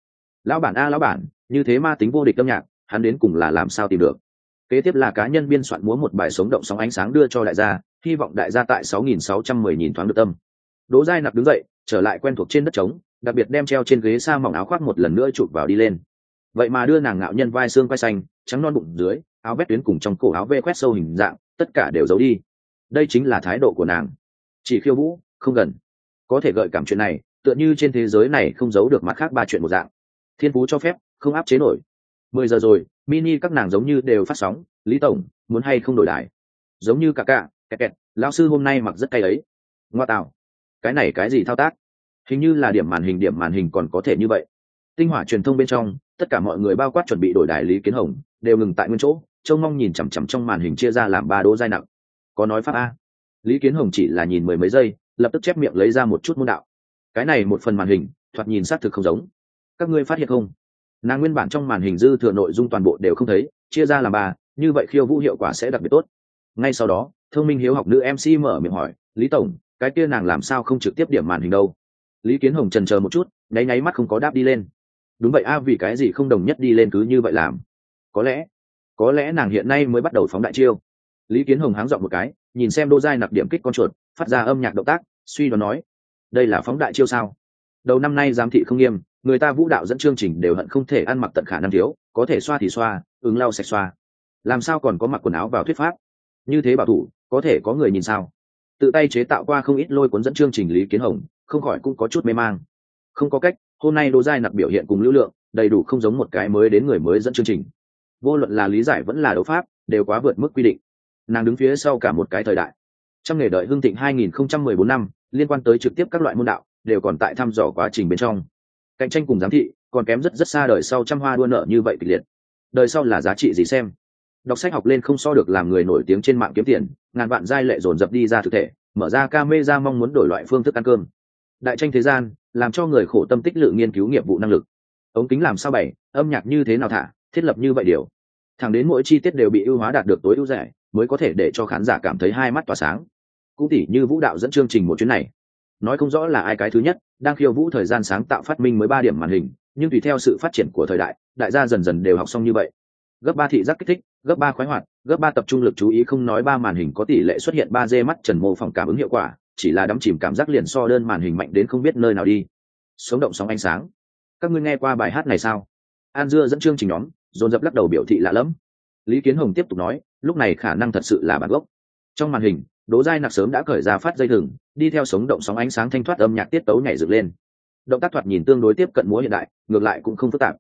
Lão bản a, lão bản, như thế ma tính vô địch âm nhạc, hắn đến cùng là làm sao tìm được? Kế tiếp là cá nhân biên soạn múa một bài sống động sóng ánh sáng đưa cho đại gia, hy vọng đại gia tại 6.610 nhìn thoáng được tâm. Đỗ giai nặc đứng dậy, trở lại quen thuộc trên đất trống, đặc biệt đem treo trên ghế xa mỏng áo khoác một lần nữa chụp vào đi lên vậy mà đưa nàng ngạo nhân vai xương vai xanh, trắng non bụng dưới, áo vét tuyến cùng trong cổ áo vê quét sâu hình dạng, tất cả đều giấu đi. Đây chính là thái độ của nàng. Chỉ khiêu vũ, không gần. Có thể gợi cảm chuyện này, tựa như trên thế giới này không giấu được mặt khác ba chuyện một dạng. Thiên phú cho phép, không áp chế nổi. Mười giờ rồi, mini các nàng giống như đều phát sóng, lý tổng, muốn hay không đổi đài? Giống như cả cả, kẹt kẹt, lão sư hôm nay mặc rất cay ấy. Ngoa tạo cái này cái gì thao tác? Hình như là điểm màn hình, điểm màn hình còn có thể như vậy. Tinh hỏa truyền thông bên trong tất cả mọi người bao quát chuẩn bị đổi đài lý kiến hồng, đều ngừng tại nguyên chỗ, trông mong nhìn chằm chằm trong màn hình chia ra làm ba đỗ dai nặng. Có nói pháp a. Lý kiến hồng chỉ là nhìn mười mấy giây, lập tức chép miệng lấy ra một chút môn đạo. Cái này một phần màn hình, thoạt nhìn xác thực không giống. Các ngươi phát hiện không? Nàng nguyên bản trong màn hình dư thừa nội dung toàn bộ đều không thấy, chia ra làm ba, như vậy khiêu vũ hiệu quả sẽ đặc biệt tốt. Ngay sau đó, thông minh hiếu học nữ mc mở miệng hỏi, lý tổng, cái kia nàng làm sao không trực tiếp điểm màn hình đâu? Lý kiến hồng trần chờ một chút, nháy nháy mắt không có đáp đi lên đúng vậy, a, vì cái gì không đồng nhất đi lên cứ như vậy làm? Có lẽ có lẽ nàng hiện nay mới bắt đầu phóng đại chiêu. Lý kiến hồng háng dọn một cái, nhìn xem đô giai nặc điểm kích con chuột, phát ra âm nhạc động tác, suy đoán nói, đây là phóng đại chiêu sao? Đầu năm nay giám thị không nghiêm, người ta vũ đạo dẫn chương trình đều hận không thể ăn mặc tận khả năng thiếu, có thể xoa thì xoa, ứng lau sạch xoa. Làm sao còn có mặc quần áo vào thuyết pháp? Như thế bảo thủ, có thể có người nhìn sao? Tự tay chế tạo qua không ít lôi cuốn dẫn chương trình lý kiến hồng, không khỏi cũng có chút mê mang. Không có cách hôm nay đồ giai nặc biểu hiện cùng lưu lượng, đầy đủ không giống một cái mới đến người mới dẫn chương trình. Vô luận là lý giải vẫn là đấu pháp, đều quá vượt mức quy định. Nàng đứng phía sau cả một cái thời đại. Trong nghề đợi hưng thịnh 2014 năm, liên quan tới trực tiếp các loại môn đạo, đều còn tại thăm dò quá trình bên trong. Cạnh tranh cùng giám thị, còn kém rất rất xa đời sau trăm hoa đua nợ như vậy kịch liệt. Đời sau là giá trị gì xem? Đọc sách học lên không so được làm người nổi tiếng trên mạng kiếm tiền, ngàn vạn giai lệ dồn dập đi ra thực thể, mở ra ca mê ra mong muốn đổi loại phương thức ăn cơm đại tranh thế gian, làm cho người khổ tâm tích lự nghiên cứu nghiệp vụ năng lực. Ống kính làm sao bày, âm nhạc như thế nào thả, thiết lập như vậy điều. Thẳng đến mỗi chi tiết đều bị ưu hóa đạt được tối ưu rẻ, mới có thể để cho khán giả cảm thấy hai mắt tỏa sáng. Cũng tỉ như vũ đạo dẫn chương trình một chuyến này. Nói không rõ là ai cái thứ nhất, đang khiêu vũ thời gian sáng tạo phát minh mới ba điểm màn hình, nhưng tùy theo sự phát triển của thời đại đại gia dần dần đều học xong như vậy. Gấp ba thị giác kích thích, gấp ba khoái hoạt, gấp ba tập trung lực chú ý không nói ba màn hình có tỷ lệ xuất hiện ba d mắt trần mô phỏng cảm ứng hiệu quả chỉ là đắm chìm cảm giác liền so đơn màn hình mạnh đến không biết nơi nào đi. Sống động sóng ánh sáng. Các ngươi nghe qua bài hát này sao? An dưa dẫn chương trình nhóm, dồn dập lắc đầu biểu thị lạ lẫm. Lý kiến hồng tiếp tục nói, lúc này khả năng thật sự là bản gốc. Trong màn hình, đỗ giai nặc sớm đã khởi ra phát dây thừng, đi theo sống động sóng ánh sáng thanh thoát âm nhạc tiết tấu nhảy dựng lên. Động tác thoạt nhìn tương đối tiếp cận múa hiện đại, ngược lại cũng không phức tạp.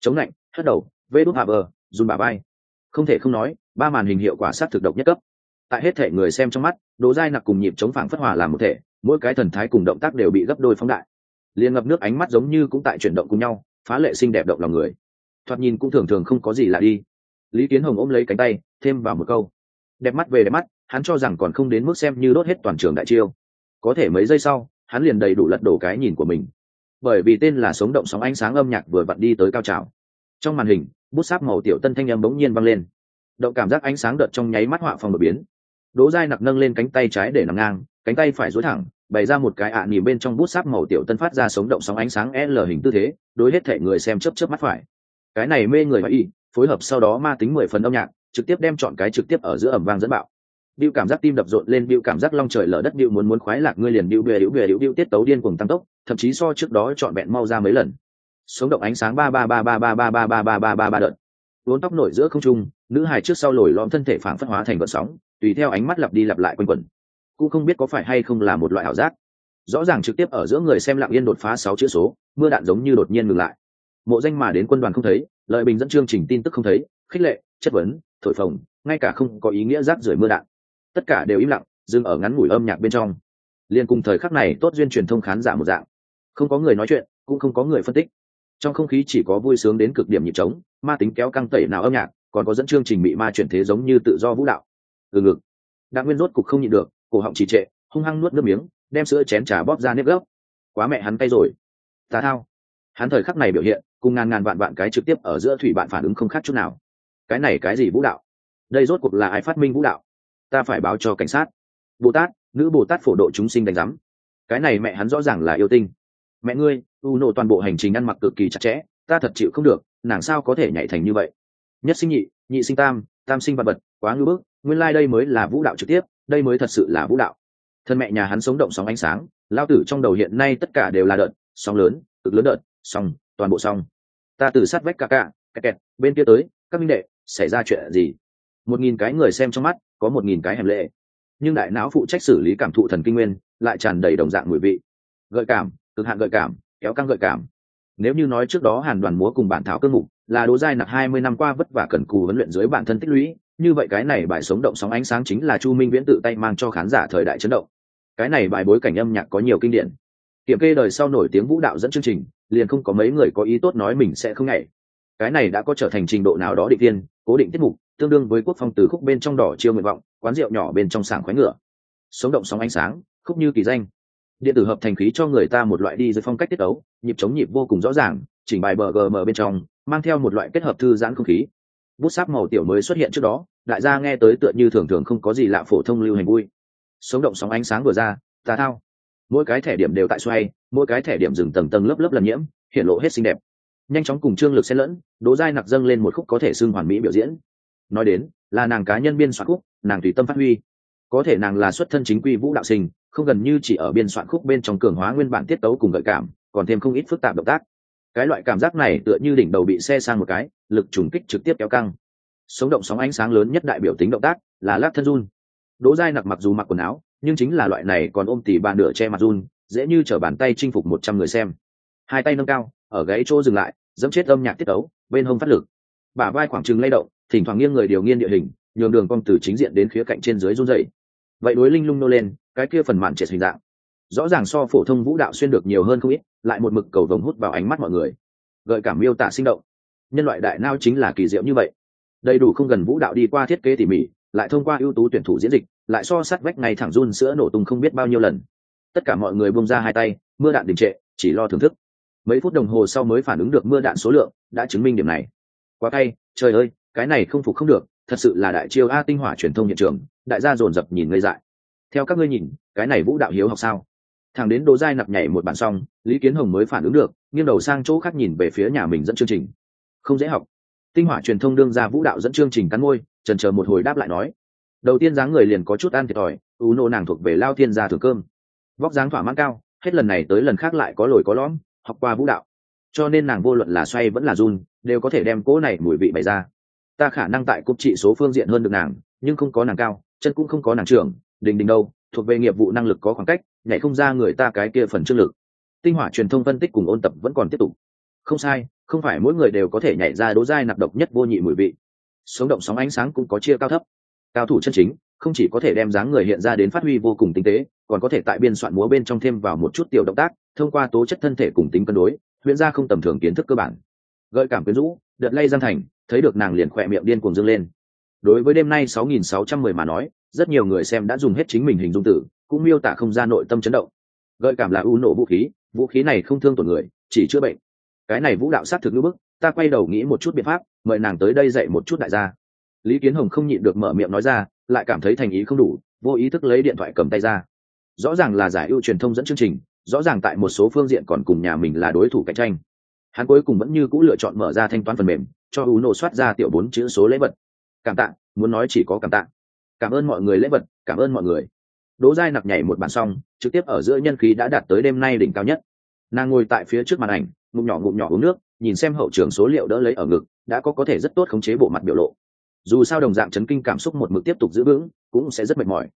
Chống lạnh, hất đầu, vê đốt hạ bờ dùn bà bay không thể không nói, ba màn hình hiệu quả sát thực độc nhất cấp. Tại hết thể người xem trong mắt đồ dai nặc cùng nhịp chống phảng phất hòa làm một thể, mỗi cái thần thái cùng động tác đều bị gấp đôi phóng đại. Liền ngập nước ánh mắt giống như cũng tại chuyển động cùng nhau, phá lệ xinh đẹp động lòng người. Thoạt nhìn cũng thường thường không có gì lạ đi. Lý kiến hồng ôm lấy cánh tay, thêm vào một câu. Đẹp mắt về đẹp mắt, hắn cho rằng còn không đến mức xem như đốt hết toàn trường đại chiêu. Có thể mấy giây sau, hắn liền đầy đủ lật đổ cái nhìn của mình. Bởi vì tên là sống động sóng ánh sáng âm nhạc vừa vặn đi tới cao trào. Trong màn hình, bút sáp màu tiểu tân thanh âm bỗng nhiên văng lên. Động cảm giác ánh sáng đợt trong nháy mắt họa phòng đột biến đỗ giai nặc nâng lên cánh tay trái để nằm ngang cánh tay phải duỗi thẳng bày ra một cái ạ à nỉm bên trong bút sáp màu tiểu tân phát ra sống động sóng ánh sáng l hình tư thế đối hết thể người xem chấp chấp mắt phải cái này mê người phải y phối hợp sau đó ma tính mười phần âm nhạc trực tiếp đem chọn cái trực tiếp ở giữa ẩm vang dẫn bạo Bill cảm giác tim đập rộn lên, Bill cảm giác long trời lở đất, Bill muốn muốn khoái lạc ngươi liền Bill bề điệu bề điệu Bill tiết tấu điên cuồng tăng tốc, thậm chí so trước đó chọn bẹn mau ra mấy lần. Sống động ánh sáng ba ba ba ba ba ba ba ba ba ba ba ba đợt. Uốn tóc nổi giữa không trung, nữ hài trước sau lồi lõm thân thể phản phất hóa thành gợn sóng, tùy theo ánh mắt lặp đi lặp lại quanh quẩn. Cũng không biết có phải hay không là một loại ảo giác. Rõ ràng trực tiếp ở giữa người xem lặng yên đột phá sáu chữ số, mưa đạn giống như đột nhiên ngừng lại. Mộ danh mà đến quân đoàn không thấy, lợi bình dẫn chương trình tin tức không thấy, khích lệ, chất vấn, thổi phồng, ngay cả không có ý nghĩa rác rưởi mưa đạn tất cả đều im lặng dừng ở ngắn ngủi âm nhạc bên trong liên cùng thời khắc này tốt duyên truyền thông khán giả một dạng không có người nói chuyện cũng không có người phân tích trong không khí chỉ có vui sướng đến cực điểm nhịp trống ma tính kéo căng tẩy nào âm nhạc còn có dẫn chương trình bị ma chuyển thế giống như tự do vũ đạo từ ngực. Đặng nguyên rốt cục không nhịn được, cổ họng trì trệ, hung hăng nuốt nước miếng, đem sữa chén trà bóp ra nếp gốc. Quá mẹ hắn tay rồi. Ta thao. Hắn thời khắc này biểu hiện, cùng ngàn ngàn vạn vạn cái trực tiếp ở giữa thủy bạn phản ứng không khác chút nào. Cái này cái gì vũ đạo? Đây rốt cuộc là ai phát minh vũ đạo? Ta phải báo cho cảnh sát. Bồ tát, nữ bồ tát phổ độ chúng sinh đánh giám. Cái này mẹ hắn rõ ràng là yêu tinh. Mẹ ngươi, u nộ toàn bộ hành trình ăn mặc cực kỳ chặt chẽ, ta thật chịu không được, nàng sao có thể nhảy thành như vậy? Nhất sinh nhị nhị sinh tam tam sinh vật bật, quá ngưỡng bức, nguyên lai đây mới là vũ đạo trực tiếp, đây mới thật sự là vũ đạo. Thân mẹ nhà hắn sống động sóng ánh sáng, lao tử trong đầu hiện nay tất cả đều là đợt, sóng lớn, cực lớn đợt, sóng, toàn bộ sóng. Ta từ sát vách cả cả kẹt kẹt, bên kia tới, các minh đệ, xảy ra chuyện gì? Một nghìn cái người xem trong mắt, có một nghìn cái hẻm lệ nhưng đại não phụ trách xử lý cảm thụ thần kinh nguyên, lại tràn đầy đồng dạng mùi vị. Gợi cảm, cực hạn gợi cảm, kéo căng gợi cảm. Nếu như nói trước đó hàn đoàn múa cùng bản thảo cương mục là đố giai nặc hai mươi năm qua vất vả cần cù huấn luyện dưới bản thân tích lũy, như vậy cái này bài sống động sóng ánh sáng chính là chu minh viễn tự tay mang cho khán giả thời đại chấn động. Cái này bài bối cảnh âm nhạc có nhiều kinh điển. Kiểm kê đời sau nổi tiếng vũ đạo dẫn chương trình, liền không có mấy người có ý tốt nói mình sẽ không nhảy. Cái này đã có trở thành trình độ nào đó định tiên, cố định tiết mục, tương đương với quốc phong từ khúc bên trong đỏ chiêu nguyện vọng, quán rượu nhỏ bên trong sảng khoái ngựa. Sống động sóng ánh sáng, khúc như kỳ danh. Điện tử hợp thành khí cho người ta một loại đi dưới phong cách tiết ấu, nhịp chống nhịp vô cùng rõ ràng, chỉnh bài bờ gm bên trong mang theo một loại kết hợp thư giãn không khí. Bút sáp màu tiểu mới xuất hiện trước đó, đại gia nghe tới tựa như thường thường không có gì lạ phổ thông lưu hành vui. Sống động sóng ánh sáng vừa ra, tà thao. Mỗi cái thẻ điểm đều tại xoay, mỗi cái thẻ điểm dừng tầng tầng lớp lớp lần nhiễm, hiện lộ hết xinh đẹp. Nhanh chóng cùng trương lực xen lẫn đố dai nặc dâng lên một khúc có thể xưng hoàn mỹ biểu diễn. Nói đến, là nàng cá nhân biên soạn khúc, nàng tùy tâm phát huy. Có thể nàng là xuất thân chính quy vũ đạo sinh, không gần như chỉ ở biên soạn khúc bên trong cường hóa nguyên bản tiết tấu cùng gợi cảm, còn thêm không ít phức tạp động tác cái loại cảm giác này tựa như đỉnh đầu bị xe sang một cái, lực trùng kích trực tiếp kéo căng. Sống động sóng ánh sáng lớn nhất đại biểu tính động tác là lắc thân run. Đỗ giai nặc mặc dù mặc quần áo, nhưng chính là loại này còn ôm tỉ bàn nửa che mặt run, dễ như t bàn tay chinh phục một trăm người xem. Hai tay nâng cao, ở gáy chỗ dừng lại, dẫm chết âm nhạc tiết tấu, bên hông phát lực. Bả vai khoảng trừng lay động, thỉnh thoảng nghiêng người điều nghiên địa hình, nhường đường cong từ chính diện đến khía cạnh trên dưới run dậy vậy đối linh lung nô lên, cái kia phần mạn trệt hình dạng rõ ràng so phổ thông vũ đạo xuyên được nhiều hơn không ít, lại một mực cầu vồng hút vào ánh mắt mọi người. Gợi cảm miêu tả sinh động. Nhân loại đại nao chính là kỳ diệu như vậy. Đầy đủ không gần vũ đạo đi qua thiết kế tỉ mỉ, lại thông qua ưu tú tuyển thủ diễn dịch, lại so sát vách ngày thẳng run sữa nổ tung không biết bao nhiêu lần. Tất cả mọi người bông ra hai tay, mưa đạn đình trệ, chỉ lo thưởng thức. Mấy phút đồng hồ sau mới phản ứng được mưa đạn số lượng, đã chứng minh điểm này. Quá cay, trời ơi, cái này không phục không được, thật sự là đại chiêu a tinh hỏa truyền thông hiện trường, đại gia dồn dập nhìn ngây dại. Theo các ngươi nhìn, cái này vũ đạo hiếu học sao? Thằng đến đồ giai nặc nhảy một bản xong, lý kiến hồng mới phản ứng được, nghiêng đầu sang chỗ khác nhìn về phía nhà mình dẫn chương trình. Không dễ học. Tinh hỏa truyền thông đương ra vũ đạo dẫn chương trình cắn môi trần chờ một hồi đáp lại nói. Đầu tiên dáng người liền có chút ăn thiệt thòi u nô nàng thuộc về lao thiên gia thường cơm. Vóc dáng thỏa mãn cao, hết lần này tới lần khác lại có lồi có lõm, học qua vũ đạo. Cho nên nàng vô luận là xoay vẫn là run, đều có thể đem cỗ này mùi vị bày ra. Ta khả năng tại cục trị số phương diện hơn được nàng, nhưng không có nàng cao, chân cũng không có nàng trưởng, đình đình đâu, thuộc về nghiệp vụ năng lực có khoảng cách nhảy không ra người ta cái kia phần chương lực. Tinh hỏa truyền thông phân tích cùng ôn tập vẫn còn tiếp tục. Không sai, không phải mỗi người đều có thể nhảy ra đố dai nạp độc nhất vô nhị mùi vị. Sống động sóng ánh sáng cũng có chia cao thấp. Cao thủ chân chính, không chỉ có thể đem dáng người hiện ra đến phát huy vô cùng tinh tế, còn có thể tại biên soạn múa bên trong thêm vào một chút tiểu động tác, thông qua tố chất thân thể cùng tính cân đối, huyễn ra không tầm thường kiến thức cơ bản. Gợi cảm quyến rũ, đợt lay giang thành, thấy được nàng liền khỏe miệng điên cuồng dâng lên. Đối với đêm nay 6.610 mà nói rất nhiều người xem đã dùng hết chính mình hình dung tử cũng miêu tả không ra nội tâm chấn động. Gợi cảm là u nổ vũ khí vũ khí này không thương tổn người, chỉ chữa bệnh. Cái này vũ đạo sát thực ngữ bức, ta quay đầu nghĩ một chút biện pháp, mời nàng tới đây dạy một chút đại gia. Lý kiến hồng không nhịn được mở miệng nói ra, lại cảm thấy thành ý không đủ, vô ý thức lấy điện thoại cầm tay ra. Rõ ràng là giải ưu truyền thông dẫn chương trình, rõ ràng tại một số phương diện còn cùng nhà mình là đối thủ cạnh tranh. Hắn cuối cùng vẫn như c ũ lựa chọn mở ra thanh toán phần mềm, cho u nổ soát ra tiểu bốn chữ số lễ vật. Cảm tạ, muốn nói chỉ có cảm tạ cảm ơn mọi người lễ vật cảm ơn mọi người. Đỗ giai nặc nhảy một bản xong trực tiếp ở giữa nhân khí đã đạt tới đêm nay đỉnh cao nhất. Nàng ngồi tại phía trước màn ảnh ngụm nhỏ ngụm nhỏ uống nước nhìn xem hậu trường số liệu đỡ lấy ở ngực đã có có thể rất tốt khống chế bộ mặt biểu lộ. Dù sao đồng dạng chấn kinh cảm xúc một mực tiếp tục giữ vững cũng sẽ rất mệt mỏi.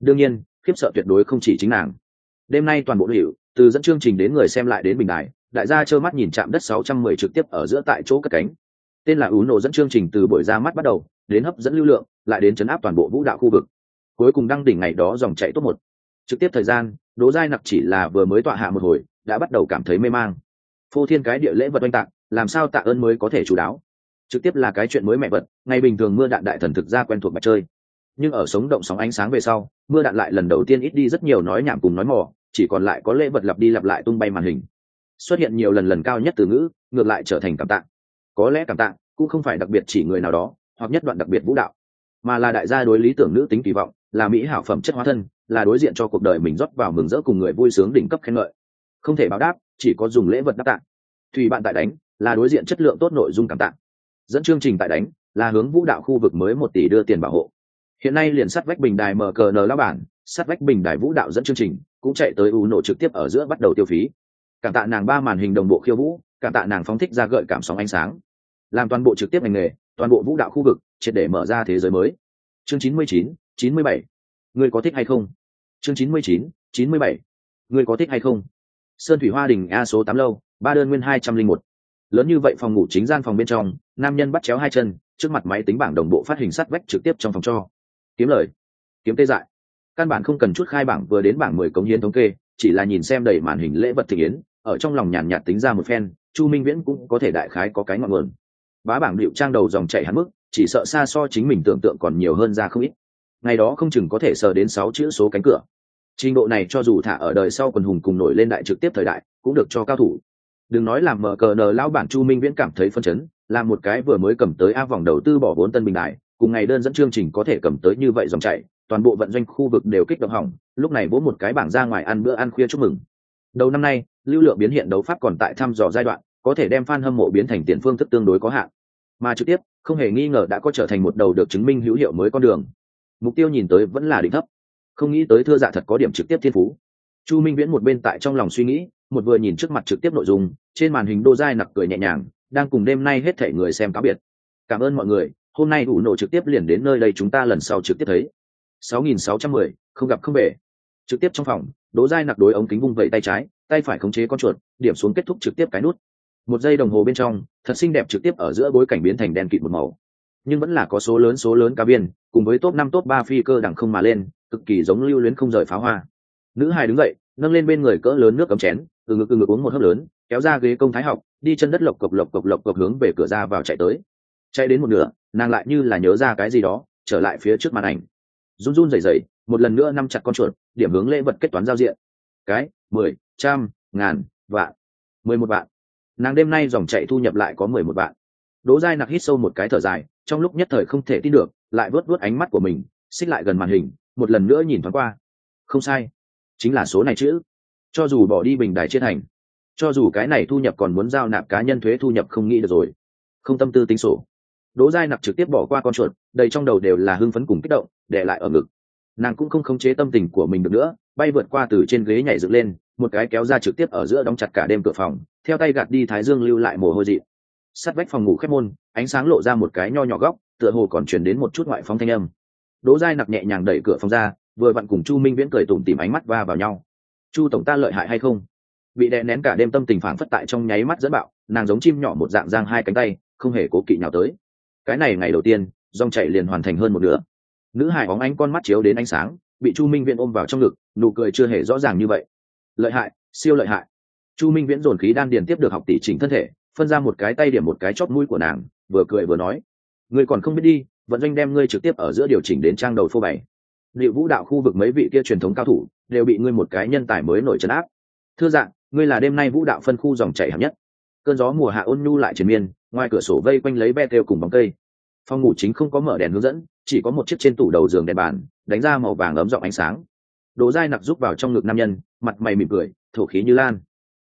Đương nhiên khiếp sợ tuyệt đối không chỉ chính nàng. Đêm nay toàn bộ hiệu, từ dẫn chương trình đến người xem lại đến bình đài đại gia trơ mắt nhìn chạm đất 610 trực tiếp ở giữa tại chỗ cất cánh. Tên là ú nổ dẫn chương trình từ buổi ra mắt bắt đầu đến hấp dẫn lưu lượng lại đến chấn áp toàn bộ vũ đạo khu vực. Cuối cùng đăng đỉnh ngày đó dòng chạy top một. Trực tiếp thời gian Đỗ giai nặc chỉ là vừa mới tọa hạ một hồi đã bắt đầu cảm thấy mê mang. Phô thiên cái địa lễ vật oanh tạc làm sao tạ ơn mới có thể chủ đáo? Trực tiếp là cái chuyện mới mẹ vật ngày bình thường mưa đạn đại thần thực ra quen thuộc mặt chơi. Nhưng ở sống động sóng ánh sáng về sau mưa đạn lại lần đầu tiên ít đi rất nhiều nói nhảm cùng nói mò chỉ còn lại có lễ vật lặp đi lặp lại tung bay màn hình. Xuất hiện nhiều lần lần cao nhất từ ngữ ngược lại trở thành cảm tạ. có lẽ cảm tạ, cũng không phải đặc biệt chỉ người nào đó hoặc nhất đoạn đặc biệt vũ đạo, mà là đại gia đối lý tưởng nữ tính kỳ vọng, là mỹ hảo phẩm chất hóa thân, là đối diện cho cuộc đời mình rót vào mừng rỡ cùng người vui sướng đỉnh cấp khen ngợi. Không thể báo đáp, chỉ có dùng lễ vật đáp tạng. Thùy bạn tại đánh, là đối diện chất lượng tốt nội dung cảm tạng. Dẫn chương trình tại đánh, là hướng vũ đạo khu vực mới một tỷ đưa tiền bảo hộ. Hiện nay liền sắt vách bình đài mở cờ nờ lao bản, sắt vách bình đài vũ đạo dẫn chương trình, cũng chạy tới u nổ trực tiếp ở giữa bắt đầu tiêu phí. Cảm tạ nàng ba màn hình đồng bộ khiêu vũ, cảm tạ nàng phóng thích ra gợi cảm sóng ánh sáng. Làm toàn bộ trực tiếp ngành nghề toàn bộ vũ đạo khu vực, triệt để mở ra thế giới mới. Chương chín mươi chín chín mươi bảy. Người có thích hay không? Chương chín mươi chín chín mươi bảy. Người có thích hay không? Sơn thủy hoa đình a số tám lâu, ba đơn nguyên hai trăm linh một. Lớn như vậy phòng ngủ chính gian phòng bên trong, nam nhân bắt chéo hai chân, trước mặt máy tính bảng đồng bộ phát hình sắt vách trực tiếp trong phòng cho. Kiếm lời. Kiếm tê dại. Căn bản không cần chút khai bảng vừa đến bảng mười cống hiến thống kê, chỉ là nhìn xem đầy màn hình lễ vật thị yến ở trong lòng nhàn nhạt tính ra một phen, chu minh viễn cũng có thể đại khái có cái ngọn nguồn bá bảng điệu trang đầu dòng chạy hắn mức, chỉ sợ xa so chính mình tưởng tượng còn nhiều hơn ra không ít. Ngày đó không chừng có thể sờ đến sáu chữ số cánh cửa. Trình độ này cho dù thả ở đời sau quần hùng cùng nổi lên đại trực tiếp thời đại, cũng được cho cao thủ. Đừng nói làm mở cờ nờ lao bản chu minh viễn cảm thấy phân chấn, là một cái vừa mới cầm tới a vòng đầu tư bỏ vốn tân bình đại, cùng ngày đơn dẫn chương trình có thể cầm tới như vậy dòng chạy toàn bộ vận doanh khu vực đều kích động hỏng, lúc này vỗ một cái bảng ra ngoài ăn bữa ăn khuya chúc mừng. Đầu năm nay, lưu lượng biến hiện đấu pháp còn tại thăm dò giai đoạn có thể đem fan hâm mộ biến thành tiền phương thức tương đối có hạn. Mà trực tiếp không hề nghi ngờ đã có trở thành một đầu được chứng minh hữu hiệu mới con đường. Mục tiêu nhìn tới vẫn là đỉnh thấp. Không nghĩ tới thưa dạ thật có điểm trực tiếp thiên phú. Chu minh viễn một bên tại trong lòng suy nghĩ một vừa nhìn trước mặt trực tiếp nội dung trên màn hình đô dai nặc cười nhẹ nhàng đang cùng đêm nay hết thể người xem cáo biệt. Cảm ơn mọi người hôm nay đủ nổ trực tiếp liền đến nơi đây chúng ta lần sau trực tiếp thấy. 6610, không gặp không về. Trực tiếp trong phòng đỗ dai nặc đối ống kính vung vẩy tay trái tay phải khống chế con chuột điểm xuống kết thúc trực tiếp cái nút một giây đồng hồ bên trong, thật xinh đẹp trực tiếp ở giữa bối cảnh biến thành đen kịt một màu. Nhưng vẫn là có số lớn số lớn cá biên cùng với top năm, top ba phi cơ đẳng không mà lên, cực kỳ giống lưu luyến không rời pháo hoa. Nữ hài đứng dậy, nâng lên bên người cỡ lớn nước cấm chén, từ ngực từ ngực uống một hớp lớn, kéo ra ghế công thái học, đi chân đất lộc cộc lộc cộc lộc cộc hướng về cửa ra vào chạy tới. Chạy đến một nửa, nàng lại như là nhớ ra cái gì đó, trở lại phía trước màn ảnh. Run run rẩy rẩy, một lần nữa nắm chặt con chuột, điểm hướng lễ vật kết toán giao diện. Cái, mười, trăm, ngàn, vạn. Mười một vạn nàng đêm nay dòng chạy thu nhập lại có mười một vạn. Đỗ giai nặc hít sâu một cái thở dài, trong lúc nhất thời không thể tin được, lại vớt vớt ánh mắt của mình, xích lại gần màn hình, một lần nữa nhìn thoáng qua. Không sai. Chính là số này chữ cho dù bỏ đi bình đài chiết hành cho dù cái này thu nhập còn muốn giao nạp cá nhân thuế thu nhập không nghĩ được rồi. Không tâm tư tính sổ. Đỗ giai nặc trực tiếp bỏ qua con chuột, đầy trong đầu đều là hưng phấn cùng kích động, để lại ở ngực. Nàng cũng không khống chế tâm tình của mình được nữa, bay vượt qua từ trên ghế nhảy dựng lên một cái kéo ra trực tiếp ở giữa đóng chặt cả đêm cửa phòng, theo tay gạt đi thái dương lưu lại mồ hôi dị. Sắt vách phòng ngủ khép môn, ánh sáng lộ ra một cái nho nhỏ góc, tựa hồ còn chuyển đến một chút ngoại phong thanh âm. Đỗ giai nặc nhẹ nhàng đẩy cửa phòng ra, vừa vặn cùng chu minh viễn cười tủm tìm ánh mắt va vào nhau. Chu tổng ta lợi hại hay không? Bị đè nén cả đêm tâm tình phản phất tại trong nháy mắt dẫn bạo, nàng giống chim nhỏ một dạng giang hai cánh tay, không hề cố kỵ nào tới. Cái này ngày đầu tiên, dòng chảy liền hoàn thành hơn một nửa. Nữ hải óng ánh con mắt chiếu đến ánh sáng, bị chu minh viễn ôm vào trong ngực, nụ cười chưa hề rõ ràng như vậy lợi hại, siêu lợi hại. Chu minh viễn dồn khí đan điền tiếp được học tỷ chỉnh thân thể, phân ra một cái tay điểm một cái chót mũi của nàng, vừa cười vừa nói, ngươi còn không biết đi, vận doanh đem ngươi trực tiếp ở giữa điều chỉnh đến trang đầu phô bày. Liệu vũ đạo khu vực mấy vị kia truyền thống cao thủ đều bị ngươi một cái nhân tài mới nổi trấn áp. Thưa dạng ngươi là đêm nay vũ đạo phân khu dòng chảy hạng nhất. Cơn gió mùa hạ ôn nhu lại triền miên, ngoài cửa sổ vây quanh lấy be theo cùng bóng cây. Phòng ngủ chính không có mở đèn hướng dẫn, chỉ có một chiếc trên tủ đầu giường đèn bàn, đánh ra màu vàng ấm rộng ánh sáng đồ dai nặc giúp vào trong ngực nam nhân, mặt mày mỉm cười, thổ khí như lan.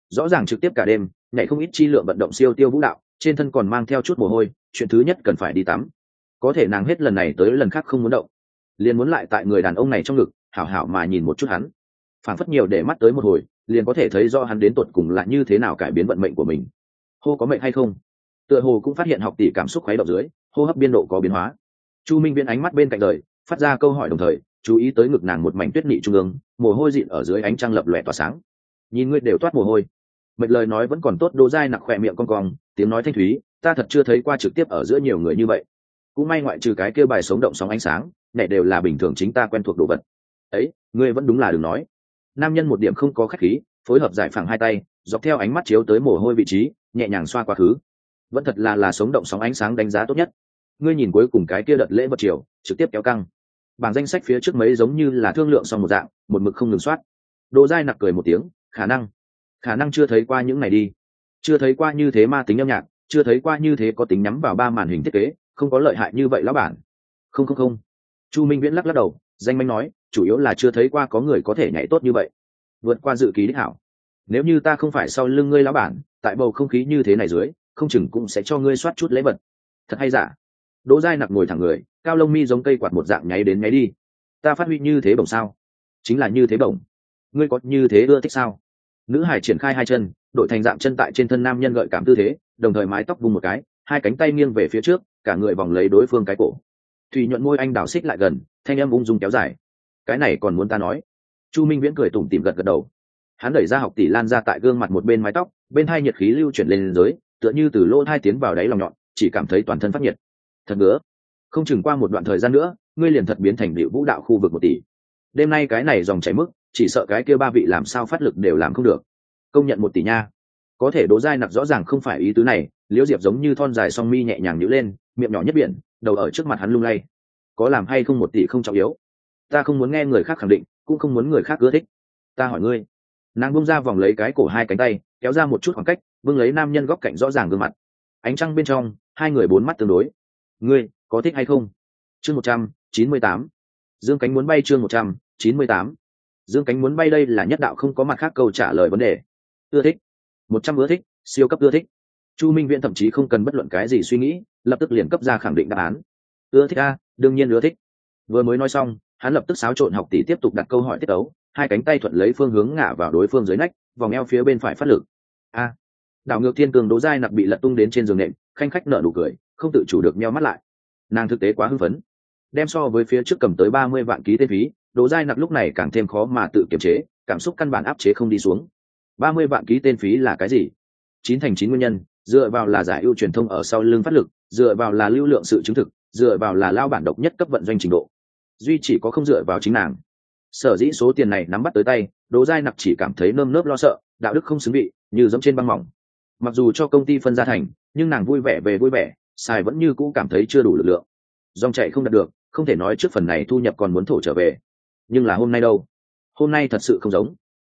Rõ ràng trực tiếp cả đêm, nhảy không ít chi lượng vận động siêu tiêu vũ đạo, trên thân còn mang theo chút mồ hôi, chuyện thứ nhất cần phải đi tắm. Có thể nàng hết lần này tới lần khác không muốn động. Liền muốn lại tại người đàn ông này trong ngực, hảo hảo mà nhìn một chút hắn. Phản phất nhiều để mắt tới một hồi, liền có thể thấy do hắn đến tột cùng là như thế nào cải biến vận mệnh của mình. Hô có mệnh hay không? Tựa hồ cũng phát hiện học tỷ cảm xúc khuấy động dưới, hô hấp biên độ có biến hóa. Chu minh viễn ánh mắt bên cạnh đời, phát ra câu hỏi đồng thời chú ý tới ngực nàng một mảnh tuyết nị trung ương, mồ hôi dịn ở dưới ánh trăng lập lòe tỏa sáng. Nhìn ngươi đều toát mồ hôi. Mệt lời nói vẫn còn tốt, đỗ dai nặc khỏe miệng con cong, tiếng nói thanh thúy, ta thật chưa thấy qua trực tiếp ở giữa nhiều người như vậy. Cũng may ngoại trừ cái kêu bài sống động sóng ánh sáng, này đều là bình thường chính ta quen thuộc đồ vật. Ấy, ngươi vẫn đúng là đừng nói. Nam nhân một điểm không có khách khí, phối hợp giải phẳng hai tay, dọc theo ánh mắt chiếu tới mồ hôi vị trí, nhẹ nhàng xoa quá khứ vẫn thật là là sống động sóng ánh sáng đánh giá tốt nhất. Ngươi nhìn cuối cùng cái kia đợt lễ vật chiều, trực tiếp kéo căng bảng danh sách phía trước mấy giống như là thương lượng xong một dạng, một mực không ngừng soát. Đồ dai nặc cười một tiếng, khả năng khả năng chưa thấy qua những này đi. Chưa thấy qua như thế ma tính âm nhạc, chưa thấy qua như thế có tính nhắm vào ba màn hình thiết kế, không có lợi hại như vậy lão bản không không không. Chu minh viễn lắc lắc đầu, danh manh nói, chủ yếu là chưa thấy qua có người có thể nhảy tốt như vậy. Vượt qua dự ký đích hảo. Nếu như ta không phải sau lưng ngươi lão bản tại bầu không khí như thế này dưới, không chừng cũng sẽ cho ngươi soát chút lễ vật. Thật hay giả? Đỗ giai nặc ngồi thẳng người, cao lông mi giống cây quạt một dạng nháy đến nháy đi. Ta phát huy như thế bổng sao? Chính là như thế bổng. Ngươi có như thế ưa thích sao? Nữ hải triển khai hai chân đội thành dạng chân tại trên thân nam nhân gợi cảm tư thế, đồng thời mái tóc vùng một cái, hai cánh tay nghiêng về phía trước, cả người vòng lấy đối phương cái cổ. Thùy nhuận môi anh đào xích lại gần, thanh âm ung dung kéo dài. Cái này còn muốn ta nói? Chu minh viễn cười tủm tỉm gật gật đầu. Hắn đẩy ra học tỷ lan ra tại gương mặt một bên mái tóc, bên hai nhiệt khí lưu chuyển lên dưới, tựa như từ lỗ hai tiến vào đáy lòng nhọn, chỉ cảm thấy toàn thân phát nhiệt thật nữa, không chừng qua một đoạn thời gian nữa ngươi liền thật biến thành điệu vũ đạo khu vực một tỷ. Đêm nay cái này dòng chảy mức chỉ sợ cái kia ba vị làm sao phát lực đều làm không được. Công nhận một tỷ nha. Có thể đỗ dai nặc rõ ràng không phải ý tứ này liễu diệp giống như thon dài song mi nhẹ nhàng nhữ lên miệng nhỏ nhất biển đầu ở trước mặt hắn lung lay. Có làm hay không một tỷ không trọng yếu. Ta không muốn nghe người khác khẳng định cũng không muốn người khác ưa thích. Ta hỏi ngươi. Nàng bung ra vòng lấy cái cổ hai cánh tay kéo ra một chút khoảng cách bưng lấy nam nhân góc cạnh rõ ràng gương mặt. Ánh trăng bên trong hai người bốn mắt tương đối ngươi, có thích hay không? Chương một trăm chín mươi tám. Dương cánh muốn bay chương một trăm chín mươi tám. Dương cánh muốn bay đây là nhất đạo không có mặt khác câu trả lời vấn đề. Ưa thích. Một trăm ưa thích, siêu cấp ưa thích. Chu minh viễn thậm chí không cần bất luận cái gì suy nghĩ, lập tức liền cấp ra khẳng định đáp án. Ưa thích a, đương nhiên ưa thích. Vừa mới nói xong, hắn lập tức xáo trộn học tỷ tiếp tục đặt câu hỏi tiết ấu hai cánh tay thuận lấy phương hướng ngả vào đối phương dưới nách, vòng eo phía bên phải phát lực. A. Đảo ngược thiên cường đố dai nặc bị lật tung đến trên giường nệm, khanh khách nợ nụ cười không tự chủ được meo mắt lại. Nàng thực tế quá hưng phấn. Đem so với phía trước cầm tới ba mươi vạn ký tên phí đố dai nặc lúc này càng thêm khó mà tự kiềm chế, cảm xúc căn bản áp chế không đi xuống. Ba mươi vạn ký tên phí là cái gì? Chín thành chín nguyên nhân, dựa vào là giải ưu truyền thông ở sau lưng phát lực, dựa vào là lưu lượng sự chứng thực, dựa vào là lao bản độc nhất cấp vận doanh trình độ. Duy chỉ có không dựa vào chính nàng. Sở dĩ số tiền này nắm bắt tới tay đố dai nặc chỉ cảm thấy nơm nớp lo sợ, đạo đức không xứng bị, như giống trên băng mỏng. Mặc dù cho công ty phân ra thành, nhưng nàng vui vẻ về vui vẻ xài vẫn như cũ cảm thấy chưa đủ lực lượng. Dòng chạy không đạt được, không thể nói trước phần này thu nhập còn muốn thổ trở về. Nhưng là hôm nay đâu? Hôm nay thật sự không giống.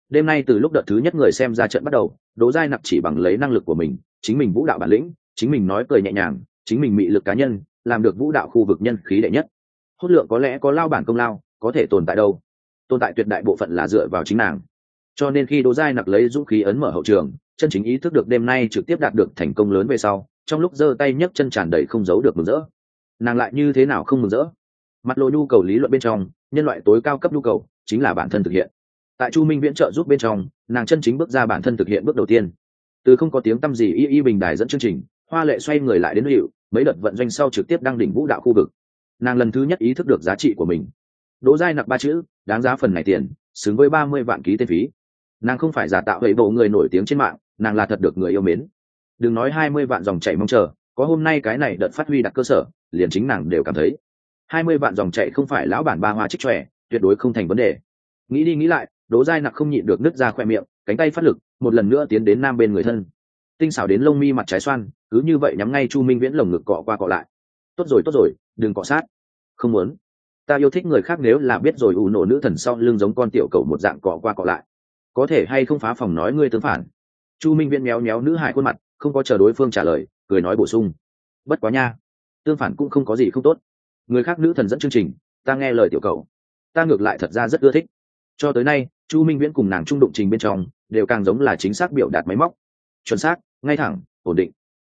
Đêm nay từ lúc đợt thứ nhất người xem ra trận bắt đầu, đỗ giai nặc chỉ bằng lấy năng lực của mình, chính mình vũ đạo bản lĩnh, chính mình nói cười nhẹ nhàng, chính mình mị lực cá nhân, làm được vũ đạo khu vực nhân khí đệ nhất. Hốt lượng có lẽ có lao bản công lao, có thể tồn tại đâu? Tồn tại tuyệt đại bộ phận là dựa vào chính nàng. Cho nên khi đỗ giai nặc lấy dũng khí ấn mở hậu trường, chân chính ý thức được đêm nay trực tiếp đạt được thành công lớn về sau trong lúc giơ tay nhấc chân tràn đầy không giấu được mừng rỡ. Nàng lại như thế nào không mừng rỡ? Mặt lộ nhu cầu lý luận bên trong, nhân loại tối cao cấp nhu cầu chính là bản thân thực hiện. Tại chu minh viễn trợ giúp bên trong, nàng chân chính bước ra bản thân thực hiện bước đầu tiên. Từ không có tiếng t â m gì y y bình đài dẫn chương trình, hoa lệ xoay người lại đến hiệu mấy đợt vận doanh sau trực tiếp đăng đỉnh vũ đạo khu vực. Nàng lần thứ nhất ý thức được giá trị của mình. Đỗ giai nặc ba chữ, đáng giá phần này tiền, xứng với ba mươi vạn ký tên phí. Nàng không phải giả tạo hệ bộ người nổi tiếng trên mạng, nàng là thật được người yêu mến đừng nói hai mươi vạn dòng chảy mong chờ, có hôm nay cái này đợt phát huy đặt cơ sở, liền chính nàng đều cảm thấy. Hai mươi vạn dòng chảy không phải lão bản ba hoa trích tròe tuyệt đối không thành vấn đề. Nghĩ đi nghĩ lại, đỗ giai nặc không nhịn được nứt ra khoe miệng, cánh tay phát lực, một lần nữa tiến đến nam bên người thân. Tinh xảo đến lông mi mặt trái xoan, cứ như vậy nhắm ngay chu minh viễn lồng ngực cọ qua cọ lại. Tốt rồi tốt rồi, đừng cọ sát. Không muốn. Ta yêu thích người khác nếu là biết rồi, ủ nổ nữ thần sau lưng giống con tiểu cầu một dạng cọ qua cọ lại. Có thể hay không phá phòng nói ngươi tương phản? Chu minh viễn méo méo nữ hải khuôn mặt không có chờ đối phương trả lời, cười nói bổ sung. Bất quá nha, tương phản cũng không có gì không tốt. Người khác nữ thần dẫn chương trình, ta nghe lời tiểu cầu. Ta ngược lại thật ra rất ưa thích. Cho tới nay, chu minh viễn cùng nàng trung đụng trình bên trong, đều càng giống là chính xác biểu đạt máy móc. Chuẩn xác, ngay thẳng, ổn định.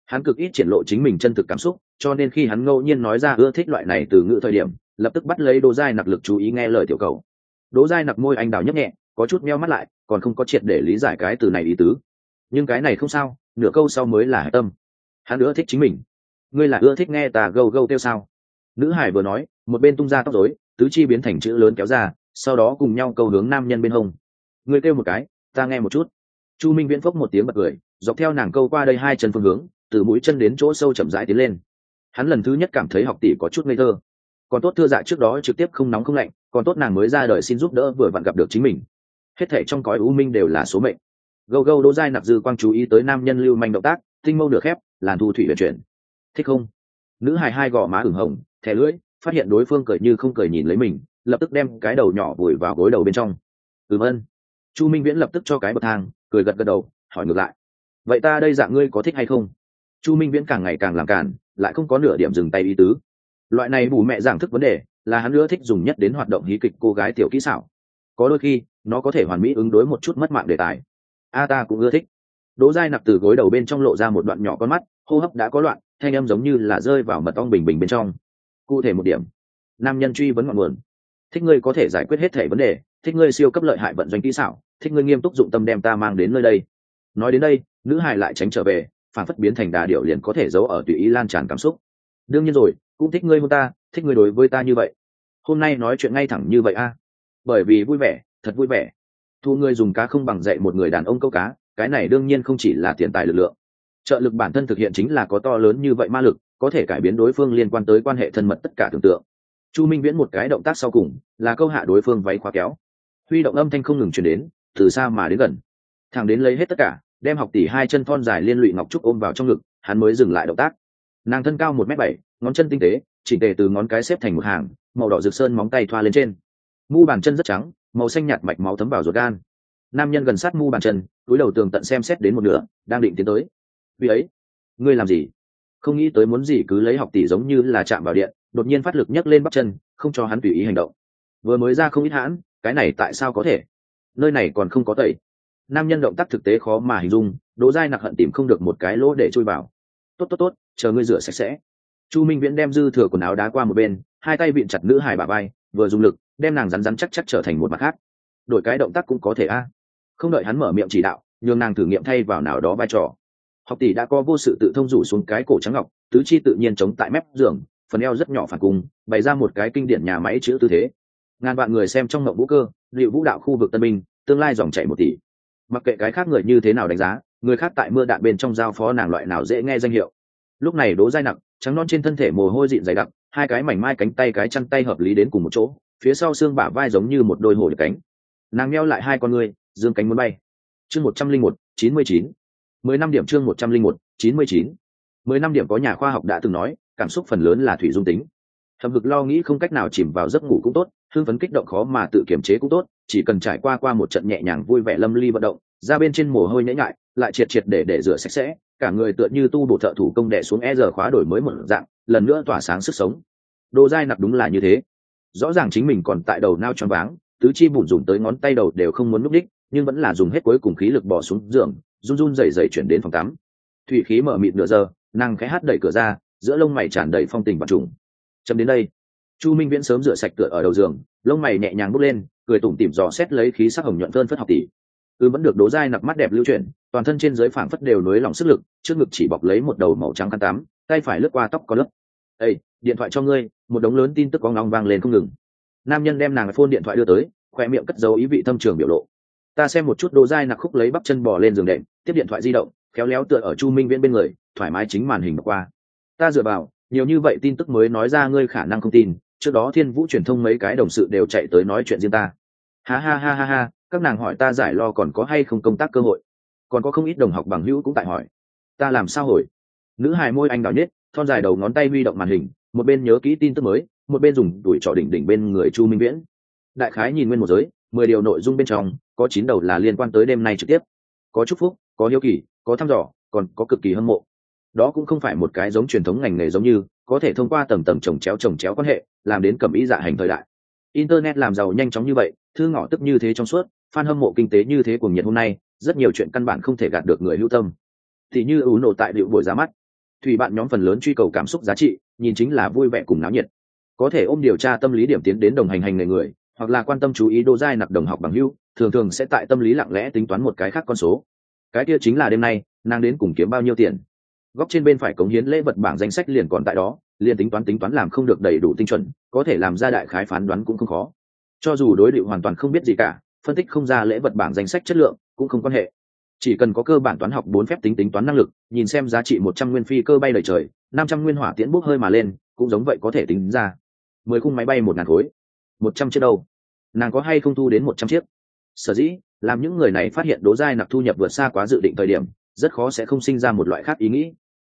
Hắn cực ít triển lộ chính mình chân thực cảm xúc, cho nên khi hắn ngẫu nhiên nói ra ưa thích loại này từ ngữ thời điểm, lập tức bắt lấy đỗ giai nặc lực chú ý nghe lời tiểu cầu. Đỗ giai nặc môi anh đào nhấp nhẹ, có chút meo mắt lại, còn không có triệt để lý giải cái từ này ý tứ nhưng cái này không sao, nửa câu sau mới là hải tâm. Hắn ưa thích chính mình. Ngươi là ưa thích nghe tà gâu gâu kêu sao? Nữ hải vừa nói, một bên tung ra tóc rối, tứ chi biến thành chữ lớn kéo ra, sau đó cùng nhau câu hướng nam nhân bên hông. Ngươi kêu một cái, ta nghe một chút. Chu minh viễn phốc một tiếng bật cười, dọc theo nàng câu qua đây hai chân phương hướng, từ mũi chân đến chỗ sâu chậm rãi tiến lên. Hắn lần thứ nhất cảm thấy học tỷ có chút ngây thơ. Còn tốt thưa dạ trước đó trực tiếp không nóng không lạnh, còn tốt nàng mới ra đời xin giúp đỡ vừa vặn gặp được chính mình. Hết thể trong cõi u minh đều là số mệnh gâu gâu đỗ giai nạp dư quang chú ý tới nam nhân lưu manh động tác, tinh mâu được khép, làn thu thủy vận chuyển. Thích không? Nữ hài hai gò má ửng hồng thẻ lưỡi, phát hiện đối phương cười như không cười nhìn lấy mình, lập tức đem cái đầu nhỏ vùi vào gối đầu bên trong. Ừm ân. Chu minh viễn lập tức cho cái bậc thang, cười gật gật đầu, hỏi ngược lại. Vậy ta đây dạng ngươi có thích hay không? Chu minh viễn càng ngày càng làm càn, lại không có nửa điểm dừng tay ý tứ. Loại này bù mẹ giảng thức vấn đề, là hắn nữa thích dùng nhất đến hoạt động hí kịch cô gái tiểu kỹ xảo. Có đôi khi, nó có thể hoàn mỹ ứng đối một chút mất mạng đề tài a ta cũng ưa thích. Đỗ giai nặc từ gối đầu bên trong lộ ra một đoạn nhỏ con mắt, hô hấp đã có loạn, thanh âm giống như là rơi vào mật ong bình bình bên trong. Cụ thể một điểm. Nam nhân truy vấn ngọn nguồn. Thích ngươi có thể giải quyết hết thể vấn đề, thích ngươi siêu cấp lợi hại vận doanh kỹ xảo, thích ngươi nghiêm túc dụng tâm đem ta mang đến nơi đây. Nói đến đây, nữ hài lại tránh trở về, phản phất biến thành đà điệu liền có thể giấu ở tùy ý lan tràn cảm xúc. Đương nhiên rồi, cũng thích ngươi hôn ta, thích ngươi đối với ta như vậy. Hôm nay nói chuyện ngay thẳng như vậy a. Bởi vì vui vẻ, thật vui vẻ thu người dùng cá không bằng dạy một người đàn ông câu cá, cái này đương nhiên không chỉ là tiền tài lực lượng. Trợ lực bản thân thực hiện chính là có to lớn như vậy ma lực, có thể cải biến đối phương liên quan tới quan hệ thân mật tất cả tưởng tượng. Chu minh viễn một cái động tác sau cùng, là câu hạ đối phương váy khóa kéo. Huy động âm thanh không ngừng chuyển đến, từ xa mà đến gần. Thằng đến lấy hết tất cả, đem học tỷ hai chân thon dài liên lụy ngọc trúc ôm vào trong ngực, hắn mới dừng lại động tác. Nàng thân cao một m bảy, ngón chân tinh tế chỉnh tề từ ngón cái xếp thành một hàng, màu đỏ rực sơn móng tay thoa lên trên. Mu bàn chân rất trắng màu xanh nhạt mạch máu thấm vào ruột gan. Nam nhân gần sát mu bàn chân, túi đầu tường tận xem xét đến một nửa, đang định tiến tới. Vì ấy, ngươi làm gì? Không nghĩ tới muốn gì cứ lấy học tỷ giống như là chạm vào điện, đột nhiên phát lực nhấc lên bắp chân, không cho hắn tùy ý hành động. Vừa mới ra không ít hãn, cái này tại sao có thể? Nơi này còn không có tẩy. Nam nhân động tác thực tế khó mà hình dung, đỗ dai nặc hận tìm không được một cái lỗ để chui vào. Tốt tốt tốt, chờ ngươi rửa sạch sẽ. Chu minh viễn đem dư thừa quần áo đá qua một bên, hai tay vịn chặt nữ hải bà vai, vừa dùng lực đem nàng rắn rắn chắc chắc trở thành một mặt khác. Đổi cái động tác cũng có thể a. Không đợi hắn mở miệng chỉ đạo, nhường nàng thử nghiệm thay vào nào đó vai trò. Học tỷ đã có vô sự tự thông rủ xuống cái cổ trắng ngọc, tứ chi tự nhiên chống tại mép giường, phần eo rất nhỏ phản cung bày ra một cái kinh điển nhà máy chữ tư thế. Ngàn vạn người xem trong mộng vũ cơ, liệu vũ đạo khu vực tân minh tương lai dòng chảy một tỷ. Mặc kệ cái khác người như thế nào đánh giá, người khác tại mưa đạn bên trong giao phó nàng loại nào dễ nghe danh hiệu. Lúc này đố dai nặng, trắng non trên thân thể mồ hôi dịn dày đặc, hai cái mảnh mai cánh tay cái chăn tay hợp lý đến cùng một chỗ phía sau xương bả vai giống như một đôi hổ cánh. Nàng neo lại hai con người dương cánh muốn bay. Chương một trăm linh một, chín mươi chín. Mười năm điểm chương một trăm linh một, chín mươi chín. Mười năm điểm có nhà khoa học đã từng nói, cảm xúc phần lớn là thủy dung tính. Hầm hực lo nghĩ không cách nào chìm vào giấc ngủ cũng tốt hương phấn kích động khó mà tự kiềm chế cũng tốt, chỉ cần trải qua qua một trận nhẹ nhàng vui vẻ lâm ly vận động ra bên trên mồ hôi nhễ nhại, lại triệt triệt để để rửa sạch sẽ, cả người tựa như tu bổ thợ thủ công đệ xuống e giờ khóa đổi mới một dạng, lần nữa tỏa sáng sức sống. Đồ dai nặc đúng là như thế rõ ràng chính mình còn tại đầu nao tròn váng, tứ chi bùn rùn tới ngón tay đầu đều không muốn núp đích, nhưng vẫn là dùng hết cuối cùng khí lực bỏ xuống giường, run run rẩy rẩy chuyển đến phòng tắm. Thủy khí mở mịt nửa giờ, nàng khẽ hát đẩy cửa ra, giữa lông mày tràn đầy phong tình và trùng. Chấm đến đây. Chu minh viễn sớm rửa sạch tựa ở đầu giường, lông mày nhẹ nhàng bước lên, cười tủm tỉm dò xét lấy khí sắc hồng nhuận thơn phất học tỷ. Ư vẫn được đố dai nặc mắt đẹp lưu chuyển, toàn thân trên dưới phảng phất đều nối lòng sức lực, trước ngực chỉ bọc lấy một đầu màu trắng khăn tắm, tay phải lướt qua tóc có lớp. Ây điện thoại cho ngươi, một đống lớn tin tức có ngóng vang lên không ngừng. Nam nhân đem nàng phôn điện thoại đưa tới, khoe miệng cất dấu ý vị thâm trường biểu lộ. Ta xem một chút đồ dai nặc khúc lấy bắp chân bò lên giường đệm, tiếp điện thoại di động, khéo léo tựa ở chu minh viễn bên người, thoải mái chính màn hình qua. Ta dựa vào, nhiều như vậy tin tức mới nói ra ngươi khả năng không tin, trước đó thiên vũ truyền thông mấy cái đồng sự đều chạy tới nói chuyện riêng ta. Ha ha ha ha ha, các nàng hỏi ta giải lo còn có hay không công tác cơ hội? Còn có không ít đồng học bằng hữu cũng tại hỏi. Ta làm sao hồi? Nữ hài môi anh đào nhất thon dài đầu ngón tay huy động màn hình một bên nhớ kỹ tin tức mới, một bên dùng đuổi trọ đỉnh đỉnh bên người chu minh viễn. Đại khái nhìn nguyên một giới, mười điều nội dung bên trong, có chín đầu là liên quan tới đêm nay trực tiếp. Có chúc phúc, có hiếu kỳ, có thăm dò, còn có cực kỳ hâm mộ. Đó cũng không phải một cái giống truyền thống ngành nghề giống như, có thể thông qua tầm tầm trồng chéo trồng chéo quan hệ, làm đến cầm ý dạ hành thời đại. Internet làm giàu nhanh chóng như vậy, thư ngỏ tức như thế trong suốt, fan hâm mộ kinh tế như thế cùng nhiệt hôm nay, rất nhiều chuyện căn bản không thể gạt được người hữu tâm. Thì như ủ nổ tại điệu buổi ra mắt. Thủy bạn nhóm phần lớn truy cầu cảm xúc giá trị nhìn chính là vui vẻ cùng náo nhiệt. Có thể ôm điều tra tâm lý điểm tiến đến đồng hành hành nghề người, hoặc là quan tâm chú ý đô giai nặc đồng học bằng hưu thường thường sẽ tại tâm lý lặng lẽ tính toán một cái khác con số. Cái kia chính là đêm nay, nàng đến cùng kiếm bao nhiêu tiền? Góc trên bên phải cống hiến lễ vật bảng danh sách liền còn tại đó, liền tính toán tính toán làm không được đầy đủ tinh chuẩn, có thể làm ra đại khái phán đoán cũng không khó. Cho dù đối điệu hoàn toàn không biết gì cả, phân tích không ra lễ vật bảng danh sách chất lượng cũng không quan hệ. Chỉ cần có cơ bản toán học bốn phép tính tính toán năng lực, nhìn xem giá trị một trăm nguyên phi cơ bay lời trời năm trăm nguyên hỏa tiễn bốc hơi mà lên, cũng giống vậy có thể tính ra. Mười khung máy bay một ngàn khối. Một trăm chiếc đâu? Nàng có hay không thu đến một trăm chiếc? Sở dĩ, làm những người này phát hiện đố giai nặc thu nhập vượt xa quá dự định thời điểm, rất khó sẽ không sinh ra một loại khác ý nghĩ.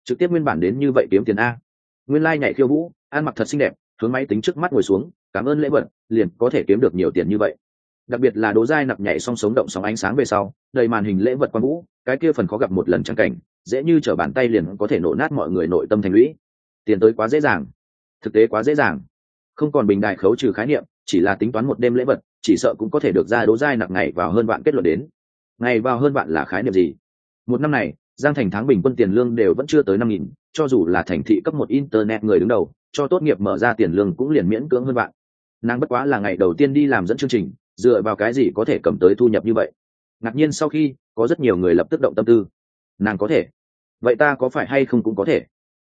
Trực tiếp nguyên bản đến như vậy kiếm tiền a. Nguyên lai、like、nhảy khiêu vũ, ăn mặc thật xinh đẹp, hướng máy tính trước mắt ngồi xuống, cảm ơn lễ vật, liền có thể kiếm được nhiều tiền như vậy. Đặc biệt là đố giai nặc nhảy song sống động sóng ánh sáng về sau, đầy màn hình lễ vật quang vũ, cái kia phần khó gặp một lần chẳng cảnh dễ như t r ở bàn tay liền có thể nổ nát mọi người nội tâm thành lũy. Tiền tới quá dễ dàng, thực tế quá dễ dàng. Không còn bình đại khấu trừ khái niệm, chỉ là tính toán một đêm lễ vật, chỉ sợ cũng có thể được ra đố dai nặng ngày vào hơn bạn kết luận đến. Ngày vào hơn bạn là khái niệm gì? Một năm này, giang thành tháng bình quân tiền lương đều vẫn chưa tới năm nghìn, cho dù là thành thị cấp một internet người đứng đầu, cho tốt nghiệp mở ra tiền lương cũng liền miễn cưỡng hơn bạn nàng bất quá là ngày đầu tiên đi làm dẫn chương trình, dựa vào cái gì có thể cầm tới thu nhập như vậy? Ngạc nhiên sau khi, có rất nhiều người lập tức động tâm tư nàng có thể. Vậy ta có phải hay không cũng có thể.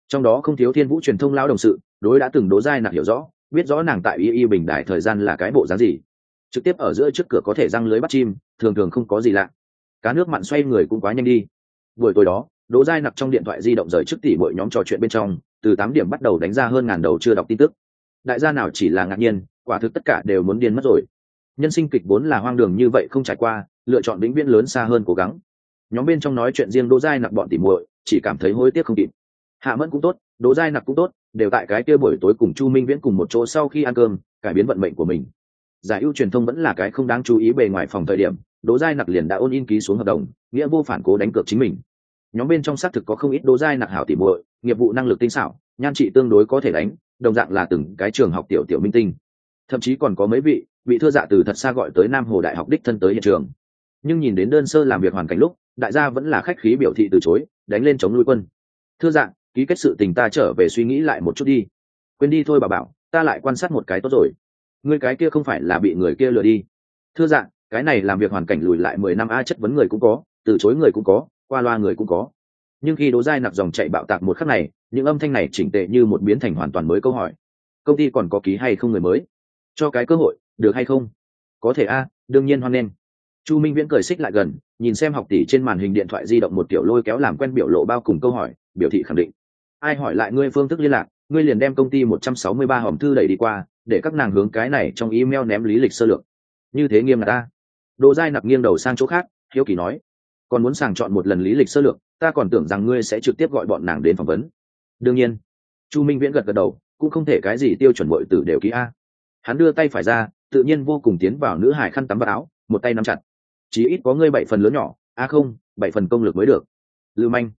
Trong đó không thiếu thiên vũ truyền thông lao đồng sự, đối đã từng đố dai nặng hiểu rõ, biết rõ nàng tại y y bình đại thời gian là cái bộ dáng gì. Trực tiếp ở giữa trước cửa có thể răng lưới bắt chim, thường thường không có gì lạ. Cá nước mặn xoay người cũng quá nhanh đi. Buổi tối đó đố dai nặc trong điện thoại di động rời trước tỷ mỗi nhóm trò chuyện bên trong, từ tám điểm bắt đầu đánh ra hơn ngàn đầu chưa đọc tin tức. Đại gia nào chỉ là ngạc nhiên, quả thực tất cả đều muốn điên mất rồi. Nhân sinh kịch vốn là hoang đường như vậy không trải qua, lựa chọn vĩnh viễn lớn xa hơn cố gắng nhóm bên trong nói chuyện riêng đỗ giai nặc bọn tỉ muội, chỉ cảm thấy hối tiếc không kịp. Hạ mẫn cũng tốt, đỗ giai nặc cũng tốt, đều tại cái kia buổi tối cùng chu minh viễn cùng một chỗ sau khi ăn cơm, cải biến vận mệnh của mình. Giải ưu truyền thông vẫn là cái không đáng chú ý bề ngoài phòng thời điểm, đỗ giai nặc liền đã ôn in ký xuống hợp đồng, nghĩa vô phản cố đánh cược chính mình. Nhóm bên trong xác thực có không ít đỗ giai nặc hảo tỉ muội, nghiệp vụ năng lực tinh xảo, nhan trị tương đối có thể đánh, đồng dạng là từng cái trường học tiểu tiểu minh tinh. Thậm chí còn có mấy vị vị thưa dạ từ thật xa gọi tới nam hồ đại học đích thân tới hiện trường. Nhưng nhìn đến đơn sơ làm việc hoàn cảnh lúc đại gia vẫn là khách khí biểu thị từ chối đánh lên chống nuôi quân. Thưa dạng, ký kết sự tình ta trở về suy nghĩ lại một chút đi. Quên đi thôi bà bảo ta lại quan sát một cái tốt rồi. Người cái kia không phải là bị người kia lừa đi. Thưa dạng, cái này làm việc hoàn cảnh lùi lại mười năm a chất vấn người cũng có từ chối người cũng có qua loa người cũng có. Nhưng khi đố dai nặc dòng chạy bạo tạc một khắc này những âm thanh này chỉnh tệ như một biến thành hoàn toàn mới câu hỏi. Công ty còn có ký hay không người mới? Cho cái cơ hội được hay không? Có thể a đương nhiên hoan nghênh chu minh viễn cười xích lại gần, nhìn xem học tỷ trên màn hình điện thoại di động một kiểu lôi kéo làm quen biểu lộ bao cùng câu hỏi, biểu thị khẳng định. Ai hỏi lại ngươi phương thức liên lạc, ngươi liền đem công ty một trăm sáu mươi ba hòm thư đẩy đi qua, để các nàng hướng cái này trong email ném lý lịch sơ lược. Như thế nghiêm là ta. Đồ dai nặc nghiêng đầu sang chỗ khác, hiếu kỳ nói, còn muốn sàng chọn một lần lý lịch sơ lược, ta còn tưởng rằng ngươi sẽ trực tiếp gọi bọn nàng đến phỏng vấn. Đương nhiên. Chu minh viễn gật gật đầu, cũng không thể cái gì tiêu chuẩn bội tử đều ký a. Hắn đưa tay phải ra, tự nhiên vô cùng tiến vào nữ hải khăn tắm vào áo, một tay nắm chặt chí ít có ngươi bảy phần lớn nhỏ, a không, bảy phần công lực mới được. Lưu manh.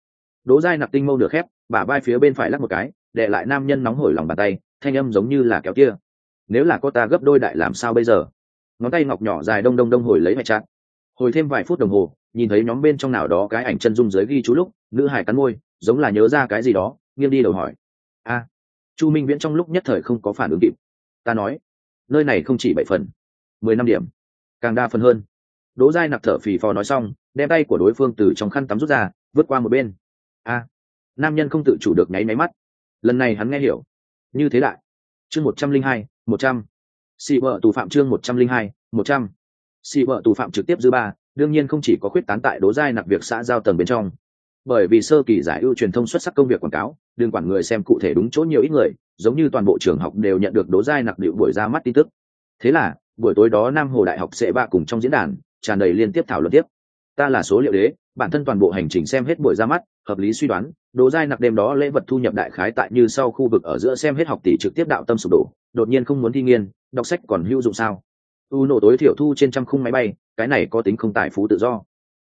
Đỗ giai nạp tinh mâu được khép, bả vai phía bên phải lắc một cái, để lại nam nhân nóng hổi lòng bàn tay, thanh âm giống như là kéo kia nếu là có ta gấp đôi đại làm sao bây giờ? Ngón tay ngọc nhỏ dài đông đông đông hồi lấy mẹ chặt hồi thêm vài phút đồng hồ, nhìn thấy nhóm bên trong nào đó cái ảnh chân dung dưới ghi chú lúc, nữ hải cắn môi, giống là nhớ ra cái gì đó, nghiêng đi đầu hỏi. A, chu minh viễn trong lúc nhất thời không có phản ứng kịp. Ta nói, nơi này không chỉ bảy phần, mười năm điểm, càng đa phần hơn đỗ giai nặc thở phì phò nói xong, đem tay của đối phương từ trong khăn tắm rút ra vượt qua một bên. A, nam nhân không tự chủ được nháy máy mắt. Lần này hắn nghe hiểu. Như thế đại chương một trăm linh hai, một trăm. Xị vợ tù phạm chương một trăm linh hai, một trăm. Xị vợ tù phạm trực tiếp dư ba, đương nhiên không chỉ có khuyết tán tại đố giai nặc việc xã giao tầng bên trong. Bởi vì sơ kỳ giải ưu truyền thông xuất sắc công việc quảng cáo, đừng quản người xem cụ thể đúng chỗ nhiều ít người, giống như toàn bộ trường học đều nhận được đố giai nặc điệu buổi ra mắt tin tức. Thế là, buổi tối đó nam hồ đại học sẽ ba cùng trong diễn đàn tràn đầy liên tiếp thảo luận tiếp. Ta là số liệu đế, bản thân toàn bộ hành trình xem hết buổi ra mắt, hợp lý suy đoán, đồ giai nặc đêm đó lễ vật thu nhập đại khái tại như sau khu vực ở giữa xem hết học tỷ trực tiếp đạo tâm sụp đổ, đột nhiên không muốn thi nghiên, đọc sách còn hữu dụng sao? U nổ tối thiểu thu trên trăm khung máy bay, cái này có tính không tài phú tự do.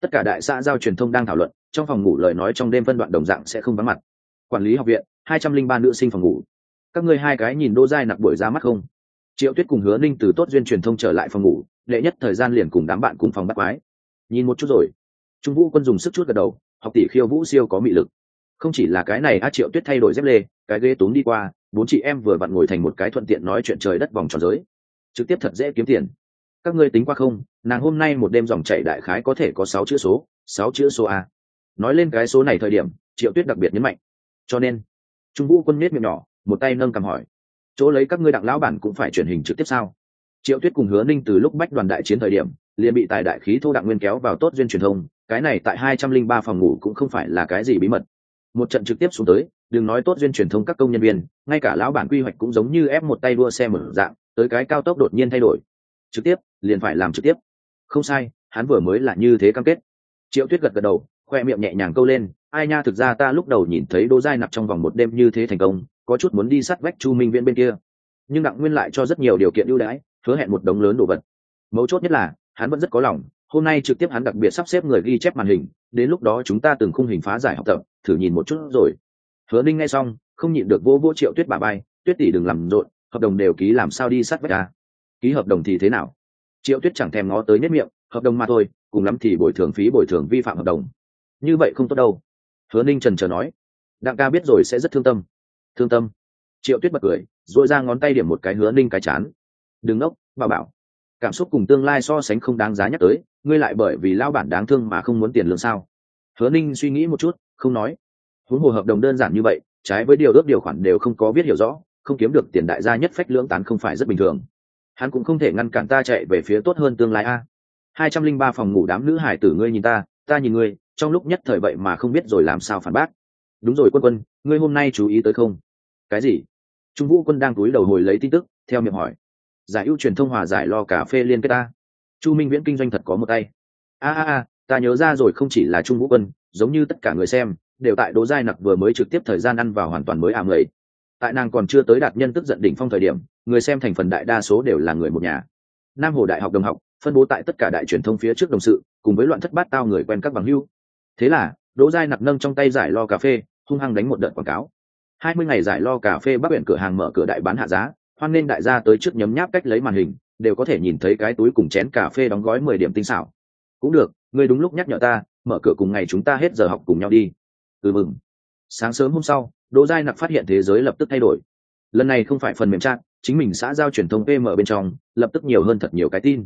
Tất cả đại xã giao truyền thông đang thảo luận, trong phòng ngủ lời nói trong đêm phân đoạn đồng dạng sẽ không vắng mặt. Quản lý học viện, hai trăm linh ba nữ sinh phòng ngủ. Các ngươi hai cái nhìn đô giai nặc buổi ra mắt không? Triệu tuyết cùng hứa ninh từ tốt duyên truyền thông trở lại phòng ngủ, đệ nhất thời gian liền cùng đám bạn cùng phòng bắt mái nhìn một chút rồi. Trung vũ quân dùng sức chút gật đầu, học tỷ khiêu vũ siêu có mị lực. Không chỉ là cái này a triệu tuyết thay đổi dép lê, cái ghế tốn đi qua, bốn chị em vừa vặn ngồi thành một cái thuận tiện nói chuyện trời đất vòng tròn giới. Trực tiếp thật dễ kiếm tiền. Các ngươi tính qua không, nàng hôm nay một đêm dòng chảy đại khái có thể có sáu chữ số, sáu chữ số a. Nói lên cái số này thời điểm, triệu tuyết đặc biệt nhấn mạnh. Cho nên, trung vũ quân nết miệng nhỏ, một tay nâng cầm hỏi chỗ lấy các ngươi đặng lão bản cũng phải truyền hình trực tiếp sao? Triệu tuyết cùng hứa ninh từ lúc bách đoàn đại chiến thời điểm, liền bị tài đại khí thô đặng nguyên kéo vào tốt duyên truyền thông, cái này tại hai trăm linh ba phòng ngủ cũng không phải là cái gì bí mật. Một trận trực tiếp xuống tới, đừng nói tốt duyên truyền thông các công nhân viên, ngay cả lão bản quy hoạch cũng giống như ép một tay đua xe mở dạng, tới cái cao tốc đột nhiên thay đổi. Trực tiếp, liền phải làm trực tiếp. Không sai, hắn vừa mới là như thế cam kết. Triệu tuyết gật gật đầu, khoe miệng nhẹ nhàng câu lên, ai nha, thực ra ta lúc đầu nhìn thấy đỗ giai nặc trong vòng một đêm như thế thành công có chút muốn đi sát vách chu minh viễn bên kia. Nhưng đặng nguyên lại cho rất nhiều điều kiện ưu đãi, hứa hẹn một đống lớn đồ vật. Mấu chốt nhất là, hắn vẫn rất có lòng, hôm nay trực tiếp hắn đặc biệt sắp xếp người ghi chép màn hình, đến lúc đó chúng ta từng khung hình phá giải học tập, thử nhìn một chút rồi. Hứa ninh nghe xong, không nhịn được vô vô triệu tuyết bà bay tuyết tỷ đừng làm rộn, hợp đồng đều ký làm sao đi sát vách ta ký hợp đồng thì thế nào? Triệu tuyết chẳng thèm ngó tới nhất miệng, hợp đồng mà thôi, cùng lắm thì bồi thường phí bồi thường vi phạm hợp đồng. Như vậy không tốt đâu. Hứa ninh trần trờ nói, đặng ca biết rồi sẽ rất thương tâm thương tâm. Triệu tuyết bật cười dội ra ngón tay điểm một cái hứa ninh cái chán. Đừng ốc bà bảo. Cảm xúc cùng tương lai so sánh không đáng giá nhắc tới, ngươi lại bởi vì lao bản đáng thương mà không muốn tiền lương sao? Hứa ninh suy nghĩ một chút, không nói. Huống hồ hợp đồng đơn giản như vậy, trái với điều ước điều khoản đều không có biết hiểu rõ, không kiếm được tiền đại gia nhất phách lưỡng tán không phải rất bình thường. Hắn cũng không thể ngăn cản ta chạy về phía tốt hơn tương lai a. Hai trăm linh ba phòng ngủ đám nữ hải tử ngươi nhìn ta ta nhìn ngươi, trong lúc nhất thời vậy mà không biết rồi làm sao phản bác đúng rồi quân quân, ngươi hôm nay chú ý tới không? Cái gì? Trung vũ quân đang túi đầu hồi lấy tin tức, theo miệng hỏi. Giải ưu truyền thông hòa giải lo cà phê liên kết ta. Chu minh viễn kinh doanh thật có một tay. A a a, ta nhớ ra rồi, không chỉ là trung vũ quân, giống như tất cả người xem, đều tại đỗ giai nặc vừa mới trực tiếp thời gian ăn vào hoàn toàn mới ảm lầy tại nàng còn chưa tới đạt nhân tức giận đỉnh phong thời điểm, người xem thành phần đại đa số đều là người một nhà. Nam hồ đại học đồng học, phân bố tại tất cả đại truyền thông phía trước đồng sự, cùng với loạn thất bát tao người quen các bằng hưu thế là, đỗ giai nặc nâng trong tay giải lo cà phê hung hăng đánh một đợt quảng cáo. Hai mươi ngày giải lo cà phê bắc biển cửa hàng mở cửa đại bán hạ giá, hoan nên đại gia tới trước nhấm nháp cách lấy màn hình, đều có thể nhìn thấy cái túi cùng chén cà phê đóng gói mười điểm tinh xảo. Cũng được, ngươi đúng lúc nhắc nhở ta, mở cửa cùng ngày chúng ta hết giờ học cùng nhau đi. Ừ mừng. Sáng sớm hôm sau, đỗ giai nặc phát hiện thế giới lập tức thay đổi. Lần này không phải phần mềm chat, chính mình xã giao truyền thông pm bên trong, lập tức nhiều hơn thật nhiều cái tin.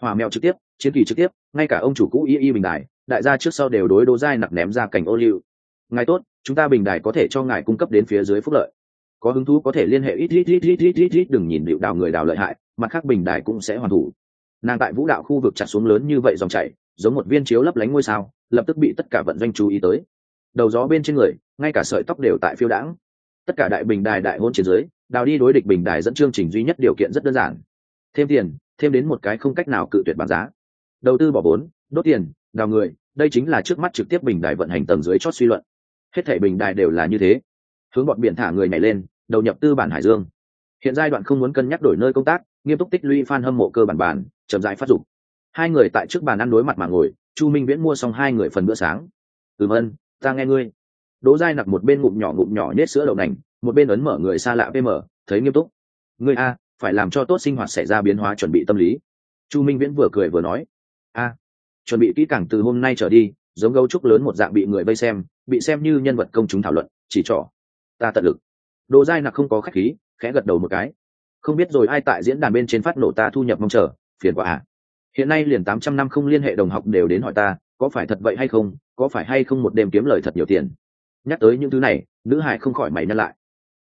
Hòa mèo trực tiếp, chiến kỳ trực tiếp, ngay cả ông chủ cũ y y bình đại đại gia trước sau đều đối đỗ giai nặc ném ra cảnh ô liu. Ngài tốt chúng ta bình đài có thể cho ngài cung cấp đến phía dưới phúc lợi. Có hứng thú có thể liên hệ ít ít ít ít ít ít ít, đừng nhìn điệu đào người đào lợi hại, mặt khác bình đài cũng sẽ hoàn thủ. Nàng tại vũ đạo khu vực chặt xuống lớn như vậy dòng chảy, giống một viên chiếu lấp lánh ngôi sao, lập tức bị tất cả vận doanh chú ý tới. Đầu gió bên trên người, ngay cả sợi tóc đều tại phiêu đãng. Tất cả đại bình đài đại hôn trên dưới, đào đi đối địch bình đài dẫn chương trình duy nhất điều kiện rất đơn giản. Thêm tiền, thêm đến một cái không cách nào cự tuyệt bán giá. Đầu tư bỏ vốn, đốt tiền, đào người, đây chính là trước mắt trực tiếp bình đài vận hành tầng dưới chót suy luận hết thể bình đài đều là như thế. Hướng bọn biển thả người nhảy lên, đầu nhập tư bản hải dương. Hiện giai đoạn không muốn cân nhắc đổi nơi công tác, nghiêm túc tích lũy fan hâm mộ cơ bản bản, chậm rãi phát dục. Hai người tại trước bàn ăn đối mặt mà ngồi, chu minh viễn mua xong hai người phần bữa sáng. Ừm ân ta nghe ngươi. Đỗ giai nặc một bên ngụm nhỏ ngụm nhỏ nết sữa đậu nành, một bên ấn mở người xa lạ pm thấy nghiêm túc. Ngươi a, phải làm cho tốt sinh hoạt xảy ra biến hóa chuẩn bị tâm lý. Chu minh viễn vừa cười vừa nói. A, chuẩn bị kỹ càng từ hôm nay trở đi, giống gấu trúc lớn một dạng bị người vây xem bị xem như nhân vật công chúng thảo luận, chỉ trỏ. Ta tận lực. Đồ dai nặc không có khách khí, khẽ gật đầu một cái. Không biết rồi ai tại diễn đàn bên trên phát nổ ta thu nhập mong chờ, phiền quả à. Hiện nay liền tám trăm năm không liên hệ đồng học đều đến hỏi ta, có phải thật vậy hay không, có phải hay không một đêm kiếm lời thật nhiều tiền. Nhắc tới những thứ này, nữ hải không khỏi mày nhăn lại.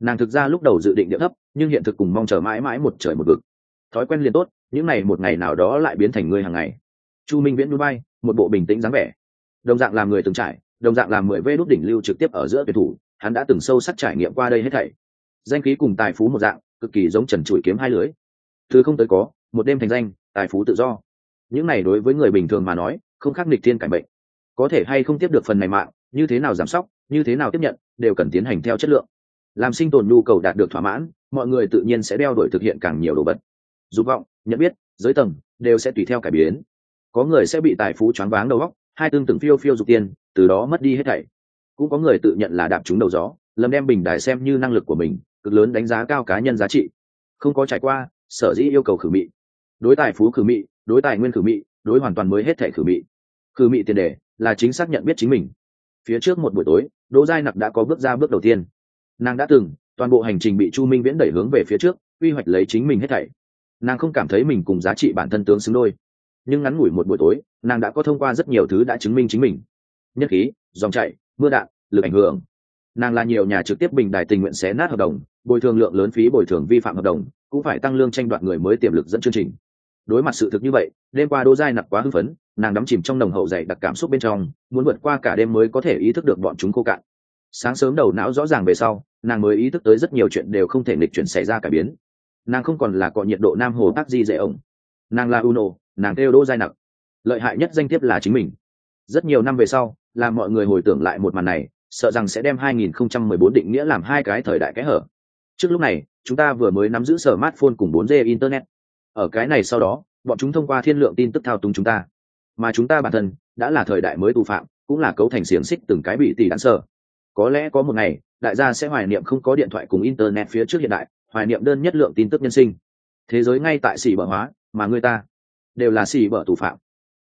Nàng thực ra lúc đầu dự định địa thấp, nhưng hiện thực cùng mong chờ mãi mãi một trời một vực. Thói quen liền tốt, những này một ngày nào đó lại biến thành người hàng ngày. Chu minh viễn núi bay, một bộ bình tĩnh dáng vẻ. Đồng dạng làm người từng trải đồng dạng làm mười vê đốt đỉnh lưu trực tiếp ở giữa tuyển thủ, hắn đã từng sâu sắc trải nghiệm qua đây hết thảy. Danh khí cùng tài phú một dạng, cực kỳ giống trần trụi kiếm hai lưới. Thứ không tới có, một đêm thành danh, tài phú tự do. Những này đối với người bình thường mà nói, không khác nghịch thiên cải bệnh. Có thể hay không tiếp được phần này mạng, như thế nào giảm sóc, như thế nào tiếp nhận, đều cần tiến hành theo chất lượng. Làm sinh tồn nhu cầu đạt được thỏa mãn, mọi người tự nhiên sẽ đeo đuổi thực hiện càng nhiều đồ vật. Dục vọng, nhận biết, giới tầng, đều sẽ tùy theo cải biến. Có người sẽ bị tài phú choáng váng đầu óc hai tương từng phiêu phiêu dục tiền từ đó mất đi hết thảy. Cũng có người tự nhận là đạp trúng đầu gió, lầm đem bình đài xem như năng lực của mình, cực lớn đánh giá cao cá nhân giá trị. Không có trải qua, sở dĩ yêu cầu khử mị. Đối tài phú khử mị, đối tài nguyên khử mị, đối hoàn toàn mới hết thảy khử mị. Khử mị tiền đề là chính xác nhận biết chính mình. Phía trước một buổi tối, đỗ giai nặc đã có bước ra bước đầu tiên. Nàng đã từng, toàn bộ hành trình bị chu minh viễn đẩy hướng về phía trước, quy hoạch lấy chính mình hết thảy. Nàng không cảm thấy mình cùng giá trị bản thân tướng xứng đôi nhưng ngắn ngủi một buổi tối, nàng đã có thông qua rất nhiều thứ đã chứng minh chính mình. Nhất khí, dòng chảy, mưa đạn, lực ảnh hưởng. Nàng là nhiều nhà trực tiếp bình đài tình nguyện xé nát hợp đồng, bồi thường lượng lớn phí bồi thường vi phạm hợp đồng, cũng phải tăng lương tranh đoạt người mới tiềm lực dẫn chương trình. Đối mặt sự thực như vậy, đêm qua đỗ giai nặc quá hưng phấn, nàng đắm chìm trong nồng hậu dày đặc cảm xúc bên trong, muốn vượt qua cả đêm mới có thể ý thức được bọn chúng khô cạn. Sáng sớm đầu não rõ ràng về sau, nàng mới ý thức tới rất nhiều chuyện đều không thể nghịch chuyển xảy ra cả biến. Nàng không còn là cọ nhiệt độ nam hồ tác di dễ ổng. Nàng là uno nàng kêu đỗ giai nặc. Lợi hại nhất danh thiếp là chính mình. Rất nhiều năm về sau, làm mọi người hồi tưởng lại một màn này, sợ rằng sẽ đem 2014 định nghĩa làm hai cái thời đại cái hở. Trước lúc này, chúng ta vừa mới nắm giữ sở smartphone cùng 4G internet. Ở cái này sau đó, bọn chúng thông qua thiên lượng tin tức thao túng chúng ta. Mà chúng ta bản thân, đã là thời đại mới tù phạm, cũng là cấu thành xiềng xích từng cái bị tỷ đạn sở có lẽ có một ngày, đại gia sẽ hoài niệm không có điện thoại cùng internet phía trước hiện đại, hoài niệm đơn nhất lượng tin tức nhân sinh. Thế giới ngay tại xỉ bở hóa, mà người ta đều là xỉ bở tù phạm.